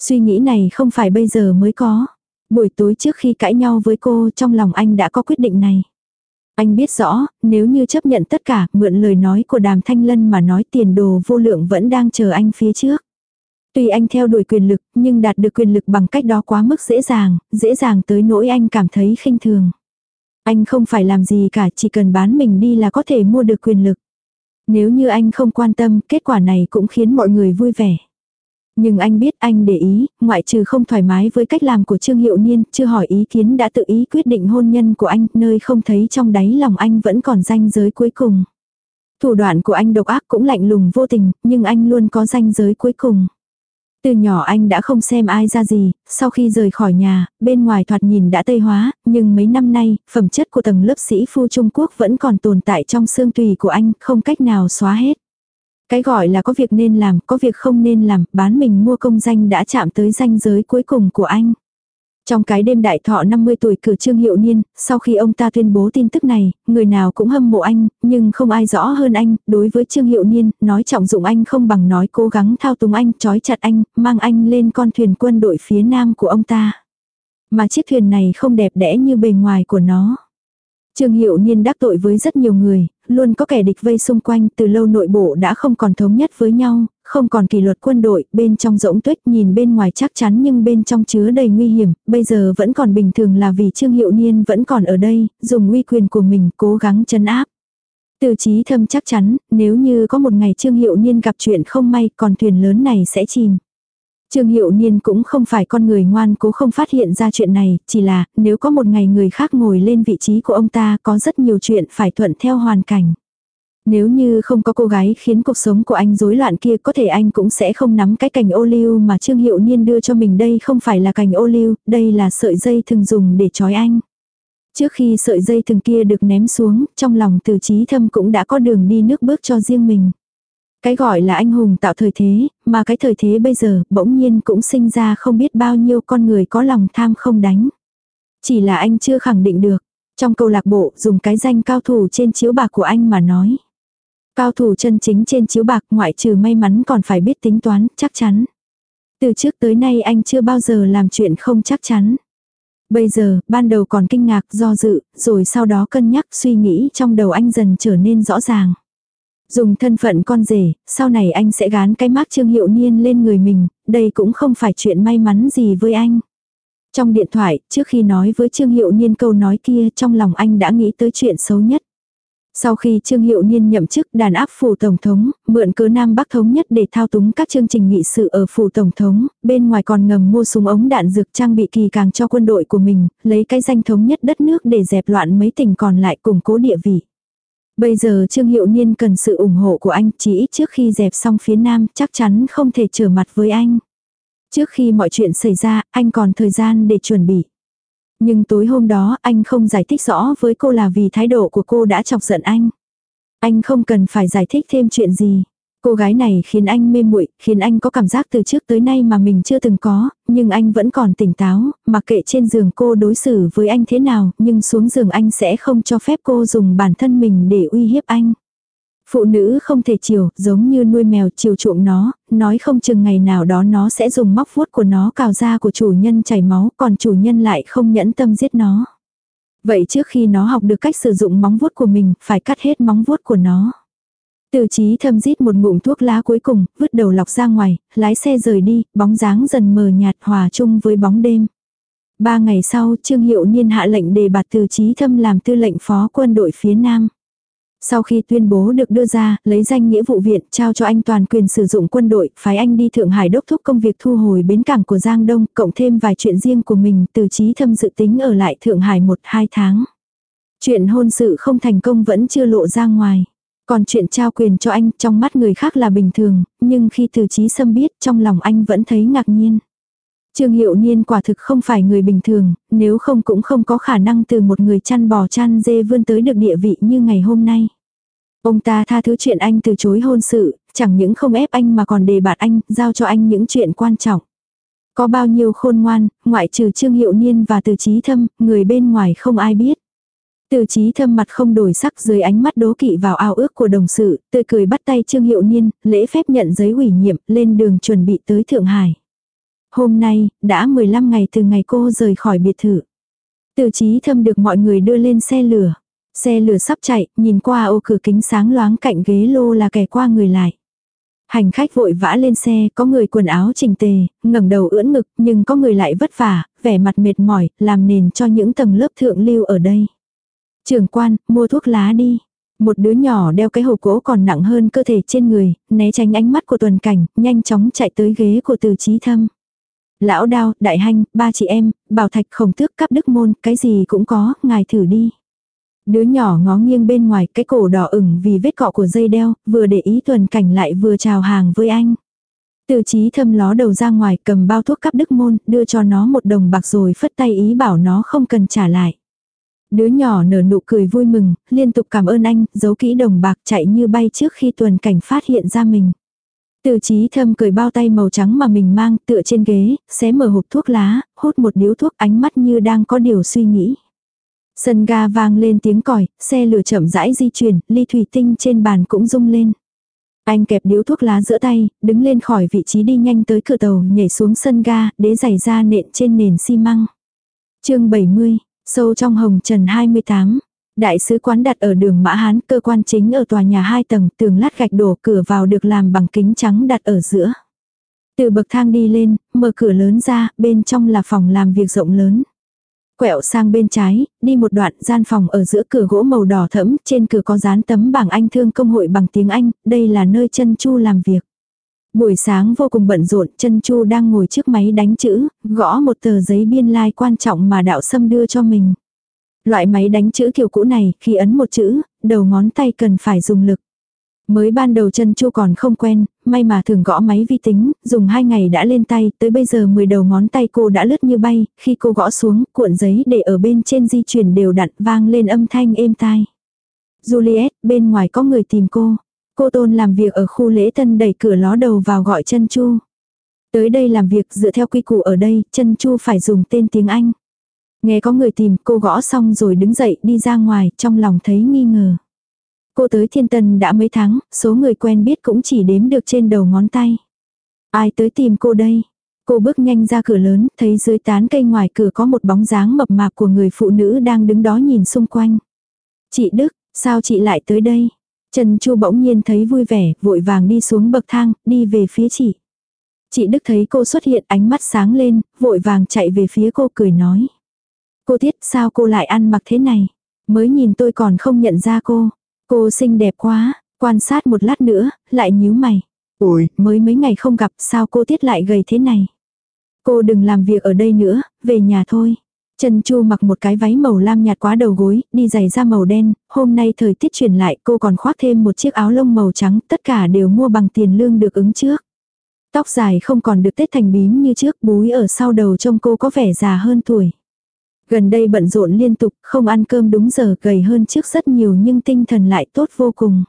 Suy nghĩ này không phải bây giờ mới có. Buổi tối trước khi cãi nhau với cô trong lòng anh đã có quyết định này. Anh biết rõ, nếu như chấp nhận tất cả, mượn lời nói của đàm thanh lân mà nói tiền đồ vô lượng vẫn đang chờ anh phía trước. Tuy anh theo đuổi quyền lực, nhưng đạt được quyền lực bằng cách đó quá mức dễ dàng, dễ dàng tới nỗi anh cảm thấy khinh thường. Anh không phải làm gì cả, chỉ cần bán mình đi là có thể mua được quyền lực. Nếu như anh không quan tâm, kết quả này cũng khiến mọi người vui vẻ. Nhưng anh biết anh để ý, ngoại trừ không thoải mái với cách làm của Trương Hiệu Niên, chưa hỏi ý kiến đã tự ý quyết định hôn nhân của anh, nơi không thấy trong đáy lòng anh vẫn còn ranh giới cuối cùng. Thủ đoạn của anh độc ác cũng lạnh lùng vô tình, nhưng anh luôn có ranh giới cuối cùng. Từ nhỏ anh đã không xem ai ra gì, sau khi rời khỏi nhà, bên ngoài thoạt nhìn đã tây hóa, nhưng mấy năm nay, phẩm chất của tầng lớp sĩ phu Trung Quốc vẫn còn tồn tại trong xương tùy của anh, không cách nào xóa hết. Cái gọi là có việc nên làm, có việc không nên làm, bán mình mua công danh đã chạm tới danh giới cuối cùng của anh. Trong cái đêm đại thọ 50 tuổi cử Trương Hiệu Niên, sau khi ông ta tuyên bố tin tức này, người nào cũng hâm mộ anh, nhưng không ai rõ hơn anh, đối với Trương Hiệu Niên, nói trọng dụng anh không bằng nói cố gắng thao túng anh, trói chặt anh, mang anh lên con thuyền quân đội phía nam của ông ta. Mà chiếc thuyền này không đẹp đẽ như bề ngoài của nó. Trương Hiệu Niên đắc tội với rất nhiều người, luôn có kẻ địch vây xung quanh, từ lâu nội bộ đã không còn thống nhất với nhau, không còn kỷ luật quân đội, bên trong rỗng tuếch nhìn bên ngoài chắc chắn nhưng bên trong chứa đầy nguy hiểm, bây giờ vẫn còn bình thường là vì Trương Hiệu Niên vẫn còn ở đây, dùng uy quyền của mình cố gắng chấn áp. Từ trí thâm chắc chắn, nếu như có một ngày Trương Hiệu Niên gặp chuyện không may, còn thuyền lớn này sẽ chìm. Trương Hiệu Niên cũng không phải con người ngoan cố không phát hiện ra chuyện này, chỉ là nếu có một ngày người khác ngồi lên vị trí của ông ta có rất nhiều chuyện phải thuận theo hoàn cảnh. Nếu như không có cô gái khiến cuộc sống của anh rối loạn kia có thể anh cũng sẽ không nắm cái cành ô liu mà Trương Hiệu Niên đưa cho mình đây không phải là cành ô liu, đây là sợi dây thường dùng để trói anh. Trước khi sợi dây thường kia được ném xuống, trong lòng từ trí thâm cũng đã có đường đi nước bước cho riêng mình. Cái gọi là anh hùng tạo thời thế, mà cái thời thế bây giờ bỗng nhiên cũng sinh ra không biết bao nhiêu con người có lòng tham không đánh. Chỉ là anh chưa khẳng định được. Trong câu lạc bộ dùng cái danh cao thủ trên chiếu bạc của anh mà nói. Cao thủ chân chính trên chiếu bạc ngoại trừ may mắn còn phải biết tính toán, chắc chắn. Từ trước tới nay anh chưa bao giờ làm chuyện không chắc chắn. Bây giờ, ban đầu còn kinh ngạc do dự, rồi sau đó cân nhắc suy nghĩ trong đầu anh dần trở nên rõ ràng. Dùng thân phận con rể, sau này anh sẽ gán cái mác Trương Hiệu Niên lên người mình, đây cũng không phải chuyện may mắn gì với anh. Trong điện thoại, trước khi nói với Trương Hiệu Niên câu nói kia trong lòng anh đã nghĩ tới chuyện xấu nhất. Sau khi Trương Hiệu Niên nhậm chức đàn áp phủ Tổng thống, mượn cớ Nam Bắc thống nhất để thao túng các chương trình nghị sự ở phủ Tổng thống, bên ngoài còn ngầm mua súng ống đạn dược trang bị kỳ càng cho quân đội của mình, lấy cái danh thống nhất đất nước để dẹp loạn mấy tỉnh còn lại củng cố địa vị. Bây giờ Trương Hiệu Niên cần sự ủng hộ của anh, chỉ ít trước khi dẹp xong phía Nam chắc chắn không thể trở mặt với anh. Trước khi mọi chuyện xảy ra, anh còn thời gian để chuẩn bị. Nhưng tối hôm đó anh không giải thích rõ với cô là vì thái độ của cô đã chọc giận anh. Anh không cần phải giải thích thêm chuyện gì. Cô gái này khiến anh mê muội, khiến anh có cảm giác từ trước tới nay mà mình chưa từng có, nhưng anh vẫn còn tỉnh táo, mặc kệ trên giường cô đối xử với anh thế nào, nhưng xuống giường anh sẽ không cho phép cô dùng bản thân mình để uy hiếp anh. Phụ nữ không thể chiều, giống như nuôi mèo chiều chuộng nó, nói không chừng ngày nào đó nó sẽ dùng móc vuốt của nó cào da của chủ nhân chảy máu, còn chủ nhân lại không nhẫn tâm giết nó. Vậy trước khi nó học được cách sử dụng móng vuốt của mình, phải cắt hết móng vuốt của nó. Từ chí thâm rít một ngụm thuốc lá cuối cùng, vứt đầu lọc ra ngoài, lái xe rời đi, bóng dáng dần mờ nhạt hòa chung với bóng đêm. Ba ngày sau, Trương Hiệu Niên hạ lệnh đề bạt từ chí thâm làm tư lệnh phó quân đội phía Nam. Sau khi tuyên bố được đưa ra, lấy danh nghĩa vụ viện trao cho anh toàn quyền sử dụng quân đội, phái anh đi Thượng Hải đốc thúc công việc thu hồi bến cảng của Giang Đông, cộng thêm vài chuyện riêng của mình, từ chí thâm dự tính ở lại Thượng Hải một hai tháng. Chuyện hôn sự không thành công vẫn chưa lộ ra ngoài. Còn chuyện trao quyền cho anh trong mắt người khác là bình thường, nhưng khi từ chí xâm biết trong lòng anh vẫn thấy ngạc nhiên. Trương Hiệu Niên quả thực không phải người bình thường, nếu không cũng không có khả năng từ một người chăn bò chăn dê vươn tới được địa vị như ngày hôm nay. Ông ta tha thứ chuyện anh từ chối hôn sự, chẳng những không ép anh mà còn đề bạt anh, giao cho anh những chuyện quan trọng. Có bao nhiêu khôn ngoan, ngoại trừ Trương Hiệu Niên và Từ Chí Thâm, người bên ngoài không ai biết. Từ trí Thâm mặt không đổi sắc dưới ánh mắt đố kỵ vào ao ước của đồng sự, tươi cười bắt tay Trương Hiệu Niên, lễ phép nhận giấy ủy nhiệm, lên đường chuẩn bị tới Thượng Hải. Hôm nay, đã 15 ngày từ ngày cô rời khỏi biệt thự. Từ trí Thâm được mọi người đưa lên xe lửa. Xe lửa sắp chạy, nhìn qua ô cửa kính sáng loáng cạnh ghế lô là kẻ qua người lại. Hành khách vội vã lên xe, có người quần áo chỉnh tề, ngẩng đầu ưỡn ngực, nhưng có người lại vất vả, vẻ mặt mệt mỏi, làm nền cho những tầng lớp thượng lưu ở đây. Trưởng quan, mua thuốc lá đi. Một đứa nhỏ đeo cái hộp gỗ còn nặng hơn cơ thể trên người, né tránh ánh mắt của tuần cảnh, nhanh chóng chạy tới ghế của từ trí thâm. Lão đao, đại hanh, ba chị em, bảo thạch khổng tước cắp đức môn, cái gì cũng có, ngài thử đi. Đứa nhỏ ngó nghiêng bên ngoài cái cổ đỏ ửng vì vết cọ của dây đeo, vừa để ý tuần cảnh lại vừa chào hàng với anh. Từ trí thâm ló đầu ra ngoài cầm bao thuốc cắp đức môn, đưa cho nó một đồng bạc rồi phất tay ý bảo nó không cần trả lại. Đứa nhỏ nở nụ cười vui mừng, liên tục cảm ơn anh, giấu kỹ đồng bạc chạy như bay trước khi tuần cảnh phát hiện ra mình. Từ trí thâm cười bao tay màu trắng mà mình mang tựa trên ghế, xé mở hộp thuốc lá, hút một điếu thuốc ánh mắt như đang có điều suy nghĩ. Sân ga vang lên tiếng còi, xe lửa chậm rãi di chuyển, ly thủy tinh trên bàn cũng rung lên. Anh kẹp điếu thuốc lá giữa tay, đứng lên khỏi vị trí đi nhanh tới cửa tàu, nhảy xuống sân ga, đế giày ra nện trên nền xi măng. chương 70, sâu trong hồng trần 28. Đại sứ quán đặt ở đường Mã Hán, cơ quan chính ở tòa nhà 2 tầng, tường lát gạch đổ cửa vào được làm bằng kính trắng đặt ở giữa. Từ bậc thang đi lên, mở cửa lớn ra, bên trong là phòng làm việc rộng lớn. Quẹo sang bên trái, đi một đoạn gian phòng ở giữa cửa gỗ màu đỏ thẫm, trên cửa có dán tấm bảng Anh thương công hội bằng tiếng Anh, đây là nơi chân Chu làm việc. Buổi sáng vô cùng bận rộn, chân Chu đang ngồi trước máy đánh chữ, gõ một tờ giấy biên lai like quan trọng mà đạo sâm đưa cho mình. Loại máy đánh chữ kiểu cũ này, khi ấn một chữ, đầu ngón tay cần phải dùng lực. Mới ban đầu chân chu còn không quen, may mà thường gõ máy vi tính, dùng hai ngày đã lên tay, tới bây giờ 10 đầu ngón tay cô đã lướt như bay, khi cô gõ xuống, cuộn giấy để ở bên trên di chuyển đều đặn vang lên âm thanh êm tai. Juliet, bên ngoài có người tìm cô. Cô Tôn làm việc ở khu lễ tân đẩy cửa ló đầu vào gọi chân Chu. Tới đây làm việc dựa theo quy củ ở đây, chân Chu phải dùng tên tiếng Anh. Nghe có người tìm, cô gõ xong rồi đứng dậy đi ra ngoài, trong lòng thấy nghi ngờ. Cô tới thiên tân đã mấy tháng, số người quen biết cũng chỉ đếm được trên đầu ngón tay. Ai tới tìm cô đây? Cô bước nhanh ra cửa lớn, thấy dưới tán cây ngoài cửa có một bóng dáng mập mạp của người phụ nữ đang đứng đó nhìn xung quanh. Chị Đức, sao chị lại tới đây? Trần Chu bỗng nhiên thấy vui vẻ, vội vàng đi xuống bậc thang, đi về phía chị. Chị Đức thấy cô xuất hiện ánh mắt sáng lên, vội vàng chạy về phía cô cười nói. Cô Tiết sao cô lại ăn mặc thế này? Mới nhìn tôi còn không nhận ra cô. Cô xinh đẹp quá, quan sát một lát nữa, lại nhíu mày. Ôi, Mới mấy ngày không gặp sao cô Tiết lại gầy thế này? Cô đừng làm việc ở đây nữa, về nhà thôi. Trần Chu mặc một cái váy màu lam nhạt quá đầu gối, đi giày da màu đen, hôm nay thời tiết chuyển lại cô còn khoác thêm một chiếc áo lông màu trắng, tất cả đều mua bằng tiền lương được ứng trước. Tóc dài không còn được tết thành bím như trước, búi ở sau đầu trông cô có vẻ già hơn tuổi. Gần đây bận rộn liên tục, không ăn cơm đúng giờ, gầy hơn trước rất nhiều nhưng tinh thần lại tốt vô cùng.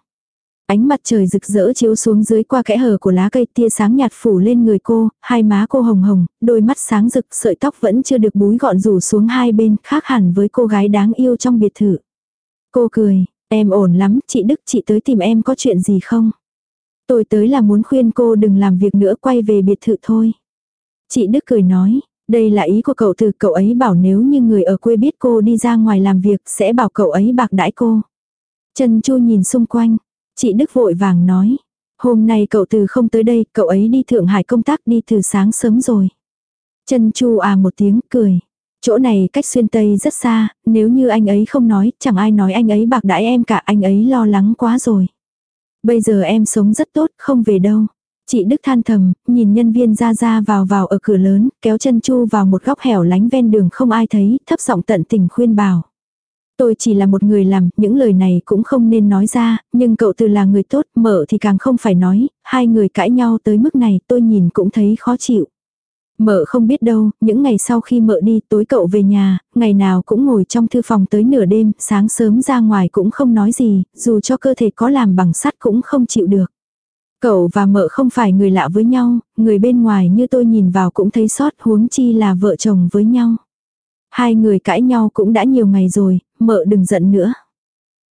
Ánh mặt trời rực rỡ chiếu xuống dưới qua kẽ hở của lá cây tia sáng nhạt phủ lên người cô, hai má cô hồng hồng, đôi mắt sáng rực, sợi tóc vẫn chưa được búi gọn rủ xuống hai bên, khác hẳn với cô gái đáng yêu trong biệt thự. Cô cười, em ổn lắm, chị Đức chị tới tìm em có chuyện gì không? Tôi tới là muốn khuyên cô đừng làm việc nữa quay về biệt thự thôi. Chị Đức cười nói, đây là ý của cậu từ cậu ấy bảo nếu như người ở quê biết cô đi ra ngoài làm việc sẽ bảo cậu ấy bạc đãi cô. Trần Chu nhìn xung quanh, chị Đức vội vàng nói. Hôm nay cậu từ không tới đây, cậu ấy đi Thượng Hải công tác đi từ sáng sớm rồi. chân Chu à một tiếng cười. Chỗ này cách xuyên Tây rất xa, nếu như anh ấy không nói, chẳng ai nói anh ấy bạc đãi em cả, anh ấy lo lắng quá rồi. Bây giờ em sống rất tốt, không về đâu. Chị Đức than thầm, nhìn nhân viên ra ra vào vào ở cửa lớn, kéo chân chu vào một góc hẻo lánh ven đường không ai thấy, thấp giọng tận tình khuyên bảo. Tôi chỉ là một người làm, những lời này cũng không nên nói ra, nhưng cậu từ là người tốt, mở thì càng không phải nói, hai người cãi nhau tới mức này tôi nhìn cũng thấy khó chịu. Mợ không biết đâu, những ngày sau khi mợ đi tối cậu về nhà, ngày nào cũng ngồi trong thư phòng tới nửa đêm, sáng sớm ra ngoài cũng không nói gì, dù cho cơ thể có làm bằng sắt cũng không chịu được. Cậu và mợ không phải người lạ với nhau, người bên ngoài như tôi nhìn vào cũng thấy sót huống chi là vợ chồng với nhau. Hai người cãi nhau cũng đã nhiều ngày rồi, mợ đừng giận nữa.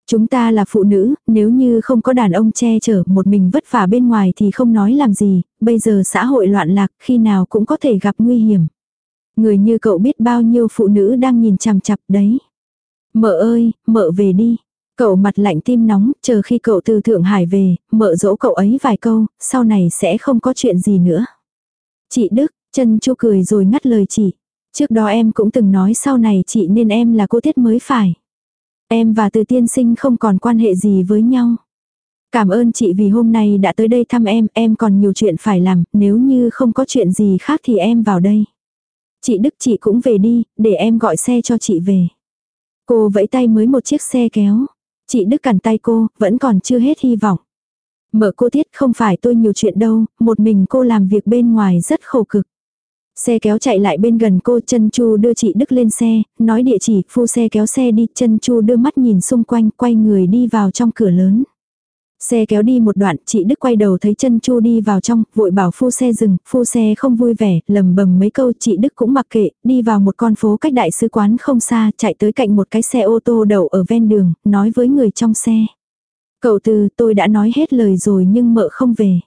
Chúng ta là phụ nữ, nếu như không có đàn ông che chở một mình vất vả bên ngoài thì không nói làm gì, bây giờ xã hội loạn lạc khi nào cũng có thể gặp nguy hiểm. Người như cậu biết bao nhiêu phụ nữ đang nhìn chằm chặp đấy. Mợ ơi, mợ về đi. Cậu mặt lạnh tim nóng, chờ khi cậu từ Thượng Hải về, mợ dỗ cậu ấy vài câu, sau này sẽ không có chuyện gì nữa. Chị Đức, chân chu cười rồi ngắt lời chị. Trước đó em cũng từng nói sau này chị nên em là cô thiết mới phải. Em và từ tiên sinh không còn quan hệ gì với nhau. Cảm ơn chị vì hôm nay đã tới đây thăm em, em còn nhiều chuyện phải làm, nếu như không có chuyện gì khác thì em vào đây. Chị Đức chị cũng về đi, để em gọi xe cho chị về. Cô vẫy tay mới một chiếc xe kéo. Chị Đức cản tay cô, vẫn còn chưa hết hy vọng. Mở cô tiết không phải tôi nhiều chuyện đâu, một mình cô làm việc bên ngoài rất khổ cực. Xe kéo chạy lại bên gần cô, chân Chu đưa chị Đức lên xe, nói địa chỉ, phu xe kéo xe đi, chân Chu đưa mắt nhìn xung quanh, quay người đi vào trong cửa lớn. Xe kéo đi một đoạn, chị Đức quay đầu thấy chân Chu đi vào trong, vội bảo phu xe dừng, phu xe không vui vẻ, lầm bầm mấy câu, chị Đức cũng mặc kệ, đi vào một con phố cách đại sứ quán không xa, chạy tới cạnh một cái xe ô tô đậu ở ven đường, nói với người trong xe. Cậu từ, tôi đã nói hết lời rồi nhưng mợ không về.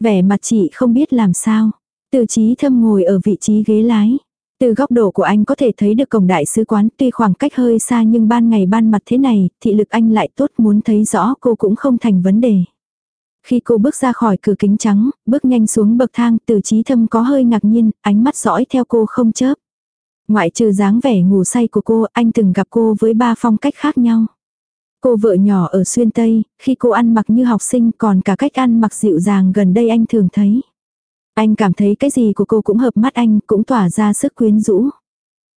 Vẻ mặt chị không biết làm sao. Từ trí thâm ngồi ở vị trí ghế lái. Từ góc độ của anh có thể thấy được cổng đại sứ quán tuy khoảng cách hơi xa nhưng ban ngày ban mặt thế này, thị lực anh lại tốt muốn thấy rõ cô cũng không thành vấn đề. Khi cô bước ra khỏi cửa kính trắng, bước nhanh xuống bậc thang từ trí thâm có hơi ngạc nhiên, ánh mắt dõi theo cô không chớp. Ngoại trừ dáng vẻ ngủ say của cô, anh từng gặp cô với ba phong cách khác nhau. Cô vợ nhỏ ở xuyên Tây, khi cô ăn mặc như học sinh còn cả cách ăn mặc dịu dàng gần đây anh thường thấy. Anh cảm thấy cái gì của cô cũng hợp mắt anh, cũng tỏa ra sức quyến rũ.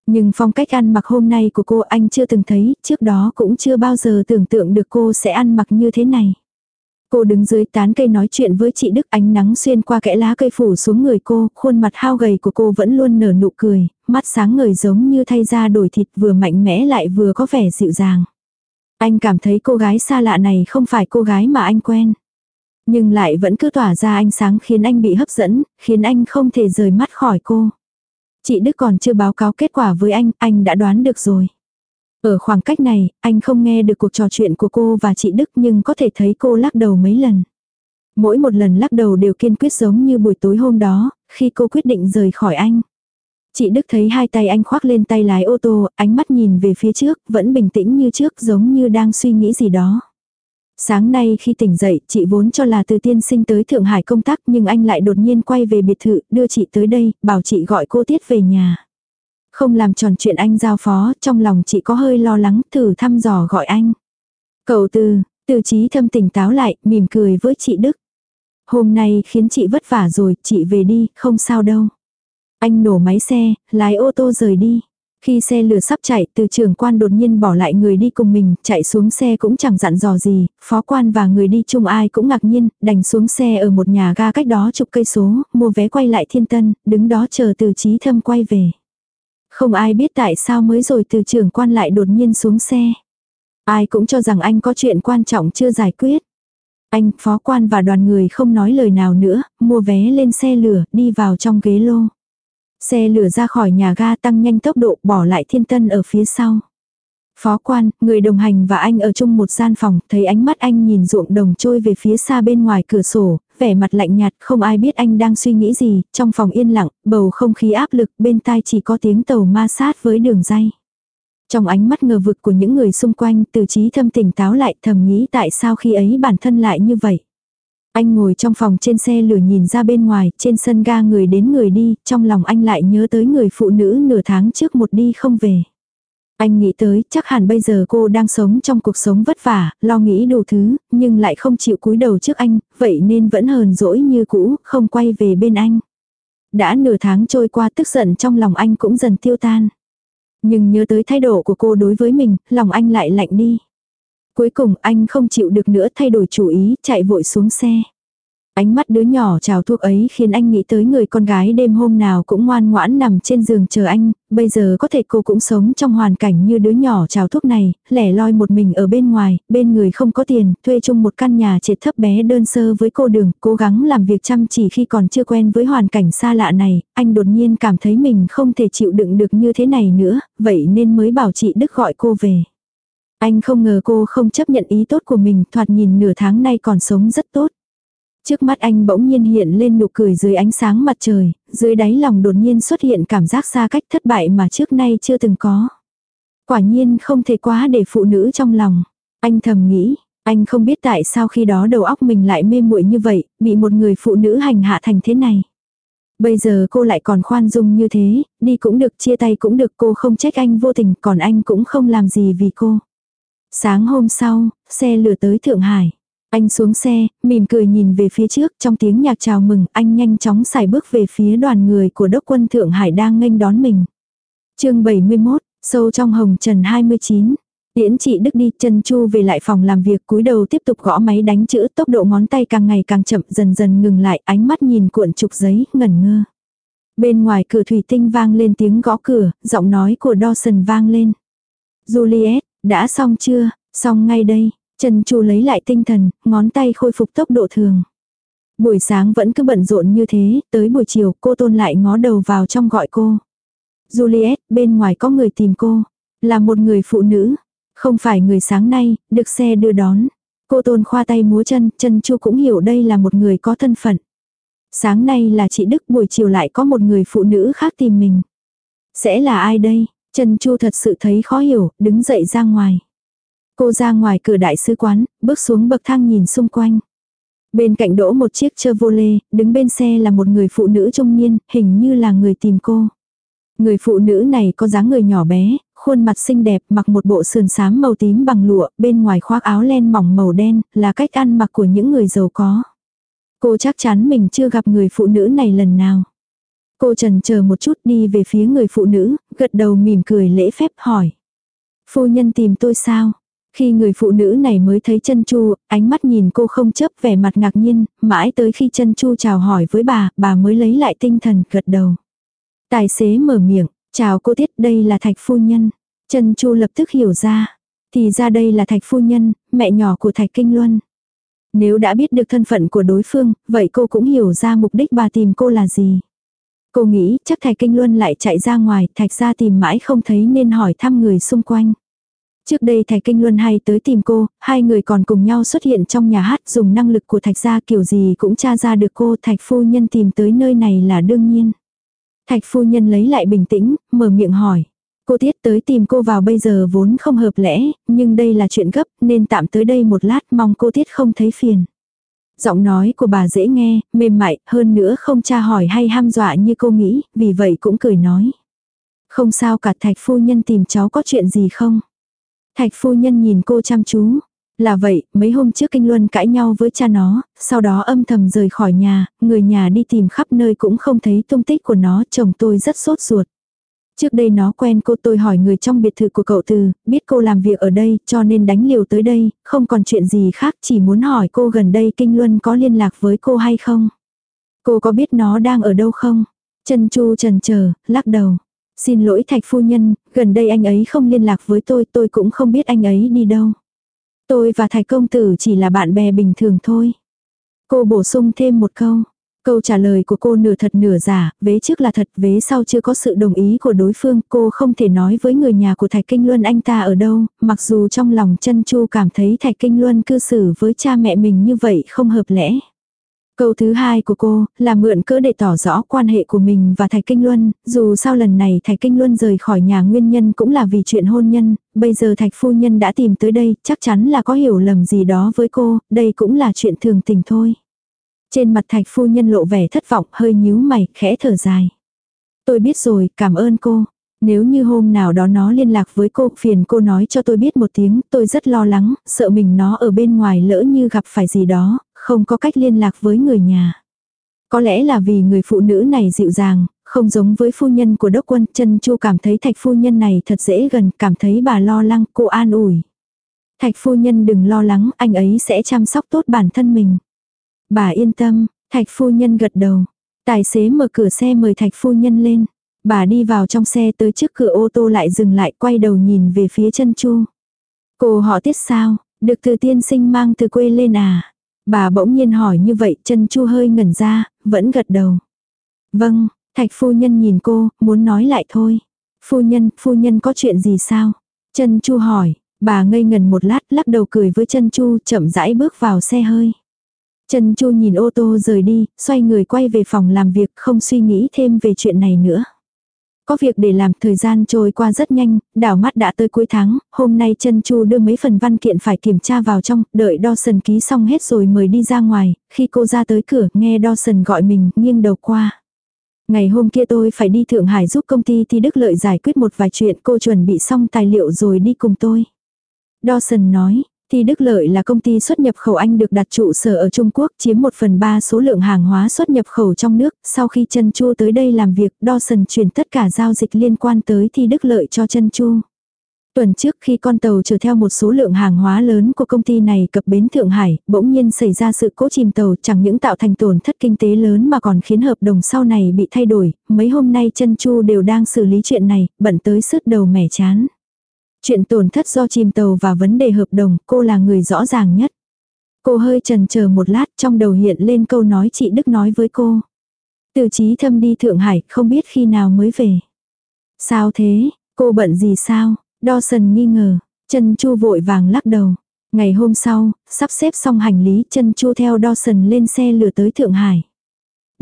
Nhưng phong cách ăn mặc hôm nay của cô anh chưa từng thấy, trước đó cũng chưa bao giờ tưởng tượng được cô sẽ ăn mặc như thế này. Cô đứng dưới tán cây nói chuyện với chị Đức ánh nắng xuyên qua kẽ lá cây phủ xuống người cô, khuôn mặt hao gầy của cô vẫn luôn nở nụ cười, mắt sáng ngời giống như thay da đổi thịt vừa mạnh mẽ lại vừa có vẻ dịu dàng. Anh cảm thấy cô gái xa lạ này không phải cô gái mà anh quen. Nhưng lại vẫn cứ tỏa ra ánh sáng khiến anh bị hấp dẫn, khiến anh không thể rời mắt khỏi cô. Chị Đức còn chưa báo cáo kết quả với anh, anh đã đoán được rồi. Ở khoảng cách này, anh không nghe được cuộc trò chuyện của cô và chị Đức nhưng có thể thấy cô lắc đầu mấy lần. Mỗi một lần lắc đầu đều kiên quyết giống như buổi tối hôm đó, khi cô quyết định rời khỏi anh. Chị Đức thấy hai tay anh khoác lên tay lái ô tô, ánh mắt nhìn về phía trước, vẫn bình tĩnh như trước giống như đang suy nghĩ gì đó. Sáng nay khi tỉnh dậy, chị vốn cho là từ tiên sinh tới Thượng Hải công tác nhưng anh lại đột nhiên quay về biệt thự, đưa chị tới đây, bảo chị gọi cô Tiết về nhà. Không làm tròn chuyện anh giao phó, trong lòng chị có hơi lo lắng, thử thăm dò gọi anh. Cậu từ, từ trí thâm tỉnh táo lại, mỉm cười với chị Đức. Hôm nay khiến chị vất vả rồi, chị về đi, không sao đâu. Anh nổ máy xe, lái ô tô rời đi. Khi xe lửa sắp chạy, từ trưởng quan đột nhiên bỏ lại người đi cùng mình, chạy xuống xe cũng chẳng dặn dò gì, phó quan và người đi chung ai cũng ngạc nhiên, đành xuống xe ở một nhà ga cách đó chục cây số, mua vé quay lại thiên tân, đứng đó chờ từ trí thâm quay về. Không ai biết tại sao mới rồi từ trưởng quan lại đột nhiên xuống xe. Ai cũng cho rằng anh có chuyện quan trọng chưa giải quyết. Anh, phó quan và đoàn người không nói lời nào nữa, mua vé lên xe lửa, đi vào trong ghế lô. Xe lửa ra khỏi nhà ga tăng nhanh tốc độ bỏ lại thiên tân ở phía sau. Phó quan, người đồng hành và anh ở chung một gian phòng, thấy ánh mắt anh nhìn ruộng đồng trôi về phía xa bên ngoài cửa sổ, vẻ mặt lạnh nhạt, không ai biết anh đang suy nghĩ gì, trong phòng yên lặng, bầu không khí áp lực, bên tai chỉ có tiếng tàu ma sát với đường dây. Trong ánh mắt ngờ vực của những người xung quanh, từ trí thâm tỉnh táo lại thầm nghĩ tại sao khi ấy bản thân lại như vậy. Anh ngồi trong phòng trên xe lửa nhìn ra bên ngoài, trên sân ga người đến người đi, trong lòng anh lại nhớ tới người phụ nữ nửa tháng trước một đi không về. Anh nghĩ tới, chắc hẳn bây giờ cô đang sống trong cuộc sống vất vả, lo nghĩ đủ thứ, nhưng lại không chịu cúi đầu trước anh, vậy nên vẫn hờn dỗi như cũ, không quay về bên anh. Đã nửa tháng trôi qua tức giận trong lòng anh cũng dần tiêu tan. Nhưng nhớ tới thái độ của cô đối với mình, lòng anh lại lạnh đi. Cuối cùng anh không chịu được nữa thay đổi chủ ý, chạy vội xuống xe. Ánh mắt đứa nhỏ trào thuốc ấy khiến anh nghĩ tới người con gái đêm hôm nào cũng ngoan ngoãn nằm trên giường chờ anh, bây giờ có thể cô cũng sống trong hoàn cảnh như đứa nhỏ trào thuốc này, lẻ loi một mình ở bên ngoài, bên người không có tiền, thuê chung một căn nhà triệt thấp bé đơn sơ với cô đường, cố gắng làm việc chăm chỉ khi còn chưa quen với hoàn cảnh xa lạ này, anh đột nhiên cảm thấy mình không thể chịu đựng được như thế này nữa, vậy nên mới bảo chị Đức gọi cô về. Anh không ngờ cô không chấp nhận ý tốt của mình, thoạt nhìn nửa tháng nay còn sống rất tốt. Trước mắt anh bỗng nhiên hiện lên nụ cười dưới ánh sáng mặt trời, dưới đáy lòng đột nhiên xuất hiện cảm giác xa cách thất bại mà trước nay chưa từng có. Quả nhiên không thể quá để phụ nữ trong lòng. Anh thầm nghĩ, anh không biết tại sao khi đó đầu óc mình lại mê muội như vậy, bị một người phụ nữ hành hạ thành thế này. Bây giờ cô lại còn khoan dung như thế, đi cũng được chia tay cũng được cô không trách anh vô tình còn anh cũng không làm gì vì cô. Sáng hôm sau, xe lửa tới Thượng Hải. Anh xuống xe, mỉm cười nhìn về phía trước, trong tiếng nhạc chào mừng, anh nhanh chóng xài bước về phía đoàn người của đốc quân Thượng Hải đang nghênh đón mình. chương 71, sâu trong hồng trần 29. Tiễn chị Đức đi, chân Chu về lại phòng làm việc cúi đầu tiếp tục gõ máy đánh chữ tốc độ ngón tay càng ngày càng chậm dần dần ngừng lại ánh mắt nhìn cuộn trục giấy, ngẩn ngơ. Bên ngoài cửa thủy tinh vang lên tiếng gõ cửa, giọng nói của Dawson vang lên. Juliet, đã xong chưa? Xong ngay đây. Trần Chu lấy lại tinh thần, ngón tay khôi phục tốc độ thường. Buổi sáng vẫn cứ bận rộn như thế, tới buổi chiều cô tôn lại ngó đầu vào trong gọi cô. Juliet, bên ngoài có người tìm cô. Là một người phụ nữ. Không phải người sáng nay, được xe đưa đón. Cô tôn khoa tay múa chân, chân chu cũng hiểu đây là một người có thân phận. Sáng nay là chị Đức, buổi chiều lại có một người phụ nữ khác tìm mình. Sẽ là ai đây? Trần Chu thật sự thấy khó hiểu, đứng dậy ra ngoài. Cô ra ngoài cửa đại sứ quán, bước xuống bậc thang nhìn xung quanh. Bên cạnh đỗ một chiếc chơ vô lê, đứng bên xe là một người phụ nữ trung niên, hình như là người tìm cô. Người phụ nữ này có dáng người nhỏ bé, khuôn mặt xinh đẹp, mặc một bộ sườn xám màu tím bằng lụa, bên ngoài khoác áo len mỏng màu đen, là cách ăn mặc của những người giàu có. Cô chắc chắn mình chưa gặp người phụ nữ này lần nào. Cô trần chờ một chút đi về phía người phụ nữ, gật đầu mỉm cười lễ phép hỏi. Phu nhân tìm tôi sao? Khi người phụ nữ này mới thấy chân chu, ánh mắt nhìn cô không chấp vẻ mặt ngạc nhiên, mãi tới khi chân chu chào hỏi với bà, bà mới lấy lại tinh thần gật đầu. Tài xế mở miệng, chào cô Tiết đây là Thạch Phu Nhân. Chân chu lập tức hiểu ra. Thì ra đây là Thạch Phu Nhân, mẹ nhỏ của Thạch Kinh Luân. Nếu đã biết được thân phận của đối phương, vậy cô cũng hiểu ra mục đích bà tìm cô là gì. Cô nghĩ chắc Thạch Kinh Luân lại chạy ra ngoài, Thạch ra tìm mãi không thấy nên hỏi thăm người xung quanh. Trước đây Thạch Kinh Luân hay tới tìm cô, hai người còn cùng nhau xuất hiện trong nhà hát dùng năng lực của Thạch gia kiểu gì cũng tra ra được cô Thạch phu nhân tìm tới nơi này là đương nhiên. Thạch phu nhân lấy lại bình tĩnh, mở miệng hỏi. Cô Tiết tới tìm cô vào bây giờ vốn không hợp lẽ, nhưng đây là chuyện gấp nên tạm tới đây một lát mong cô Tiết không thấy phiền. Giọng nói của bà dễ nghe, mềm mại, hơn nữa không tra hỏi hay ham dọa như cô nghĩ, vì vậy cũng cười nói. Không sao cả thạch phu nhân tìm cháu có chuyện gì không? Thạch phu nhân nhìn cô chăm chú. Là vậy, mấy hôm trước Kinh Luân cãi nhau với cha nó, sau đó âm thầm rời khỏi nhà, người nhà đi tìm khắp nơi cũng không thấy tung tích của nó, chồng tôi rất sốt ruột. Trước đây nó quen cô tôi hỏi người trong biệt thự của cậu từ, biết cô làm việc ở đây cho nên đánh liều tới đây, không còn chuyện gì khác chỉ muốn hỏi cô gần đây Kinh Luân có liên lạc với cô hay không. Cô có biết nó đang ở đâu không? Chân chu trần chờ lắc đầu. Xin lỗi thạch phu nhân, gần đây anh ấy không liên lạc với tôi, tôi cũng không biết anh ấy đi đâu. Tôi và thạch công tử chỉ là bạn bè bình thường thôi. Cô bổ sung thêm một câu. Câu trả lời của cô nửa thật nửa giả, vế trước là thật, vế sau chưa có sự đồng ý của đối phương, cô không thể nói với người nhà của Thạch Kinh Luân anh ta ở đâu, mặc dù trong lòng chân chu cảm thấy Thạch Kinh Luân cư xử với cha mẹ mình như vậy không hợp lẽ. Câu thứ hai của cô là mượn cỡ để tỏ rõ quan hệ của mình và Thạch Kinh Luân, dù sao lần này Thạch Kinh Luân rời khỏi nhà nguyên nhân cũng là vì chuyện hôn nhân, bây giờ Thạch Phu Nhân đã tìm tới đây, chắc chắn là có hiểu lầm gì đó với cô, đây cũng là chuyện thường tình thôi. Trên mặt thạch phu nhân lộ vẻ thất vọng hơi nhíu mày, khẽ thở dài. Tôi biết rồi, cảm ơn cô. Nếu như hôm nào đó nó liên lạc với cô, phiền cô nói cho tôi biết một tiếng, tôi rất lo lắng, sợ mình nó ở bên ngoài lỡ như gặp phải gì đó, không có cách liên lạc với người nhà. Có lẽ là vì người phụ nữ này dịu dàng, không giống với phu nhân của đốc quân, chân chu cảm thấy thạch phu nhân này thật dễ gần, cảm thấy bà lo lắng, cô an ủi. Thạch phu nhân đừng lo lắng, anh ấy sẽ chăm sóc tốt bản thân mình. Bà yên tâm, thạch phu nhân gật đầu. Tài xế mở cửa xe mời thạch phu nhân lên. Bà đi vào trong xe tới trước cửa ô tô lại dừng lại quay đầu nhìn về phía chân chu. Cô họ tiết sao, được từ tiên sinh mang từ quê lên à? Bà bỗng nhiên hỏi như vậy chân chu hơi ngẩn ra, vẫn gật đầu. Vâng, thạch phu nhân nhìn cô, muốn nói lại thôi. Phu nhân, phu nhân có chuyện gì sao? Chân chu hỏi, bà ngây ngần một lát lắc đầu cười với chân chu chậm rãi bước vào xe hơi. Trần Chu nhìn ô tô rời đi, xoay người quay về phòng làm việc không suy nghĩ thêm về chuyện này nữa. Có việc để làm thời gian trôi qua rất nhanh, đảo mắt đã tới cuối tháng, hôm nay Trần Chu đưa mấy phần văn kiện phải kiểm tra vào trong, đợi Dawson ký xong hết rồi mới đi ra ngoài, khi cô ra tới cửa nghe Dawson gọi mình nghiêng đầu qua. Ngày hôm kia tôi phải đi Thượng Hải giúp công ty Thi Đức Lợi giải quyết một vài chuyện cô chuẩn bị xong tài liệu rồi đi cùng tôi. Dawson nói, thì Đức Lợi là công ty xuất nhập khẩu Anh được đặt trụ sở ở Trung Quốc chiếm một phần ba số lượng hàng hóa xuất nhập khẩu trong nước. Sau khi Trân Chu tới đây làm việc, Dawson chuyển tất cả giao dịch liên quan tới Thi Đức Lợi cho Trân Chu. Tuần trước khi con tàu chở theo một số lượng hàng hóa lớn của công ty này cập bến Thượng Hải, bỗng nhiên xảy ra sự cố chìm tàu chẳng những tạo thành tổn thất kinh tế lớn mà còn khiến hợp đồng sau này bị thay đổi. Mấy hôm nay chân Chu đều đang xử lý chuyện này, bận tới sứt đầu mẻ chán. Chuyện tổn thất do chìm tàu và vấn đề hợp đồng, cô là người rõ ràng nhất. Cô hơi trần chờ một lát trong đầu hiện lên câu nói chị Đức nói với cô. Từ trí thâm đi Thượng Hải, không biết khi nào mới về. Sao thế, cô bận gì sao? Dawson nghi ngờ, chân chu vội vàng lắc đầu. Ngày hôm sau, sắp xếp xong hành lý, chân chu theo Dawson lên xe lửa tới Thượng Hải.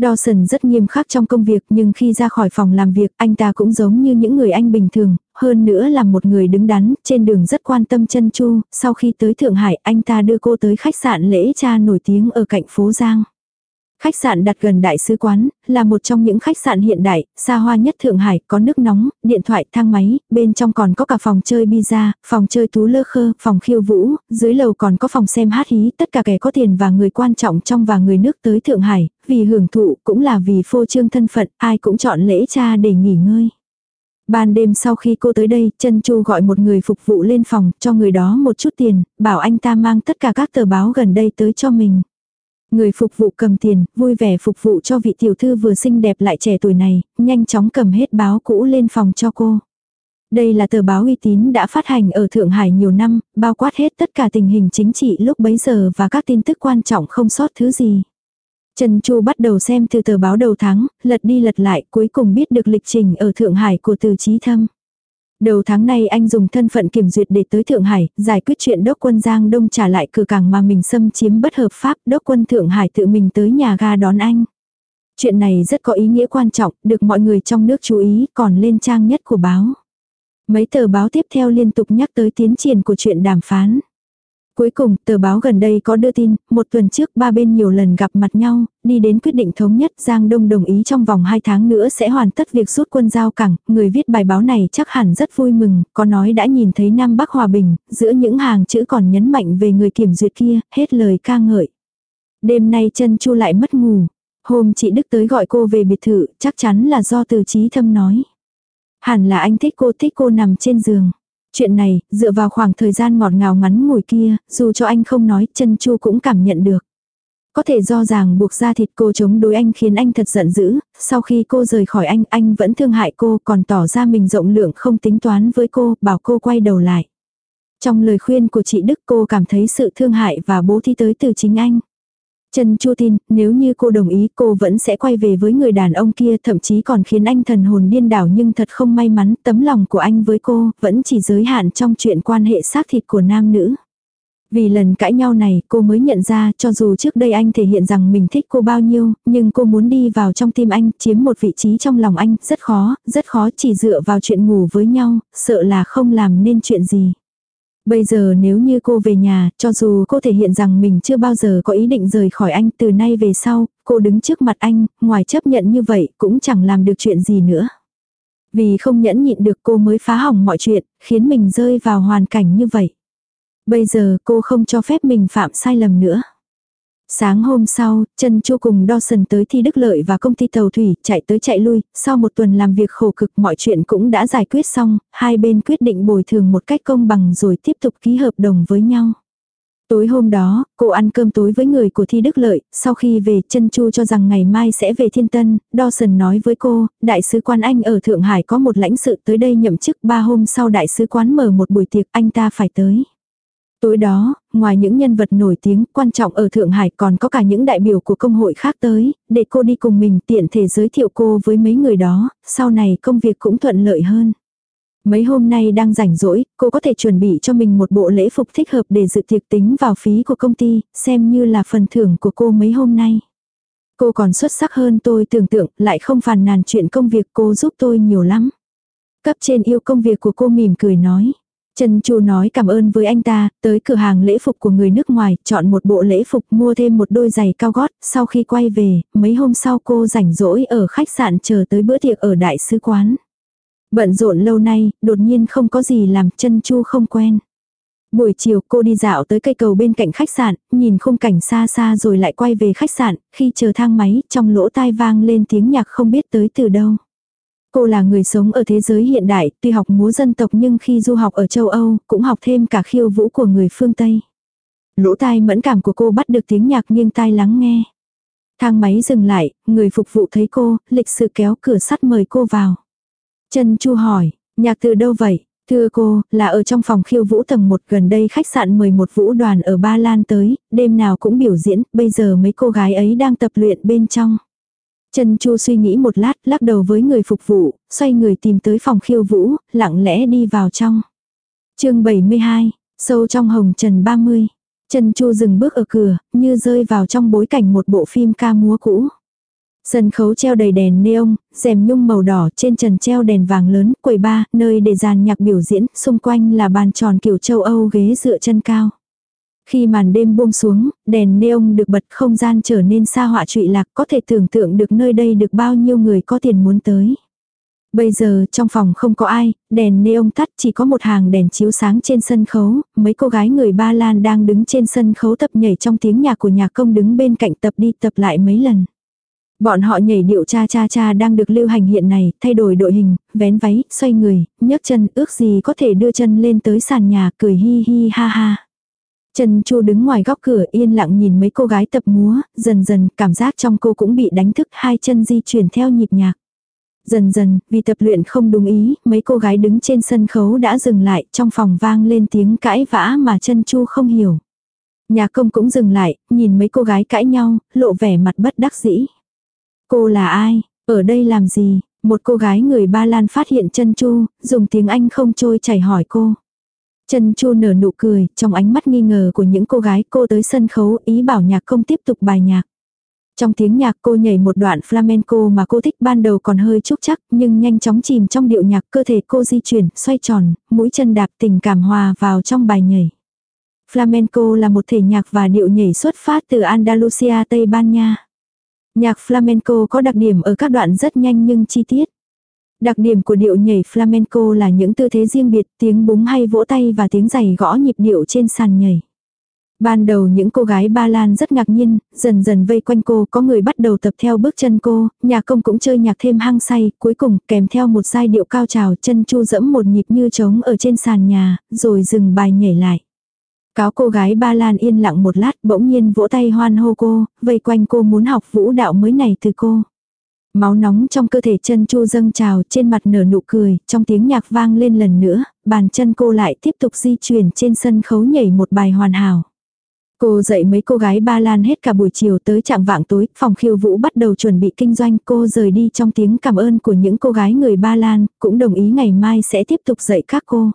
Dawson rất nghiêm khắc trong công việc nhưng khi ra khỏi phòng làm việc anh ta cũng giống như những người anh bình thường, hơn nữa là một người đứng đắn, trên đường rất quan tâm chân chu, sau khi tới Thượng Hải anh ta đưa cô tới khách sạn lễ cha nổi tiếng ở cạnh phố Giang. Khách sạn đặt gần đại sứ quán, là một trong những khách sạn hiện đại, xa hoa nhất Thượng Hải, có nước nóng, điện thoại, thang máy, bên trong còn có cả phòng chơi pizza, phòng chơi tú lơ khơ, phòng khiêu vũ, dưới lầu còn có phòng xem hát hí, tất cả kẻ có tiền và người quan trọng trong và người nước tới Thượng Hải, vì hưởng thụ cũng là vì phô trương thân phận, ai cũng chọn lễ cha để nghỉ ngơi. Ban đêm sau khi cô tới đây, chân Chu gọi một người phục vụ lên phòng, cho người đó một chút tiền, bảo anh ta mang tất cả các tờ báo gần đây tới cho mình. Người phục vụ cầm tiền, vui vẻ phục vụ cho vị tiểu thư vừa xinh đẹp lại trẻ tuổi này, nhanh chóng cầm hết báo cũ lên phòng cho cô. Đây là tờ báo uy tín đã phát hành ở Thượng Hải nhiều năm, bao quát hết tất cả tình hình chính trị lúc bấy giờ và các tin tức quan trọng không sót thứ gì. Trần Chu bắt đầu xem từ tờ báo đầu tháng, lật đi lật lại cuối cùng biết được lịch trình ở Thượng Hải của từ trí thâm. Đầu tháng này anh dùng thân phận kiểm duyệt để tới Thượng Hải, giải quyết chuyện đốc quân Giang Đông trả lại cửa cảng mà mình xâm chiếm bất hợp pháp, đốc quân Thượng Hải tự mình tới nhà ga đón anh. Chuyện này rất có ý nghĩa quan trọng, được mọi người trong nước chú ý, còn lên trang nhất của báo. Mấy tờ báo tiếp theo liên tục nhắc tới tiến triển của chuyện đàm phán. Cuối cùng, tờ báo gần đây có đưa tin, một tuần trước ba bên nhiều lần gặp mặt nhau, đi đến quyết định thống nhất Giang Đông đồng ý trong vòng 2 tháng nữa sẽ hoàn tất việc rút quân giao cảng. Người viết bài báo này chắc hẳn rất vui mừng, có nói đã nhìn thấy Nam Bắc Hòa Bình, giữa những hàng chữ còn nhấn mạnh về người kiểm duyệt kia, hết lời ca ngợi. Đêm nay chân chu lại mất ngủ. Hôm chị Đức tới gọi cô về biệt thự, chắc chắn là do từ trí thâm nói. Hẳn là anh thích cô thích cô nằm trên giường. Chuyện này, dựa vào khoảng thời gian ngọt ngào ngắn ngủi kia, dù cho anh không nói, chân chu cũng cảm nhận được. Có thể do ràng buộc ra thịt cô chống đối anh khiến anh thật giận dữ, sau khi cô rời khỏi anh, anh vẫn thương hại cô, còn tỏ ra mình rộng lượng không tính toán với cô, bảo cô quay đầu lại. Trong lời khuyên của chị Đức cô cảm thấy sự thương hại và bố thi tới từ chính anh. Trần Chu tin, nếu như cô đồng ý cô vẫn sẽ quay về với người đàn ông kia thậm chí còn khiến anh thần hồn điên đảo nhưng thật không may mắn tấm lòng của anh với cô vẫn chỉ giới hạn trong chuyện quan hệ xác thịt của nam nữ. Vì lần cãi nhau này cô mới nhận ra cho dù trước đây anh thể hiện rằng mình thích cô bao nhiêu, nhưng cô muốn đi vào trong tim anh, chiếm một vị trí trong lòng anh, rất khó, rất khó chỉ dựa vào chuyện ngủ với nhau, sợ là không làm nên chuyện gì. Bây giờ nếu như cô về nhà, cho dù cô thể hiện rằng mình chưa bao giờ có ý định rời khỏi anh từ nay về sau, cô đứng trước mặt anh, ngoài chấp nhận như vậy cũng chẳng làm được chuyện gì nữa. Vì không nhẫn nhịn được cô mới phá hỏng mọi chuyện, khiến mình rơi vào hoàn cảnh như vậy. Bây giờ cô không cho phép mình phạm sai lầm nữa. Sáng hôm sau, Trần Chu cùng Dawson tới thi đức lợi và công ty tàu thủy, chạy tới chạy lui, sau một tuần làm việc khổ cực mọi chuyện cũng đã giải quyết xong, hai bên quyết định bồi thường một cách công bằng rồi tiếp tục ký hợp đồng với nhau. Tối hôm đó, cô ăn cơm tối với người của Thi Đức Lợi, sau khi về, chân Chu cho rằng ngày mai sẽ về Thiên Tân, Dawson nói với cô, đại sứ quán Anh ở Thượng Hải có một lãnh sự tới đây nhậm chức. Ba hôm sau đại sứ quán mở một buổi tiệc anh ta phải tới. Tối đó, ngoài những nhân vật nổi tiếng quan trọng ở Thượng Hải còn có cả những đại biểu của công hội khác tới, để cô đi cùng mình tiện thể giới thiệu cô với mấy người đó, sau này công việc cũng thuận lợi hơn. Mấy hôm nay đang rảnh rỗi, cô có thể chuẩn bị cho mình một bộ lễ phục thích hợp để dự tiệc tính vào phí của công ty, xem như là phần thưởng của cô mấy hôm nay. Cô còn xuất sắc hơn tôi tưởng tượng, lại không phàn nàn chuyện công việc cô giúp tôi nhiều lắm. Cấp trên yêu công việc của cô mỉm cười nói. Trần Chu nói cảm ơn với anh ta, tới cửa hàng lễ phục của người nước ngoài, chọn một bộ lễ phục mua thêm một đôi giày cao gót, sau khi quay về, mấy hôm sau cô rảnh rỗi ở khách sạn chờ tới bữa tiệc ở đại sứ quán. Bận rộn lâu nay, đột nhiên không có gì làm Trần Chu không quen. Buổi chiều cô đi dạo tới cây cầu bên cạnh khách sạn, nhìn khung cảnh xa xa rồi lại quay về khách sạn, khi chờ thang máy, trong lỗ tai vang lên tiếng nhạc không biết tới từ đâu. Cô là người sống ở thế giới hiện đại, tuy học múa dân tộc nhưng khi du học ở châu Âu, cũng học thêm cả khiêu vũ của người phương Tây. Lỗ tai mẫn cảm của cô bắt được tiếng nhạc nghiêng tai lắng nghe. Thang máy dừng lại, người phục vụ thấy cô, lịch sự kéo cửa sắt mời cô vào. Trần Chu hỏi, nhạc từ đâu vậy? Thưa cô, là ở trong phòng khiêu vũ tầng 1 gần đây khách sạn mời một vũ đoàn ở Ba Lan tới, đêm nào cũng biểu diễn, bây giờ mấy cô gái ấy đang tập luyện bên trong. Trần Chu suy nghĩ một lát, lắc đầu với người phục vụ, xoay người tìm tới phòng khiêu vũ, lặng lẽ đi vào trong. chương 72, sâu trong hồng trần 30. Trần Chu dừng bước ở cửa, như rơi vào trong bối cảnh một bộ phim ca múa cũ. Sân khấu treo đầy đèn neon, rèm nhung màu đỏ, trên trần treo đèn vàng lớn, quầy ba, nơi để dàn nhạc biểu diễn, xung quanh là bàn tròn kiểu châu Âu ghế dựa chân cao. Khi màn đêm buông xuống, đèn neon được bật không gian trở nên xa họa trụy lạc có thể tưởng tượng được nơi đây được bao nhiêu người có tiền muốn tới. Bây giờ trong phòng không có ai, đèn neon tắt chỉ có một hàng đèn chiếu sáng trên sân khấu, mấy cô gái người Ba Lan đang đứng trên sân khấu tập nhảy trong tiếng nhạc của nhạc công đứng bên cạnh tập đi tập lại mấy lần. Bọn họ nhảy điệu cha cha cha đang được lưu hành hiện này, thay đổi đội hình, vén váy, xoay người, nhấc chân, ước gì có thể đưa chân lên tới sàn nhà, cười hi hi ha ha. Trần Chu đứng ngoài góc cửa yên lặng nhìn mấy cô gái tập múa, dần dần cảm giác trong cô cũng bị đánh thức hai chân di chuyển theo nhịp nhạc. Dần dần, vì tập luyện không đúng ý, mấy cô gái đứng trên sân khấu đã dừng lại, trong phòng vang lên tiếng cãi vã mà chân chu không hiểu. Nhà công cũng dừng lại, nhìn mấy cô gái cãi nhau, lộ vẻ mặt bất đắc dĩ. Cô là ai? Ở đây làm gì? Một cô gái người Ba Lan phát hiện chân chu, dùng tiếng Anh không trôi chảy hỏi cô. Chân chu nở nụ cười, trong ánh mắt nghi ngờ của những cô gái cô tới sân khấu ý bảo nhạc công tiếp tục bài nhạc. Trong tiếng nhạc cô nhảy một đoạn flamenco mà cô thích ban đầu còn hơi chúc chắc nhưng nhanh chóng chìm trong điệu nhạc cơ thể cô di chuyển, xoay tròn, mũi chân đạp tình cảm hòa vào trong bài nhảy. Flamenco là một thể nhạc và điệu nhảy xuất phát từ Andalusia Tây Ban Nha. Nhạc flamenco có đặc điểm ở các đoạn rất nhanh nhưng chi tiết. Đặc điểm của điệu nhảy flamenco là những tư thế riêng biệt, tiếng búng hay vỗ tay và tiếng giày gõ nhịp điệu trên sàn nhảy. Ban đầu những cô gái Ba Lan rất ngạc nhiên, dần dần vây quanh cô, có người bắt đầu tập theo bước chân cô, nhà công cũng chơi nhạc thêm hăng say, cuối cùng kèm theo một giai điệu cao trào chân chu dẫm một nhịp như trống ở trên sàn nhà, rồi dừng bài nhảy lại. Cáo cô gái Ba Lan yên lặng một lát bỗng nhiên vỗ tay hoan hô cô, vây quanh cô muốn học vũ đạo mới này từ cô. Máu nóng trong cơ thể chân chu dâng trào trên mặt nở nụ cười, trong tiếng nhạc vang lên lần nữa, bàn chân cô lại tiếp tục di chuyển trên sân khấu nhảy một bài hoàn hảo. Cô dạy mấy cô gái Ba Lan hết cả buổi chiều tới trạng vạng tối, phòng khiêu vũ bắt đầu chuẩn bị kinh doanh, cô rời đi trong tiếng cảm ơn của những cô gái người Ba Lan, cũng đồng ý ngày mai sẽ tiếp tục dạy các cô.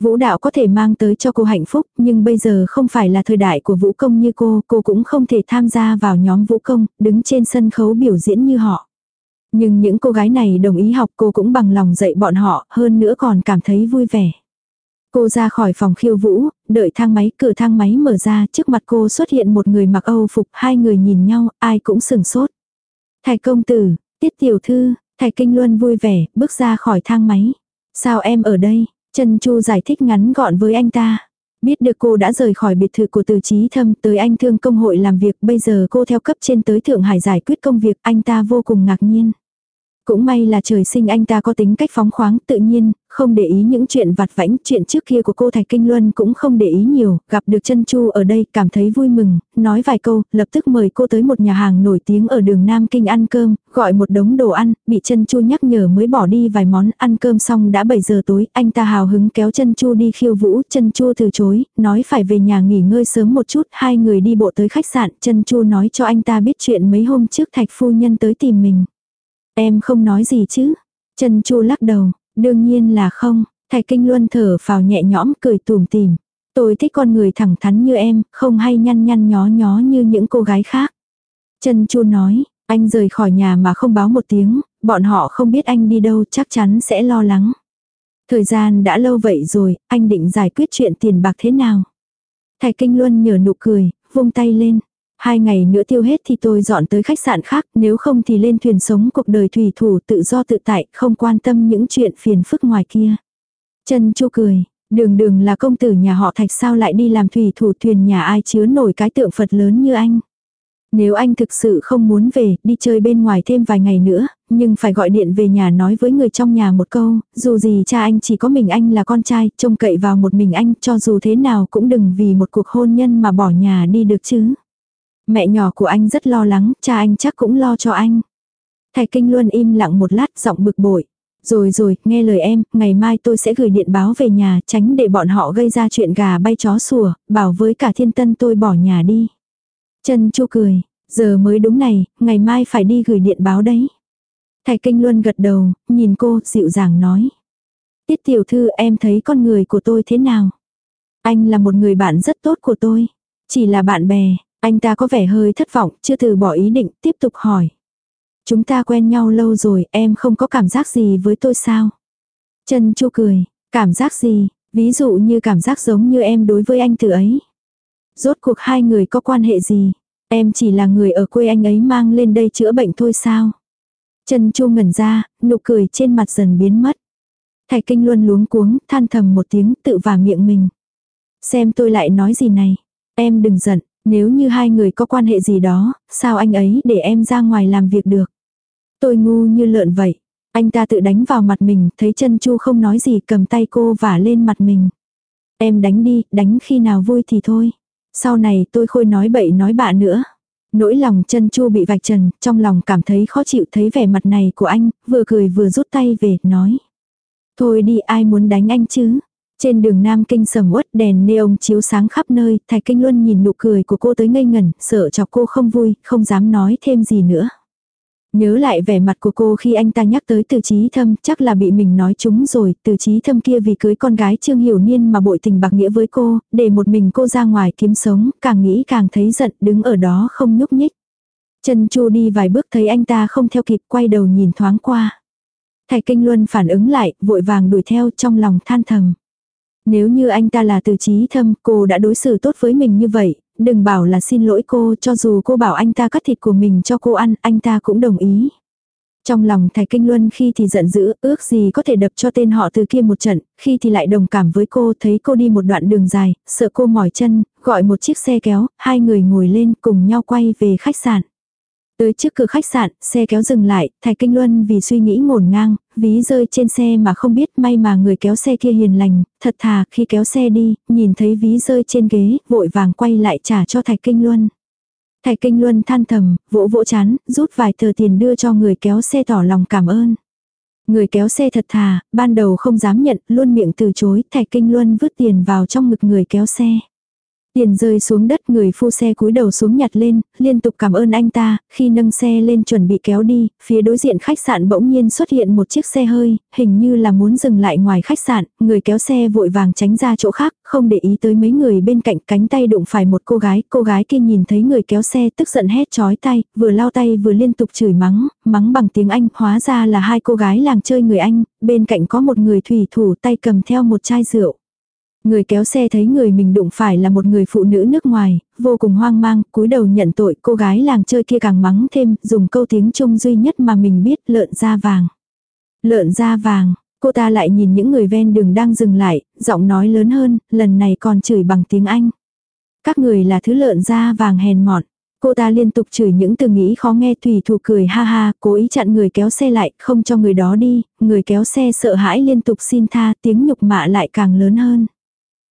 Vũ đạo có thể mang tới cho cô hạnh phúc, nhưng bây giờ không phải là thời đại của vũ công như cô, cô cũng không thể tham gia vào nhóm vũ công, đứng trên sân khấu biểu diễn như họ. Nhưng những cô gái này đồng ý học cô cũng bằng lòng dạy bọn họ, hơn nữa còn cảm thấy vui vẻ. Cô ra khỏi phòng khiêu vũ, đợi thang máy, cửa thang máy mở ra, trước mặt cô xuất hiện một người mặc Âu phục, hai người nhìn nhau, ai cũng sừng sốt. Thầy công tử, tiết tiểu thư, thầy kinh luân vui vẻ, bước ra khỏi thang máy. Sao em ở đây? Trần Chu giải thích ngắn gọn với anh ta. Biết được cô đã rời khỏi biệt thự của từ trí thâm tới anh thương công hội làm việc, bây giờ cô theo cấp trên tới Thượng Hải giải quyết công việc, anh ta vô cùng ngạc nhiên. Cũng may là trời sinh anh ta có tính cách phóng khoáng tự nhiên, không để ý những chuyện vặt vãnh, chuyện trước kia của cô Thạch Kinh Luân cũng không để ý nhiều, gặp được chân Chu ở đây cảm thấy vui mừng, nói vài câu, lập tức mời cô tới một nhà hàng nổi tiếng ở đường Nam Kinh ăn cơm, gọi một đống đồ ăn, bị chân Chu nhắc nhở mới bỏ đi vài món, ăn cơm xong đã 7 giờ tối, anh ta hào hứng kéo chân Chu đi khiêu vũ, chân Chu từ chối, nói phải về nhà nghỉ ngơi sớm một chút, hai người đi bộ tới khách sạn, chân Chu nói cho anh ta biết chuyện mấy hôm trước Thạch phu nhân tới tìm mình. Em không nói gì chứ? Trần Chu lắc đầu, đương nhiên là không. Thạch Kinh Luân thở vào nhẹ nhõm cười tủm tìm. Tôi thích con người thẳng thắn như em, không hay nhăn nhăn nhó nhó như những cô gái khác. Trần Chu nói, anh rời khỏi nhà mà không báo một tiếng, bọn họ không biết anh đi đâu chắc chắn sẽ lo lắng. Thời gian đã lâu vậy rồi, anh định giải quyết chuyện tiền bạc thế nào? Thạch Kinh Luân nhờ nụ cười, vung tay lên. Hai ngày nữa tiêu hết thì tôi dọn tới khách sạn khác, nếu không thì lên thuyền sống cuộc đời thủy thủ tự do tự tại, không quan tâm những chuyện phiền phức ngoài kia. Chân chu cười, đường đường là công tử nhà họ thạch sao lại đi làm thủy thủ thuyền nhà ai chứa nổi cái tượng Phật lớn như anh. Nếu anh thực sự không muốn về, đi chơi bên ngoài thêm vài ngày nữa, nhưng phải gọi điện về nhà nói với người trong nhà một câu, dù gì cha anh chỉ có mình anh là con trai, trông cậy vào một mình anh, cho dù thế nào cũng đừng vì một cuộc hôn nhân mà bỏ nhà đi được chứ. Mẹ nhỏ của anh rất lo lắng, cha anh chắc cũng lo cho anh. Thầy Kinh Luân im lặng một lát giọng bực bội. Rồi rồi, nghe lời em, ngày mai tôi sẽ gửi điện báo về nhà tránh để bọn họ gây ra chuyện gà bay chó sủa, bảo với cả thiên tân tôi bỏ nhà đi. Trần chu cười, giờ mới đúng này, ngày mai phải đi gửi điện báo đấy. Thầy Kinh Luân gật đầu, nhìn cô, dịu dàng nói. Tiết tiểu thư em thấy con người của tôi thế nào? Anh là một người bạn rất tốt của tôi. Chỉ là bạn bè, anh ta có vẻ hơi thất vọng, chưa từ bỏ ý định, tiếp tục hỏi. Chúng ta quen nhau lâu rồi, em không có cảm giác gì với tôi sao? Trần Chu cười, cảm giác gì, ví dụ như cảm giác giống như em đối với anh từ ấy. Rốt cuộc hai người có quan hệ gì? Em chỉ là người ở quê anh ấy mang lên đây chữa bệnh thôi sao? Trần Chu ngẩn ra, nụ cười trên mặt dần biến mất. Thạch Kinh Luân luống cuống, than thầm một tiếng tự vào miệng mình. Xem tôi lại nói gì này. Em đừng giận, nếu như hai người có quan hệ gì đó, sao anh ấy để em ra ngoài làm việc được? Tôi ngu như lợn vậy. Anh ta tự đánh vào mặt mình, thấy chân chu không nói gì cầm tay cô vả lên mặt mình. Em đánh đi, đánh khi nào vui thì thôi. Sau này tôi khôi nói bậy nói bạ nữa. Nỗi lòng chân chu bị vạch trần, trong lòng cảm thấy khó chịu thấy vẻ mặt này của anh, vừa cười vừa rút tay về, nói. Thôi đi ai muốn đánh anh chứ? Trên đường Nam Kinh sầm uất đèn neon chiếu sáng khắp nơi, Thạch Kinh Luân nhìn nụ cười của cô tới ngây ngẩn, sợ chọc cô không vui, không dám nói thêm gì nữa. Nhớ lại vẻ mặt của cô khi anh ta nhắc tới từ trí thâm, chắc là bị mình nói trúng rồi, từ trí thâm kia vì cưới con gái Trương Hiểu Niên mà bội tình bạc nghĩa với cô, để một mình cô ra ngoài kiếm sống, càng nghĩ càng thấy giận, đứng ở đó không nhúc nhích. Chân Chu đi vài bước thấy anh ta không theo kịp, quay đầu nhìn thoáng qua. Thạch Kinh Luân phản ứng lại, vội vàng đuổi theo trong lòng than thầm. Nếu như anh ta là từ trí thâm, cô đã đối xử tốt với mình như vậy, đừng bảo là xin lỗi cô, cho dù cô bảo anh ta cắt thịt của mình cho cô ăn, anh ta cũng đồng ý. Trong lòng Thạch Kinh Luân khi thì giận dữ, ước gì có thể đập cho tên họ từ kia một trận, khi thì lại đồng cảm với cô, thấy cô đi một đoạn đường dài, sợ cô mỏi chân, gọi một chiếc xe kéo, hai người ngồi lên cùng nhau quay về khách sạn. Tới trước cửa khách sạn, xe kéo dừng lại, Thạch Kinh Luân vì suy nghĩ ngổn ngang, ví rơi trên xe mà không biết may mà người kéo xe kia hiền lành, thật thà khi kéo xe đi, nhìn thấy ví rơi trên ghế, vội vàng quay lại trả cho Thạch Kinh Luân. Thạch Kinh Luân than thầm, vỗ vỗ chán, rút vài tờ tiền đưa cho người kéo xe tỏ lòng cảm ơn. Người kéo xe thật thà, ban đầu không dám nhận, luôn miệng từ chối, Thạch Kinh Luân vứt tiền vào trong ngực người kéo xe. Tiền rơi xuống đất người phu xe cúi đầu xuống nhặt lên, liên tục cảm ơn anh ta, khi nâng xe lên chuẩn bị kéo đi, phía đối diện khách sạn bỗng nhiên xuất hiện một chiếc xe hơi, hình như là muốn dừng lại ngoài khách sạn, người kéo xe vội vàng tránh ra chỗ khác, không để ý tới mấy người bên cạnh cánh tay đụng phải một cô gái, cô gái kia nhìn thấy người kéo xe tức giận hét chói tay, vừa lao tay vừa liên tục chửi mắng, mắng bằng tiếng Anh, hóa ra là hai cô gái làng chơi người Anh, bên cạnh có một người thủy thủ tay cầm theo một chai rượu. Người kéo xe thấy người mình đụng phải là một người phụ nữ nước ngoài, vô cùng hoang mang, cúi đầu nhận tội cô gái làng chơi kia càng mắng thêm, dùng câu tiếng Trung duy nhất mà mình biết lợn da vàng. Lợn da vàng, cô ta lại nhìn những người ven đường đang dừng lại, giọng nói lớn hơn, lần này còn chửi bằng tiếng Anh. Các người là thứ lợn da vàng hèn mọn. Cô ta liên tục chửi những từ nghĩ khó nghe tùy thủ cười ha ha, cố ý chặn người kéo xe lại, không cho người đó đi, người kéo xe sợ hãi liên tục xin tha, tiếng nhục mạ lại càng lớn hơn.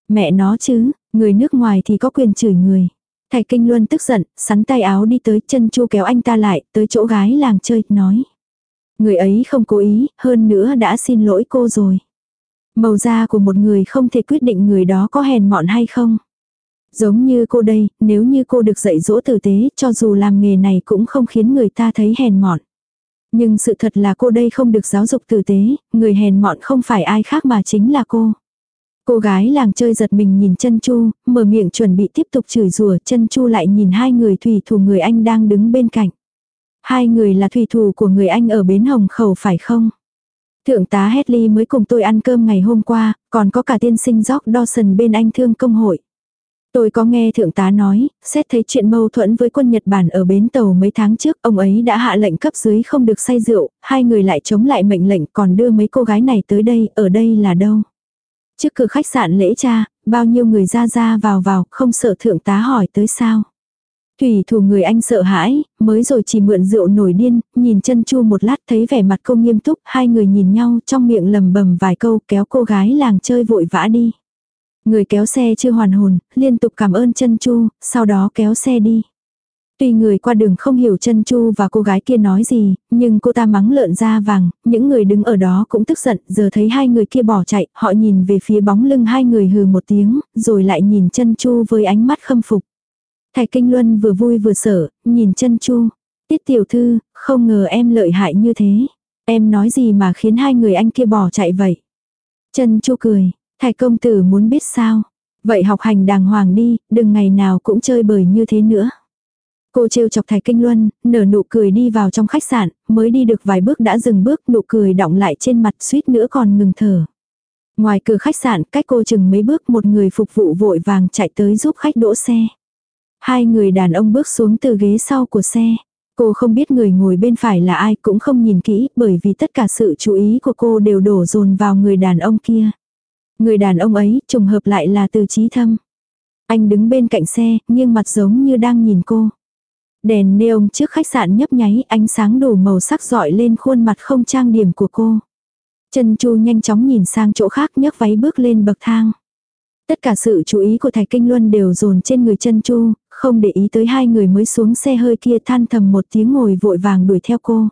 Mẹ nó chứ, người nước ngoài thì có quyền chửi người. Thạch Kinh Luân tức giận, sắn tay áo đi tới chân chu kéo anh ta lại, tới chỗ gái làng chơi, nói. Người ấy không cố ý, hơn nữa đã xin lỗi cô rồi. Màu da của một người không thể quyết định người đó có hèn mọn hay không. Giống như cô đây, nếu như cô được dạy dỗ tử tế, cho dù làm nghề này cũng không khiến người ta thấy hèn mọn. Nhưng sự thật là cô đây không được giáo dục tử tế, người hèn mọn không phải ai khác mà chính là cô. Cô gái làng chơi giật mình nhìn chân chu, mở miệng chuẩn bị tiếp tục chửi rủa chân chu lại nhìn hai người thủy thủ người anh đang đứng bên cạnh. Hai người là thủy thủ của người anh ở bến Hồng Khẩu phải không? Thượng tá Hedley mới cùng tôi ăn cơm ngày hôm qua, còn có cả tiên sinh Jock Dawson bên anh thương công hội. Tôi có nghe thượng tá nói, xét thấy chuyện mâu thuẫn với quân Nhật Bản ở bến tàu mấy tháng trước, ông ấy đã hạ lệnh cấp dưới không được say rượu, hai người lại chống lại mệnh lệnh còn đưa mấy cô gái này tới đây, ở đây là đâu? Trước cửa khách sạn lễ cha, bao nhiêu người ra ra vào vào, không sợ thượng tá hỏi tới sao. Thủy thủ người anh sợ hãi, mới rồi chỉ mượn rượu nổi điên, nhìn chân chu một lát thấy vẻ mặt cô nghiêm túc, hai người nhìn nhau trong miệng lầm bầm vài câu kéo cô gái làng chơi vội vã đi. Người kéo xe chưa hoàn hồn, liên tục cảm ơn chân chu, sau đó kéo xe đi. Tuy người qua đường không hiểu chân chu và cô gái kia nói gì, nhưng cô ta mắng lợn da vàng, những người đứng ở đó cũng tức giận, giờ thấy hai người kia bỏ chạy, họ nhìn về phía bóng lưng hai người hừ một tiếng, rồi lại nhìn chân chu với ánh mắt khâm phục. Thầy Kinh Luân vừa vui vừa sợ, nhìn chân chu. Tiết tiểu thư, không ngờ em lợi hại như thế. Em nói gì mà khiến hai người anh kia bỏ chạy vậy? Chân chu cười, thầy công tử muốn biết sao? Vậy học hành đàng hoàng đi, đừng ngày nào cũng chơi bời như thế nữa. Cô trêu chọc Thái Kinh Luân, nở nụ cười đi vào trong khách sạn, mới đi được vài bước đã dừng bước, nụ cười đọng lại trên mặt suýt nữa còn ngừng thở. Ngoài cửa khách sạn, cách cô chừng mấy bước một người phục vụ vội vàng chạy tới giúp khách đỗ xe. Hai người đàn ông bước xuống từ ghế sau của xe. Cô không biết người ngồi bên phải là ai cũng không nhìn kỹ bởi vì tất cả sự chú ý của cô đều đổ dồn vào người đàn ông kia. Người đàn ông ấy trùng hợp lại là từ trí thâm. Anh đứng bên cạnh xe, nghiêng mặt giống như đang nhìn cô. Đèn neon trước khách sạn nhấp nháy ánh sáng đủ màu sắc dọi lên khuôn mặt không trang điểm của cô. Chân Chu nhanh chóng nhìn sang chỗ khác nhấc váy bước lên bậc thang. Tất cả sự chú ý của Thạch Kinh Luân đều dồn trên người chân Chu, không để ý tới hai người mới xuống xe hơi kia than thầm một tiếng ngồi vội vàng đuổi theo cô.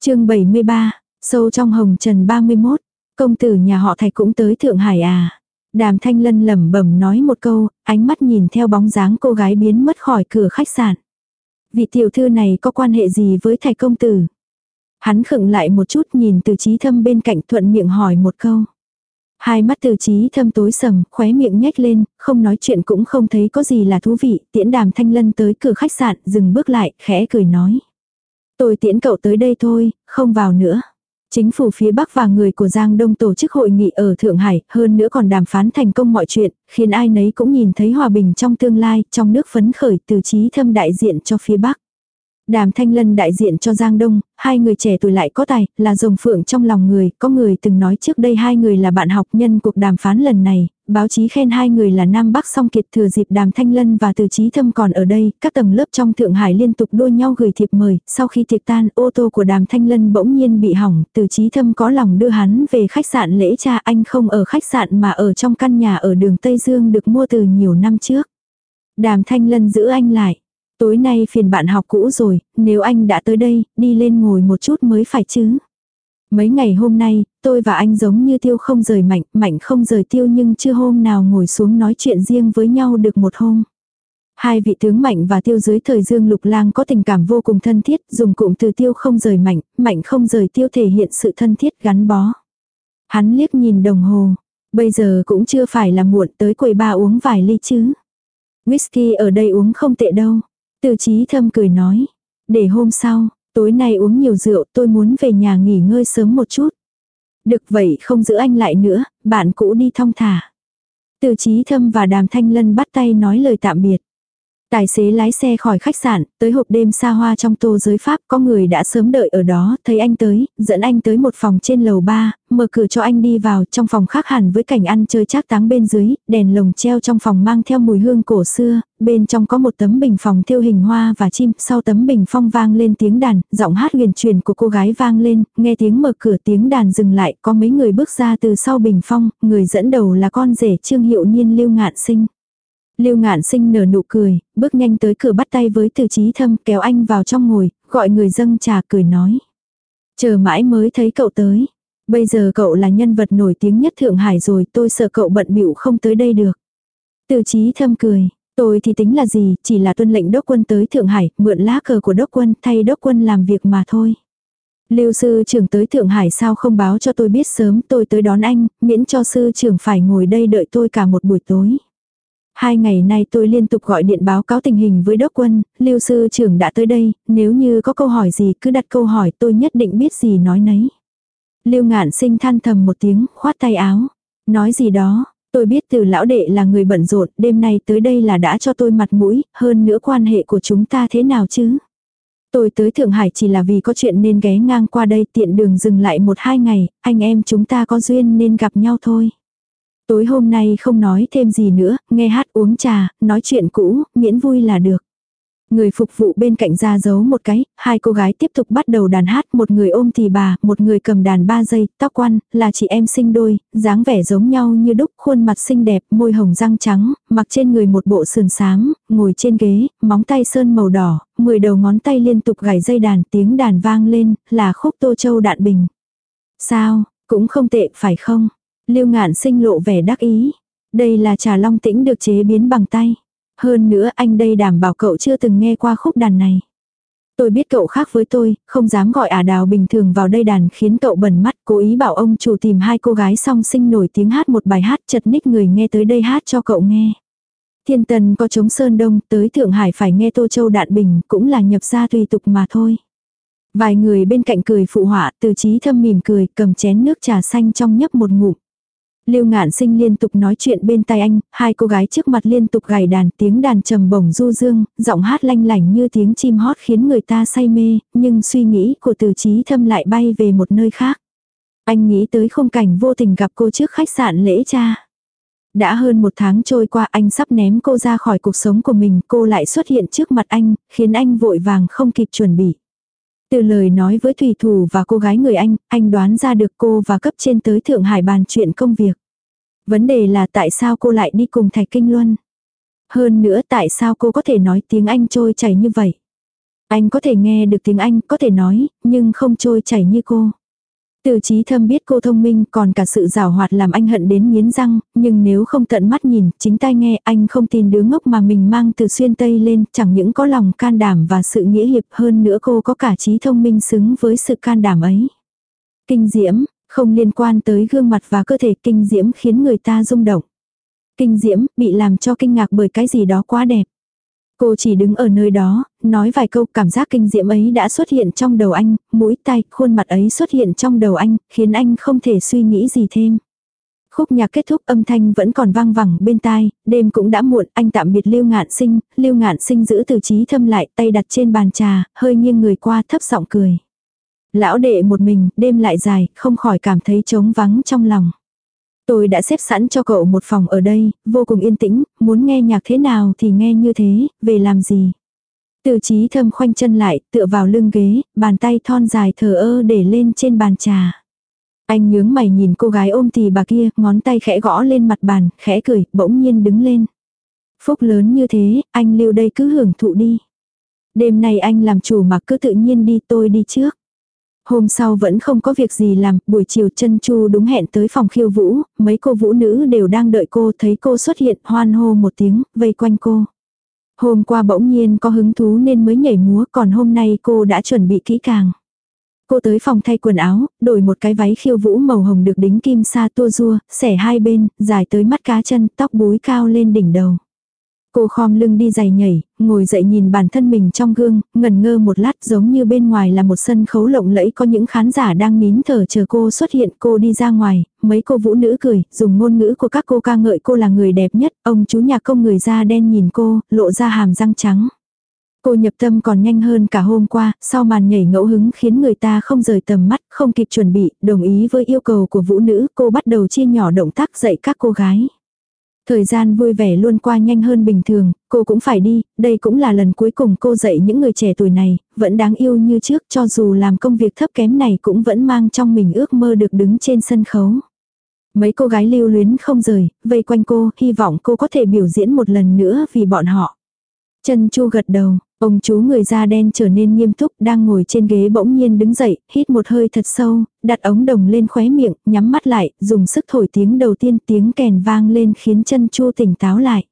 chương 73, sâu trong hồng trần 31, công tử nhà họ thạch cũng tới Thượng Hải à. Đàm thanh lân lẩm bẩm nói một câu, ánh mắt nhìn theo bóng dáng cô gái biến mất khỏi cửa khách sạn. Vị tiểu thư này có quan hệ gì với thạch công tử? Hắn khựng lại một chút nhìn từ trí thâm bên cạnh thuận miệng hỏi một câu. Hai mắt từ trí thâm tối sầm, khóe miệng nhếch lên, không nói chuyện cũng không thấy có gì là thú vị, tiễn đàm thanh lân tới cửa khách sạn, dừng bước lại, khẽ cười nói. Tôi tiễn cậu tới đây thôi, không vào nữa. Chính phủ phía Bắc và người của Giang Đông tổ chức hội nghị ở Thượng Hải, hơn nữa còn đàm phán thành công mọi chuyện, khiến ai nấy cũng nhìn thấy hòa bình trong tương lai, trong nước phấn khởi từ trí thâm đại diện cho phía Bắc. Đàm Thanh Lân đại diện cho Giang Đông, hai người trẻ tuổi lại có tài, là rồng phượng trong lòng người, có người từng nói trước đây hai người là bạn học nhân cuộc đàm phán lần này, báo chí khen hai người là Nam Bắc song kiệt thừa dịp Đàm Thanh Lân và Từ Chí Thâm còn ở đây, các tầng lớp trong Thượng Hải liên tục đua nhau gửi thiệp mời, sau khi tiệc tan, ô tô của Đàm Thanh Lân bỗng nhiên bị hỏng, Từ Chí Thâm có lòng đưa hắn về khách sạn lễ cha anh không ở khách sạn mà ở trong căn nhà ở đường Tây Dương được mua từ nhiều năm trước. Đàm Thanh Lân giữ anh lại. Tối nay phiền bạn học cũ rồi, nếu anh đã tới đây, đi lên ngồi một chút mới phải chứ. Mấy ngày hôm nay, tôi và anh giống như tiêu không rời mạnh, mạnh không rời tiêu nhưng chưa hôm nào ngồi xuống nói chuyện riêng với nhau được một hôm. Hai vị tướng mạnh và tiêu dưới thời dương lục lang có tình cảm vô cùng thân thiết, dùng cụm từ tiêu không rời mạnh, mạnh không rời tiêu thể hiện sự thân thiết gắn bó. Hắn liếc nhìn đồng hồ, bây giờ cũng chưa phải là muộn tới quầy ba uống vài ly chứ. Whisky ở đây uống không tệ đâu. Từ trí thâm cười nói. Để hôm sau, tối nay uống nhiều rượu tôi muốn về nhà nghỉ ngơi sớm một chút. Được vậy không giữ anh lại nữa, bạn cũ đi thong thả. Từ trí thâm và đàm thanh lân bắt tay nói lời tạm biệt. Tài xế lái xe khỏi khách sạn, tới hộp đêm xa hoa trong tô giới Pháp, có người đã sớm đợi ở đó, thấy anh tới, dẫn anh tới một phòng trên lầu ba, mở cửa cho anh đi vào, trong phòng khác hẳn với cảnh ăn chơi trác táng bên dưới, đèn lồng treo trong phòng mang theo mùi hương cổ xưa, bên trong có một tấm bình phòng thiêu hình hoa và chim, sau tấm bình phong vang lên tiếng đàn, giọng hát huyền truyền của cô gái vang lên, nghe tiếng mở cửa tiếng đàn dừng lại, có mấy người bước ra từ sau bình phong, người dẫn đầu là con rể Trương Hiệu Niên Lưu Ngạn Sinh. Lưu ngạn sinh nở nụ cười, bước nhanh tới cửa bắt tay với từ trí thâm kéo anh vào trong ngồi, gọi người dâng trà cười nói. Chờ mãi mới thấy cậu tới. Bây giờ cậu là nhân vật nổi tiếng nhất Thượng Hải rồi tôi sợ cậu bận bịu không tới đây được. Từ trí thâm cười, tôi thì tính là gì, chỉ là tuân lệnh đốc quân tới Thượng Hải, mượn lá cờ của đốc quân thay đốc quân làm việc mà thôi. Lưu sư trưởng tới Thượng Hải sao không báo cho tôi biết sớm tôi tới đón anh, miễn cho sư trưởng phải ngồi đây đợi tôi cả một buổi tối. Hai ngày nay tôi liên tục gọi điện báo cáo tình hình với đốc quân, lưu sư trưởng đã tới đây, nếu như có câu hỏi gì cứ đặt câu hỏi tôi nhất định biết gì nói nấy. Lưu ngạn sinh than thầm một tiếng, khoát tay áo. Nói gì đó, tôi biết từ lão đệ là người bận rộn, đêm nay tới đây là đã cho tôi mặt mũi, hơn nữa quan hệ của chúng ta thế nào chứ. Tôi tới Thượng Hải chỉ là vì có chuyện nên ghé ngang qua đây tiện đường dừng lại một hai ngày, anh em chúng ta có duyên nên gặp nhau thôi. Tối hôm nay không nói thêm gì nữa, nghe hát uống trà, nói chuyện cũ, miễn vui là được. Người phục vụ bên cạnh ra giấu một cái, hai cô gái tiếp tục bắt đầu đàn hát, một người ôm thì bà, một người cầm đàn ba giây, tóc quăn, là chị em sinh đôi, dáng vẻ giống nhau như đúc, khuôn mặt xinh đẹp, môi hồng răng trắng, mặc trên người một bộ sườn sáng, ngồi trên ghế, móng tay sơn màu đỏ, mười đầu ngón tay liên tục gảy dây đàn, tiếng đàn vang lên, là khúc tô châu đạn bình. Sao, cũng không tệ phải không? Lưu ngạn sinh lộ vẻ đắc ý. Đây là trà long tĩnh được chế biến bằng tay. Hơn nữa anh đây đảm bảo cậu chưa từng nghe qua khúc đàn này. Tôi biết cậu khác với tôi, không dám gọi ả đào bình thường vào đây đàn khiến cậu bẩn mắt cố ý bảo ông chủ tìm hai cô gái song sinh nổi tiếng hát một bài hát chật ních người nghe tới đây hát cho cậu nghe. Thiên tần có chống sơn đông tới Thượng Hải phải nghe Tô Châu Đạn Bình cũng là nhập gia tùy tục mà thôi. Vài người bên cạnh cười phụ họa từ trí thâm mỉm cười cầm chén nước trà xanh trong nhấp một ngụm. Lưu ngạn sinh liên tục nói chuyện bên tai anh, hai cô gái trước mặt liên tục gảy đàn tiếng đàn trầm bổng du dương, giọng hát lanh lảnh như tiếng chim hót khiến người ta say mê, nhưng suy nghĩ của từ trí thâm lại bay về một nơi khác. Anh nghĩ tới khung cảnh vô tình gặp cô trước khách sạn lễ cha. Đã hơn một tháng trôi qua anh sắp ném cô ra khỏi cuộc sống của mình, cô lại xuất hiện trước mặt anh, khiến anh vội vàng không kịp chuẩn bị. Từ lời nói với thủy thủ và cô gái người Anh, anh đoán ra được cô và cấp trên tới Thượng Hải bàn chuyện công việc. Vấn đề là tại sao cô lại đi cùng Thạch Kinh Luân. Hơn nữa tại sao cô có thể nói tiếng Anh trôi chảy như vậy? Anh có thể nghe được tiếng Anh, có thể nói, nhưng không trôi chảy như cô. Từ trí thâm biết cô thông minh còn cả sự rào hoạt làm anh hận đến nghiến răng, nhưng nếu không tận mắt nhìn, chính tai nghe anh không tin đứa ngốc mà mình mang từ xuyên Tây lên, chẳng những có lòng can đảm và sự nghĩa hiệp hơn nữa cô có cả trí thông minh xứng với sự can đảm ấy. Kinh diễm, không liên quan tới gương mặt và cơ thể kinh diễm khiến người ta rung động. Kinh diễm, bị làm cho kinh ngạc bởi cái gì đó quá đẹp. Cô chỉ đứng ở nơi đó, nói vài câu cảm giác kinh diễm ấy đã xuất hiện trong đầu anh, mũi tai, khuôn mặt ấy xuất hiện trong đầu anh, khiến anh không thể suy nghĩ gì thêm. Khúc nhạc kết thúc âm thanh vẫn còn vang vẳng bên tai, đêm cũng đã muộn, anh tạm biệt Lưu Ngạn Sinh, Lưu Ngạn Sinh giữ từ trí thâm lại, tay đặt trên bàn trà, hơi nghiêng người qua thấp giọng cười. Lão đệ một mình, đêm lại dài, không khỏi cảm thấy trống vắng trong lòng. Tôi đã xếp sẵn cho cậu một phòng ở đây, vô cùng yên tĩnh, muốn nghe nhạc thế nào thì nghe như thế, về làm gì. Từ trí thâm khoanh chân lại, tựa vào lưng ghế, bàn tay thon dài thờ ơ để lên trên bàn trà. Anh nhướng mày nhìn cô gái ôm tì bà kia, ngón tay khẽ gõ lên mặt bàn, khẽ cười, bỗng nhiên đứng lên. Phúc lớn như thế, anh lưu đây cứ hưởng thụ đi. Đêm nay anh làm chủ mà cứ tự nhiên đi tôi đi trước. Hôm sau vẫn không có việc gì làm, buổi chiều chân chu đúng hẹn tới phòng khiêu vũ, mấy cô vũ nữ đều đang đợi cô thấy cô xuất hiện hoan hô một tiếng, vây quanh cô. Hôm qua bỗng nhiên có hứng thú nên mới nhảy múa còn hôm nay cô đã chuẩn bị kỹ càng. Cô tới phòng thay quần áo, đổi một cái váy khiêu vũ màu hồng được đính kim sa tua rua, xẻ hai bên, dài tới mắt cá chân, tóc búi cao lên đỉnh đầu. Cô khom lưng đi giày nhảy, ngồi dậy nhìn bản thân mình trong gương, ngần ngơ một lát giống như bên ngoài là một sân khấu lộng lẫy có những khán giả đang nín thở chờ cô xuất hiện. Cô đi ra ngoài, mấy cô vũ nữ cười, dùng ngôn ngữ của các cô ca ngợi cô là người đẹp nhất. Ông chú nhà công người da đen nhìn cô, lộ ra hàm răng trắng. Cô nhập tâm còn nhanh hơn cả hôm qua, sau màn nhảy ngẫu hứng khiến người ta không rời tầm mắt, không kịp chuẩn bị, đồng ý với yêu cầu của vũ nữ, cô bắt đầu chia nhỏ động tác dạy các cô gái. Thời gian vui vẻ luôn qua nhanh hơn bình thường, cô cũng phải đi, đây cũng là lần cuối cùng cô dạy những người trẻ tuổi này, vẫn đáng yêu như trước cho dù làm công việc thấp kém này cũng vẫn mang trong mình ước mơ được đứng trên sân khấu. Mấy cô gái lưu luyến không rời, vây quanh cô, hy vọng cô có thể biểu diễn một lần nữa vì bọn họ. Chân chu gật đầu, Ông chú người da đen trở nên nghiêm túc, đang ngồi trên ghế bỗng nhiên đứng dậy, hít một hơi thật sâu, đặt ống đồng lên khóe miệng, nhắm mắt lại, dùng sức thổi tiếng đầu tiên tiếng kèn vang lên khiến chân chu tỉnh táo lại.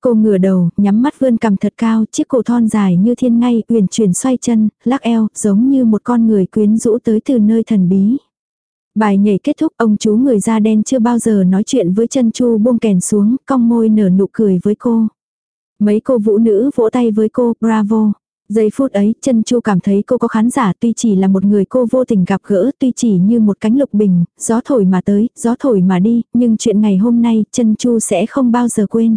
Cô ngửa đầu, nhắm mắt vươn cầm thật cao, chiếc cổ thon dài như thiên ngay, uyển chuyển xoay chân, lắc eo, giống như một con người quyến rũ tới từ nơi thần bí. Bài nhảy kết thúc, ông chú người da đen chưa bao giờ nói chuyện với chân chu buông kèn xuống, cong môi nở nụ cười với cô. Mấy cô vũ nữ vỗ tay với cô, bravo. Giây phút ấy, chân chu cảm thấy cô có khán giả tuy chỉ là một người cô vô tình gặp gỡ, tuy chỉ như một cánh lục bình, gió thổi mà tới, gió thổi mà đi, nhưng chuyện ngày hôm nay, chân chu sẽ không bao giờ quên.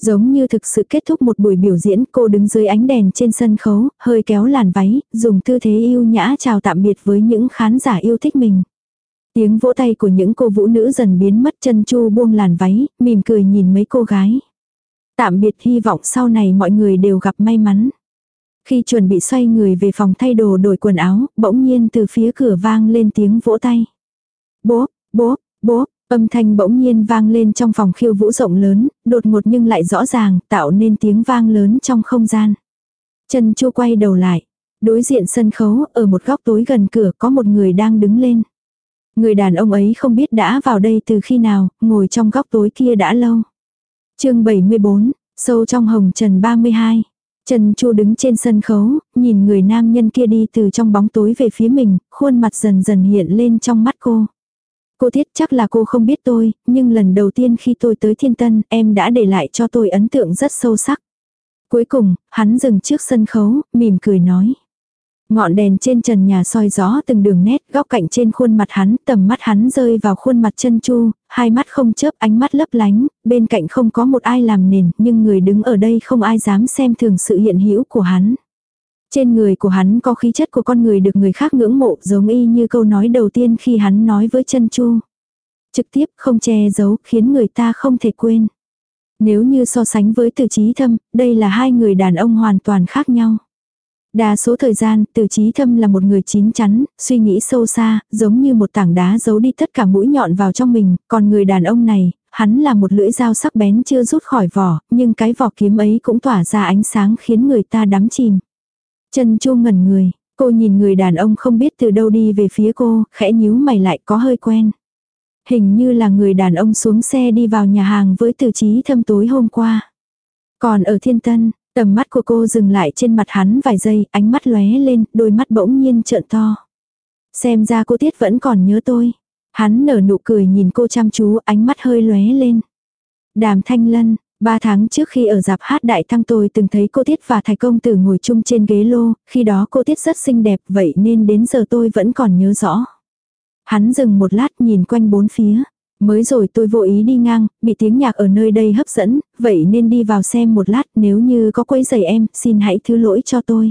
Giống như thực sự kết thúc một buổi biểu diễn, cô đứng dưới ánh đèn trên sân khấu, hơi kéo làn váy, dùng tư thế yêu nhã chào tạm biệt với những khán giả yêu thích mình. Tiếng vỗ tay của những cô vũ nữ dần biến mất chân chu buông làn váy, mỉm cười nhìn mấy cô gái. Tạm biệt hy vọng sau này mọi người đều gặp may mắn. Khi chuẩn bị xoay người về phòng thay đồ đổi quần áo, bỗng nhiên từ phía cửa vang lên tiếng vỗ tay. Bố, bố, bố, âm thanh bỗng nhiên vang lên trong phòng khiêu vũ rộng lớn, đột ngột nhưng lại rõ ràng, tạo nên tiếng vang lớn trong không gian. Chân chu quay đầu lại. Đối diện sân khấu, ở một góc tối gần cửa có một người đang đứng lên. Người đàn ông ấy không biết đã vào đây từ khi nào, ngồi trong góc tối kia đã lâu chương 74, sâu trong hồng trần 32. Trần Chu đứng trên sân khấu, nhìn người nam nhân kia đi từ trong bóng tối về phía mình, khuôn mặt dần dần hiện lên trong mắt cô. Cô thiết chắc là cô không biết tôi, nhưng lần đầu tiên khi tôi tới thiên tân, em đã để lại cho tôi ấn tượng rất sâu sắc. Cuối cùng, hắn dừng trước sân khấu, mỉm cười nói. Ngọn đèn trên trần nhà soi gió từng đường nét, góc cạnh trên khuôn mặt hắn, tầm mắt hắn rơi vào khuôn mặt chân chu, hai mắt không chớp ánh mắt lấp lánh, bên cạnh không có một ai làm nền, nhưng người đứng ở đây không ai dám xem thường sự hiện hữu của hắn. Trên người của hắn có khí chất của con người được người khác ngưỡng mộ giống y như câu nói đầu tiên khi hắn nói với chân chu. Trực tiếp không che giấu khiến người ta không thể quên. Nếu như so sánh với từ trí thâm, đây là hai người đàn ông hoàn toàn khác nhau. Đa số thời gian, từ trí thâm là một người chín chắn, suy nghĩ sâu xa, giống như một tảng đá giấu đi tất cả mũi nhọn vào trong mình, còn người đàn ông này, hắn là một lưỡi dao sắc bén chưa rút khỏi vỏ, nhưng cái vỏ kiếm ấy cũng tỏa ra ánh sáng khiến người ta đắm chìm. Chân chu ngẩn người, cô nhìn người đàn ông không biết từ đâu đi về phía cô, khẽ nhíu mày lại có hơi quen. Hình như là người đàn ông xuống xe đi vào nhà hàng với từ trí thâm tối hôm qua. Còn ở thiên tân, tầm mắt của cô dừng lại trên mặt hắn vài giây, ánh mắt lóe lên, đôi mắt bỗng nhiên trợn to. Xem ra cô Tiết vẫn còn nhớ tôi. Hắn nở nụ cười nhìn cô chăm chú, ánh mắt hơi lóe lên. Đàm Thanh Lân, ba tháng trước khi ở dạp hát đại thăng tôi từng thấy cô Tiết và Thái Công Tử ngồi chung trên ghế lô, khi đó cô Tiết rất xinh đẹp vậy nên đến giờ tôi vẫn còn nhớ rõ. Hắn dừng một lát nhìn quanh bốn phía. Mới rồi tôi vô ý đi ngang, bị tiếng nhạc ở nơi đây hấp dẫn, vậy nên đi vào xem một lát nếu như có quấy giày em, xin hãy thứ lỗi cho tôi.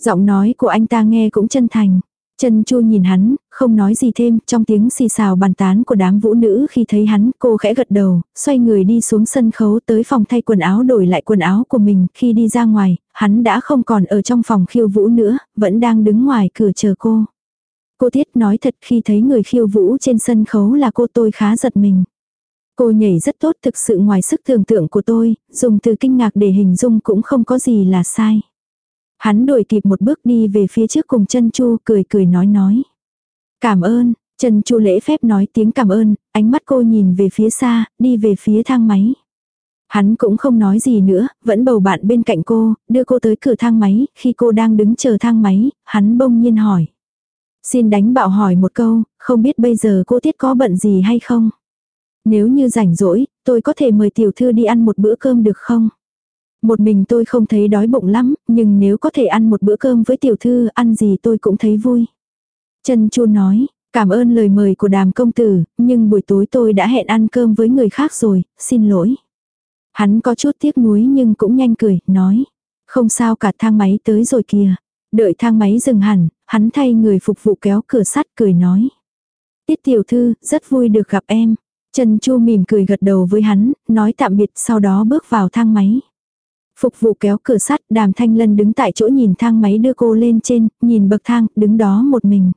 Giọng nói của anh ta nghe cũng chân thành. Chân chu nhìn hắn, không nói gì thêm, trong tiếng xì xào bàn tán của đám vũ nữ khi thấy hắn, cô khẽ gật đầu, xoay người đi xuống sân khấu tới phòng thay quần áo đổi lại quần áo của mình, khi đi ra ngoài, hắn đã không còn ở trong phòng khiêu vũ nữa, vẫn đang đứng ngoài cửa chờ cô. Cô Tiết nói thật khi thấy người khiêu vũ trên sân khấu là cô tôi khá giật mình. Cô nhảy rất tốt thực sự ngoài sức tưởng tượng của tôi, dùng từ kinh ngạc để hình dung cũng không có gì là sai. Hắn đổi kịp một bước đi về phía trước cùng chân chu cười cười nói nói. Cảm ơn, chân chu lễ phép nói tiếng cảm ơn, ánh mắt cô nhìn về phía xa, đi về phía thang máy. Hắn cũng không nói gì nữa, vẫn bầu bạn bên cạnh cô, đưa cô tới cửa thang máy, khi cô đang đứng chờ thang máy, hắn bông nhiên hỏi. Xin đánh bạo hỏi một câu, không biết bây giờ cô Tiết có bận gì hay không? Nếu như rảnh rỗi, tôi có thể mời tiểu thư đi ăn một bữa cơm được không? Một mình tôi không thấy đói bụng lắm, nhưng nếu có thể ăn một bữa cơm với tiểu thư, ăn gì tôi cũng thấy vui. Trần Chu nói, cảm ơn lời mời của đàm công tử, nhưng buổi tối tôi đã hẹn ăn cơm với người khác rồi, xin lỗi. Hắn có chút tiếc nuối nhưng cũng nhanh cười, nói. Không sao cả thang máy tới rồi kìa. Đợi thang máy dừng hẳn, hắn thay người phục vụ kéo cửa sắt cười nói. Tiết tiểu thư, rất vui được gặp em. Trần Chu mỉm cười gật đầu với hắn, nói tạm biệt sau đó bước vào thang máy. Phục vụ kéo cửa sắt, đàm thanh lân đứng tại chỗ nhìn thang máy đưa cô lên trên, nhìn bậc thang, đứng đó một mình.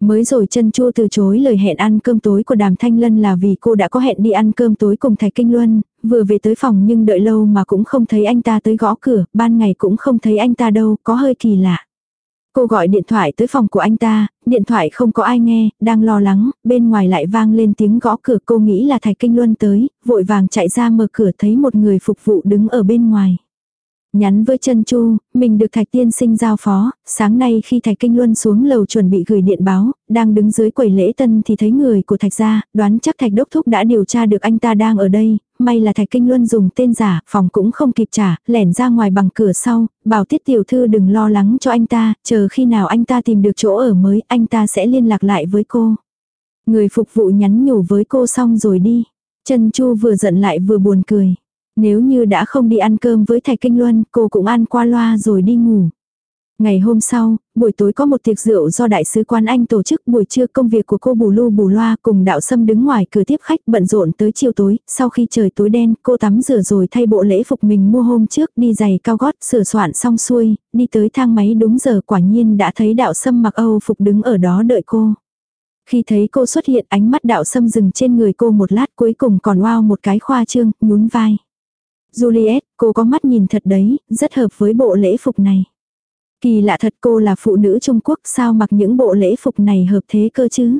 Mới rồi chân chua từ chối lời hẹn ăn cơm tối của đàm thanh lân là vì cô đã có hẹn đi ăn cơm tối cùng thạch kinh luân, vừa về tới phòng nhưng đợi lâu mà cũng không thấy anh ta tới gõ cửa, ban ngày cũng không thấy anh ta đâu, có hơi kỳ lạ. Cô gọi điện thoại tới phòng của anh ta, điện thoại không có ai nghe, đang lo lắng, bên ngoài lại vang lên tiếng gõ cửa cô nghĩ là Thạch Kinh Luân tới, vội vàng chạy ra mở cửa thấy một người phục vụ đứng ở bên ngoài. Nhắn với chân Chu, mình được Thạch Tiên Sinh giao phó, sáng nay khi Thạch Kinh Luân xuống lầu chuẩn bị gửi điện báo, đang đứng dưới quầy lễ tân thì thấy người của Thạch gia, đoán chắc Thạch Đốc Thúc đã điều tra được anh ta đang ở đây, may là Thạch Kinh Luân dùng tên giả, phòng cũng không kịp trả, lẻn ra ngoài bằng cửa sau, bảo Tiết Tiểu Thư đừng lo lắng cho anh ta, chờ khi nào anh ta tìm được chỗ ở mới, anh ta sẽ liên lạc lại với cô. Người phục vụ nhắn nhủ với cô xong rồi đi. Trần Chu vừa giận lại vừa buồn cười. Nếu như đã không đi ăn cơm với Thạch Kinh Luân, cô cũng ăn qua loa rồi đi ngủ. Ngày hôm sau, buổi tối có một tiệc rượu do đại sứ quan Anh tổ chức buổi trưa công việc của cô bù lu bù loa cùng đạo sâm đứng ngoài cửa tiếp khách bận rộn tới chiều tối, sau khi trời tối đen cô tắm rửa rồi thay bộ lễ phục mình mua hôm trước đi giày cao gót sửa soạn xong xuôi, đi tới thang máy đúng giờ quả nhiên đã thấy đạo sâm mặc Âu phục đứng ở đó đợi cô. Khi thấy cô xuất hiện ánh mắt đạo sâm dừng trên người cô một lát cuối cùng còn wow một cái khoa trương, nhún vai. Juliet, cô có mắt nhìn thật đấy, rất hợp với bộ lễ phục này. Kỳ lạ thật cô là phụ nữ Trung Quốc sao mặc những bộ lễ phục này hợp thế cơ chứ?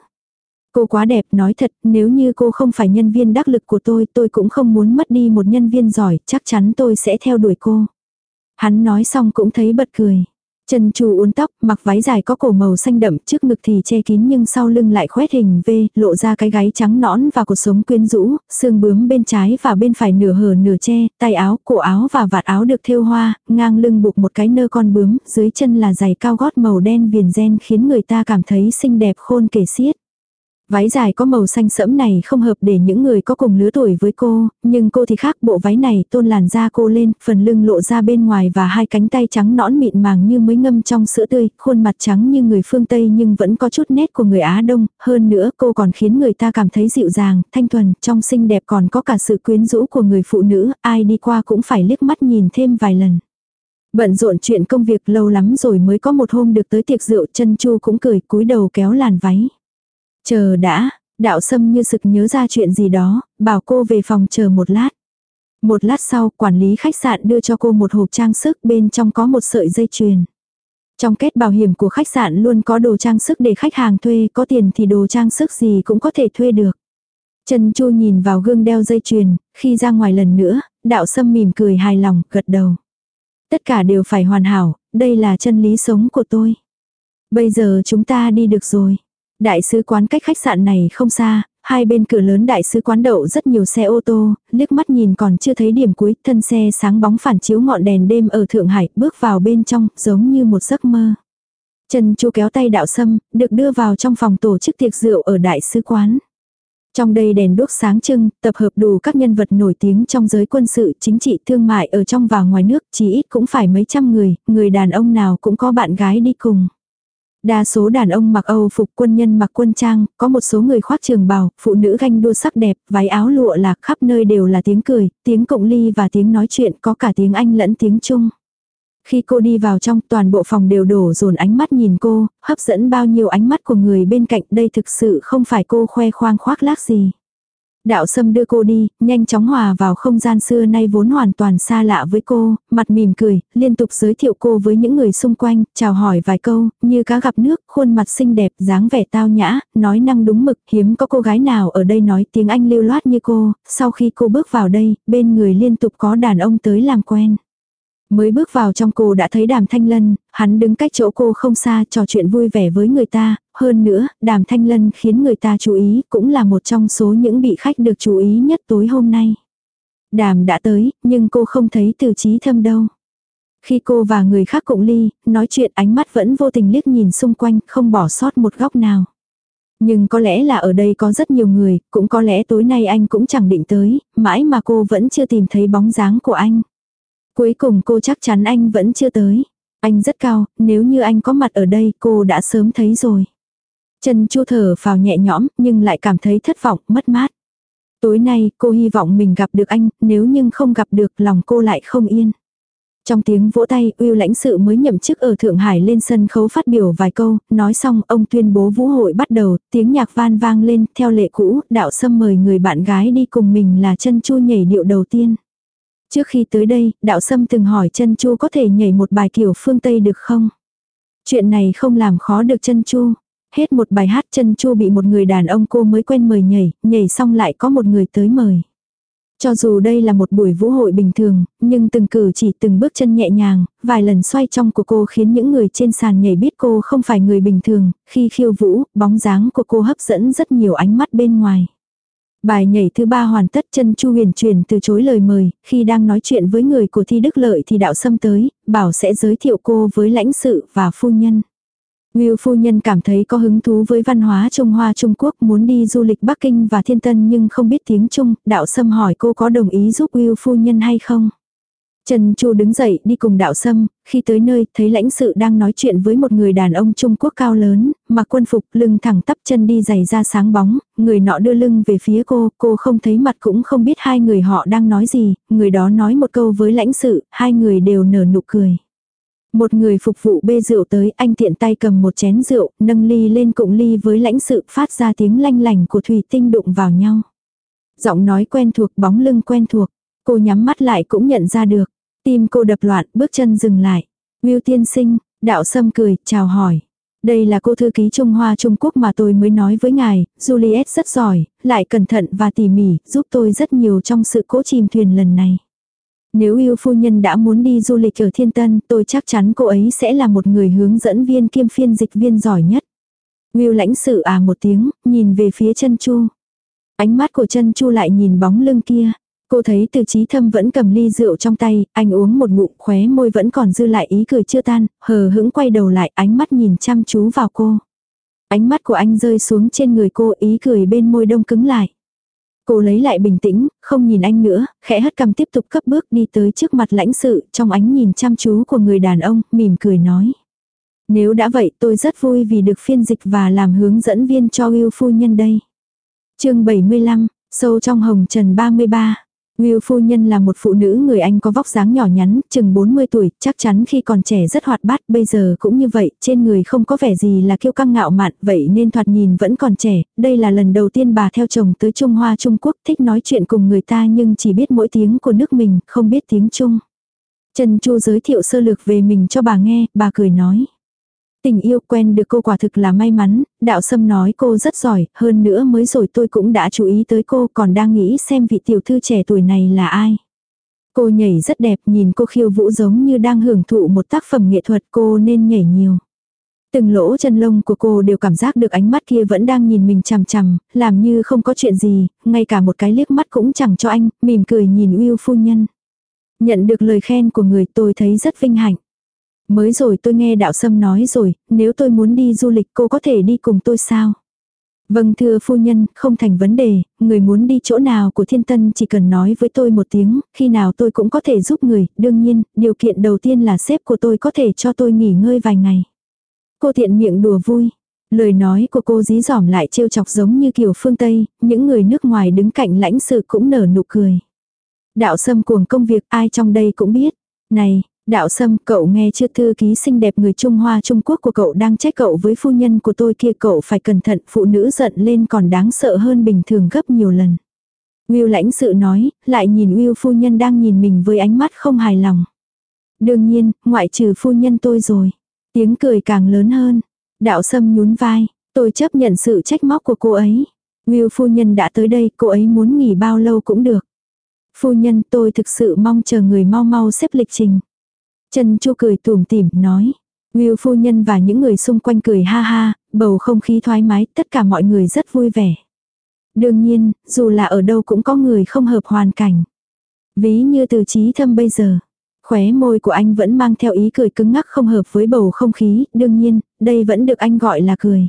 Cô quá đẹp nói thật, nếu như cô không phải nhân viên đắc lực của tôi, tôi cũng không muốn mất đi một nhân viên giỏi, chắc chắn tôi sẽ theo đuổi cô. Hắn nói xong cũng thấy bật cười. Chân chu uốn tóc, mặc váy dài có cổ màu xanh đậm, trước ngực thì che kín nhưng sau lưng lại khoét hình V, lộ ra cái gáy trắng nõn và cột sống quyến rũ, xương bướm bên trái và bên phải nửa hở nửa che, tay áo, cổ áo và vạt áo được thêu hoa, ngang lưng buộc một cái nơ con bướm, dưới chân là giày cao gót màu đen viền ren khiến người ta cảm thấy xinh đẹp khôn kể xiết. Váy dài có màu xanh sẫm này không hợp để những người có cùng lứa tuổi với cô, nhưng cô thì khác bộ váy này tôn làn da cô lên, phần lưng lộ ra bên ngoài và hai cánh tay trắng nõn mịn màng như mới ngâm trong sữa tươi, khuôn mặt trắng như người phương Tây nhưng vẫn có chút nét của người Á Đông, hơn nữa cô còn khiến người ta cảm thấy dịu dàng, thanh thuần, trong xinh đẹp còn có cả sự quyến rũ của người phụ nữ, ai đi qua cũng phải liếc mắt nhìn thêm vài lần. Bận rộn chuyện công việc lâu lắm rồi mới có một hôm được tới tiệc rượu chân chu cũng cười cúi đầu kéo làn váy. Chờ đã, Đạo sâm như sực nhớ ra chuyện gì đó, bảo cô về phòng chờ một lát. Một lát sau, quản lý khách sạn đưa cho cô một hộp trang sức bên trong có một sợi dây chuyền. Trong kết bảo hiểm của khách sạn luôn có đồ trang sức để khách hàng thuê, có tiền thì đồ trang sức gì cũng có thể thuê được. Trần Chu nhìn vào gương đeo dây chuyền, khi ra ngoài lần nữa, đạo sâm mỉm cười hài lòng, gật đầu. Tất cả đều phải hoàn hảo, đây là chân lý sống của tôi. Bây giờ chúng ta đi được rồi. Đại sứ quán cách khách sạn này không xa, hai bên cửa lớn đại sứ quán đậu rất nhiều xe ô tô, liếc mắt nhìn còn chưa thấy điểm cuối, thân xe sáng bóng phản chiếu ngọn đèn đêm ở Thượng Hải, bước vào bên trong, giống như một giấc mơ. Trần Chu kéo tay đạo sâm, được đưa vào trong phòng tổ chức tiệc rượu ở đại sứ quán. Trong đây đèn đuốc sáng trưng, tập hợp đủ các nhân vật nổi tiếng trong giới quân sự, chính trị, thương mại ở trong và ngoài nước, chỉ ít cũng phải mấy trăm người, người đàn ông nào cũng có bạn gái đi cùng. Đa số đàn ông mặc Âu phục quân nhân mặc quân trang, có một số người khoác trường bào, phụ nữ ganh đua sắc đẹp, váy áo lụa lạc khắp nơi đều là tiếng cười, tiếng cộng ly và tiếng nói chuyện có cả tiếng Anh lẫn tiếng Trung. Khi cô đi vào trong toàn bộ phòng đều đổ dồn ánh mắt nhìn cô, hấp dẫn bao nhiêu ánh mắt của người bên cạnh đây thực sự không phải cô khoe khoang khoác lác gì. Đạo sâm đưa cô đi, nhanh chóng hòa vào không gian xưa nay vốn hoàn toàn xa lạ với cô, mặt mỉm cười, liên tục giới thiệu cô với những người xung quanh, chào hỏi vài câu, như cá gặp nước, khuôn mặt xinh đẹp, dáng vẻ tao nhã, nói năng đúng mực, hiếm có cô gái nào ở đây nói tiếng Anh lưu loát như cô, sau khi cô bước vào đây, bên người liên tục có đàn ông tới làm quen. Mới bước vào trong cô đã thấy đàm thanh lân, hắn đứng cách chỗ cô không xa trò chuyện vui vẻ với người ta, hơn nữa, đàm thanh lân khiến người ta chú ý, cũng là một trong số những vị khách được chú ý nhất tối hôm nay. Đàm đã tới, nhưng cô không thấy từ trí thâm đâu. Khi cô và người khác cộng ly, nói chuyện ánh mắt vẫn vô tình liếc nhìn xung quanh, không bỏ sót một góc nào. Nhưng có lẽ là ở đây có rất nhiều người, cũng có lẽ tối nay anh cũng chẳng định tới, mãi mà cô vẫn chưa tìm thấy bóng dáng của anh. Cuối cùng cô chắc chắn anh vẫn chưa tới. Anh rất cao, nếu như anh có mặt ở đây cô đã sớm thấy rồi. Trần Chu thở vào nhẹ nhõm nhưng lại cảm thấy thất vọng, mất mát. Tối nay cô hy vọng mình gặp được anh, nếu nhưng không gặp được lòng cô lại không yên. Trong tiếng vỗ tay, Uyêu lãnh sự mới nhậm chức ở Thượng Hải lên sân khấu phát biểu vài câu, nói xong ông tuyên bố vũ hội bắt đầu, tiếng nhạc van vang lên, theo lệ cũ, đạo sâm mời người bạn gái đi cùng mình là chân chu nhảy điệu đầu tiên. Trước khi tới đây, đạo sâm từng hỏi chân chu có thể nhảy một bài kiểu phương Tây được không? Chuyện này không làm khó được chân chu. Hết một bài hát chân chu bị một người đàn ông cô mới quen mời nhảy, nhảy xong lại có một người tới mời. Cho dù đây là một buổi vũ hội bình thường, nhưng từng cử chỉ từng bước chân nhẹ nhàng, vài lần xoay trong của cô khiến những người trên sàn nhảy biết cô không phải người bình thường, khi khiêu vũ, bóng dáng của cô hấp dẫn rất nhiều ánh mắt bên ngoài. Bài nhảy thứ ba hoàn tất chân Chu huyền truyền từ chối lời mời, khi đang nói chuyện với người của thi đức lợi thì đạo xâm tới, bảo sẽ giới thiệu cô với lãnh sự và phu nhân. Will phu nhân cảm thấy có hứng thú với văn hóa Trung Hoa Trung Quốc muốn đi du lịch Bắc Kinh và Thiên Tân nhưng không biết tiếng Trung, đạo sâm hỏi cô có đồng ý giúp Will phu nhân hay không. Trần Chu đứng dậy đi cùng đạo sâm, khi tới nơi thấy lãnh sự đang nói chuyện với một người đàn ông Trung Quốc cao lớn, mặc quân phục lưng thẳng tắp chân đi giày ra sáng bóng, người nọ đưa lưng về phía cô, cô không thấy mặt cũng không biết hai người họ đang nói gì, người đó nói một câu với lãnh sự, hai người đều nở nụ cười. Một người phục vụ bê rượu tới, anh tiện tay cầm một chén rượu, nâng ly lên cụng ly với lãnh sự phát ra tiếng lanh lành của thủy tinh đụng vào nhau. Giọng nói quen thuộc bóng lưng quen thuộc, cô nhắm mắt lại cũng nhận ra được. Tim cô đập loạn, bước chân dừng lại. Viu tiên sinh, đạo sâm cười, chào hỏi. Đây là cô thư ký Trung Hoa Trung Quốc mà tôi mới nói với ngài, Juliet rất giỏi, lại cẩn thận và tỉ mỉ, giúp tôi rất nhiều trong sự cố chìm thuyền lần này. Nếu yêu phu nhân đã muốn đi du lịch ở Thiên Tân, tôi chắc chắn cô ấy sẽ là một người hướng dẫn viên kiêm phiên dịch viên giỏi nhất. Will lãnh sự à một tiếng, nhìn về phía chân chu. Ánh mắt của chân chu lại nhìn bóng lưng kia. Cô thấy từ trí thâm vẫn cầm ly rượu trong tay, anh uống một ngụm khóe môi vẫn còn dư lại ý cười chưa tan, hờ hững quay đầu lại ánh mắt nhìn chăm chú vào cô. Ánh mắt của anh rơi xuống trên người cô ý cười bên môi đông cứng lại. Cô lấy lại bình tĩnh, không nhìn anh nữa, khẽ hất cầm tiếp tục cấp bước đi tới trước mặt lãnh sự, trong ánh nhìn chăm chú của người đàn ông, mỉm cười nói. Nếu đã vậy tôi rất vui vì được phiên dịch và làm hướng dẫn viên cho yêu phu nhân đây. chương 75, sâu trong hồng trần 33. Will phu nhân là một phụ nữ người Anh có vóc dáng nhỏ nhắn, chừng 40 tuổi, chắc chắn khi còn trẻ rất hoạt bát, bây giờ cũng như vậy, trên người không có vẻ gì là kiêu căng ngạo mạn, vậy nên thoạt nhìn vẫn còn trẻ, đây là lần đầu tiên bà theo chồng tới Trung Hoa Trung Quốc, thích nói chuyện cùng người ta nhưng chỉ biết mỗi tiếng của nước mình, không biết tiếng Trung. Trần Chu giới thiệu sơ lược về mình cho bà nghe, bà cười nói. Tình yêu quen được cô quả thực là may mắn, đạo sâm nói cô rất giỏi, hơn nữa mới rồi tôi cũng đã chú ý tới cô còn đang nghĩ xem vị tiểu thư trẻ tuổi này là ai. Cô nhảy rất đẹp nhìn cô khiêu vũ giống như đang hưởng thụ một tác phẩm nghệ thuật cô nên nhảy nhiều. Từng lỗ chân lông của cô đều cảm giác được ánh mắt kia vẫn đang nhìn mình chằm chằm, làm như không có chuyện gì, ngay cả một cái liếc mắt cũng chẳng cho anh, mỉm cười nhìn Will phu nhân. Nhận được lời khen của người tôi thấy rất vinh hạnh. Mới rồi tôi nghe đạo sâm nói rồi, nếu tôi muốn đi du lịch cô có thể đi cùng tôi sao? Vâng thưa phu nhân, không thành vấn đề, người muốn đi chỗ nào của thiên tân chỉ cần nói với tôi một tiếng, khi nào tôi cũng có thể giúp người, đương nhiên, điều kiện đầu tiên là sếp của tôi có thể cho tôi nghỉ ngơi vài ngày. Cô thiện miệng đùa vui. Lời nói của cô dí dỏm lại trêu chọc giống như kiểu phương Tây, những người nước ngoài đứng cạnh lãnh sự cũng nở nụ cười. Đạo sâm cuồng công việc ai trong đây cũng biết. Này, đạo sâm cậu nghe chưa thư ký xinh đẹp người Trung Hoa Trung Quốc của cậu đang trách cậu với phu nhân của tôi kia cậu phải cẩn thận phụ nữ giận lên còn đáng sợ hơn bình thường gấp nhiều lần. Will lãnh sự nói, lại nhìn Will phu nhân đang nhìn mình với ánh mắt không hài lòng. Đương nhiên, ngoại trừ phu nhân tôi rồi. Tiếng cười càng lớn hơn. Đạo sâm nhún vai, tôi chấp nhận sự trách móc của cô ấy. Will phu nhân đã tới đây, cô ấy muốn nghỉ bao lâu cũng được. Phu nhân tôi thực sự mong chờ người mau mau xếp lịch trình. Trần Chu cười tủm tỉm nói. Will phu nhân và những người xung quanh cười ha ha, bầu không khí thoải mái, tất cả mọi người rất vui vẻ. Đương nhiên, dù là ở đâu cũng có người không hợp hoàn cảnh. Ví như từ trí thâm bây giờ. Khóe môi của anh vẫn mang theo ý cười cứng ngắc không hợp với bầu không khí, đương nhiên, đây vẫn được anh gọi là cười.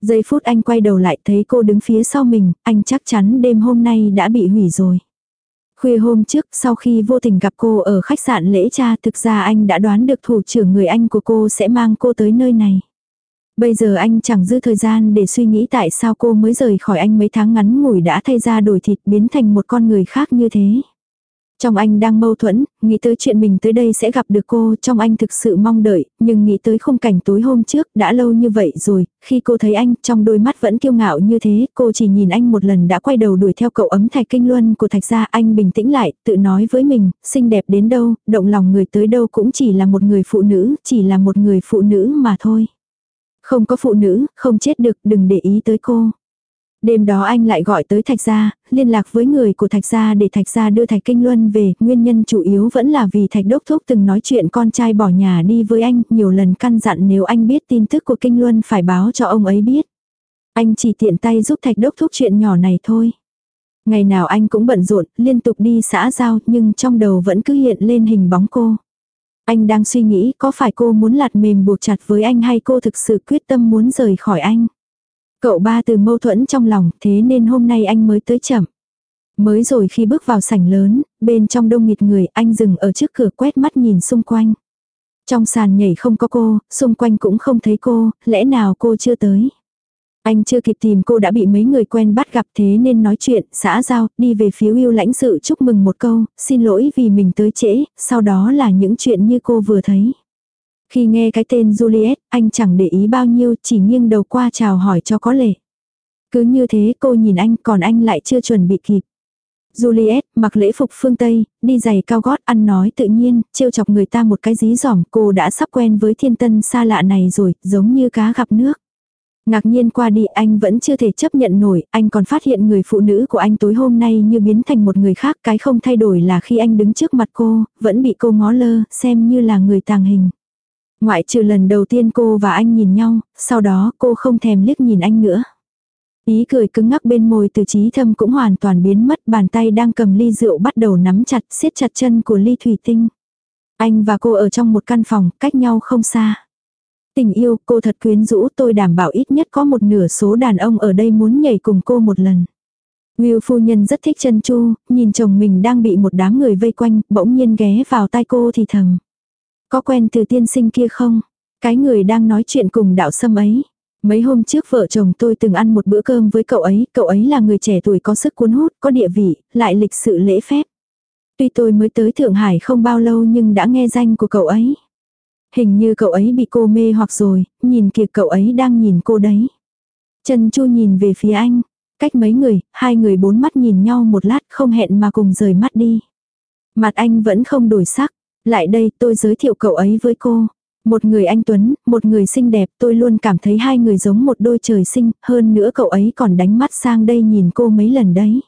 Giây phút anh quay đầu lại thấy cô đứng phía sau mình, anh chắc chắn đêm hôm nay đã bị hủy rồi. Khuya hôm trước, sau khi vô tình gặp cô ở khách sạn lễ cha, thực ra anh đã đoán được thủ trưởng người anh của cô sẽ mang cô tới nơi này. Bây giờ anh chẳng dư thời gian để suy nghĩ tại sao cô mới rời khỏi anh mấy tháng ngắn ngủi đã thay ra đổi thịt biến thành một con người khác như thế. Trong anh đang mâu thuẫn, nghĩ tới chuyện mình tới đây sẽ gặp được cô, trong anh thực sự mong đợi, nhưng nghĩ tới khung cảnh tối hôm trước, đã lâu như vậy rồi, khi cô thấy anh, trong đôi mắt vẫn kiêu ngạo như thế, cô chỉ nhìn anh một lần đã quay đầu đuổi theo cậu ấm thạch kinh luân của thạch gia, anh bình tĩnh lại, tự nói với mình, xinh đẹp đến đâu, động lòng người tới đâu cũng chỉ là một người phụ nữ, chỉ là một người phụ nữ mà thôi. Không có phụ nữ, không chết được, đừng để ý tới cô. Đêm đó anh lại gọi tới Thạch Gia, liên lạc với người của Thạch Gia để Thạch Gia đưa Thạch Kinh Luân về, nguyên nhân chủ yếu vẫn là vì Thạch Đốc Thúc từng nói chuyện con trai bỏ nhà đi với anh, nhiều lần căn dặn nếu anh biết tin tức của Kinh Luân phải báo cho ông ấy biết. Anh chỉ tiện tay giúp Thạch Đốc Thúc chuyện nhỏ này thôi. Ngày nào anh cũng bận rộn, liên tục đi xã giao, nhưng trong đầu vẫn cứ hiện lên hình bóng cô. Anh đang suy nghĩ có phải cô muốn lạt mềm buộc chặt với anh hay cô thực sự quyết tâm muốn rời khỏi anh. Cậu ba từ mâu thuẫn trong lòng, thế nên hôm nay anh mới tới chậm. Mới rồi khi bước vào sảnh lớn, bên trong đông nghịt người, anh dừng ở trước cửa quét mắt nhìn xung quanh. Trong sàn nhảy không có cô, xung quanh cũng không thấy cô, lẽ nào cô chưa tới. Anh chưa kịp tìm cô đã bị mấy người quen bắt gặp thế nên nói chuyện, xã giao, đi về phía yêu lãnh sự chúc mừng một câu, xin lỗi vì mình tới trễ, sau đó là những chuyện như cô vừa thấy. Khi nghe cái tên Juliet, anh chẳng để ý bao nhiêu, chỉ nghiêng đầu qua chào hỏi cho có lệ. Cứ như thế cô nhìn anh còn anh lại chưa chuẩn bị kịp. Juliet, mặc lễ phục phương Tây, đi giày cao gót ăn nói tự nhiên, trêu chọc người ta một cái dí dỏm, cô đã sắp quen với thiên tân xa lạ này rồi, giống như cá gặp nước. Ngạc nhiên qua đi anh vẫn chưa thể chấp nhận nổi, anh còn phát hiện người phụ nữ của anh tối hôm nay như biến thành một người khác, cái không thay đổi là khi anh đứng trước mặt cô, vẫn bị cô ngó lơ, xem như là người tàng hình. Ngoại trừ lần đầu tiên cô và anh nhìn nhau, sau đó cô không thèm liếc nhìn anh nữa. Ý cười cứng ngắc bên môi từ trí thâm cũng hoàn toàn biến mất bàn tay đang cầm ly rượu bắt đầu nắm chặt siết chặt chân của ly thủy tinh. Anh và cô ở trong một căn phòng cách nhau không xa. Tình yêu cô thật quyến rũ tôi đảm bảo ít nhất có một nửa số đàn ông ở đây muốn nhảy cùng cô một lần. Will phu nhân rất thích chân chu, nhìn chồng mình đang bị một đám người vây quanh, bỗng nhiên ghé vào tai cô thì thầm. Có quen từ tiên sinh kia không? Cái người đang nói chuyện cùng đạo sâm ấy. Mấy hôm trước vợ chồng tôi từng ăn một bữa cơm với cậu ấy, cậu ấy là người trẻ tuổi có sức cuốn hút, có địa vị, lại lịch sự lễ phép. Tuy tôi mới tới Thượng Hải không bao lâu nhưng đã nghe danh của cậu ấy. Hình như cậu ấy bị cô mê hoặc rồi, nhìn kìa cậu ấy đang nhìn cô đấy. Trần Chu nhìn về phía anh. Cách mấy người, hai người bốn mắt nhìn nhau một lát không hẹn mà cùng rời mắt đi. Mặt anh vẫn không đổi sắc. Lại đây tôi giới thiệu cậu ấy với cô. Một người anh Tuấn, một người xinh đẹp tôi luôn cảm thấy hai người giống một đôi trời sinh, hơn nữa cậu ấy còn đánh mắt sang đây nhìn cô mấy lần đấy.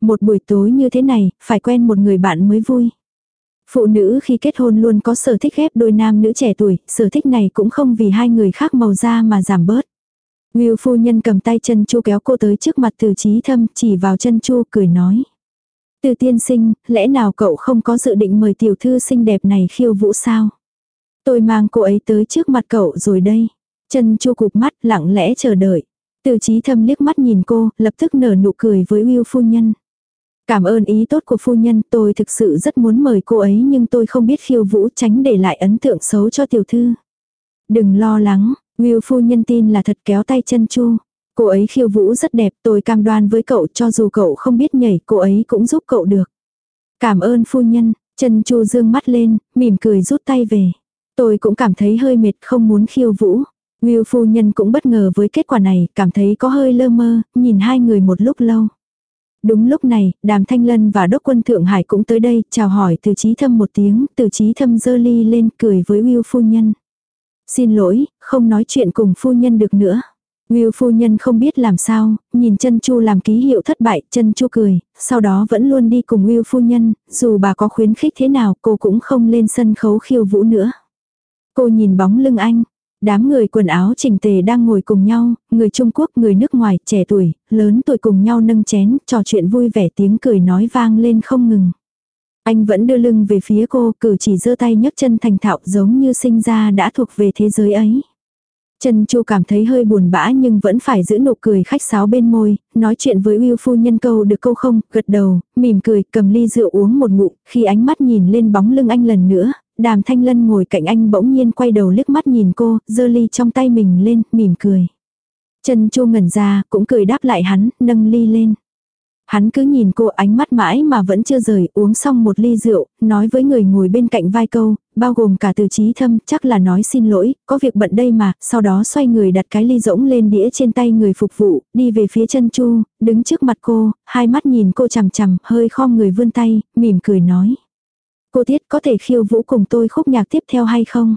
Một buổi tối như thế này, phải quen một người bạn mới vui. Phụ nữ khi kết hôn luôn có sở thích ghép đôi nam nữ trẻ tuổi, sở thích này cũng không vì hai người khác màu da mà giảm bớt. ngưu phu nhân cầm tay chân chu kéo cô tới trước mặt từ trí thâm chỉ vào chân chu cười nói. Từ tiên sinh, lẽ nào cậu không có dự định mời tiểu thư xinh đẹp này khiêu vũ sao? Tôi mang cô ấy tới trước mặt cậu rồi đây. Chân chu cụp mắt lặng lẽ chờ đợi. Từ trí thâm liếc mắt nhìn cô, lập tức nở nụ cười với Will phu nhân. Cảm ơn ý tốt của phu nhân, tôi thực sự rất muốn mời cô ấy nhưng tôi không biết khiêu vũ tránh để lại ấn tượng xấu cho tiểu thư. Đừng lo lắng, Will phu nhân tin là thật kéo tay chân chu. Cô ấy khiêu vũ rất đẹp, tôi cam đoan với cậu cho dù cậu không biết nhảy, cô ấy cũng giúp cậu được. Cảm ơn phu nhân, chân chu dương mắt lên, mỉm cười rút tay về. Tôi cũng cảm thấy hơi mệt không muốn khiêu vũ. Will phu nhân cũng bất ngờ với kết quả này, cảm thấy có hơi lơ mơ, nhìn hai người một lúc lâu. Đúng lúc này, đàm thanh lân và đốc quân Thượng Hải cũng tới đây, chào hỏi từ trí thâm một tiếng, từ trí thâm dơ ly lên cười với Will phu nhân. Xin lỗi, không nói chuyện cùng phu nhân được nữa. Ngưu phu nhân không biết làm sao, nhìn chân chu làm ký hiệu thất bại, chân chu cười, sau đó vẫn luôn đi cùng Ngưu phu nhân, dù bà có khuyến khích thế nào cô cũng không lên sân khấu khiêu vũ nữa. Cô nhìn bóng lưng anh, Đám người quần áo chỉnh tề đang ngồi cùng nhau, người Trung Quốc, người nước ngoài, trẻ tuổi, lớn tuổi cùng nhau nâng chén, trò chuyện vui vẻ tiếng cười nói vang lên không ngừng. Anh vẫn đưa lưng về phía cô, cử chỉ giơ tay nhấc chân thành thạo giống như sinh ra đã thuộc về thế giới ấy. Trần Chu cảm thấy hơi buồn bã nhưng vẫn phải giữ nụ cười khách sáo bên môi, nói chuyện với Will phu nhân câu được câu không, gật đầu, mỉm cười, cầm ly rượu uống một ngụm, khi ánh mắt nhìn lên bóng lưng anh lần nữa, đàm thanh lân ngồi cạnh anh bỗng nhiên quay đầu liếc mắt nhìn cô, giơ ly trong tay mình lên, mỉm cười. Trần Chu ngẩn ra, cũng cười đáp lại hắn, nâng ly lên. Hắn cứ nhìn cô ánh mắt mãi mà vẫn chưa rời, uống xong một ly rượu, nói với người ngồi bên cạnh vai câu, bao gồm cả từ trí thâm, chắc là nói xin lỗi, có việc bận đây mà, sau đó xoay người đặt cái ly rỗng lên đĩa trên tay người phục vụ, đi về phía chân chu, đứng trước mặt cô, hai mắt nhìn cô chằm chằm, hơi khom người vươn tay, mỉm cười nói. Cô Tiết có thể khiêu vũ cùng tôi khúc nhạc tiếp theo hay không?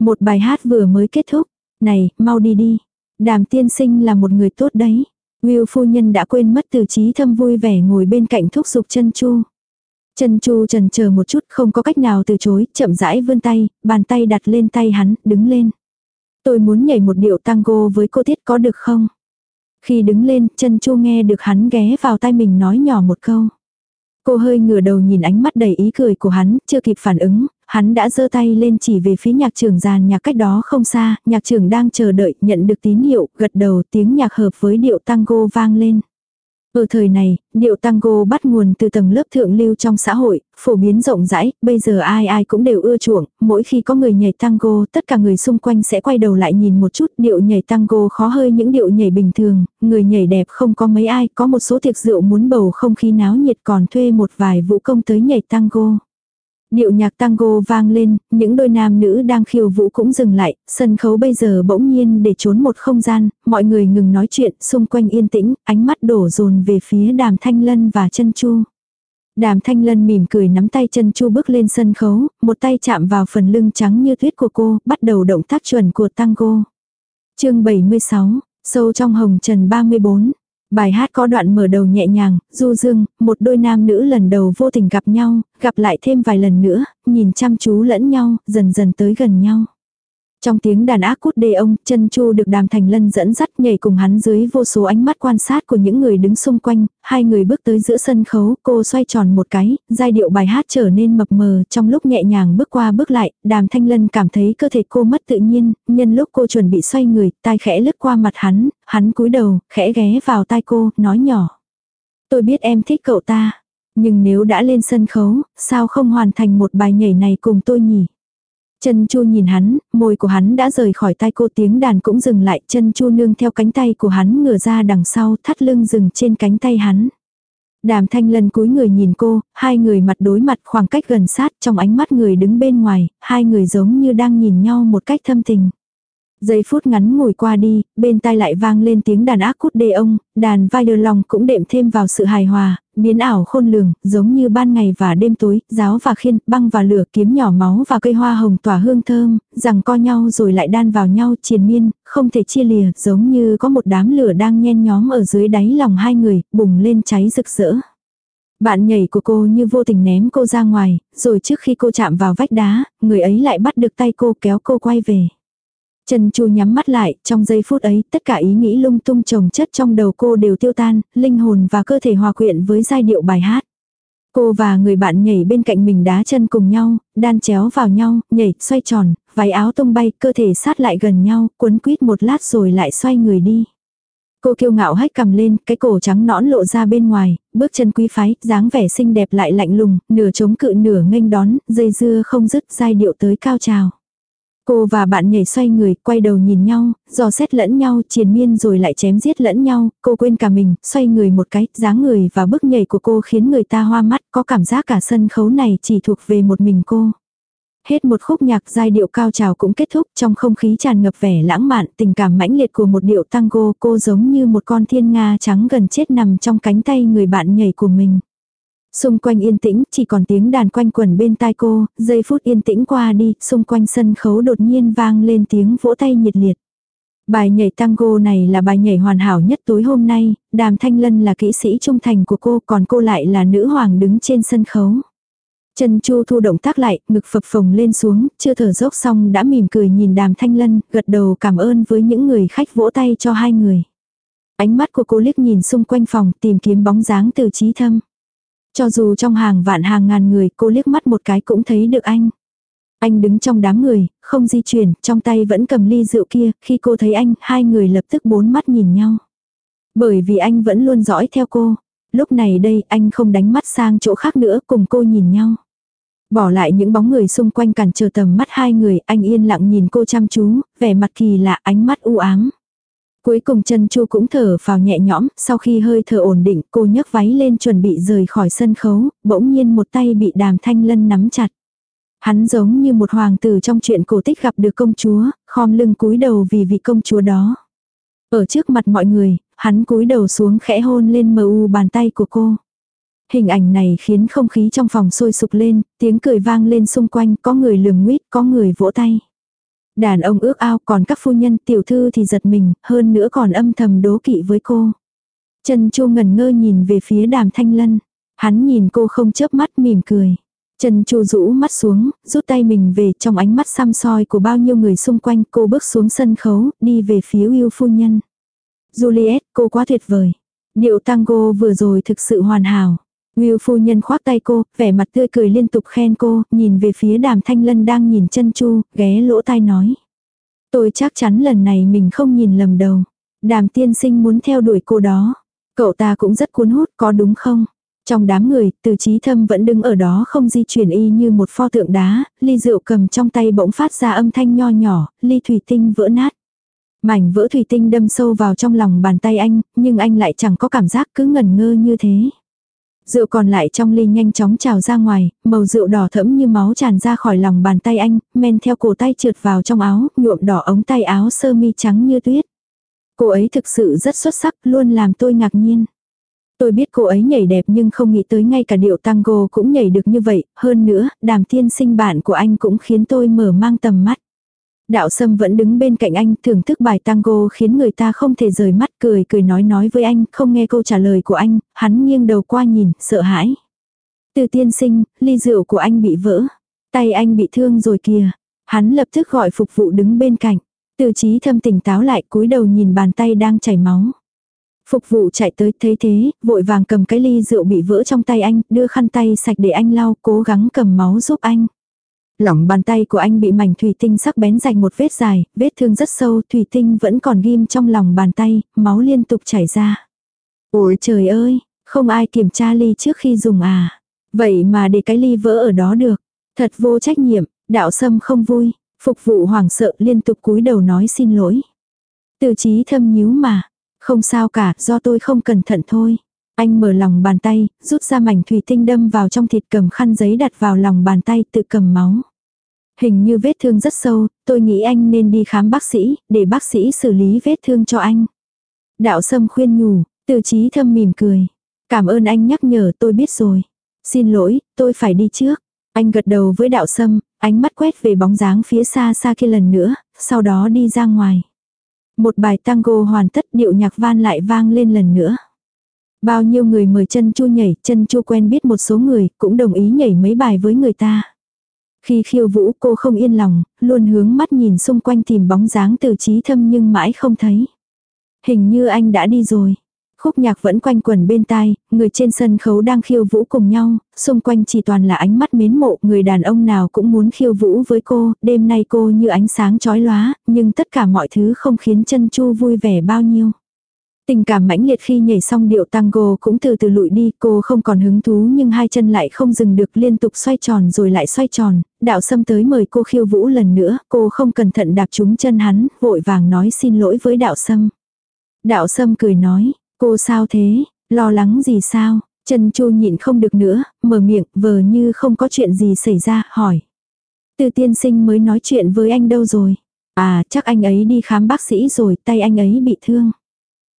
Một bài hát vừa mới kết thúc, này, mau đi đi. Đàm tiên sinh là một người tốt đấy. Will phu nhân đã quên mất từ trí thâm vui vẻ ngồi bên cạnh thúc giục chân chu. Trần chu trần chờ một chút không có cách nào từ chối, chậm rãi vươn tay, bàn tay đặt lên tay hắn, đứng lên. Tôi muốn nhảy một điệu tango với cô Tiết có được không? Khi đứng lên, Trần chu nghe được hắn ghé vào tai mình nói nhỏ một câu. Cô hơi ngửa đầu nhìn ánh mắt đầy ý cười của hắn, chưa kịp phản ứng, hắn đã giơ tay lên chỉ về phía nhạc trưởng giàn nhạc cách đó không xa, nhạc trưởng đang chờ đợi, nhận được tín hiệu, gật đầu tiếng nhạc hợp với điệu tango vang lên. Ở thời này, điệu tango bắt nguồn từ tầng lớp thượng lưu trong xã hội, phổ biến rộng rãi, bây giờ ai ai cũng đều ưa chuộng, mỗi khi có người nhảy tango, tất cả người xung quanh sẽ quay đầu lại nhìn một chút, điệu nhảy tango khó hơi những điệu nhảy bình thường, người nhảy đẹp không có mấy ai, có một số tiệc rượu muốn bầu không khí náo nhiệt còn thuê một vài vũ công tới nhảy tango. Điệu nhạc tango vang lên, những đôi nam nữ đang khiêu vũ cũng dừng lại, sân khấu bây giờ bỗng nhiên để trốn một không gian, mọi người ngừng nói chuyện, xung quanh yên tĩnh, ánh mắt đổ dồn về phía đàm thanh lân và chân chu. Đàm thanh lân mỉm cười nắm tay chân chu bước lên sân khấu, một tay chạm vào phần lưng trắng như tuyết của cô, bắt đầu động tác chuẩn của tango. chương 76, sâu trong hồng trần 34, Bài hát có đoạn mở đầu nhẹ nhàng, du dương, một đôi nam nữ lần đầu vô tình gặp nhau, gặp lại thêm vài lần nữa, nhìn chăm chú lẫn nhau, dần dần tới gần nhau. Trong tiếng đàn ác cút đê ông, chân chu được đàm thành lân dẫn dắt nhảy cùng hắn dưới vô số ánh mắt quan sát của những người đứng xung quanh, hai người bước tới giữa sân khấu, cô xoay tròn một cái, giai điệu bài hát trở nên mập mờ trong lúc nhẹ nhàng bước qua bước lại, đàm thanh lân cảm thấy cơ thể cô mất tự nhiên, nhân lúc cô chuẩn bị xoay người, tai khẽ lướt qua mặt hắn, hắn cúi đầu, khẽ ghé vào tai cô, nói nhỏ. Tôi biết em thích cậu ta, nhưng nếu đã lên sân khấu, sao không hoàn thành một bài nhảy này cùng tôi nhỉ? Chân Chu nhìn hắn, môi của hắn đã rời khỏi tay cô tiếng đàn cũng dừng lại, chân Chu nương theo cánh tay của hắn ngửa ra đằng sau, thắt lưng dừng trên cánh tay hắn. Đàm thanh lân cúi người nhìn cô, hai người mặt đối mặt khoảng cách gần sát trong ánh mắt người đứng bên ngoài, hai người giống như đang nhìn nhau một cách thâm tình. Giây phút ngắn ngồi qua đi, bên tai lại vang lên tiếng đàn ác cút đê ông, đàn vai đơ lòng cũng đệm thêm vào sự hài hòa, biến ảo khôn lường, giống như ban ngày và đêm tối, giáo và khiên, băng và lửa, kiếm nhỏ máu và cây hoa hồng tỏa hương thơm, rằng co nhau rồi lại đan vào nhau triền miên, không thể chia lìa, giống như có một đám lửa đang nhen nhóm ở dưới đáy lòng hai người, bùng lên cháy rực rỡ. Bạn nhảy của cô như vô tình ném cô ra ngoài, rồi trước khi cô chạm vào vách đá, người ấy lại bắt được tay cô kéo cô quay về. Trần Chu nhắm mắt lại, trong giây phút ấy, tất cả ý nghĩ lung tung trồng chất trong đầu cô đều tiêu tan, linh hồn và cơ thể hòa quyện với giai điệu bài hát. Cô và người bạn nhảy bên cạnh mình đá chân cùng nhau, đan chéo vào nhau, nhảy, xoay tròn, váy áo tung bay, cơ thể sát lại gần nhau, cuốn quýt một lát rồi lại xoay người đi. Cô kiêu ngạo hách cầm lên, cái cổ trắng nõn lộ ra bên ngoài, bước chân quý phái, dáng vẻ xinh đẹp lại lạnh lùng, nửa chống cự nửa nghênh đón, dây dưa không dứt giai điệu tới cao trào. Cô và bạn nhảy xoay người, quay đầu nhìn nhau, dò xét lẫn nhau, triền miên rồi lại chém giết lẫn nhau, cô quên cả mình, xoay người một cái, dáng người và bước nhảy của cô khiến người ta hoa mắt, có cảm giác cả sân khấu này chỉ thuộc về một mình cô. Hết một khúc nhạc giai điệu cao trào cũng kết thúc trong không khí tràn ngập vẻ lãng mạn, tình cảm mãnh liệt của một điệu tango, cô giống như một con thiên nga trắng gần chết nằm trong cánh tay người bạn nhảy của mình. Xung quanh yên tĩnh, chỉ còn tiếng đàn quanh quẩn bên tai cô, giây phút yên tĩnh qua đi, xung quanh sân khấu đột nhiên vang lên tiếng vỗ tay nhiệt liệt. Bài nhảy tango này là bài nhảy hoàn hảo nhất tối hôm nay, đàm thanh lân là kỹ sĩ trung thành của cô, còn cô lại là nữ hoàng đứng trên sân khấu. Chân Chu thu động tác lại, ngực phập phồng lên xuống, chưa thở dốc xong đã mỉm cười nhìn đàm thanh lân, gật đầu cảm ơn với những người khách vỗ tay cho hai người. Ánh mắt của cô liếc nhìn xung quanh phòng tìm kiếm bóng dáng từ trí thâm. Cho dù trong hàng vạn hàng ngàn người cô liếc mắt một cái cũng thấy được anh. Anh đứng trong đám người, không di chuyển, trong tay vẫn cầm ly rượu kia, khi cô thấy anh, hai người lập tức bốn mắt nhìn nhau. Bởi vì anh vẫn luôn dõi theo cô. Lúc này đây, anh không đánh mắt sang chỗ khác nữa, cùng cô nhìn nhau. Bỏ lại những bóng người xung quanh cản trở tầm mắt hai người, anh yên lặng nhìn cô chăm chú, vẻ mặt kỳ lạ, ánh mắt u ám. Cuối cùng chân chu cũng thở vào nhẹ nhõm, sau khi hơi thở ổn định cô nhấc váy lên chuẩn bị rời khỏi sân khấu, bỗng nhiên một tay bị đàm thanh lân nắm chặt. Hắn giống như một hoàng tử trong chuyện cổ tích gặp được công chúa, khom lưng cúi đầu vì vị công chúa đó. Ở trước mặt mọi người, hắn cúi đầu xuống khẽ hôn lên mờ u bàn tay của cô. Hình ảnh này khiến không khí trong phòng sôi sục lên, tiếng cười vang lên xung quanh, có người lườm nguyết, có người vỗ tay. Đàn ông ước ao còn các phu nhân tiểu thư thì giật mình, hơn nữa còn âm thầm đố kỵ với cô. Trần Chu ngẩn ngơ nhìn về phía đàm thanh lân. Hắn nhìn cô không chớp mắt mỉm cười. Trần Chu rũ mắt xuống, rút tay mình về trong ánh mắt xăm soi của bao nhiêu người xung quanh. Cô bước xuống sân khấu, đi về phía yêu phu nhân. Juliet, cô quá tuyệt vời. Điệu tango vừa rồi thực sự hoàn hảo. Ngưu phu nhân khoác tay cô, vẻ mặt tươi cười liên tục khen cô, nhìn về phía đàm thanh lân đang nhìn chân chu, ghé lỗ tai nói. Tôi chắc chắn lần này mình không nhìn lầm đầu. Đàm tiên sinh muốn theo đuổi cô đó. Cậu ta cũng rất cuốn hút có đúng không? Trong đám người, từ trí thâm vẫn đứng ở đó không di chuyển y như một pho tượng đá, ly rượu cầm trong tay bỗng phát ra âm thanh nho nhỏ, ly thủy tinh vỡ nát. Mảnh vỡ thủy tinh đâm sâu vào trong lòng bàn tay anh, nhưng anh lại chẳng có cảm giác cứ ngẩn ngơ như thế. Rượu còn lại trong ly nhanh chóng trào ra ngoài, màu rượu đỏ thẫm như máu tràn ra khỏi lòng bàn tay anh, men theo cổ tay trượt vào trong áo, nhuộm đỏ ống tay áo sơ mi trắng như tuyết. Cô ấy thực sự rất xuất sắc, luôn làm tôi ngạc nhiên. Tôi biết cô ấy nhảy đẹp nhưng không nghĩ tới ngay cả điệu tango cũng nhảy được như vậy, hơn nữa, đàm tiên sinh bạn của anh cũng khiến tôi mở mang tầm mắt. Đạo Sâm vẫn đứng bên cạnh anh thưởng thức bài tango khiến người ta không thể rời mắt cười cười nói nói với anh, không nghe câu trả lời của anh, hắn nghiêng đầu qua nhìn, sợ hãi. Từ tiên sinh, ly rượu của anh bị vỡ. Tay anh bị thương rồi kìa. Hắn lập tức gọi phục vụ đứng bên cạnh. Từ trí thâm tỉnh táo lại cúi đầu nhìn bàn tay đang chảy máu. Phục vụ chạy tới thấy thế, vội vàng cầm cái ly rượu bị vỡ trong tay anh, đưa khăn tay sạch để anh lau, cố gắng cầm máu giúp anh. Lỏng bàn tay của anh bị mảnh thủy tinh sắc bén dành một vết dài, vết thương rất sâu, thủy tinh vẫn còn ghim trong lòng bàn tay, máu liên tục chảy ra. Ôi trời ơi, không ai kiểm tra ly trước khi dùng à. Vậy mà để cái ly vỡ ở đó được. Thật vô trách nhiệm, Đạo sâm không vui, phục vụ hoảng sợ liên tục cúi đầu nói xin lỗi. Từ trí thâm nhíu mà, không sao cả, do tôi không cẩn thận thôi. Anh mở lòng bàn tay, rút ra mảnh thủy tinh đâm vào trong thịt cầm khăn giấy đặt vào lòng bàn tay tự cầm máu. Hình như vết thương rất sâu, tôi nghĩ anh nên đi khám bác sĩ, để bác sĩ xử lý vết thương cho anh. Đạo sâm khuyên nhủ, từ trí thâm mỉm cười. Cảm ơn anh nhắc nhở tôi biết rồi. Xin lỗi, tôi phải đi trước. Anh gật đầu với đạo sâm, ánh mắt quét về bóng dáng phía xa xa kia lần nữa, sau đó đi ra ngoài. Một bài tango hoàn tất điệu nhạc van lại vang lên lần nữa. Bao nhiêu người mời chân chu nhảy, chân chu quen biết một số người, cũng đồng ý nhảy mấy bài với người ta. Khi khiêu vũ cô không yên lòng, luôn hướng mắt nhìn xung quanh tìm bóng dáng từ trí thâm nhưng mãi không thấy. Hình như anh đã đi rồi. Khúc nhạc vẫn quanh quẩn bên tai, người trên sân khấu đang khiêu vũ cùng nhau, xung quanh chỉ toàn là ánh mắt mến mộ, người đàn ông nào cũng muốn khiêu vũ với cô, đêm nay cô như ánh sáng chói lóa, nhưng tất cả mọi thứ không khiến chân chu vui vẻ bao nhiêu. Tình cảm mãnh liệt khi nhảy xong điệu tango cũng từ từ lụi đi, cô không còn hứng thú nhưng hai chân lại không dừng được liên tục xoay tròn rồi lại xoay tròn, đạo sâm tới mời cô khiêu vũ lần nữa, cô không cẩn thận đạp trúng chân hắn, vội vàng nói xin lỗi với đạo sâm. Đạo sâm cười nói, cô sao thế, lo lắng gì sao, chân chu nhịn không được nữa, mở miệng, vờ như không có chuyện gì xảy ra, hỏi. Từ tiên sinh mới nói chuyện với anh đâu rồi? À, chắc anh ấy đi khám bác sĩ rồi, tay anh ấy bị thương.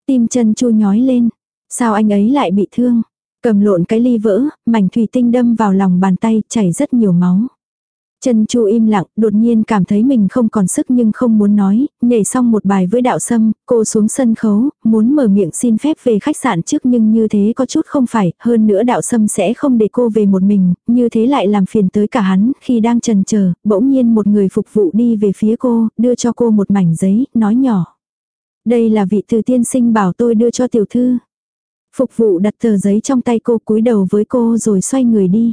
Tim chân chu nhói lên. Sao anh ấy lại bị thương? Cầm lộn cái ly vỡ, mảnh thủy tinh đâm vào lòng bàn tay, chảy rất nhiều máu. Chân chu im lặng, đột nhiên cảm thấy mình không còn sức nhưng không muốn nói, nhảy xong một bài với đạo sâm, cô xuống sân khấu, muốn mở miệng xin phép về khách sạn trước nhưng như thế có chút không phải, hơn nữa đạo sâm sẽ không để cô về một mình, như thế lại làm phiền tới cả hắn, khi đang trần chờ bỗng nhiên một người phục vụ đi về phía cô, đưa cho cô một mảnh giấy, nói nhỏ. Đây là vị từ tiên sinh bảo tôi đưa cho tiểu thư. Phục vụ đặt tờ giấy trong tay cô cúi đầu với cô rồi xoay người đi.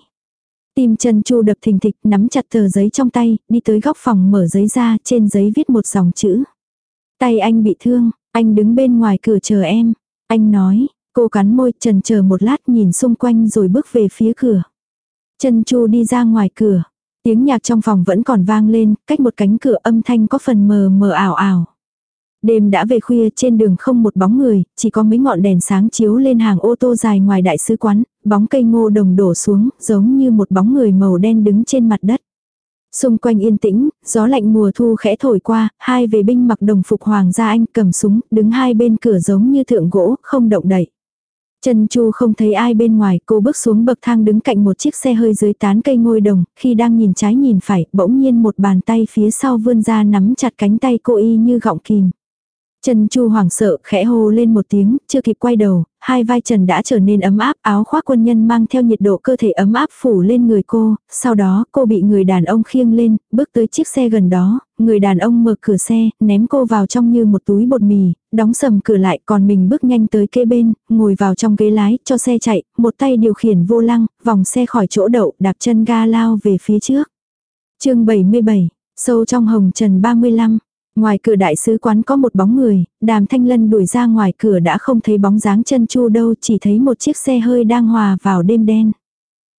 Tim chân chu đập thình thịch nắm chặt tờ giấy trong tay, đi tới góc phòng mở giấy ra, trên giấy viết một dòng chữ. Tay anh bị thương, anh đứng bên ngoài cửa chờ em. Anh nói, cô cắn môi trần chờ một lát nhìn xung quanh rồi bước về phía cửa. Chân chu đi ra ngoài cửa. Tiếng nhạc trong phòng vẫn còn vang lên, cách một cánh cửa âm thanh có phần mờ mờ ảo ảo. Đêm đã về khuya trên đường không một bóng người, chỉ có mấy ngọn đèn sáng chiếu lên hàng ô tô dài ngoài đại sứ quán, bóng cây ngô đồng đổ xuống, giống như một bóng người màu đen đứng trên mặt đất. Xung quanh yên tĩnh, gió lạnh mùa thu khẽ thổi qua, hai vệ binh mặc đồng phục hoàng gia anh cầm súng, đứng hai bên cửa giống như thượng gỗ, không động đậy. Trần Chu không thấy ai bên ngoài, cô bước xuống bậc thang đứng cạnh một chiếc xe hơi dưới tán cây ngôi đồng, khi đang nhìn trái nhìn phải, bỗng nhiên một bàn tay phía sau vươn ra nắm chặt cánh tay cô y như gọng kìm. Trần Chu hoảng sợ, khẽ hô lên một tiếng, chưa kịp quay đầu, hai vai Trần đã trở nên ấm áp, áo khoác quân nhân mang theo nhiệt độ cơ thể ấm áp phủ lên người cô, sau đó cô bị người đàn ông khiêng lên, bước tới chiếc xe gần đó, người đàn ông mở cửa xe, ném cô vào trong như một túi bột mì, đóng sầm cửa lại, còn mình bước nhanh tới kế bên, ngồi vào trong ghế lái, cho xe chạy, một tay điều khiển vô lăng, vòng xe khỏi chỗ đậu, đạp chân ga lao về phía trước. chương 77, sâu trong hồng trần 35. Ngoài cửa đại sứ quán có một bóng người, đàm thanh lân đuổi ra ngoài cửa đã không thấy bóng dáng chân chu đâu, chỉ thấy một chiếc xe hơi đang hòa vào đêm đen.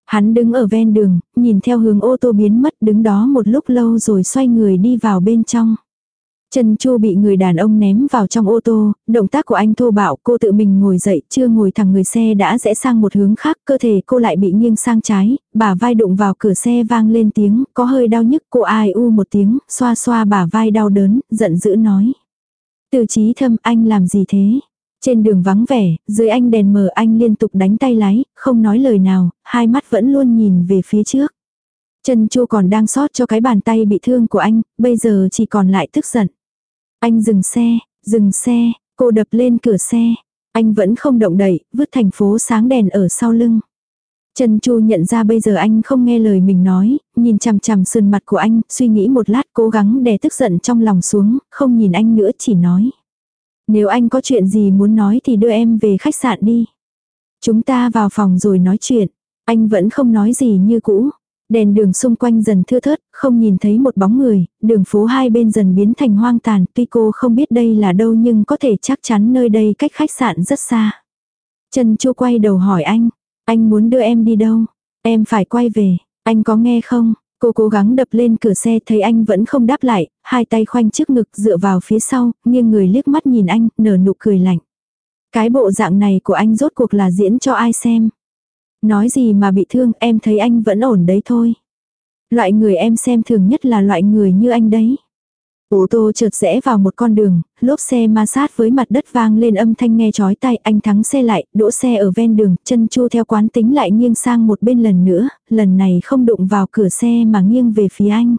Hắn đứng ở ven đường, nhìn theo hướng ô tô biến mất đứng đó một lúc lâu rồi xoay người đi vào bên trong. Trần Chu bị người đàn ông ném vào trong ô tô, động tác của anh thô bạo, cô tự mình ngồi dậy, chưa ngồi thẳng người xe đã rẽ sang một hướng khác, cơ thể cô lại bị nghiêng sang trái, bả vai đụng vào cửa xe vang lên tiếng, có hơi đau nhức, cô ai u một tiếng, xoa xoa bả vai đau đớn, giận dữ nói. Từ trí thâm anh làm gì thế? Trên đường vắng vẻ, dưới anh đèn mờ anh liên tục đánh tay lái, không nói lời nào, hai mắt vẫn luôn nhìn về phía trước. Trần Chu còn đang sót cho cái bàn tay bị thương của anh, bây giờ chỉ còn lại tức giận. Anh dừng xe, dừng xe, cô đập lên cửa xe. Anh vẫn không động đậy, vứt thành phố sáng đèn ở sau lưng. Trần Chu nhận ra bây giờ anh không nghe lời mình nói, nhìn chằm chằm sườn mặt của anh, suy nghĩ một lát cố gắng đè tức giận trong lòng xuống, không nhìn anh nữa chỉ nói. Nếu anh có chuyện gì muốn nói thì đưa em về khách sạn đi. Chúng ta vào phòng rồi nói chuyện. Anh vẫn không nói gì như cũ. Đèn đường xung quanh dần thưa thớt, không nhìn thấy một bóng người, đường phố hai bên dần biến thành hoang tàn, tuy cô không biết đây là đâu nhưng có thể chắc chắn nơi đây cách khách sạn rất xa. Trần Chu quay đầu hỏi anh, anh muốn đưa em đi đâu? Em phải quay về, anh có nghe không? Cô cố gắng đập lên cửa xe thấy anh vẫn không đáp lại, hai tay khoanh trước ngực dựa vào phía sau, nghiêng người liếc mắt nhìn anh, nở nụ cười lạnh. Cái bộ dạng này của anh rốt cuộc là diễn cho ai xem. Nói gì mà bị thương em thấy anh vẫn ổn đấy thôi. Loại người em xem thường nhất là loại người như anh đấy. Ô tô chợt rẽ vào một con đường, lốp xe ma sát với mặt đất vang lên âm thanh nghe chói tai, anh thắng xe lại, đỗ xe ở ven đường, chân chu theo quán tính lại nghiêng sang một bên lần nữa, lần này không đụng vào cửa xe mà nghiêng về phía anh.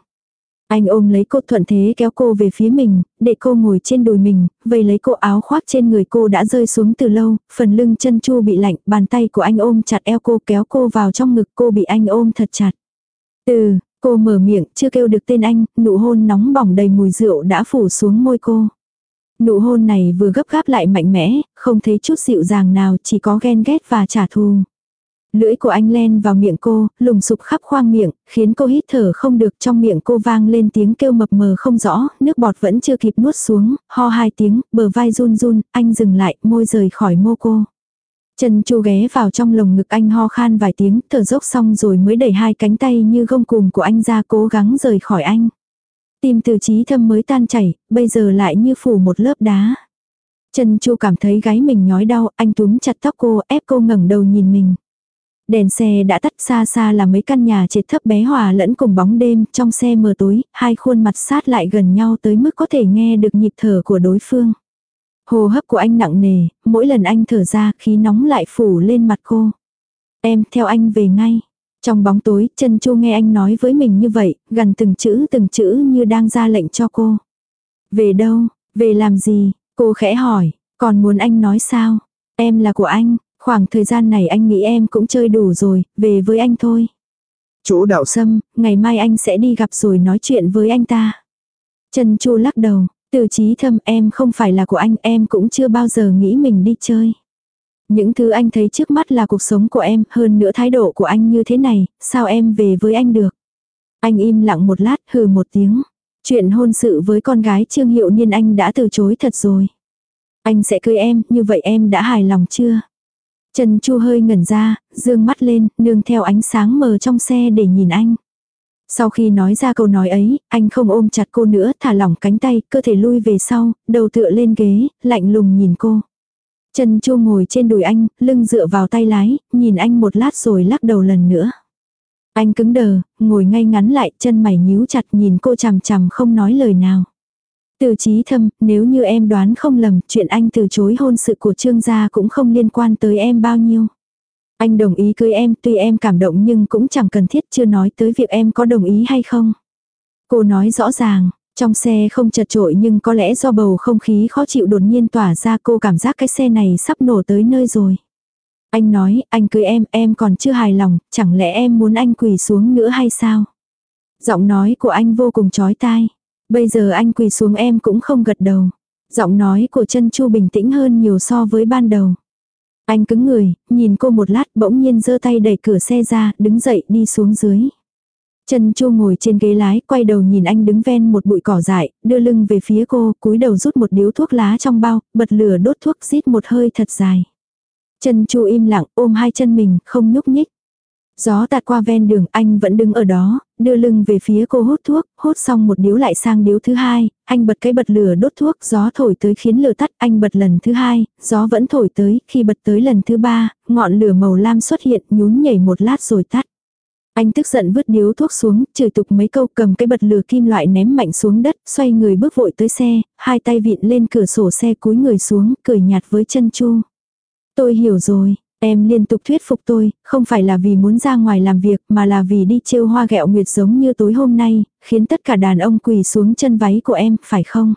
Anh ôm lấy cô thuận thế kéo cô về phía mình, để cô ngồi trên đùi mình, vây lấy cô áo khoác trên người cô đã rơi xuống từ lâu, phần lưng chân chu bị lạnh, bàn tay của anh ôm chặt eo cô kéo cô vào trong ngực cô bị anh ôm thật chặt. Từ, cô mở miệng, chưa kêu được tên anh, nụ hôn nóng bỏng đầy mùi rượu đã phủ xuống môi cô. Nụ hôn này vừa gấp gáp lại mạnh mẽ, không thấy chút dịu dàng nào, chỉ có ghen ghét và trả thù. Lưỡi của anh len vào miệng cô, lùng sụp khắp khoang miệng, khiến cô hít thở không được trong miệng cô vang lên tiếng kêu mập mờ không rõ, nước bọt vẫn chưa kịp nuốt xuống, ho hai tiếng, bờ vai run run, anh dừng lại, môi rời khỏi mô cô. trần chu ghé vào trong lồng ngực anh ho khan vài tiếng, thở dốc xong rồi mới đẩy hai cánh tay như gông cùm của anh ra cố gắng rời khỏi anh. Tim từ trí thâm mới tan chảy, bây giờ lại như phủ một lớp đá. trần chu cảm thấy gáy mình nhói đau, anh túm chặt tóc cô, ép cô ngẩng đầu nhìn mình. Đèn xe đã tắt xa xa là mấy căn nhà trệt thấp bé hòa lẫn cùng bóng đêm, trong xe mờ tối, hai khuôn mặt sát lại gần nhau tới mức có thể nghe được nhịp thở của đối phương. Hồ hấp của anh nặng nề, mỗi lần anh thở ra khí nóng lại phủ lên mặt cô. Em theo anh về ngay. Trong bóng tối, chân chu nghe anh nói với mình như vậy, gần từng chữ từng chữ như đang ra lệnh cho cô. Về đâu, về làm gì, cô khẽ hỏi, còn muốn anh nói sao? Em là của anh, Khoảng thời gian này anh nghĩ em cũng chơi đủ rồi, về với anh thôi. Chỗ đạo sâm, ngày mai anh sẽ đi gặp rồi nói chuyện với anh ta. Trần Chu lắc đầu, từ trí thâm em không phải là của anh, em cũng chưa bao giờ nghĩ mình đi chơi. Những thứ anh thấy trước mắt là cuộc sống của em, hơn nữa thái độ của anh như thế này, sao em về với anh được. Anh im lặng một lát, hừ một tiếng. Chuyện hôn sự với con gái Trương Hiệu Niên anh đã từ chối thật rồi. Anh sẽ cưới em, như vậy em đã hài lòng chưa? Trần Chu hơi ngẩn ra, dương mắt lên, nương theo ánh sáng mờ trong xe để nhìn anh. Sau khi nói ra câu nói ấy, anh không ôm chặt cô nữa, thả lỏng cánh tay, cơ thể lui về sau, đầu tựa lên ghế, lạnh lùng nhìn cô. Trần Chu ngồi trên đùi anh, lưng dựa vào tay lái, nhìn anh một lát rồi lắc đầu lần nữa. Anh cứng đờ, ngồi ngay ngắn lại, chân mày nhíu chặt nhìn cô chằm chằm không nói lời nào. Từ trí thâm, nếu như em đoán không lầm, chuyện anh từ chối hôn sự của trương gia cũng không liên quan tới em bao nhiêu. Anh đồng ý cưới em, tuy em cảm động nhưng cũng chẳng cần thiết chưa nói tới việc em có đồng ý hay không. Cô nói rõ ràng, trong xe không chật trội nhưng có lẽ do bầu không khí khó chịu đột nhiên tỏa ra cô cảm giác cái xe này sắp nổ tới nơi rồi. Anh nói, anh cưới em, em còn chưa hài lòng, chẳng lẽ em muốn anh quỳ xuống nữa hay sao? Giọng nói của anh vô cùng chói tai. Bây giờ anh quỳ xuống em cũng không gật đầu. Giọng nói của chân chu bình tĩnh hơn nhiều so với ban đầu. Anh cứng người, nhìn cô một lát bỗng nhiên giơ tay đẩy cửa xe ra, đứng dậy đi xuống dưới. Chân chu ngồi trên ghế lái, quay đầu nhìn anh đứng ven một bụi cỏ dại, đưa lưng về phía cô, cúi đầu rút một điếu thuốc lá trong bao, bật lửa đốt thuốc rít một hơi thật dài. Chân chu im lặng, ôm hai chân mình, không nhúc nhích. Gió tạt qua ven đường, anh vẫn đứng ở đó, đưa lưng về phía cô hút thuốc, hút xong một điếu lại sang điếu thứ hai, anh bật cái bật lửa đốt thuốc, gió thổi tới khiến lửa tắt, anh bật lần thứ hai, gió vẫn thổi tới, khi bật tới lần thứ ba, ngọn lửa màu lam xuất hiện, nhún nhảy một lát rồi tắt. Anh tức giận vứt điếu thuốc xuống, chửi tục mấy câu cầm cái bật lửa kim loại ném mạnh xuống đất, xoay người bước vội tới xe, hai tay vịn lên cửa sổ xe cúi người xuống, cười nhạt với chân chu. Tôi hiểu rồi, Em liên tục thuyết phục tôi, không phải là vì muốn ra ngoài làm việc mà là vì đi trêu hoa gẹo nguyệt giống như tối hôm nay, khiến tất cả đàn ông quỳ xuống chân váy của em, phải không?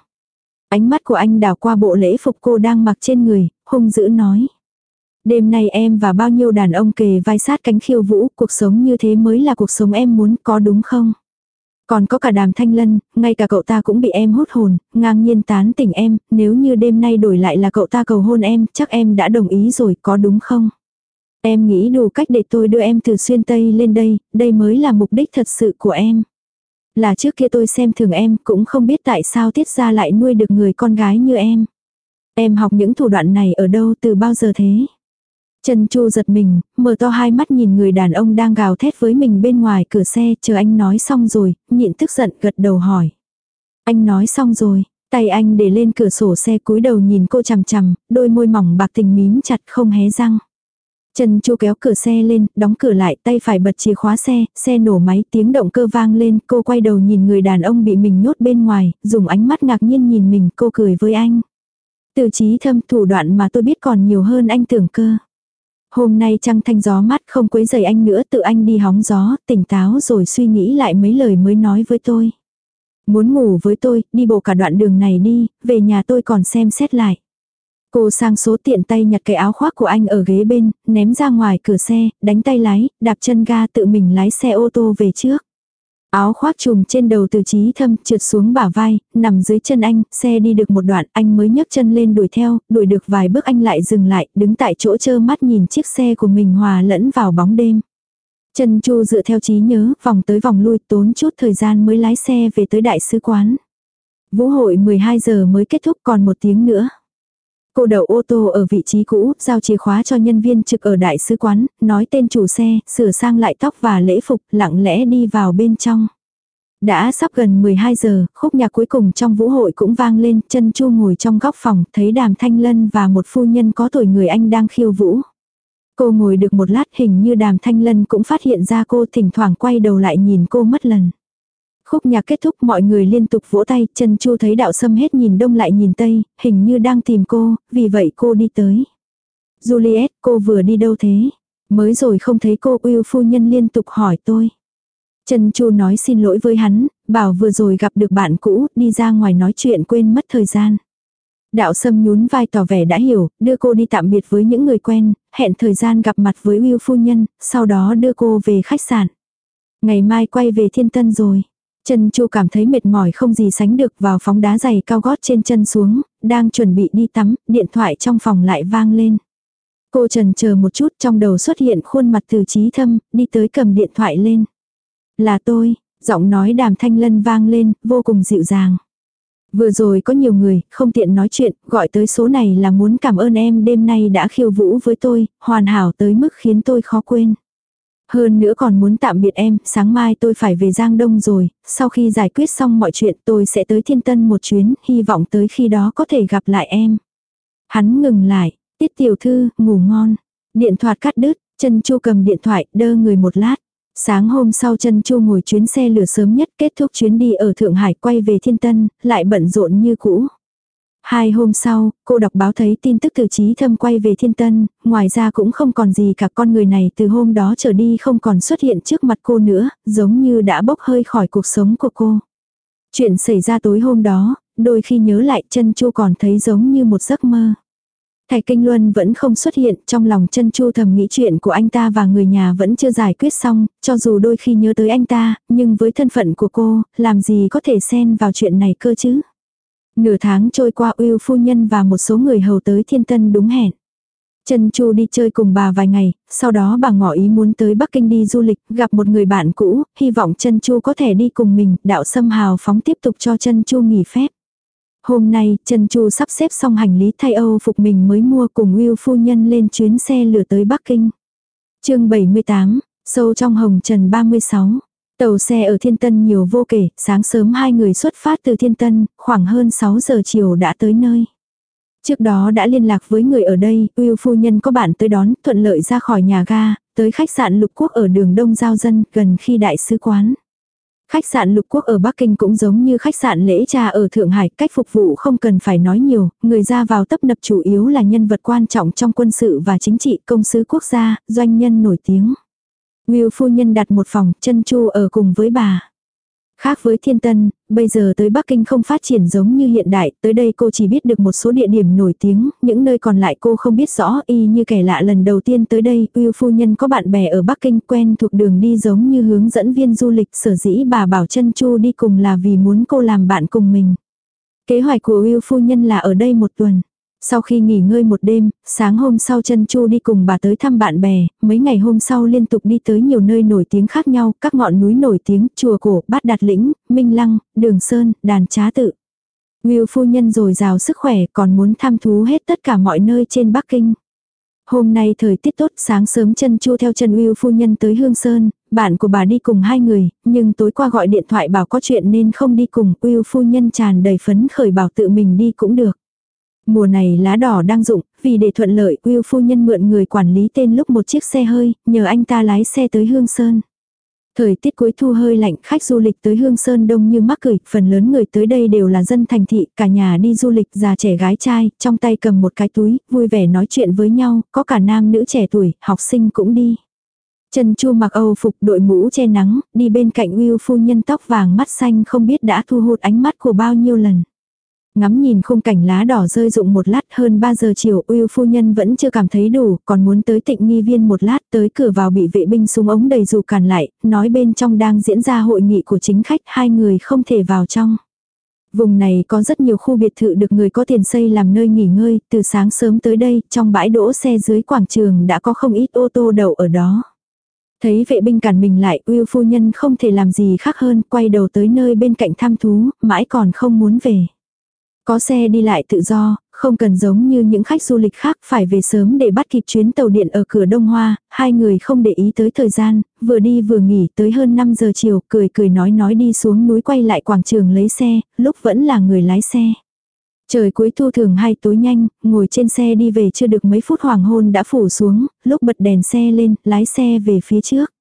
Ánh mắt của anh đảo qua bộ lễ phục cô đang mặc trên người, hung dữ nói. Đêm nay em và bao nhiêu đàn ông kề vai sát cánh khiêu vũ, cuộc sống như thế mới là cuộc sống em muốn có đúng không? Còn có cả đàm thanh lân, ngay cả cậu ta cũng bị em hút hồn, ngang nhiên tán tỉnh em, nếu như đêm nay đổi lại là cậu ta cầu hôn em, chắc em đã đồng ý rồi, có đúng không? Em nghĩ đủ cách để tôi đưa em từ xuyên Tây lên đây, đây mới là mục đích thật sự của em. Là trước kia tôi xem thường em, cũng không biết tại sao tiết ra lại nuôi được người con gái như em. Em học những thủ đoạn này ở đâu từ bao giờ thế? Trần Chu giật mình, mở to hai mắt nhìn người đàn ông đang gào thét với mình bên ngoài cửa xe, chờ anh nói xong rồi, nhịn tức giận gật đầu hỏi. Anh nói xong rồi, tay anh để lên cửa sổ xe cúi đầu nhìn cô chằm chằm, đôi môi mỏng bạc tình mím chặt không hé răng. Trần Chu kéo cửa xe lên, đóng cửa lại, tay phải bật chìa khóa xe, xe nổ máy, tiếng động cơ vang lên, cô quay đầu nhìn người đàn ông bị mình nhốt bên ngoài, dùng ánh mắt ngạc nhiên nhìn mình, cô cười với anh. Từ trí thâm thủ đoạn mà tôi biết còn nhiều hơn anh tưởng cơ. Hôm nay trăng thanh gió mát không quấy rầy anh nữa tự anh đi hóng gió, tỉnh táo rồi suy nghĩ lại mấy lời mới nói với tôi. Muốn ngủ với tôi, đi bộ cả đoạn đường này đi, về nhà tôi còn xem xét lại. Cô sang số tiện tay nhặt cái áo khoác của anh ở ghế bên, ném ra ngoài cửa xe, đánh tay lái, đạp chân ga tự mình lái xe ô tô về trước. Áo khoác trùm trên đầu từ trí thâm trượt xuống bả vai, nằm dưới chân anh, xe đi được một đoạn anh mới nhấc chân lên đuổi theo, đuổi được vài bước anh lại dừng lại, đứng tại chỗ chơ mắt nhìn chiếc xe của mình hòa lẫn vào bóng đêm. Trần Chu dựa theo trí nhớ, vòng tới vòng lui tốn chút thời gian mới lái xe về tới đại sứ quán. Vũ hội 12 giờ mới kết thúc còn một tiếng nữa. Cô đậu ô tô ở vị trí cũ, giao chìa khóa cho nhân viên trực ở đại sứ quán, nói tên chủ xe, sửa sang lại tóc và lễ phục, lặng lẽ đi vào bên trong. Đã sắp gần 12 giờ, khúc nhạc cuối cùng trong vũ hội cũng vang lên, chân chu ngồi trong góc phòng, thấy đàm thanh lân và một phu nhân có tuổi người anh đang khiêu vũ. Cô ngồi được một lát hình như đàm thanh lân cũng phát hiện ra cô thỉnh thoảng quay đầu lại nhìn cô mất lần. Khúc nhạc kết thúc mọi người liên tục vỗ tay, chân chu thấy đạo sâm hết nhìn đông lại nhìn tây, hình như đang tìm cô, vì vậy cô đi tới. Juliet, cô vừa đi đâu thế? Mới rồi không thấy cô yêu phu nhân liên tục hỏi tôi. Trần Chu nói xin lỗi với hắn, bảo vừa rồi gặp được bạn cũ, đi ra ngoài nói chuyện quên mất thời gian. Đạo Sâm nhún vai tỏ vẻ đã hiểu, đưa cô đi tạm biệt với những người quen, hẹn thời gian gặp mặt với Will phu nhân, sau đó đưa cô về khách sạn. Ngày mai quay về Thiên Tân rồi. Trần Chu cảm thấy mệt mỏi không gì sánh được vào phóng đá giày cao gót trên chân xuống, đang chuẩn bị đi tắm, điện thoại trong phòng lại vang lên. Cô trần chờ một chút trong đầu xuất hiện khuôn mặt từ trí thâm, đi tới cầm điện thoại lên. Là tôi, giọng nói đàm thanh lân vang lên, vô cùng dịu dàng. Vừa rồi có nhiều người, không tiện nói chuyện, gọi tới số này là muốn cảm ơn em đêm nay đã khiêu vũ với tôi, hoàn hảo tới mức khiến tôi khó quên. Hơn nữa còn muốn tạm biệt em, sáng mai tôi phải về Giang Đông rồi, sau khi giải quyết xong mọi chuyện tôi sẽ tới Thiên Tân một chuyến, hy vọng tới khi đó có thể gặp lại em. Hắn ngừng lại, tiết tiểu thư, ngủ ngon. Điện thoại cắt đứt, chân chu cầm điện thoại, đơ người một lát. Sáng hôm sau chân chu ngồi chuyến xe lửa sớm nhất kết thúc chuyến đi ở Thượng Hải quay về Thiên Tân, lại bận rộn như cũ. Hai hôm sau, cô đọc báo thấy tin tức từ trí thâm quay về thiên tân, ngoài ra cũng không còn gì cả con người này từ hôm đó trở đi không còn xuất hiện trước mặt cô nữa, giống như đã bốc hơi khỏi cuộc sống của cô. Chuyện xảy ra tối hôm đó, đôi khi nhớ lại chân chu còn thấy giống như một giấc mơ. Thầy Kinh Luân vẫn không xuất hiện, trong lòng chân chu thầm nghĩ chuyện của anh ta và người nhà vẫn chưa giải quyết xong, cho dù đôi khi nhớ tới anh ta, nhưng với thân phận của cô, làm gì có thể xen vào chuyện này cơ chứ. Nửa tháng trôi qua Uyêu phu nhân và một số người hầu tới thiên tân đúng hẹn. Trần Chu đi chơi cùng bà vài ngày, sau đó bà ngỏ ý muốn tới Bắc Kinh đi du lịch, gặp một người bạn cũ, hy vọng Trần Chu có thể đi cùng mình, đạo sâm hào phóng tiếp tục cho Trần Chu nghỉ phép. Hôm nay, Trần Chu sắp xếp xong hành lý thay Âu phục mình mới mua cùng Will phu nhân lên chuyến xe lửa tới Bắc Kinh. chương 78, sâu trong hồng trần 36. Tàu xe ở Thiên Tân nhiều vô kể, sáng sớm hai người xuất phát từ Thiên Tân, khoảng hơn 6 giờ chiều đã tới nơi. Trước đó đã liên lạc với người ở đây, Will phu nhân có bạn tới đón, thuận lợi ra khỏi nhà ga, tới khách sạn Lục Quốc ở đường Đông Giao Dân, gần khi đại sứ quán. Khách sạn Lục Quốc ở Bắc Kinh cũng giống như khách sạn lễ trà ở Thượng Hải, cách phục vụ không cần phải nói nhiều, người ra vào tấp nập chủ yếu là nhân vật quan trọng trong quân sự và chính trị công sứ quốc gia, doanh nhân nổi tiếng. Ngưu phu nhân đặt một phòng, chân chu ở cùng với bà. Khác với thiên tân, bây giờ tới Bắc Kinh không phát triển giống như hiện đại, tới đây cô chỉ biết được một số địa điểm nổi tiếng, những nơi còn lại cô không biết rõ y như kẻ lạ lần đầu tiên tới đây, Uyêu phu nhân có bạn bè ở Bắc Kinh quen thuộc đường đi giống như hướng dẫn viên du lịch sở dĩ bà bảo chân chu đi cùng là vì muốn cô làm bạn cùng mình. Kế hoạch của Uyêu phu nhân là ở đây một tuần. Sau khi nghỉ ngơi một đêm, sáng hôm sau chân chu đi cùng bà tới thăm bạn bè, mấy ngày hôm sau liên tục đi tới nhiều nơi nổi tiếng khác nhau, các ngọn núi nổi tiếng, chùa cổ, bát đạt lĩnh, minh lăng, đường sơn, đàn trá tự. Will phu nhân rồi rào sức khỏe còn muốn thăm thú hết tất cả mọi nơi trên Bắc Kinh. Hôm nay thời tiết tốt, sáng sớm chân chu theo chân Uyêu phu nhân tới Hương Sơn, bạn của bà đi cùng hai người, nhưng tối qua gọi điện thoại bảo có chuyện nên không đi cùng, Uyêu phu nhân tràn đầy phấn khởi bảo tự mình đi cũng được. Mùa này lá đỏ đang rụng, vì để thuận lợi, Will phu nhân mượn người quản lý tên lúc một chiếc xe hơi, nhờ anh ta lái xe tới Hương Sơn. Thời tiết cuối thu hơi lạnh, khách du lịch tới Hương Sơn đông như mắc cười, phần lớn người tới đây đều là dân thành thị, cả nhà đi du lịch già trẻ gái trai, trong tay cầm một cái túi, vui vẻ nói chuyện với nhau, có cả nam nữ trẻ tuổi, học sinh cũng đi. Trần Chu mặc Âu phục đội mũ che nắng, đi bên cạnh Will phu nhân tóc vàng mắt xanh không biết đã thu hút ánh mắt của bao nhiêu lần. Ngắm nhìn khung cảnh lá đỏ rơi rụng một lát hơn 3 giờ chiều Uyêu phu nhân vẫn chưa cảm thấy đủ, còn muốn tới tịnh nghi viên một lát tới cửa vào bị vệ binh súng ống đầy dù cản lại, nói bên trong đang diễn ra hội nghị của chính khách hai người không thể vào trong. Vùng này có rất nhiều khu biệt thự được người có tiền xây làm nơi nghỉ ngơi, từ sáng sớm tới đây, trong bãi đỗ xe dưới quảng trường đã có không ít ô tô đậu ở đó. Thấy vệ binh cản mình lại, Uyêu phu nhân không thể làm gì khác hơn, quay đầu tới nơi bên cạnh thăm thú, mãi còn không muốn về. Có xe đi lại tự do, không cần giống như những khách du lịch khác phải về sớm để bắt kịp chuyến tàu điện ở cửa Đông Hoa, hai người không để ý tới thời gian, vừa đi vừa nghỉ tới hơn 5 giờ chiều, cười cười nói nói đi xuống núi quay lại quảng trường lấy xe, lúc vẫn là người lái xe. Trời cuối thu thường hay tối nhanh, ngồi trên xe đi về chưa được mấy phút hoàng hôn đã phủ xuống, lúc bật đèn xe lên, lái xe về phía trước.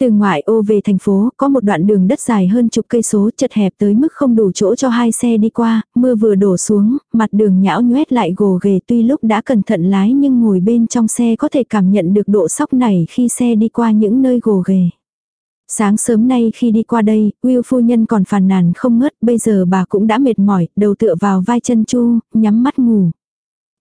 Từ ngoại ô về thành phố, có một đoạn đường đất dài hơn chục cây số chật hẹp tới mức không đủ chỗ cho hai xe đi qua, mưa vừa đổ xuống, mặt đường nhão nhoét lại gồ ghề tuy lúc đã cẩn thận lái nhưng ngồi bên trong xe có thể cảm nhận được độ sóc này khi xe đi qua những nơi gồ ghề. Sáng sớm nay khi đi qua đây, Will phu nhân còn phàn nàn không ngớt, bây giờ bà cũng đã mệt mỏi, đầu tựa vào vai chân chu, nhắm mắt ngủ.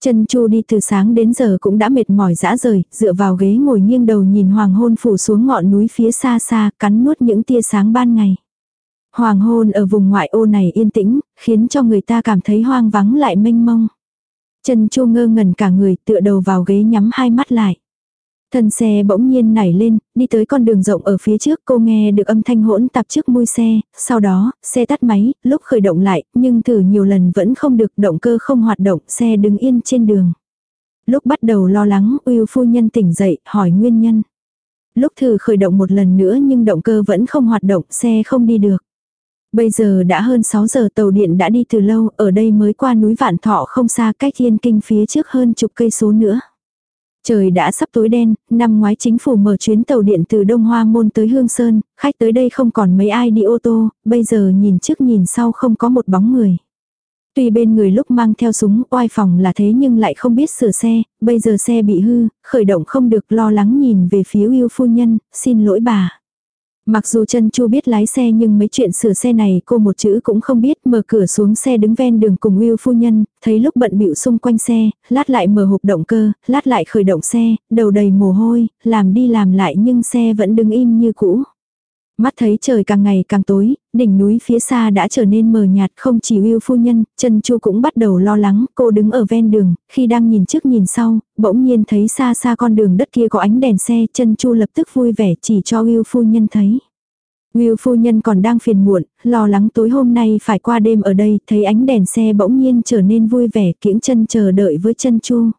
Chân Chu đi từ sáng đến giờ cũng đã mệt mỏi dã rời, dựa vào ghế ngồi nghiêng đầu nhìn hoàng hôn phủ xuống ngọn núi phía xa xa, cắn nuốt những tia sáng ban ngày. Hoàng hôn ở vùng ngoại ô này yên tĩnh, khiến cho người ta cảm thấy hoang vắng lại mênh mông. Chân Chu ngơ ngẩn cả người tựa đầu vào ghế nhắm hai mắt lại. Thân xe bỗng nhiên nảy lên, đi tới con đường rộng ở phía trước cô nghe được âm thanh hỗn tạp trước mui xe, sau đó, xe tắt máy, lúc khởi động lại, nhưng thử nhiều lần vẫn không được động cơ không hoạt động, xe đứng yên trên đường. Lúc bắt đầu lo lắng, Uyêu phu nhân tỉnh dậy, hỏi nguyên nhân. Lúc thử khởi động một lần nữa nhưng động cơ vẫn không hoạt động, xe không đi được. Bây giờ đã hơn 6 giờ tàu điện đã đi từ lâu, ở đây mới qua núi Vạn Thọ không xa cách Yên Kinh phía trước hơn chục cây số nữa. Trời đã sắp tối đen, năm ngoái chính phủ mở chuyến tàu điện từ Đông Hoa Môn tới Hương Sơn, khách tới đây không còn mấy ai đi ô tô, bây giờ nhìn trước nhìn sau không có một bóng người. Tuy bên người lúc mang theo súng oai phòng là thế nhưng lại không biết sửa xe, bây giờ xe bị hư, khởi động không được lo lắng nhìn về phía yêu phu nhân, xin lỗi bà. Mặc dù chân chu biết lái xe nhưng mấy chuyện sửa xe này cô một chữ cũng không biết mở cửa xuống xe đứng ven đường cùng Will phu nhân, thấy lúc bận bịu xung quanh xe, lát lại mở hộp động cơ, lát lại khởi động xe, đầu đầy mồ hôi, làm đi làm lại nhưng xe vẫn đứng im như cũ. Mắt thấy trời càng ngày càng tối, đỉnh núi phía xa đã trở nên mờ nhạt không chỉ Will phu nhân, chân chu cũng bắt đầu lo lắng, cô đứng ở ven đường, khi đang nhìn trước nhìn sau, bỗng nhiên thấy xa xa con đường đất kia có ánh đèn xe, chân chu lập tức vui vẻ chỉ cho Will phu nhân thấy. Will phu nhân còn đang phiền muộn, lo lắng tối hôm nay phải qua đêm ở đây, thấy ánh đèn xe bỗng nhiên trở nên vui vẻ kiễng chân chờ đợi với chân chu.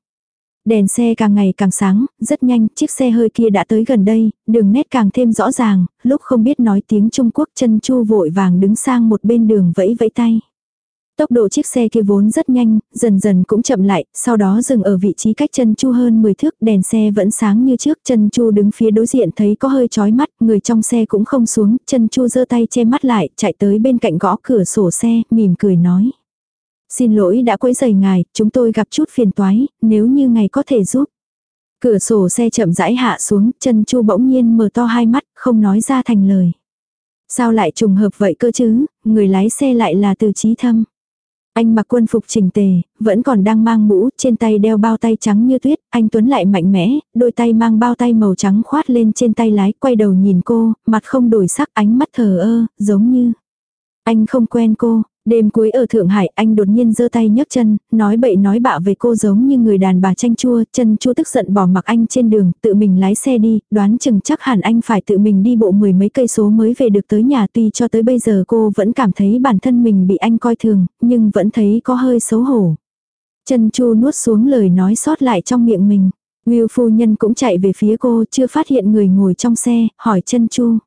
Đèn xe càng ngày càng sáng, rất nhanh, chiếc xe hơi kia đã tới gần đây, đường nét càng thêm rõ ràng, lúc không biết nói tiếng Trung Quốc chân chu vội vàng đứng sang một bên đường vẫy vẫy tay. Tốc độ chiếc xe kia vốn rất nhanh, dần dần cũng chậm lại, sau đó dừng ở vị trí cách chân chu hơn 10 thước, đèn xe vẫn sáng như trước, chân chu đứng phía đối diện thấy có hơi chói mắt, người trong xe cũng không xuống, chân chu giơ tay che mắt lại, chạy tới bên cạnh gõ cửa sổ xe, mỉm cười nói. Xin lỗi đã quấy rầy ngài, chúng tôi gặp chút phiền toái, nếu như ngài có thể giúp. Cửa sổ xe chậm rãi hạ xuống, chân chu bỗng nhiên mở to hai mắt, không nói ra thành lời. Sao lại trùng hợp vậy cơ chứ, người lái xe lại là từ trí thâm. Anh mặc quân phục chỉnh tề, vẫn còn đang mang mũ, trên tay đeo bao tay trắng như tuyết, anh Tuấn lại mạnh mẽ, đôi tay mang bao tay màu trắng khoát lên trên tay lái, quay đầu nhìn cô, mặt không đổi sắc, ánh mắt thờ ơ, giống như. Anh không quen cô, Đêm cuối ở Thượng Hải anh đột nhiên giơ tay nhấc chân, nói bậy nói bạ về cô giống như người đàn bà chanh chua, chân chua tức giận bỏ mặc anh trên đường, tự mình lái xe đi, đoán chừng chắc hẳn anh phải tự mình đi bộ mười mấy cây số mới về được tới nhà tuy cho tới bây giờ cô vẫn cảm thấy bản thân mình bị anh coi thường, nhưng vẫn thấy có hơi xấu hổ. Chân chu nuốt xuống lời nói sót lại trong miệng mình. Will phu nhân cũng chạy về phía cô, chưa phát hiện người ngồi trong xe, hỏi chân chu.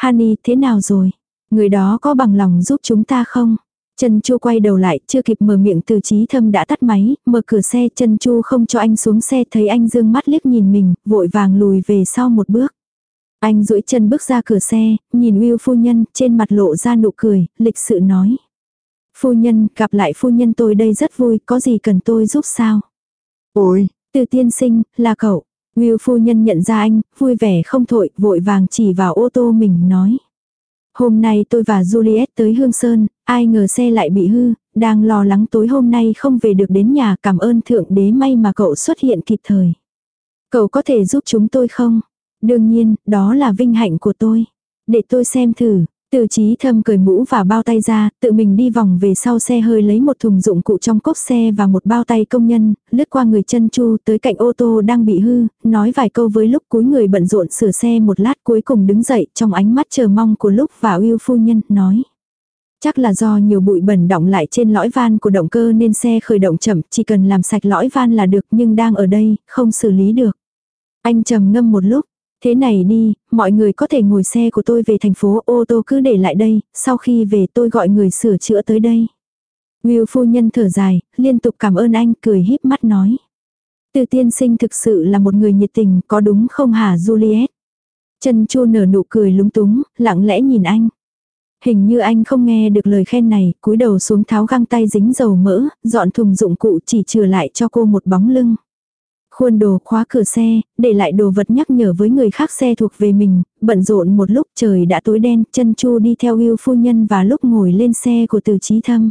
Honey, thế nào rồi? Người đó có bằng lòng giúp chúng ta không? Chân Chu quay đầu lại, chưa kịp mở miệng từ trí thâm đã tắt máy, mở cửa xe, chân Chu không cho anh xuống xe, thấy anh dương mắt liếc nhìn mình, vội vàng lùi về sau một bước. Anh duỗi chân bước ra cửa xe, nhìn Will phu nhân, trên mặt lộ ra nụ cười, lịch sự nói. Phu nhân, gặp lại phu nhân tôi đây rất vui, có gì cần tôi giúp sao? Ôi, từ tiên sinh, là cậu. Will phu nhân nhận ra anh, vui vẻ không thội, vội vàng chỉ vào ô tô mình nói. Hôm nay tôi và Juliet tới Hương Sơn, ai ngờ xe lại bị hư, đang lo lắng tối hôm nay không về được đến nhà cảm ơn Thượng Đế may mà cậu xuất hiện kịp thời. Cậu có thể giúp chúng tôi không? Đương nhiên, đó là vinh hạnh của tôi. Để tôi xem thử, từ trí thâm cởi mũ và bao tay ra, tự mình đi vòng về sau xe hơi lấy một thùng dụng cụ trong cốp xe và một bao tay công nhân, lướt qua người chân chu tới cạnh ô tô đang bị hư, nói vài câu với lúc cuối người bận rộn sửa xe một lát cuối cùng đứng dậy trong ánh mắt chờ mong của lúc và yêu phu nhân, nói. Chắc là do nhiều bụi bẩn động lại trên lõi van của động cơ nên xe khởi động chậm, chỉ cần làm sạch lõi van là được nhưng đang ở đây, không xử lý được. Anh trầm ngâm một lúc, Thế này đi, mọi người có thể ngồi xe của tôi về thành phố ô tô cứ để lại đây, sau khi về tôi gọi người sửa chữa tới đây. Will phu nhân thở dài, liên tục cảm ơn anh, cười híp mắt nói. Từ tiên sinh thực sự là một người nhiệt tình, có đúng không hả Juliet? Chân chua nở nụ cười lúng túng, lặng lẽ nhìn anh. Hình như anh không nghe được lời khen này, cúi đầu xuống tháo găng tay dính dầu mỡ, dọn thùng dụng cụ chỉ trừ lại cho cô một bóng lưng. Khuôn đồ khóa cửa xe, để lại đồ vật nhắc nhở với người khác xe thuộc về mình, bận rộn một lúc trời đã tối đen, chân chu đi theo yêu phu nhân và lúc ngồi lên xe của từ trí thâm.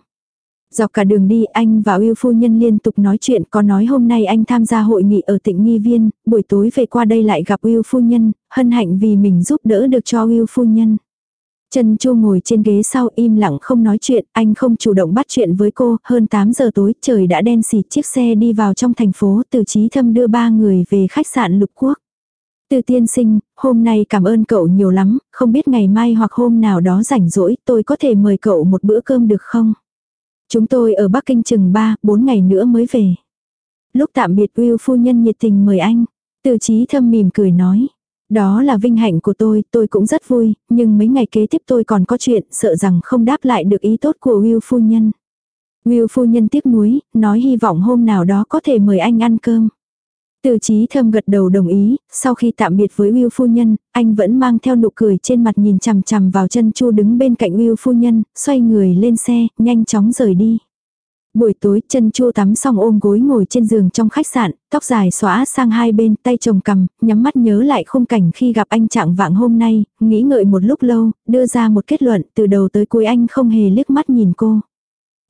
Dọc cả đường đi anh và yêu phu nhân liên tục nói chuyện có nói hôm nay anh tham gia hội nghị ở tỉnh Nghi Viên, buổi tối về qua đây lại gặp yêu phu nhân, hân hạnh vì mình giúp đỡ được cho yêu phu nhân. Trần Chu ngồi trên ghế sau im lặng không nói chuyện, anh không chủ động bắt chuyện với cô, hơn 8 giờ tối trời đã đen xịt chiếc xe đi vào trong thành phố, từ trí thâm đưa ba người về khách sạn lục quốc. Từ tiên sinh, hôm nay cảm ơn cậu nhiều lắm, không biết ngày mai hoặc hôm nào đó rảnh rỗi tôi có thể mời cậu một bữa cơm được không? Chúng tôi ở Bắc Kinh chừng 3, 4 ngày nữa mới về. Lúc tạm biệt Will phu nhân nhiệt tình mời anh. Từ trí thâm mỉm cười nói. Đó là vinh hạnh của tôi, tôi cũng rất vui, nhưng mấy ngày kế tiếp tôi còn có chuyện, sợ rằng không đáp lại được ý tốt của Will phu nhân. Will phu nhân tiếc nuối, nói hy vọng hôm nào đó có thể mời anh ăn cơm. Từ trí thơm gật đầu đồng ý, sau khi tạm biệt với Will phu nhân, anh vẫn mang theo nụ cười trên mặt nhìn chằm chằm vào chân chu đứng bên cạnh Will phu nhân, xoay người lên xe, nhanh chóng rời đi. Buổi tối chân chua tắm xong ôm gối ngồi trên giường trong khách sạn, tóc dài xóa sang hai bên tay chồng cầm, nhắm mắt nhớ lại khung cảnh khi gặp anh trạng vạng hôm nay, nghĩ ngợi một lúc lâu, đưa ra một kết luận từ đầu tới cuối anh không hề liếc mắt nhìn cô.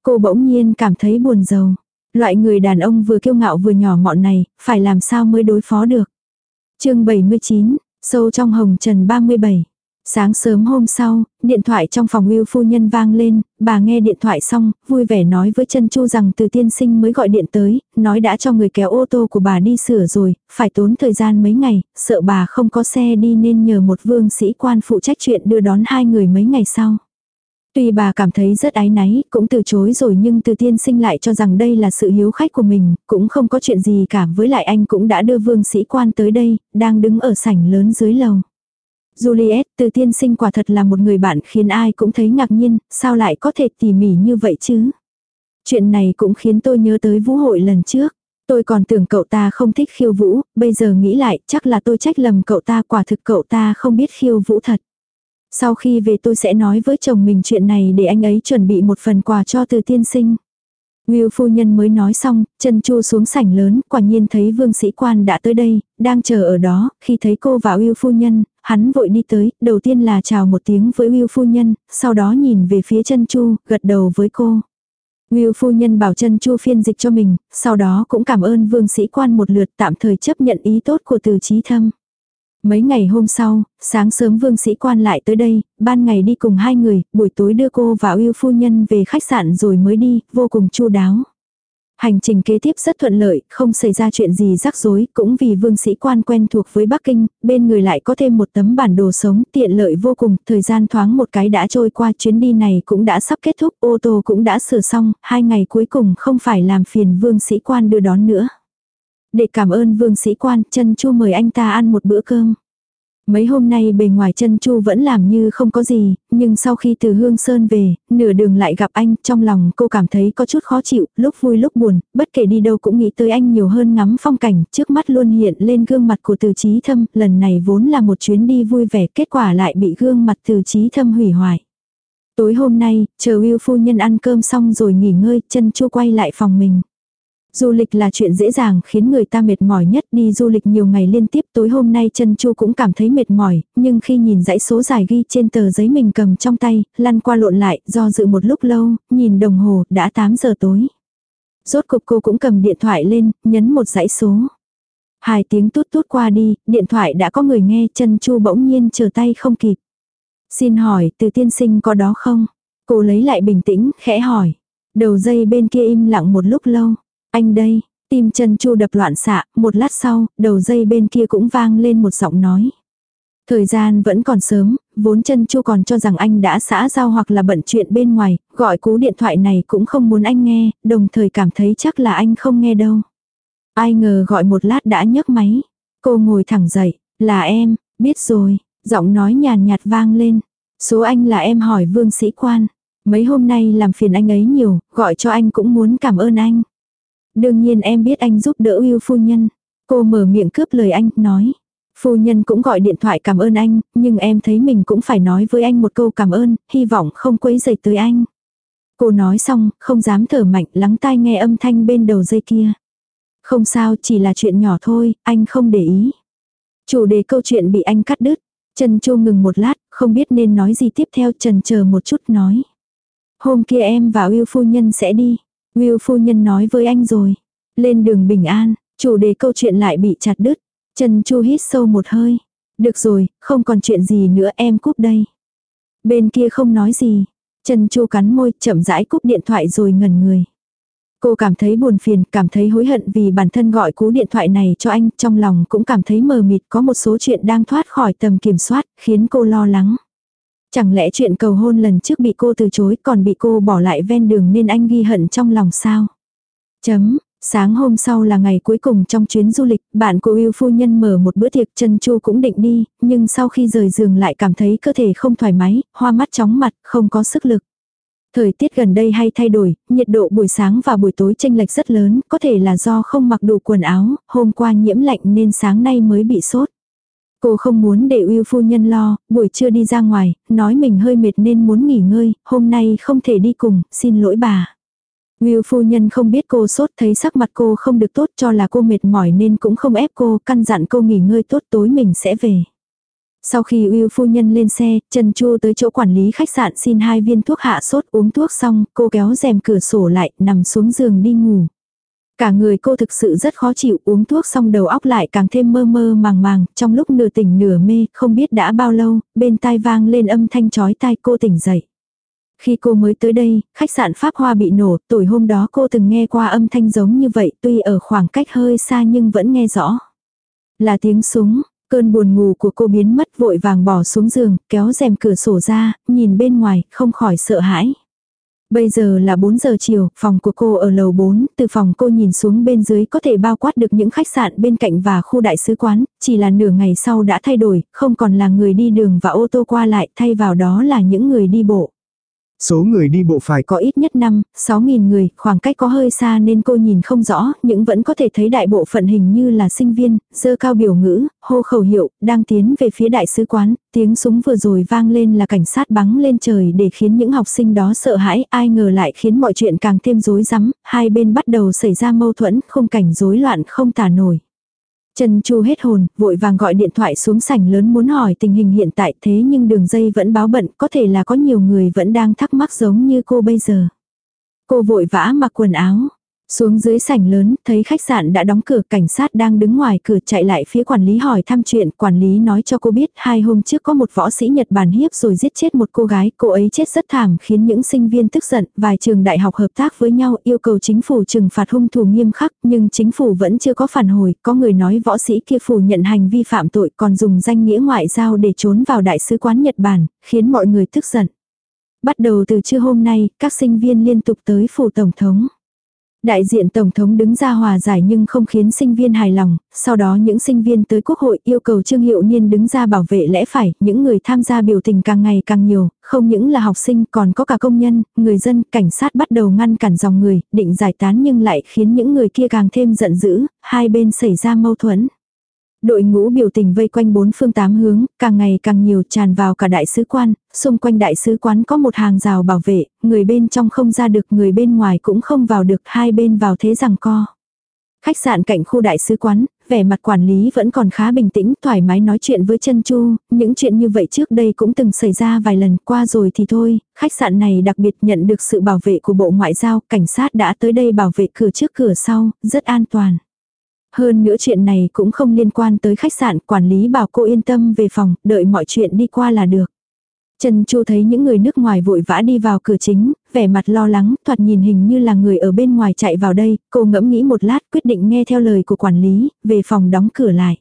Cô bỗng nhiên cảm thấy buồn rầu. Loại người đàn ông vừa kiêu ngạo vừa nhỏ mọn này, phải làm sao mới đối phó được. chương 79, sâu trong hồng trần 37. Sáng sớm hôm sau, điện thoại trong phòng Ngưu phu nhân vang lên, bà nghe điện thoại xong, vui vẻ nói với chân Chu rằng từ tiên sinh mới gọi điện tới, nói đã cho người kéo ô tô của bà đi sửa rồi, phải tốn thời gian mấy ngày, sợ bà không có xe đi nên nhờ một vương sĩ quan phụ trách chuyện đưa đón hai người mấy ngày sau. Tuy bà cảm thấy rất ái náy, cũng từ chối rồi nhưng từ tiên sinh lại cho rằng đây là sự hiếu khách của mình, cũng không có chuyện gì cả với lại anh cũng đã đưa vương sĩ quan tới đây, đang đứng ở sảnh lớn dưới lầu. Juliet, từ tiên sinh quả thật là một người bạn khiến ai cũng thấy ngạc nhiên, sao lại có thể tỉ mỉ như vậy chứ? Chuyện này cũng khiến tôi nhớ tới vũ hội lần trước. Tôi còn tưởng cậu ta không thích khiêu vũ, bây giờ nghĩ lại chắc là tôi trách lầm cậu ta quả thực cậu ta không biết khiêu vũ thật. Sau khi về tôi sẽ nói với chồng mình chuyện này để anh ấy chuẩn bị một phần quà cho từ tiên sinh. Ngưu phu nhân mới nói xong, chân chu xuống sảnh lớn, quả nhiên thấy vương sĩ quan đã tới đây, đang chờ ở đó, khi thấy cô và Ngưu phu nhân, hắn vội đi tới, đầu tiên là chào một tiếng với Ngưu phu nhân, sau đó nhìn về phía chân chu, gật đầu với cô. Ngưu phu nhân bảo chân chu phiên dịch cho mình, sau đó cũng cảm ơn vương sĩ quan một lượt tạm thời chấp nhận ý tốt của từ trí thâm. Mấy ngày hôm sau, sáng sớm vương sĩ quan lại tới đây, ban ngày đi cùng hai người, buổi tối đưa cô và yêu phu nhân về khách sạn rồi mới đi, vô cùng chu đáo. Hành trình kế tiếp rất thuận lợi, không xảy ra chuyện gì rắc rối, cũng vì vương sĩ quan quen thuộc với Bắc Kinh, bên người lại có thêm một tấm bản đồ sống tiện lợi vô cùng, thời gian thoáng một cái đã trôi qua chuyến đi này cũng đã sắp kết thúc, ô tô cũng đã sửa xong, hai ngày cuối cùng không phải làm phiền vương sĩ quan đưa đón nữa. Để cảm ơn vương sĩ quan, chân chu mời anh ta ăn một bữa cơm. Mấy hôm nay bề ngoài chân chu vẫn làm như không có gì, nhưng sau khi từ Hương Sơn về, nửa đường lại gặp anh, trong lòng cô cảm thấy có chút khó chịu, lúc vui lúc buồn, bất kể đi đâu cũng nghĩ tới anh nhiều hơn ngắm phong cảnh, trước mắt luôn hiện lên gương mặt của từ trí thâm, lần này vốn là một chuyến đi vui vẻ, kết quả lại bị gương mặt từ trí thâm hủy hoại. Tối hôm nay, chờ Will phu nhân ăn cơm xong rồi nghỉ ngơi, chân chu quay lại phòng mình. Du lịch là chuyện dễ dàng khiến người ta mệt mỏi nhất đi du lịch nhiều ngày liên tiếp tối hôm nay chân chu cũng cảm thấy mệt mỏi, nhưng khi nhìn dãy số dài ghi trên tờ giấy mình cầm trong tay, lăn qua lộn lại, do dự một lúc lâu, nhìn đồng hồ, đã 8 giờ tối. Rốt cục cô cũng cầm điện thoại lên, nhấn một dãy số. Hai tiếng tút tút qua đi, điện thoại đã có người nghe chân chu bỗng nhiên chờ tay không kịp. Xin hỏi, từ tiên sinh có đó không? Cô lấy lại bình tĩnh, khẽ hỏi. Đầu dây bên kia im lặng một lúc lâu. Anh đây, tim chân chu đập loạn xạ, một lát sau, đầu dây bên kia cũng vang lên một giọng nói. Thời gian vẫn còn sớm, vốn chân chu còn cho rằng anh đã xã giao hoặc là bận chuyện bên ngoài, gọi cú điện thoại này cũng không muốn anh nghe, đồng thời cảm thấy chắc là anh không nghe đâu. Ai ngờ gọi một lát đã nhấc máy. Cô ngồi thẳng dậy, là em, biết rồi, giọng nói nhàn nhạt vang lên. Số anh là em hỏi vương sĩ quan. Mấy hôm nay làm phiền anh ấy nhiều, gọi cho anh cũng muốn cảm ơn anh. Đương nhiên em biết anh giúp đỡ yêu phu nhân. Cô mở miệng cướp lời anh, nói. Phu nhân cũng gọi điện thoại cảm ơn anh, nhưng em thấy mình cũng phải nói với anh một câu cảm ơn, hy vọng không quấy rầy tới anh. Cô nói xong, không dám thở mạnh, lắng tai nghe âm thanh bên đầu dây kia. Không sao, chỉ là chuyện nhỏ thôi, anh không để ý. Chủ đề câu chuyện bị anh cắt đứt. Trần Chu ngừng một lát, không biết nên nói gì tiếp theo, trần chờ một chút nói. Hôm kia em và Will phu nhân sẽ đi. Will phu nhân nói với anh rồi. Lên đường bình an, chủ đề câu chuyện lại bị chặt đứt. Trần Chu hít sâu một hơi. Được rồi, không còn chuyện gì nữa em cúp đây. Bên kia không nói gì. Trần Chu cắn môi, chậm rãi cúp điện thoại rồi ngẩn người. Cô cảm thấy buồn phiền, cảm thấy hối hận vì bản thân gọi cú điện thoại này cho anh, trong lòng cũng cảm thấy mờ mịt có một số chuyện đang thoát khỏi tầm kiểm soát, khiến cô lo lắng. Chẳng lẽ chuyện cầu hôn lần trước bị cô từ chối còn bị cô bỏ lại ven đường nên anh ghi hận trong lòng sao? Chấm, sáng hôm sau là ngày cuối cùng trong chuyến du lịch, bạn của yêu phu nhân mở một bữa tiệc chân chu cũng định đi, nhưng sau khi rời giường lại cảm thấy cơ thể không thoải mái, hoa mắt chóng mặt, không có sức lực. Thời tiết gần đây hay thay đổi, nhiệt độ buổi sáng và buổi tối chênh lệch rất lớn, có thể là do không mặc đủ quần áo, hôm qua nhiễm lạnh nên sáng nay mới bị sốt. Cô không muốn để Uyêu phu nhân lo, buổi trưa đi ra ngoài, nói mình hơi mệt nên muốn nghỉ ngơi, hôm nay không thể đi cùng, xin lỗi bà. Uyêu phu nhân không biết cô sốt thấy sắc mặt cô không được tốt cho là cô mệt mỏi nên cũng không ép cô, căn dặn cô nghỉ ngơi tốt tối mình sẽ về. Sau khi Uyêu phu nhân lên xe, Trần Chu tới chỗ quản lý khách sạn xin hai viên thuốc hạ sốt uống thuốc xong, cô kéo rèm cửa sổ lại, nằm xuống giường đi ngủ. Cả người cô thực sự rất khó chịu uống thuốc xong đầu óc lại càng thêm mơ mơ màng màng, trong lúc nửa tỉnh nửa mê, không biết đã bao lâu, bên tai vang lên âm thanh chói tai cô tỉnh dậy. Khi cô mới tới đây, khách sạn Pháp Hoa bị nổ, tuổi hôm đó cô từng nghe qua âm thanh giống như vậy tuy ở khoảng cách hơi xa nhưng vẫn nghe rõ. Là tiếng súng, cơn buồn ngủ của cô biến mất vội vàng bỏ xuống giường, kéo rèm cửa sổ ra, nhìn bên ngoài, không khỏi sợ hãi. Bây giờ là 4 giờ chiều, phòng của cô ở lầu 4, từ phòng cô nhìn xuống bên dưới có thể bao quát được những khách sạn bên cạnh và khu đại sứ quán, chỉ là nửa ngày sau đã thay đổi, không còn là người đi đường và ô tô qua lại, thay vào đó là những người đi bộ. Số người đi bộ phải có ít nhất 5, 6 nghìn người, khoảng cách có hơi xa nên cô nhìn không rõ, nhưng vẫn có thể thấy đại bộ phận hình như là sinh viên, dơ cao biểu ngữ, hô khẩu hiệu, đang tiến về phía đại sứ quán, tiếng súng vừa rồi vang lên là cảnh sát bắn lên trời để khiến những học sinh đó sợ hãi, ai ngờ lại khiến mọi chuyện càng thêm rối rắm, hai bên bắt đầu xảy ra mâu thuẫn, không cảnh rối loạn không tả nổi. Trần Chu hết hồn, vội vàng gọi điện thoại xuống sảnh lớn muốn hỏi tình hình hiện tại thế nhưng đường dây vẫn báo bận, có thể là có nhiều người vẫn đang thắc mắc giống như cô bây giờ. Cô vội vã mặc quần áo, xuống dưới sảnh lớn, thấy khách sạn đã đóng cửa, cảnh sát đang đứng ngoài cửa chạy lại phía quản lý hỏi thăm chuyện, quản lý nói cho cô biết hai hôm trước có một võ sĩ Nhật Bản hiếp rồi giết chết một cô gái, cô ấy chết rất thảm khiến những sinh viên tức giận, vài trường đại học hợp tác với nhau yêu cầu chính phủ trừng phạt hung thủ nghiêm khắc, nhưng chính phủ vẫn chưa có phản hồi, có người nói võ sĩ kia phủ nhận hành vi phạm tội còn dùng danh nghĩa ngoại giao để trốn vào đại sứ quán Nhật Bản, khiến mọi người tức giận. Bắt đầu từ trưa hôm nay, các sinh viên liên tục tới phủ tổng thống. Đại diện Tổng thống đứng ra hòa giải nhưng không khiến sinh viên hài lòng, sau đó những sinh viên tới quốc hội yêu cầu Trương Hiệu Niên đứng ra bảo vệ lẽ phải, những người tham gia biểu tình càng ngày càng nhiều, không những là học sinh còn có cả công nhân, người dân, cảnh sát bắt đầu ngăn cản dòng người, định giải tán nhưng lại khiến những người kia càng thêm giận dữ, hai bên xảy ra mâu thuẫn. Đội ngũ biểu tình vây quanh bốn phương tám hướng, càng ngày càng nhiều tràn vào cả đại sứ quan, xung quanh đại sứ quán có một hàng rào bảo vệ, người bên trong không ra được, người bên ngoài cũng không vào được, hai bên vào thế rằng co. Khách sạn cạnh khu đại sứ quán, vẻ mặt quản lý vẫn còn khá bình tĩnh, thoải mái nói chuyện với chân Chu, những chuyện như vậy trước đây cũng từng xảy ra vài lần qua rồi thì thôi, khách sạn này đặc biệt nhận được sự bảo vệ của Bộ Ngoại giao, cảnh sát đã tới đây bảo vệ cửa trước cửa sau, rất an toàn. Hơn nữa chuyện này cũng không liên quan tới khách sạn, quản lý bảo cô yên tâm về phòng, đợi mọi chuyện đi qua là được. Trần Chu thấy những người nước ngoài vội vã đi vào cửa chính, vẻ mặt lo lắng, thoạt nhìn hình như là người ở bên ngoài chạy vào đây, cô ngẫm nghĩ một lát quyết định nghe theo lời của quản lý, về phòng đóng cửa lại.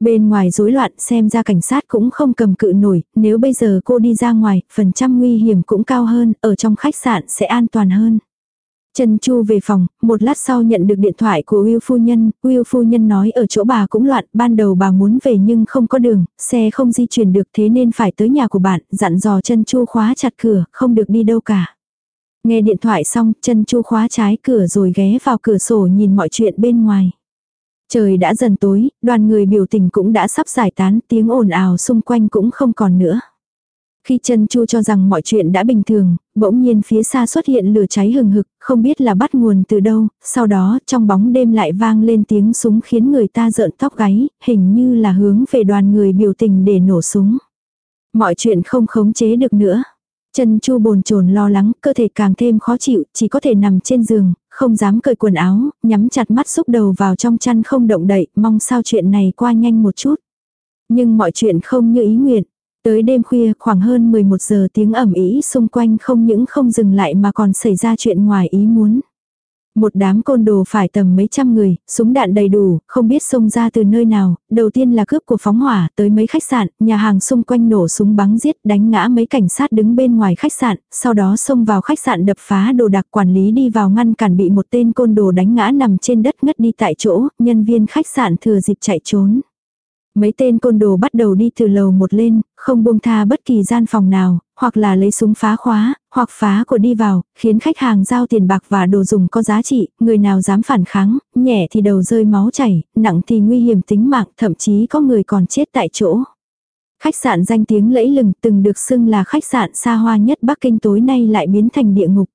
Bên ngoài rối loạn xem ra cảnh sát cũng không cầm cự nổi, nếu bây giờ cô đi ra ngoài, phần trăm nguy hiểm cũng cao hơn, ở trong khách sạn sẽ an toàn hơn. Trần Chu về phòng, một lát sau nhận được điện thoại của Will phu nhân, Will phu nhân nói ở chỗ bà cũng loạn, ban đầu bà muốn về nhưng không có đường, xe không di chuyển được thế nên phải tới nhà của bạn, dặn dò Trần Chu khóa chặt cửa, không được đi đâu cả. Nghe điện thoại xong, Trần Chu khóa trái cửa rồi ghé vào cửa sổ nhìn mọi chuyện bên ngoài. Trời đã dần tối, đoàn người biểu tình cũng đã sắp giải tán, tiếng ồn ào xung quanh cũng không còn nữa. Khi chân chu cho rằng mọi chuyện đã bình thường, bỗng nhiên phía xa xuất hiện lửa cháy hừng hực, không biết là bắt nguồn từ đâu, sau đó trong bóng đêm lại vang lên tiếng súng khiến người ta rợn tóc gáy, hình như là hướng về đoàn người biểu tình để nổ súng. Mọi chuyện không khống chế được nữa. Chân chu bồn chồn lo lắng, cơ thể càng thêm khó chịu, chỉ có thể nằm trên giường, không dám cởi quần áo, nhắm chặt mắt xúc đầu vào trong chăn không động đậy, mong sao chuyện này qua nhanh một chút. Nhưng mọi chuyện không như ý nguyện. Tới đêm khuya khoảng hơn 11 giờ tiếng ẩm ý xung quanh không những không dừng lại mà còn xảy ra chuyện ngoài ý muốn. Một đám côn đồ phải tầm mấy trăm người, súng đạn đầy đủ, không biết xông ra từ nơi nào, đầu tiên là cướp của phóng hỏa, tới mấy khách sạn, nhà hàng xung quanh nổ súng bắn giết, đánh ngã mấy cảnh sát đứng bên ngoài khách sạn, sau đó xông vào khách sạn đập phá đồ đạc quản lý đi vào ngăn cản bị một tên côn đồ đánh ngã nằm trên đất ngất đi tại chỗ, nhân viên khách sạn thừa dịp chạy trốn. Mấy tên côn đồ bắt đầu đi từ lầu một lên, không buông tha bất kỳ gian phòng nào, hoặc là lấy súng phá khóa, hoặc phá của đi vào, khiến khách hàng giao tiền bạc và đồ dùng có giá trị, người nào dám phản kháng, nhẹ thì đầu rơi máu chảy, nặng thì nguy hiểm tính mạng, thậm chí có người còn chết tại chỗ. Khách sạn danh tiếng lẫy lừng từng được xưng là khách sạn xa hoa nhất Bắc Kinh tối nay lại biến thành địa ngục.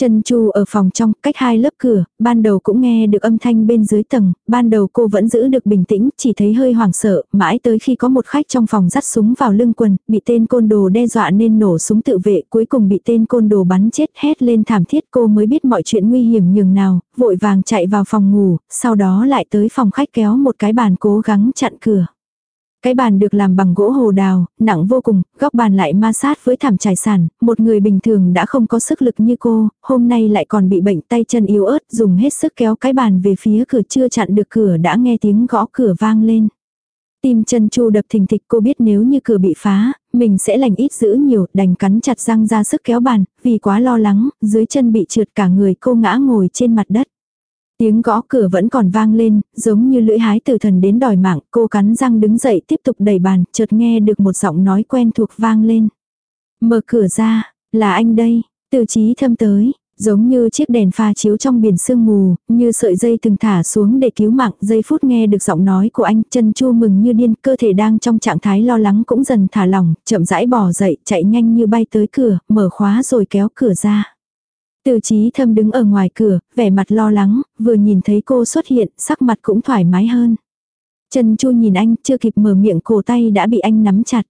Trần Chu ở phòng trong, cách hai lớp cửa, ban đầu cũng nghe được âm thanh bên dưới tầng, ban đầu cô vẫn giữ được bình tĩnh, chỉ thấy hơi hoảng sợ, mãi tới khi có một khách trong phòng dắt súng vào lưng quần, bị tên côn đồ đe dọa nên nổ súng tự vệ, cuối cùng bị tên côn đồ bắn chết hét lên thảm thiết cô mới biết mọi chuyện nguy hiểm nhường nào, vội vàng chạy vào phòng ngủ, sau đó lại tới phòng khách kéo một cái bàn cố gắng chặn cửa. Cái bàn được làm bằng gỗ hồ đào, nặng vô cùng, góc bàn lại ma sát với thảm trải sàn, một người bình thường đã không có sức lực như cô, hôm nay lại còn bị bệnh tay chân yếu ớt, dùng hết sức kéo cái bàn về phía cửa chưa chặn được cửa đã nghe tiếng gõ cửa vang lên. Tim chân chu đập thình thịch cô biết nếu như cửa bị phá, mình sẽ lành ít giữ nhiều, đành cắn chặt răng ra sức kéo bàn, vì quá lo lắng, dưới chân bị trượt cả người cô ngã ngồi trên mặt đất. Tiếng gõ cửa vẫn còn vang lên, giống như lưỡi hái từ thần đến đòi mạng, cô cắn răng đứng dậy tiếp tục đẩy bàn, chợt nghe được một giọng nói quen thuộc vang lên. Mở cửa ra, là anh đây, từ trí thâm tới, giống như chiếc đèn pha chiếu trong biển sương mù, như sợi dây từng thả xuống để cứu mạng, giây phút nghe được giọng nói của anh, chân chu mừng như điên, cơ thể đang trong trạng thái lo lắng cũng dần thả lỏng, chậm rãi bỏ dậy, chạy nhanh như bay tới cửa, mở khóa rồi kéo cửa ra. Từ trí thâm đứng ở ngoài cửa, vẻ mặt lo lắng, vừa nhìn thấy cô xuất hiện, sắc mặt cũng thoải mái hơn. Trần Chu nhìn anh, chưa kịp mở miệng cổ tay đã bị anh nắm chặt.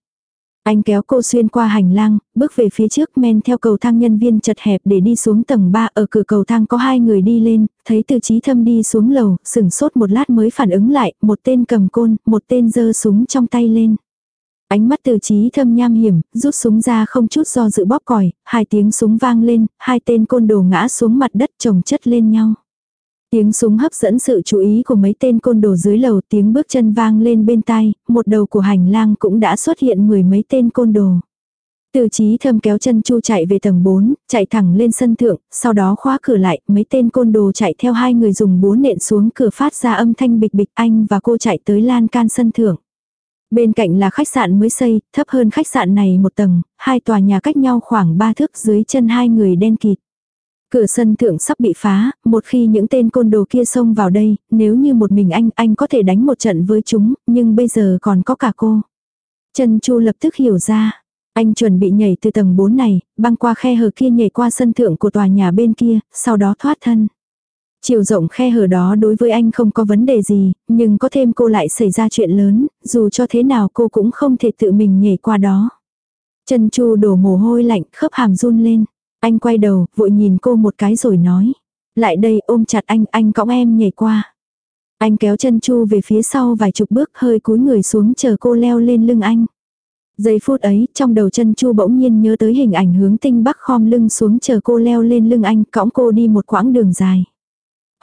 Anh kéo cô xuyên qua hành lang, bước về phía trước men theo cầu thang nhân viên chật hẹp để đi xuống tầng 3 ở cửa cầu thang có hai người đi lên, thấy từ trí thâm đi xuống lầu, sửng sốt một lát mới phản ứng lại, một tên cầm côn, một tên giơ súng trong tay lên. Ánh mắt từ trí thâm nham hiểm, rút súng ra không chút do dự bóp còi, hai tiếng súng vang lên, hai tên côn đồ ngã xuống mặt đất chồng chất lên nhau. Tiếng súng hấp dẫn sự chú ý của mấy tên côn đồ dưới lầu tiếng bước chân vang lên bên tai, một đầu của hành lang cũng đã xuất hiện mười mấy tên côn đồ. Từ chí thâm kéo chân chu chạy về tầng 4, chạy thẳng lên sân thượng, sau đó khóa cửa lại, mấy tên côn đồ chạy theo hai người dùng búa nện xuống cửa phát ra âm thanh bịch bịch anh và cô chạy tới lan can sân thượng. Bên cạnh là khách sạn mới xây, thấp hơn khách sạn này một tầng, hai tòa nhà cách nhau khoảng ba thước dưới chân hai người đen kịt. Cửa sân thượng sắp bị phá, một khi những tên côn đồ kia xông vào đây, nếu như một mình anh, anh có thể đánh một trận với chúng, nhưng bây giờ còn có cả cô. Trần Chu lập tức hiểu ra. Anh chuẩn bị nhảy từ tầng 4 này, băng qua khe hở kia nhảy qua sân thượng của tòa nhà bên kia, sau đó thoát thân. Chiều rộng khe hở đó đối với anh không có vấn đề gì, nhưng có thêm cô lại xảy ra chuyện lớn, dù cho thế nào cô cũng không thể tự mình nhảy qua đó. Chân chu đổ mồ hôi lạnh, khớp hàm run lên. Anh quay đầu, vội nhìn cô một cái rồi nói. Lại đây ôm chặt anh, anh cõng em nhảy qua. Anh kéo chân chu về phía sau vài chục bước hơi cúi người xuống chờ cô leo lên lưng anh. Giây phút ấy, trong đầu chân chu bỗng nhiên nhớ tới hình ảnh hướng tinh bắc khom lưng xuống chờ cô leo lên lưng anh, cõng cô đi một quãng đường dài.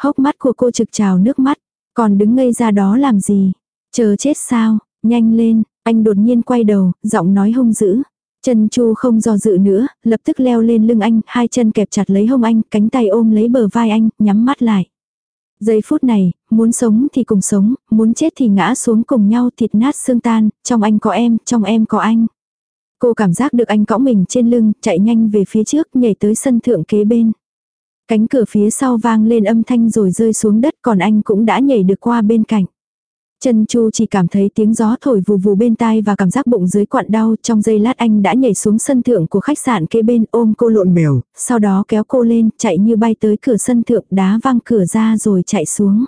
Hốc mắt của cô trực trào nước mắt, còn đứng ngây ra đó làm gì? Chờ chết sao? Nhanh lên, anh đột nhiên quay đầu, giọng nói hung dữ. Chân Chu không do dự nữa, lập tức leo lên lưng anh, hai chân kẹp chặt lấy hông anh, cánh tay ôm lấy bờ vai anh, nhắm mắt lại. Giây phút này, muốn sống thì cùng sống, muốn chết thì ngã xuống cùng nhau thịt nát xương tan, trong anh có em, trong em có anh. Cô cảm giác được anh cõng mình trên lưng, chạy nhanh về phía trước, nhảy tới sân thượng kế bên. Cánh cửa phía sau vang lên âm thanh rồi rơi xuống đất còn anh cũng đã nhảy được qua bên cạnh. Chân Chu chỉ cảm thấy tiếng gió thổi vù vù bên tai và cảm giác bụng dưới quặn đau, trong giây lát anh đã nhảy xuống sân thượng của khách sạn kế bên ôm cô lộn mèo, sau đó kéo cô lên, chạy như bay tới cửa sân thượng đá văng cửa ra rồi chạy xuống.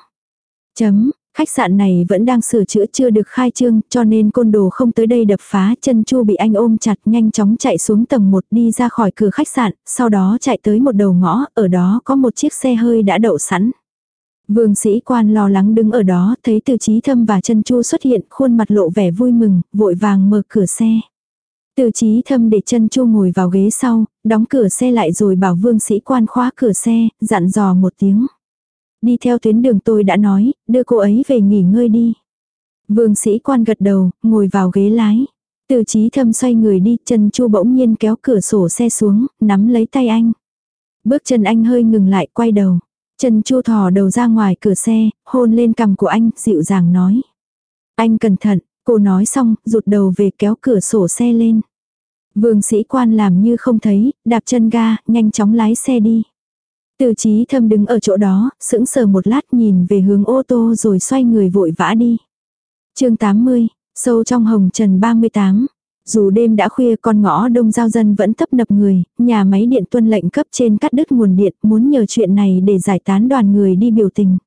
Chấm, khách sạn này vẫn đang sửa chữa chưa được khai trương, cho nên côn đồ không tới đây đập phá, chân Chu bị anh ôm chặt, nhanh chóng chạy xuống tầng 1 đi ra khỏi cửa khách sạn, sau đó chạy tới một đầu ngõ, ở đó có một chiếc xe hơi đã đậu sẵn. Vương sĩ quan lo lắng đứng ở đó, thấy từ trí thâm và chân chu xuất hiện, khuôn mặt lộ vẻ vui mừng, vội vàng mở cửa xe. Từ trí thâm để chân chu ngồi vào ghế sau, đóng cửa xe lại rồi bảo vương sĩ quan khóa cửa xe, dặn dò một tiếng. Đi theo tuyến đường tôi đã nói, đưa cô ấy về nghỉ ngơi đi. Vương sĩ quan gật đầu, ngồi vào ghế lái. Từ trí thâm xoay người đi, chân chu bỗng nhiên kéo cửa sổ xe xuống, nắm lấy tay anh. Bước chân anh hơi ngừng lại, quay đầu. Trần Chu thò đầu ra ngoài cửa xe, hôn lên cằm của anh, dịu dàng nói. Anh cẩn thận, cô nói xong, rụt đầu về kéo cửa sổ xe lên. Vương sĩ quan làm như không thấy, đạp chân ga, nhanh chóng lái xe đi. Từ trí thâm đứng ở chỗ đó, sững sờ một lát nhìn về hướng ô tô rồi xoay người vội vã đi. chương 80, sâu trong hồng trần 38, dù đêm đã khuya con ngõ đông giao dân vẫn tấp nập người, nhà máy điện tuân lệnh cấp trên cắt đứt nguồn điện muốn nhờ chuyện này để giải tán đoàn người đi biểu tình.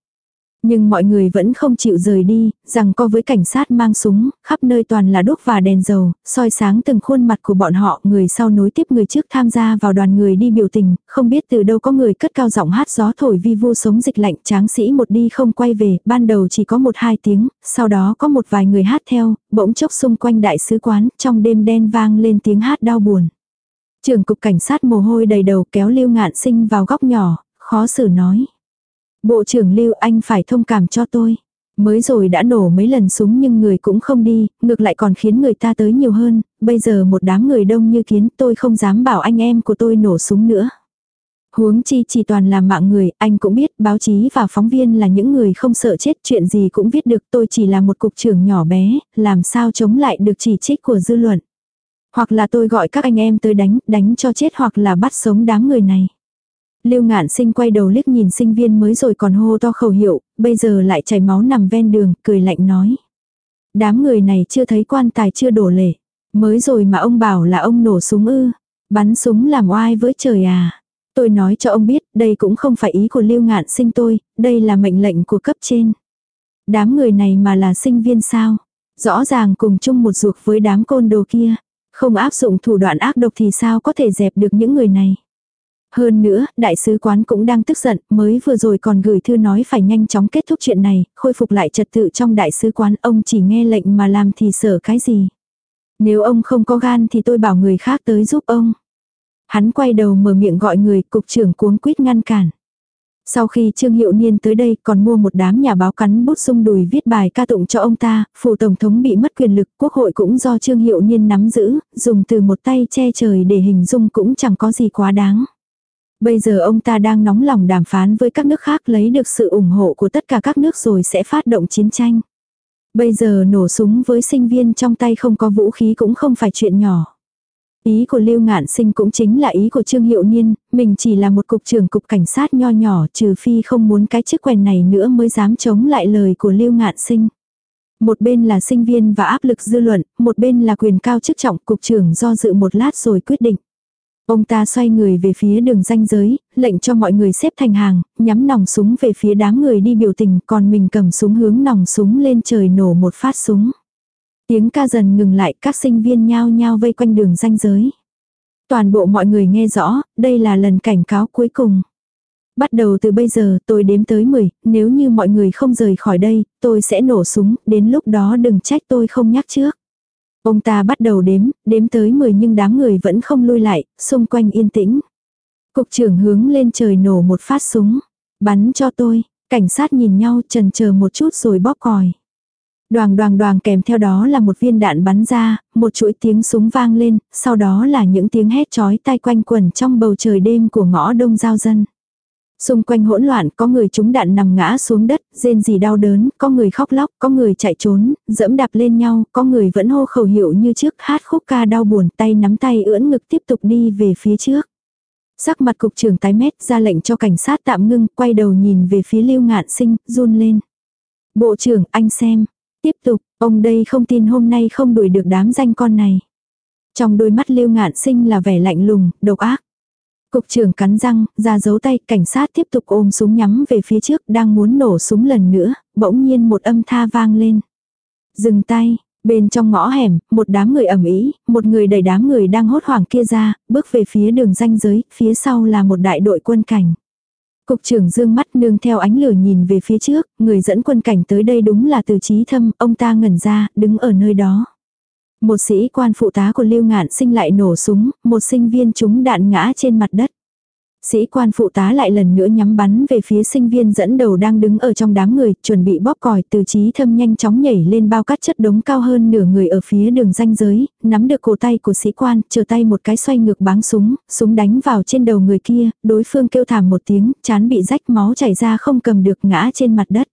Nhưng mọi người vẫn không chịu rời đi, rằng co với cảnh sát mang súng, khắp nơi toàn là đúc và đèn dầu, soi sáng từng khuôn mặt của bọn họ, người sau nối tiếp người trước tham gia vào đoàn người đi biểu tình, không biết từ đâu có người cất cao giọng hát gió thổi vi vu sống dịch lạnh tráng sĩ một đi không quay về, ban đầu chỉ có một hai tiếng, sau đó có một vài người hát theo, bỗng chốc xung quanh đại sứ quán, trong đêm đen vang lên tiếng hát đau buồn. Trưởng cục cảnh sát mồ hôi đầy đầu kéo lưu ngạn sinh vào góc nhỏ, khó xử nói. Bộ trưởng Lưu anh phải thông cảm cho tôi. Mới rồi đã nổ mấy lần súng nhưng người cũng không đi, ngược lại còn khiến người ta tới nhiều hơn, bây giờ một đám người đông như kiến tôi không dám bảo anh em của tôi nổ súng nữa. Huống chi chỉ toàn là mạng người, anh cũng biết báo chí và phóng viên là những người không sợ chết chuyện gì cũng viết được tôi chỉ là một cục trưởng nhỏ bé, làm sao chống lại được chỉ trích của dư luận. Hoặc là tôi gọi các anh em tới đánh, đánh cho chết hoặc là bắt sống đám người này. Lưu ngạn sinh quay đầu liếc nhìn sinh viên mới rồi còn hô to khẩu hiệu, bây giờ lại chảy máu nằm ven đường, cười lạnh nói. Đám người này chưa thấy quan tài chưa đổ lệ. Mới rồi mà ông bảo là ông nổ súng ư. Bắn súng làm oai với trời à. Tôi nói cho ông biết, đây cũng không phải ý của lưu ngạn sinh tôi, đây là mệnh lệnh của cấp trên. Đám người này mà là sinh viên sao? Rõ ràng cùng chung một ruột với đám côn đồ kia. Không áp dụng thủ đoạn ác độc thì sao có thể dẹp được những người này. Hơn nữa, đại sứ quán cũng đang tức giận, mới vừa rồi còn gửi thư nói phải nhanh chóng kết thúc chuyện này, khôi phục lại trật tự trong đại sứ quán, ông chỉ nghe lệnh mà làm thì sợ cái gì. Nếu ông không có gan thì tôi bảo người khác tới giúp ông. Hắn quay đầu mở miệng gọi người, cục trưởng cuống quýt ngăn cản. Sau khi Trương Hiệu Niên tới đây còn mua một đám nhà báo cắn bút sung đùi viết bài ca tụng cho ông ta, phủ tổng thống bị mất quyền lực, quốc hội cũng do Trương Hiệu Niên nắm giữ, dùng từ một tay che trời để hình dung cũng chẳng có gì quá đáng. Bây giờ ông ta đang nóng lòng đàm phán với các nước khác lấy được sự ủng hộ của tất cả các nước rồi sẽ phát động chiến tranh. Bây giờ nổ súng với sinh viên trong tay không có vũ khí cũng không phải chuyện nhỏ. Ý của Lưu Ngạn Sinh cũng chính là ý của Trương Hiệu Niên, mình chỉ là một cục trưởng cục cảnh sát nho nhỏ trừ phi không muốn cái chức quèn này nữa mới dám chống lại lời của Lưu Ngạn Sinh. Một bên là sinh viên và áp lực dư luận, một bên là quyền cao chức trọng cục trưởng do dự một lát rồi quyết định. Ông ta xoay người về phía đường ranh giới, lệnh cho mọi người xếp thành hàng, nhắm nòng súng về phía đám người đi biểu tình, còn mình cầm súng hướng nòng súng lên trời nổ một phát súng. Tiếng ca dần ngừng lại, các sinh viên nhao nhao vây quanh đường ranh giới. Toàn bộ mọi người nghe rõ, đây là lần cảnh cáo cuối cùng. Bắt đầu từ bây giờ tôi đếm tới 10, nếu như mọi người không rời khỏi đây, tôi sẽ nổ súng, đến lúc đó đừng trách tôi không nhắc trước. Ông ta bắt đầu đếm, đếm tới 10 nhưng đám người vẫn không lui lại, xung quanh yên tĩnh. Cục trưởng hướng lên trời nổ một phát súng. Bắn cho tôi, cảnh sát nhìn nhau trần chờ một chút rồi bóp còi. Đoàn đoàn đoàn kèm theo đó là một viên đạn bắn ra, một chuỗi tiếng súng vang lên, sau đó là những tiếng hét chói tai quanh quẩn trong bầu trời đêm của ngõ đông giao dân. Xung quanh hỗn loạn, có người trúng đạn nằm ngã xuống đất, rên gì đau đớn, có người khóc lóc, có người chạy trốn, dẫm đạp lên nhau, có người vẫn hô khẩu hiệu như trước hát khúc ca đau buồn, tay nắm tay ưỡn ngực tiếp tục đi về phía trước. Sắc mặt cục trưởng tái mét ra lệnh cho cảnh sát tạm ngưng, quay đầu nhìn về phía lưu ngạn sinh, run lên. Bộ trưởng, anh xem. Tiếp tục, ông đây không tin hôm nay không đuổi được đám danh con này. Trong đôi mắt lưu ngạn sinh là vẻ lạnh lùng, độc ác. Cục trưởng cắn răng, ra giấu tay, cảnh sát tiếp tục ôm súng nhắm về phía trước, đang muốn nổ súng lần nữa, bỗng nhiên một âm tha vang lên. Dừng tay, bên trong ngõ hẻm, một đám người ẩm ý, một người đẩy đám người đang hốt hoảng kia ra, bước về phía đường ranh giới, phía sau là một đại đội quân cảnh. Cục trưởng dương mắt nương theo ánh lửa nhìn về phía trước, người dẫn quân cảnh tới đây đúng là từ trí thâm, ông ta ngẩn ra, đứng ở nơi đó. Một sĩ quan phụ tá của Lưu Ngạn sinh lại nổ súng, một sinh viên trúng đạn ngã trên mặt đất. Sĩ quan phụ tá lại lần nữa nhắm bắn về phía sinh viên dẫn đầu đang đứng ở trong đám người, chuẩn bị bóp còi từ trí thâm nhanh chóng nhảy lên bao cát chất đống cao hơn nửa người ở phía đường ranh giới, nắm được cổ tay của sĩ quan, chờ tay một cái xoay ngược báng súng, súng đánh vào trên đầu người kia, đối phương kêu thảm một tiếng, chán bị rách máu chảy ra không cầm được ngã trên mặt đất.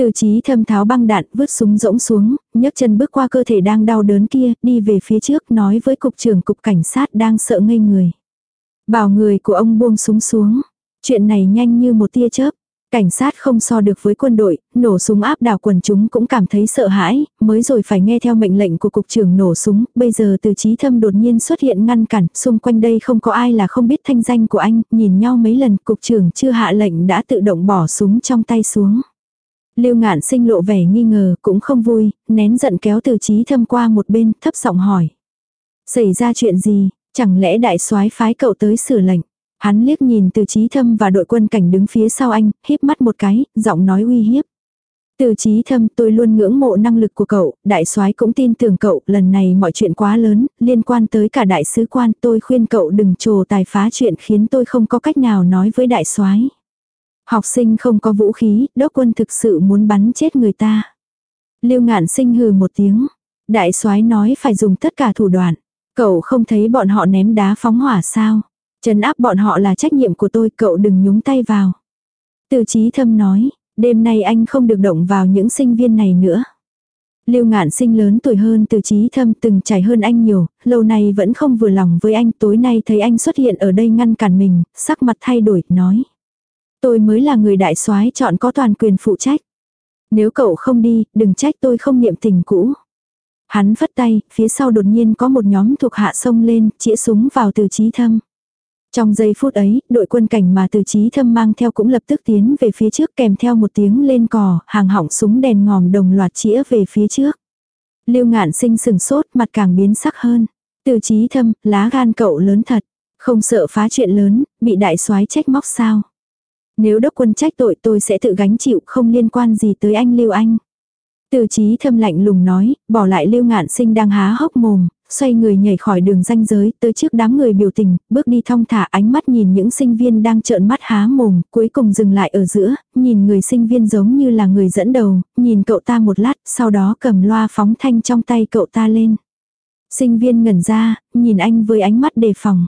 Từ trí thâm tháo băng đạn vứt súng rỗng xuống, nhấc chân bước qua cơ thể đang đau đớn kia, đi về phía trước nói với cục trưởng cục cảnh sát đang sợ ngây người. Bảo người của ông buông súng xuống. Chuyện này nhanh như một tia chớp. Cảnh sát không so được với quân đội, nổ súng áp đảo quần chúng cũng cảm thấy sợ hãi, mới rồi phải nghe theo mệnh lệnh của cục trưởng nổ súng, bây giờ từ trí thâm đột nhiên xuất hiện ngăn cản, xung quanh đây không có ai là không biết thanh danh của anh, nhìn nhau mấy lần cục trưởng chưa hạ lệnh đã tự động bỏ súng trong tay xuống. Lưu ngạn sinh lộ vẻ nghi ngờ, cũng không vui, nén giận kéo từ trí thâm qua một bên, thấp giọng hỏi. Xảy ra chuyện gì, chẳng lẽ đại soái phái cậu tới sửa lệnh? Hắn liếc nhìn từ trí thâm và đội quân cảnh đứng phía sau anh, híp mắt một cái, giọng nói uy hiếp. Từ trí thâm tôi luôn ngưỡng mộ năng lực của cậu, đại soái cũng tin tưởng cậu, lần này mọi chuyện quá lớn, liên quan tới cả đại sứ quan, tôi khuyên cậu đừng trồ tài phá chuyện khiến tôi không có cách nào nói với đại soái. Học sinh không có vũ khí, đốc quân thực sự muốn bắn chết người ta. Lưu ngạn sinh hừ một tiếng. Đại soái nói phải dùng tất cả thủ đoạn. Cậu không thấy bọn họ ném đá phóng hỏa sao? Trấn áp bọn họ là trách nhiệm của tôi, cậu đừng nhúng tay vào. Từ trí thâm nói, đêm nay anh không được động vào những sinh viên này nữa. Lưu ngạn sinh lớn tuổi hơn từ trí thâm từng trải hơn anh nhiều, lâu nay vẫn không vừa lòng với anh, tối nay thấy anh xuất hiện ở đây ngăn cản mình, sắc mặt thay đổi, nói. Tôi mới là người đại soái chọn có toàn quyền phụ trách. Nếu cậu không đi, đừng trách tôi không niệm tình cũ. Hắn phất tay, phía sau đột nhiên có một nhóm thuộc hạ sông lên, chĩa súng vào từ trí thâm. Trong giây phút ấy, đội quân cảnh mà từ trí thâm mang theo cũng lập tức tiến về phía trước kèm theo một tiếng lên cò, hàng hỏng súng đèn ngòm đồng loạt chĩa về phía trước. Lưu ngạn sinh sừng sốt, mặt càng biến sắc hơn. Từ trí thâm, lá gan cậu lớn thật. Không sợ phá chuyện lớn, bị đại soái trách móc sao. Nếu đốc quân trách tội tôi sẽ tự gánh chịu không liên quan gì tới anh Lưu Anh. Từ trí thâm lạnh lùng nói, bỏ lại Lưu Ngạn Sinh đang há hốc mồm, xoay người nhảy khỏi đường ranh giới, tới trước đám người biểu tình, bước đi thong thả ánh mắt nhìn những sinh viên đang trợn mắt há mồm, cuối cùng dừng lại ở giữa, nhìn người sinh viên giống như là người dẫn đầu, nhìn cậu ta một lát, sau đó cầm loa phóng thanh trong tay cậu ta lên. Sinh viên ngẩn ra, nhìn anh với ánh mắt đề phòng.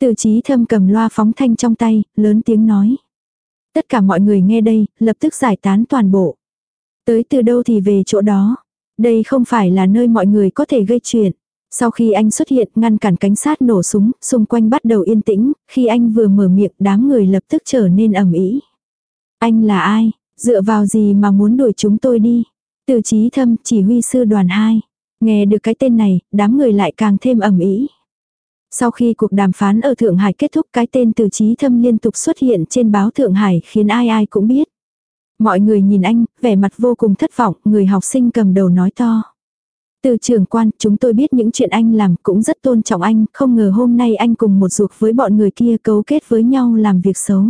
Từ trí thâm cầm loa phóng thanh trong tay, lớn tiếng nói. Tất cả mọi người nghe đây, lập tức giải tán toàn bộ. Tới từ đâu thì về chỗ đó. Đây không phải là nơi mọi người có thể gây chuyện. Sau khi anh xuất hiện ngăn cản cảnh sát nổ súng, xung quanh bắt đầu yên tĩnh, khi anh vừa mở miệng đám người lập tức trở nên ẩm ý. Anh là ai? Dựa vào gì mà muốn đuổi chúng tôi đi? Từ trí thâm chỉ huy sư đoàn 2. Nghe được cái tên này, đám người lại càng thêm ẩm ý. Sau khi cuộc đàm phán ở Thượng Hải kết thúc cái tên từ trí thâm liên tục xuất hiện trên báo Thượng Hải khiến ai ai cũng biết. Mọi người nhìn anh, vẻ mặt vô cùng thất vọng, người học sinh cầm đầu nói to. Từ trưởng quan, chúng tôi biết những chuyện anh làm cũng rất tôn trọng anh, không ngờ hôm nay anh cùng một ruột với bọn người kia cấu kết với nhau làm việc xấu.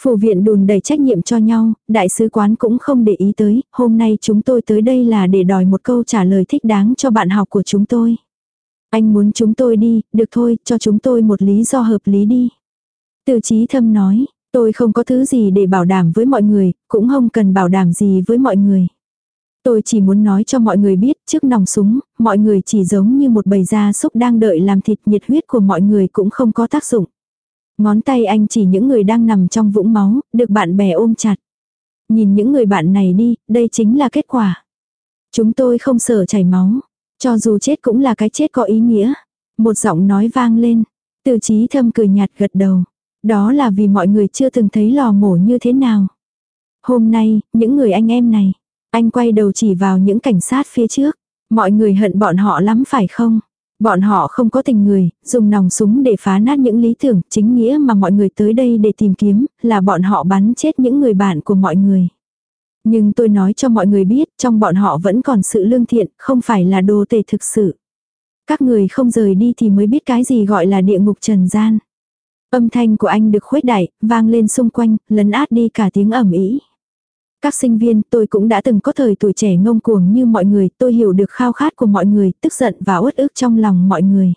Phủ viện đùn đầy trách nhiệm cho nhau, đại sứ quán cũng không để ý tới, hôm nay chúng tôi tới đây là để đòi một câu trả lời thích đáng cho bạn học của chúng tôi. Anh muốn chúng tôi đi, được thôi, cho chúng tôi một lý do hợp lý đi. Từ trí thâm nói, tôi không có thứ gì để bảo đảm với mọi người, cũng không cần bảo đảm gì với mọi người. Tôi chỉ muốn nói cho mọi người biết trước nòng súng, mọi người chỉ giống như một bầy gia súc đang đợi làm thịt nhiệt huyết của mọi người cũng không có tác dụng. Ngón tay anh chỉ những người đang nằm trong vũng máu, được bạn bè ôm chặt. Nhìn những người bạn này đi, đây chính là kết quả. Chúng tôi không sợ chảy máu. Cho dù chết cũng là cái chết có ý nghĩa. Một giọng nói vang lên. Từ trí thâm cười nhạt gật đầu. Đó là vì mọi người chưa từng thấy lò mổ như thế nào. Hôm nay, những người anh em này. Anh quay đầu chỉ vào những cảnh sát phía trước. Mọi người hận bọn họ lắm phải không? Bọn họ không có tình người, dùng nòng súng để phá nát những lý tưởng, chính nghĩa mà mọi người tới đây để tìm kiếm, là bọn họ bắn chết những người bạn của mọi người. Nhưng tôi nói cho mọi người biết, trong bọn họ vẫn còn sự lương thiện, không phải là đồ tể thực sự. Các người không rời đi thì mới biết cái gì gọi là địa ngục trần gian. Âm thanh của anh được khuếch đại, vang lên xung quanh, lấn át đi cả tiếng ẩm ý. Các sinh viên, tôi cũng đã từng có thời tuổi trẻ ngông cuồng như mọi người, tôi hiểu được khao khát của mọi người, tức giận và uất ức trong lòng mọi người.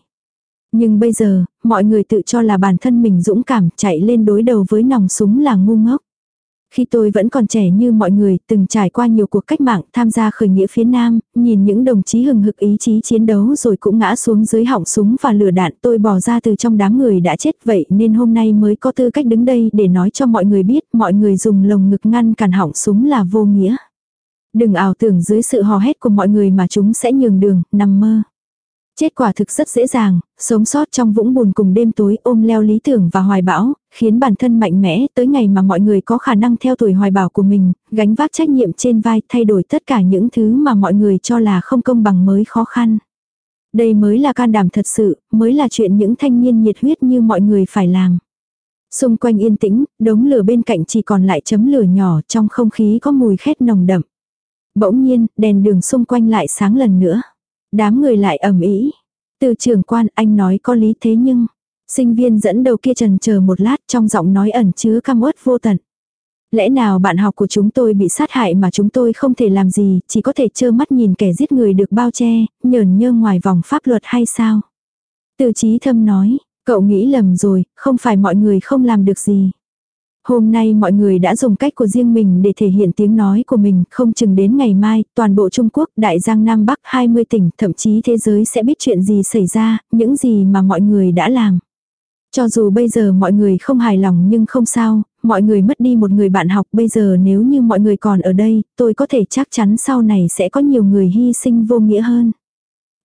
Nhưng bây giờ, mọi người tự cho là bản thân mình dũng cảm chạy lên đối đầu với nòng súng là ngu ngốc. Khi tôi vẫn còn trẻ như mọi người, từng trải qua nhiều cuộc cách mạng, tham gia khởi nghĩa phía Nam, nhìn những đồng chí hừng hực ý chí chiến đấu rồi cũng ngã xuống dưới họng súng và lửa đạn tôi bỏ ra từ trong đám người đã chết vậy nên hôm nay mới có tư cách đứng đây để nói cho mọi người biết mọi người dùng lồng ngực ngăn cản họng súng là vô nghĩa. Đừng ảo tưởng dưới sự hò hét của mọi người mà chúng sẽ nhường đường, nằm mơ. Chết quả thực rất dễ dàng, sống sót trong vũng bùn cùng đêm tối ôm leo lý tưởng và hoài bão, khiến bản thân mạnh mẽ tới ngày mà mọi người có khả năng theo tuổi hoài bảo của mình, gánh vác trách nhiệm trên vai thay đổi tất cả những thứ mà mọi người cho là không công bằng mới khó khăn. Đây mới là can đảm thật sự, mới là chuyện những thanh niên nhiệt huyết như mọi người phải làm. Xung quanh yên tĩnh, đống lửa bên cạnh chỉ còn lại chấm lửa nhỏ trong không khí có mùi khét nồng đậm. Bỗng nhiên, đèn đường xung quanh lại sáng lần nữa. Đám người lại ầm ĩ. Từ trưởng quan anh nói có lý thế nhưng. Sinh viên dẫn đầu kia trần chờ một lát trong giọng nói ẩn chứa căm uất vô tận. Lẽ nào bạn học của chúng tôi bị sát hại mà chúng tôi không thể làm gì, chỉ có thể trơ mắt nhìn kẻ giết người được bao che, nhờn nhơ ngoài vòng pháp luật hay sao? Từ trí thâm nói, cậu nghĩ lầm rồi, không phải mọi người không làm được gì. Hôm nay mọi người đã dùng cách của riêng mình để thể hiện tiếng nói của mình, không chừng đến ngày mai, toàn bộ Trung Quốc, Đại Giang Nam Bắc 20 tỉnh, thậm chí thế giới sẽ biết chuyện gì xảy ra, những gì mà mọi người đã làm. Cho dù bây giờ mọi người không hài lòng nhưng không sao, mọi người mất đi một người bạn học bây giờ nếu như mọi người còn ở đây, tôi có thể chắc chắn sau này sẽ có nhiều người hy sinh vô nghĩa hơn.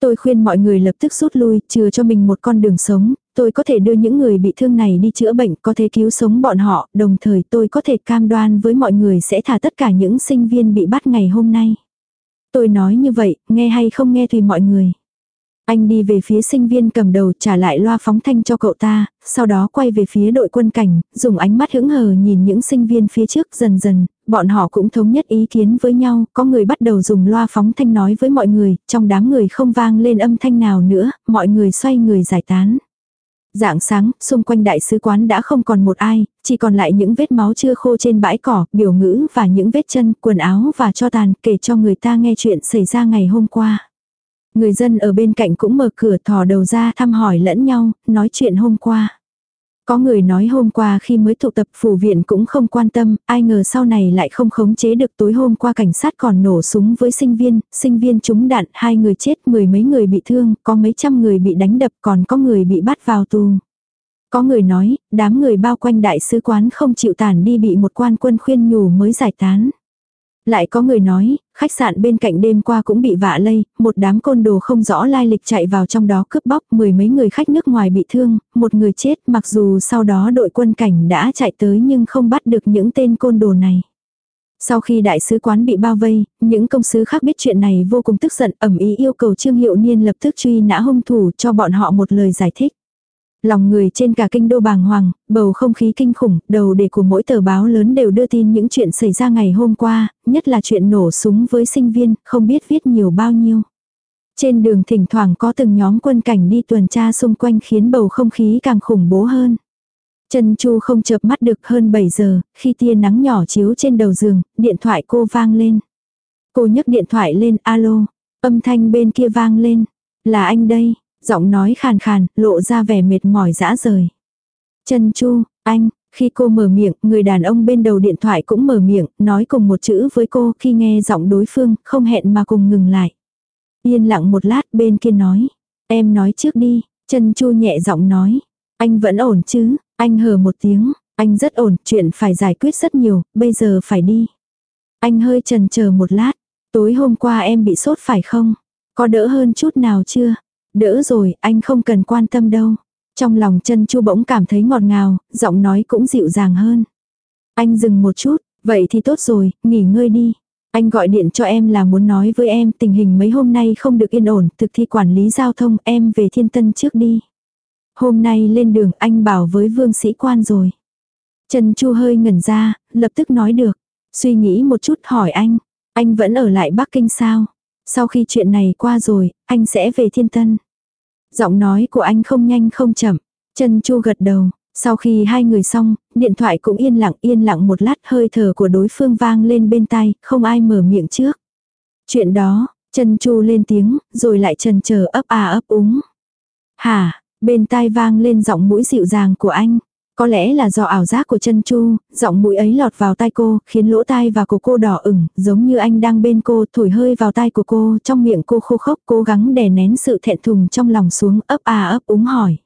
Tôi khuyên mọi người lập tức rút lui, chừa cho mình một con đường sống, tôi có thể đưa những người bị thương này đi chữa bệnh, có thể cứu sống bọn họ, đồng thời tôi có thể cam đoan với mọi người sẽ thả tất cả những sinh viên bị bắt ngày hôm nay. Tôi nói như vậy, nghe hay không nghe tùy mọi người. Anh đi về phía sinh viên cầm đầu trả lại loa phóng thanh cho cậu ta, sau đó quay về phía đội quân cảnh, dùng ánh mắt hững hờ nhìn những sinh viên phía trước dần dần, bọn họ cũng thống nhất ý kiến với nhau, có người bắt đầu dùng loa phóng thanh nói với mọi người, trong đám người không vang lên âm thanh nào nữa, mọi người xoay người giải tán. Dạng sáng, xung quanh đại sứ quán đã không còn một ai, chỉ còn lại những vết máu chưa khô trên bãi cỏ, biểu ngữ và những vết chân, quần áo và cho tàn kể cho người ta nghe chuyện xảy ra ngày hôm qua. Người dân ở bên cạnh cũng mở cửa thò đầu ra thăm hỏi lẫn nhau, nói chuyện hôm qua. Có người nói hôm qua khi mới tụ tập phủ viện cũng không quan tâm, ai ngờ sau này lại không khống chế được tối hôm qua cảnh sát còn nổ súng với sinh viên, sinh viên trúng đạn, hai người chết, mười mấy người bị thương, có mấy trăm người bị đánh đập còn có người bị bắt vào tù. Có người nói, đám người bao quanh đại sứ quán không chịu tản đi bị một quan quân khuyên nhủ mới giải tán. Lại có người nói, khách sạn bên cạnh đêm qua cũng bị vạ lây, một đám côn đồ không rõ lai lịch chạy vào trong đó cướp bóc, mười mấy người khách nước ngoài bị thương, một người chết mặc dù sau đó đội quân cảnh đã chạy tới nhưng không bắt được những tên côn đồ này. Sau khi đại sứ quán bị bao vây, những công sứ khác biết chuyện này vô cùng tức giận ẩm ý yêu cầu Trương Hiệu Niên lập tức truy nã hung thủ cho bọn họ một lời giải thích. Lòng người trên cả kinh đô bàng hoàng, bầu không khí kinh khủng, đầu đề của mỗi tờ báo lớn đều đưa tin những chuyện xảy ra ngày hôm qua, nhất là chuyện nổ súng với sinh viên, không biết viết nhiều bao nhiêu. Trên đường thỉnh thoảng có từng nhóm quân cảnh đi tuần tra xung quanh khiến bầu không khí càng khủng bố hơn. Trần Chu không chợp mắt được hơn 7 giờ, khi tia nắng nhỏ chiếu trên đầu giường, điện thoại cô vang lên. Cô nhấc điện thoại lên, alo, âm thanh bên kia vang lên. Là anh đây, Giọng nói khàn khàn, lộ ra vẻ mệt mỏi dã rời. Chân chu, anh, khi cô mở miệng, người đàn ông bên đầu điện thoại cũng mở miệng, nói cùng một chữ với cô khi nghe giọng đối phương, không hẹn mà cùng ngừng lại. Yên lặng một lát bên kia nói. Em nói trước đi, chân chu nhẹ giọng nói. Anh vẫn ổn chứ, anh hờ một tiếng, anh rất ổn, chuyện phải giải quyết rất nhiều, bây giờ phải đi. Anh hơi trần chờ một lát, tối hôm qua em bị sốt phải không? Có đỡ hơn chút nào chưa? Đỡ rồi, anh không cần quan tâm đâu. Trong lòng chân chu bỗng cảm thấy ngọt ngào, giọng nói cũng dịu dàng hơn. Anh dừng một chút, vậy thì tốt rồi, nghỉ ngơi đi. Anh gọi điện cho em là muốn nói với em tình hình mấy hôm nay không được yên ổn, thực thi quản lý giao thông em về thiên tân trước đi. Hôm nay lên đường anh bảo với vương sĩ quan rồi. Trần Chu hơi ngẩn ra, lập tức nói được. Suy nghĩ một chút hỏi anh, anh vẫn ở lại Bắc Kinh sao? Sau khi chuyện này qua rồi, anh sẽ về thiên tân. Giọng nói của anh không nhanh không chậm. Chân chu gật đầu. Sau khi hai người xong, điện thoại cũng yên lặng yên lặng một lát hơi thở của đối phương vang lên bên tai, không ai mở miệng trước. Chuyện đó, chân chu lên tiếng, rồi lại trần chờ ấp à ấp úng. Hả, bên tai vang lên giọng mũi dịu dàng của anh. Có lẽ là do ảo giác của chân chu, giọng mũi ấy lọt vào tai cô, khiến lỗ tai và cổ cô đỏ ửng, giống như anh đang bên cô, thổi hơi vào tai của cô, trong miệng cô khô khốc, cố gắng đè nén sự thẹn thùng trong lòng xuống, ấp à ấp úng hỏi.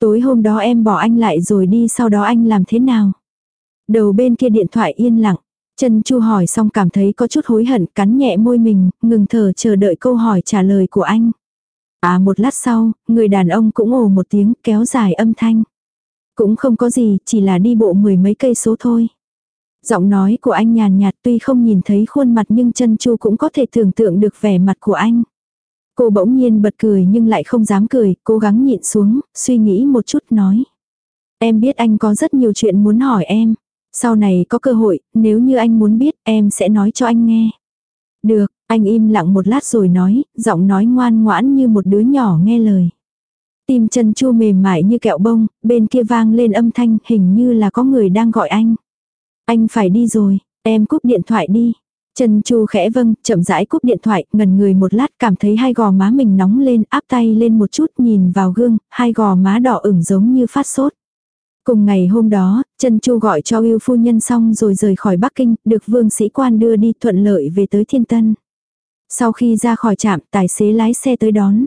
Tối hôm đó em bỏ anh lại rồi đi sau đó anh làm thế nào? Đầu bên kia điện thoại yên lặng. Chân Chu hỏi xong cảm thấy có chút hối hận, cắn nhẹ môi mình, ngừng thở chờ đợi câu hỏi trả lời của anh. À một lát sau, người đàn ông cũng ồ một tiếng kéo dài âm thanh. Cũng không có gì, chỉ là đi bộ mười mấy cây số thôi. Giọng nói của anh nhàn nhạt tuy không nhìn thấy khuôn mặt nhưng chân chu cũng có thể tưởng tượng được vẻ mặt của anh. Cô bỗng nhiên bật cười nhưng lại không dám cười, cố gắng nhịn xuống, suy nghĩ một chút nói. Em biết anh có rất nhiều chuyện muốn hỏi em. Sau này có cơ hội, nếu như anh muốn biết em sẽ nói cho anh nghe. Được, anh im lặng một lát rồi nói, giọng nói ngoan ngoãn như một đứa nhỏ nghe lời. Tim chân chu mềm mại như kẹo bông, bên kia vang lên âm thanh hình như là có người đang gọi anh. Anh phải đi rồi, em cúp điện thoại đi. Trần Chu khẽ vâng, chậm rãi cúp điện thoại, ngần người một lát cảm thấy hai gò má mình nóng lên, áp tay lên một chút nhìn vào gương, hai gò má đỏ ửng giống như phát sốt. Cùng ngày hôm đó, Trần Chu gọi cho yêu phu nhân xong rồi rời khỏi Bắc Kinh, được vương sĩ quan đưa đi thuận lợi về tới Thiên Tân. Sau khi ra khỏi trạm, tài xế lái xe tới đón.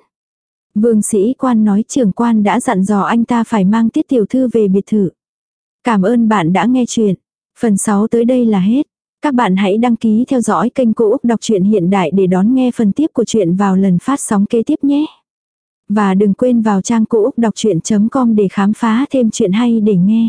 Vương sĩ quan nói, trưởng quan đã dặn dò anh ta phải mang tiết tiểu thư về biệt thự. Cảm ơn bạn đã nghe chuyện. Phần 6 tới đây là hết. Các bạn hãy đăng ký theo dõi kênh Cô Úc Đọc truyện Hiện Đại để đón nghe phần tiếp của chuyện vào lần phát sóng kế tiếp nhé. Và đừng quên vào trang cô úc đọc chuyện.com để khám phá thêm chuyện hay để nghe.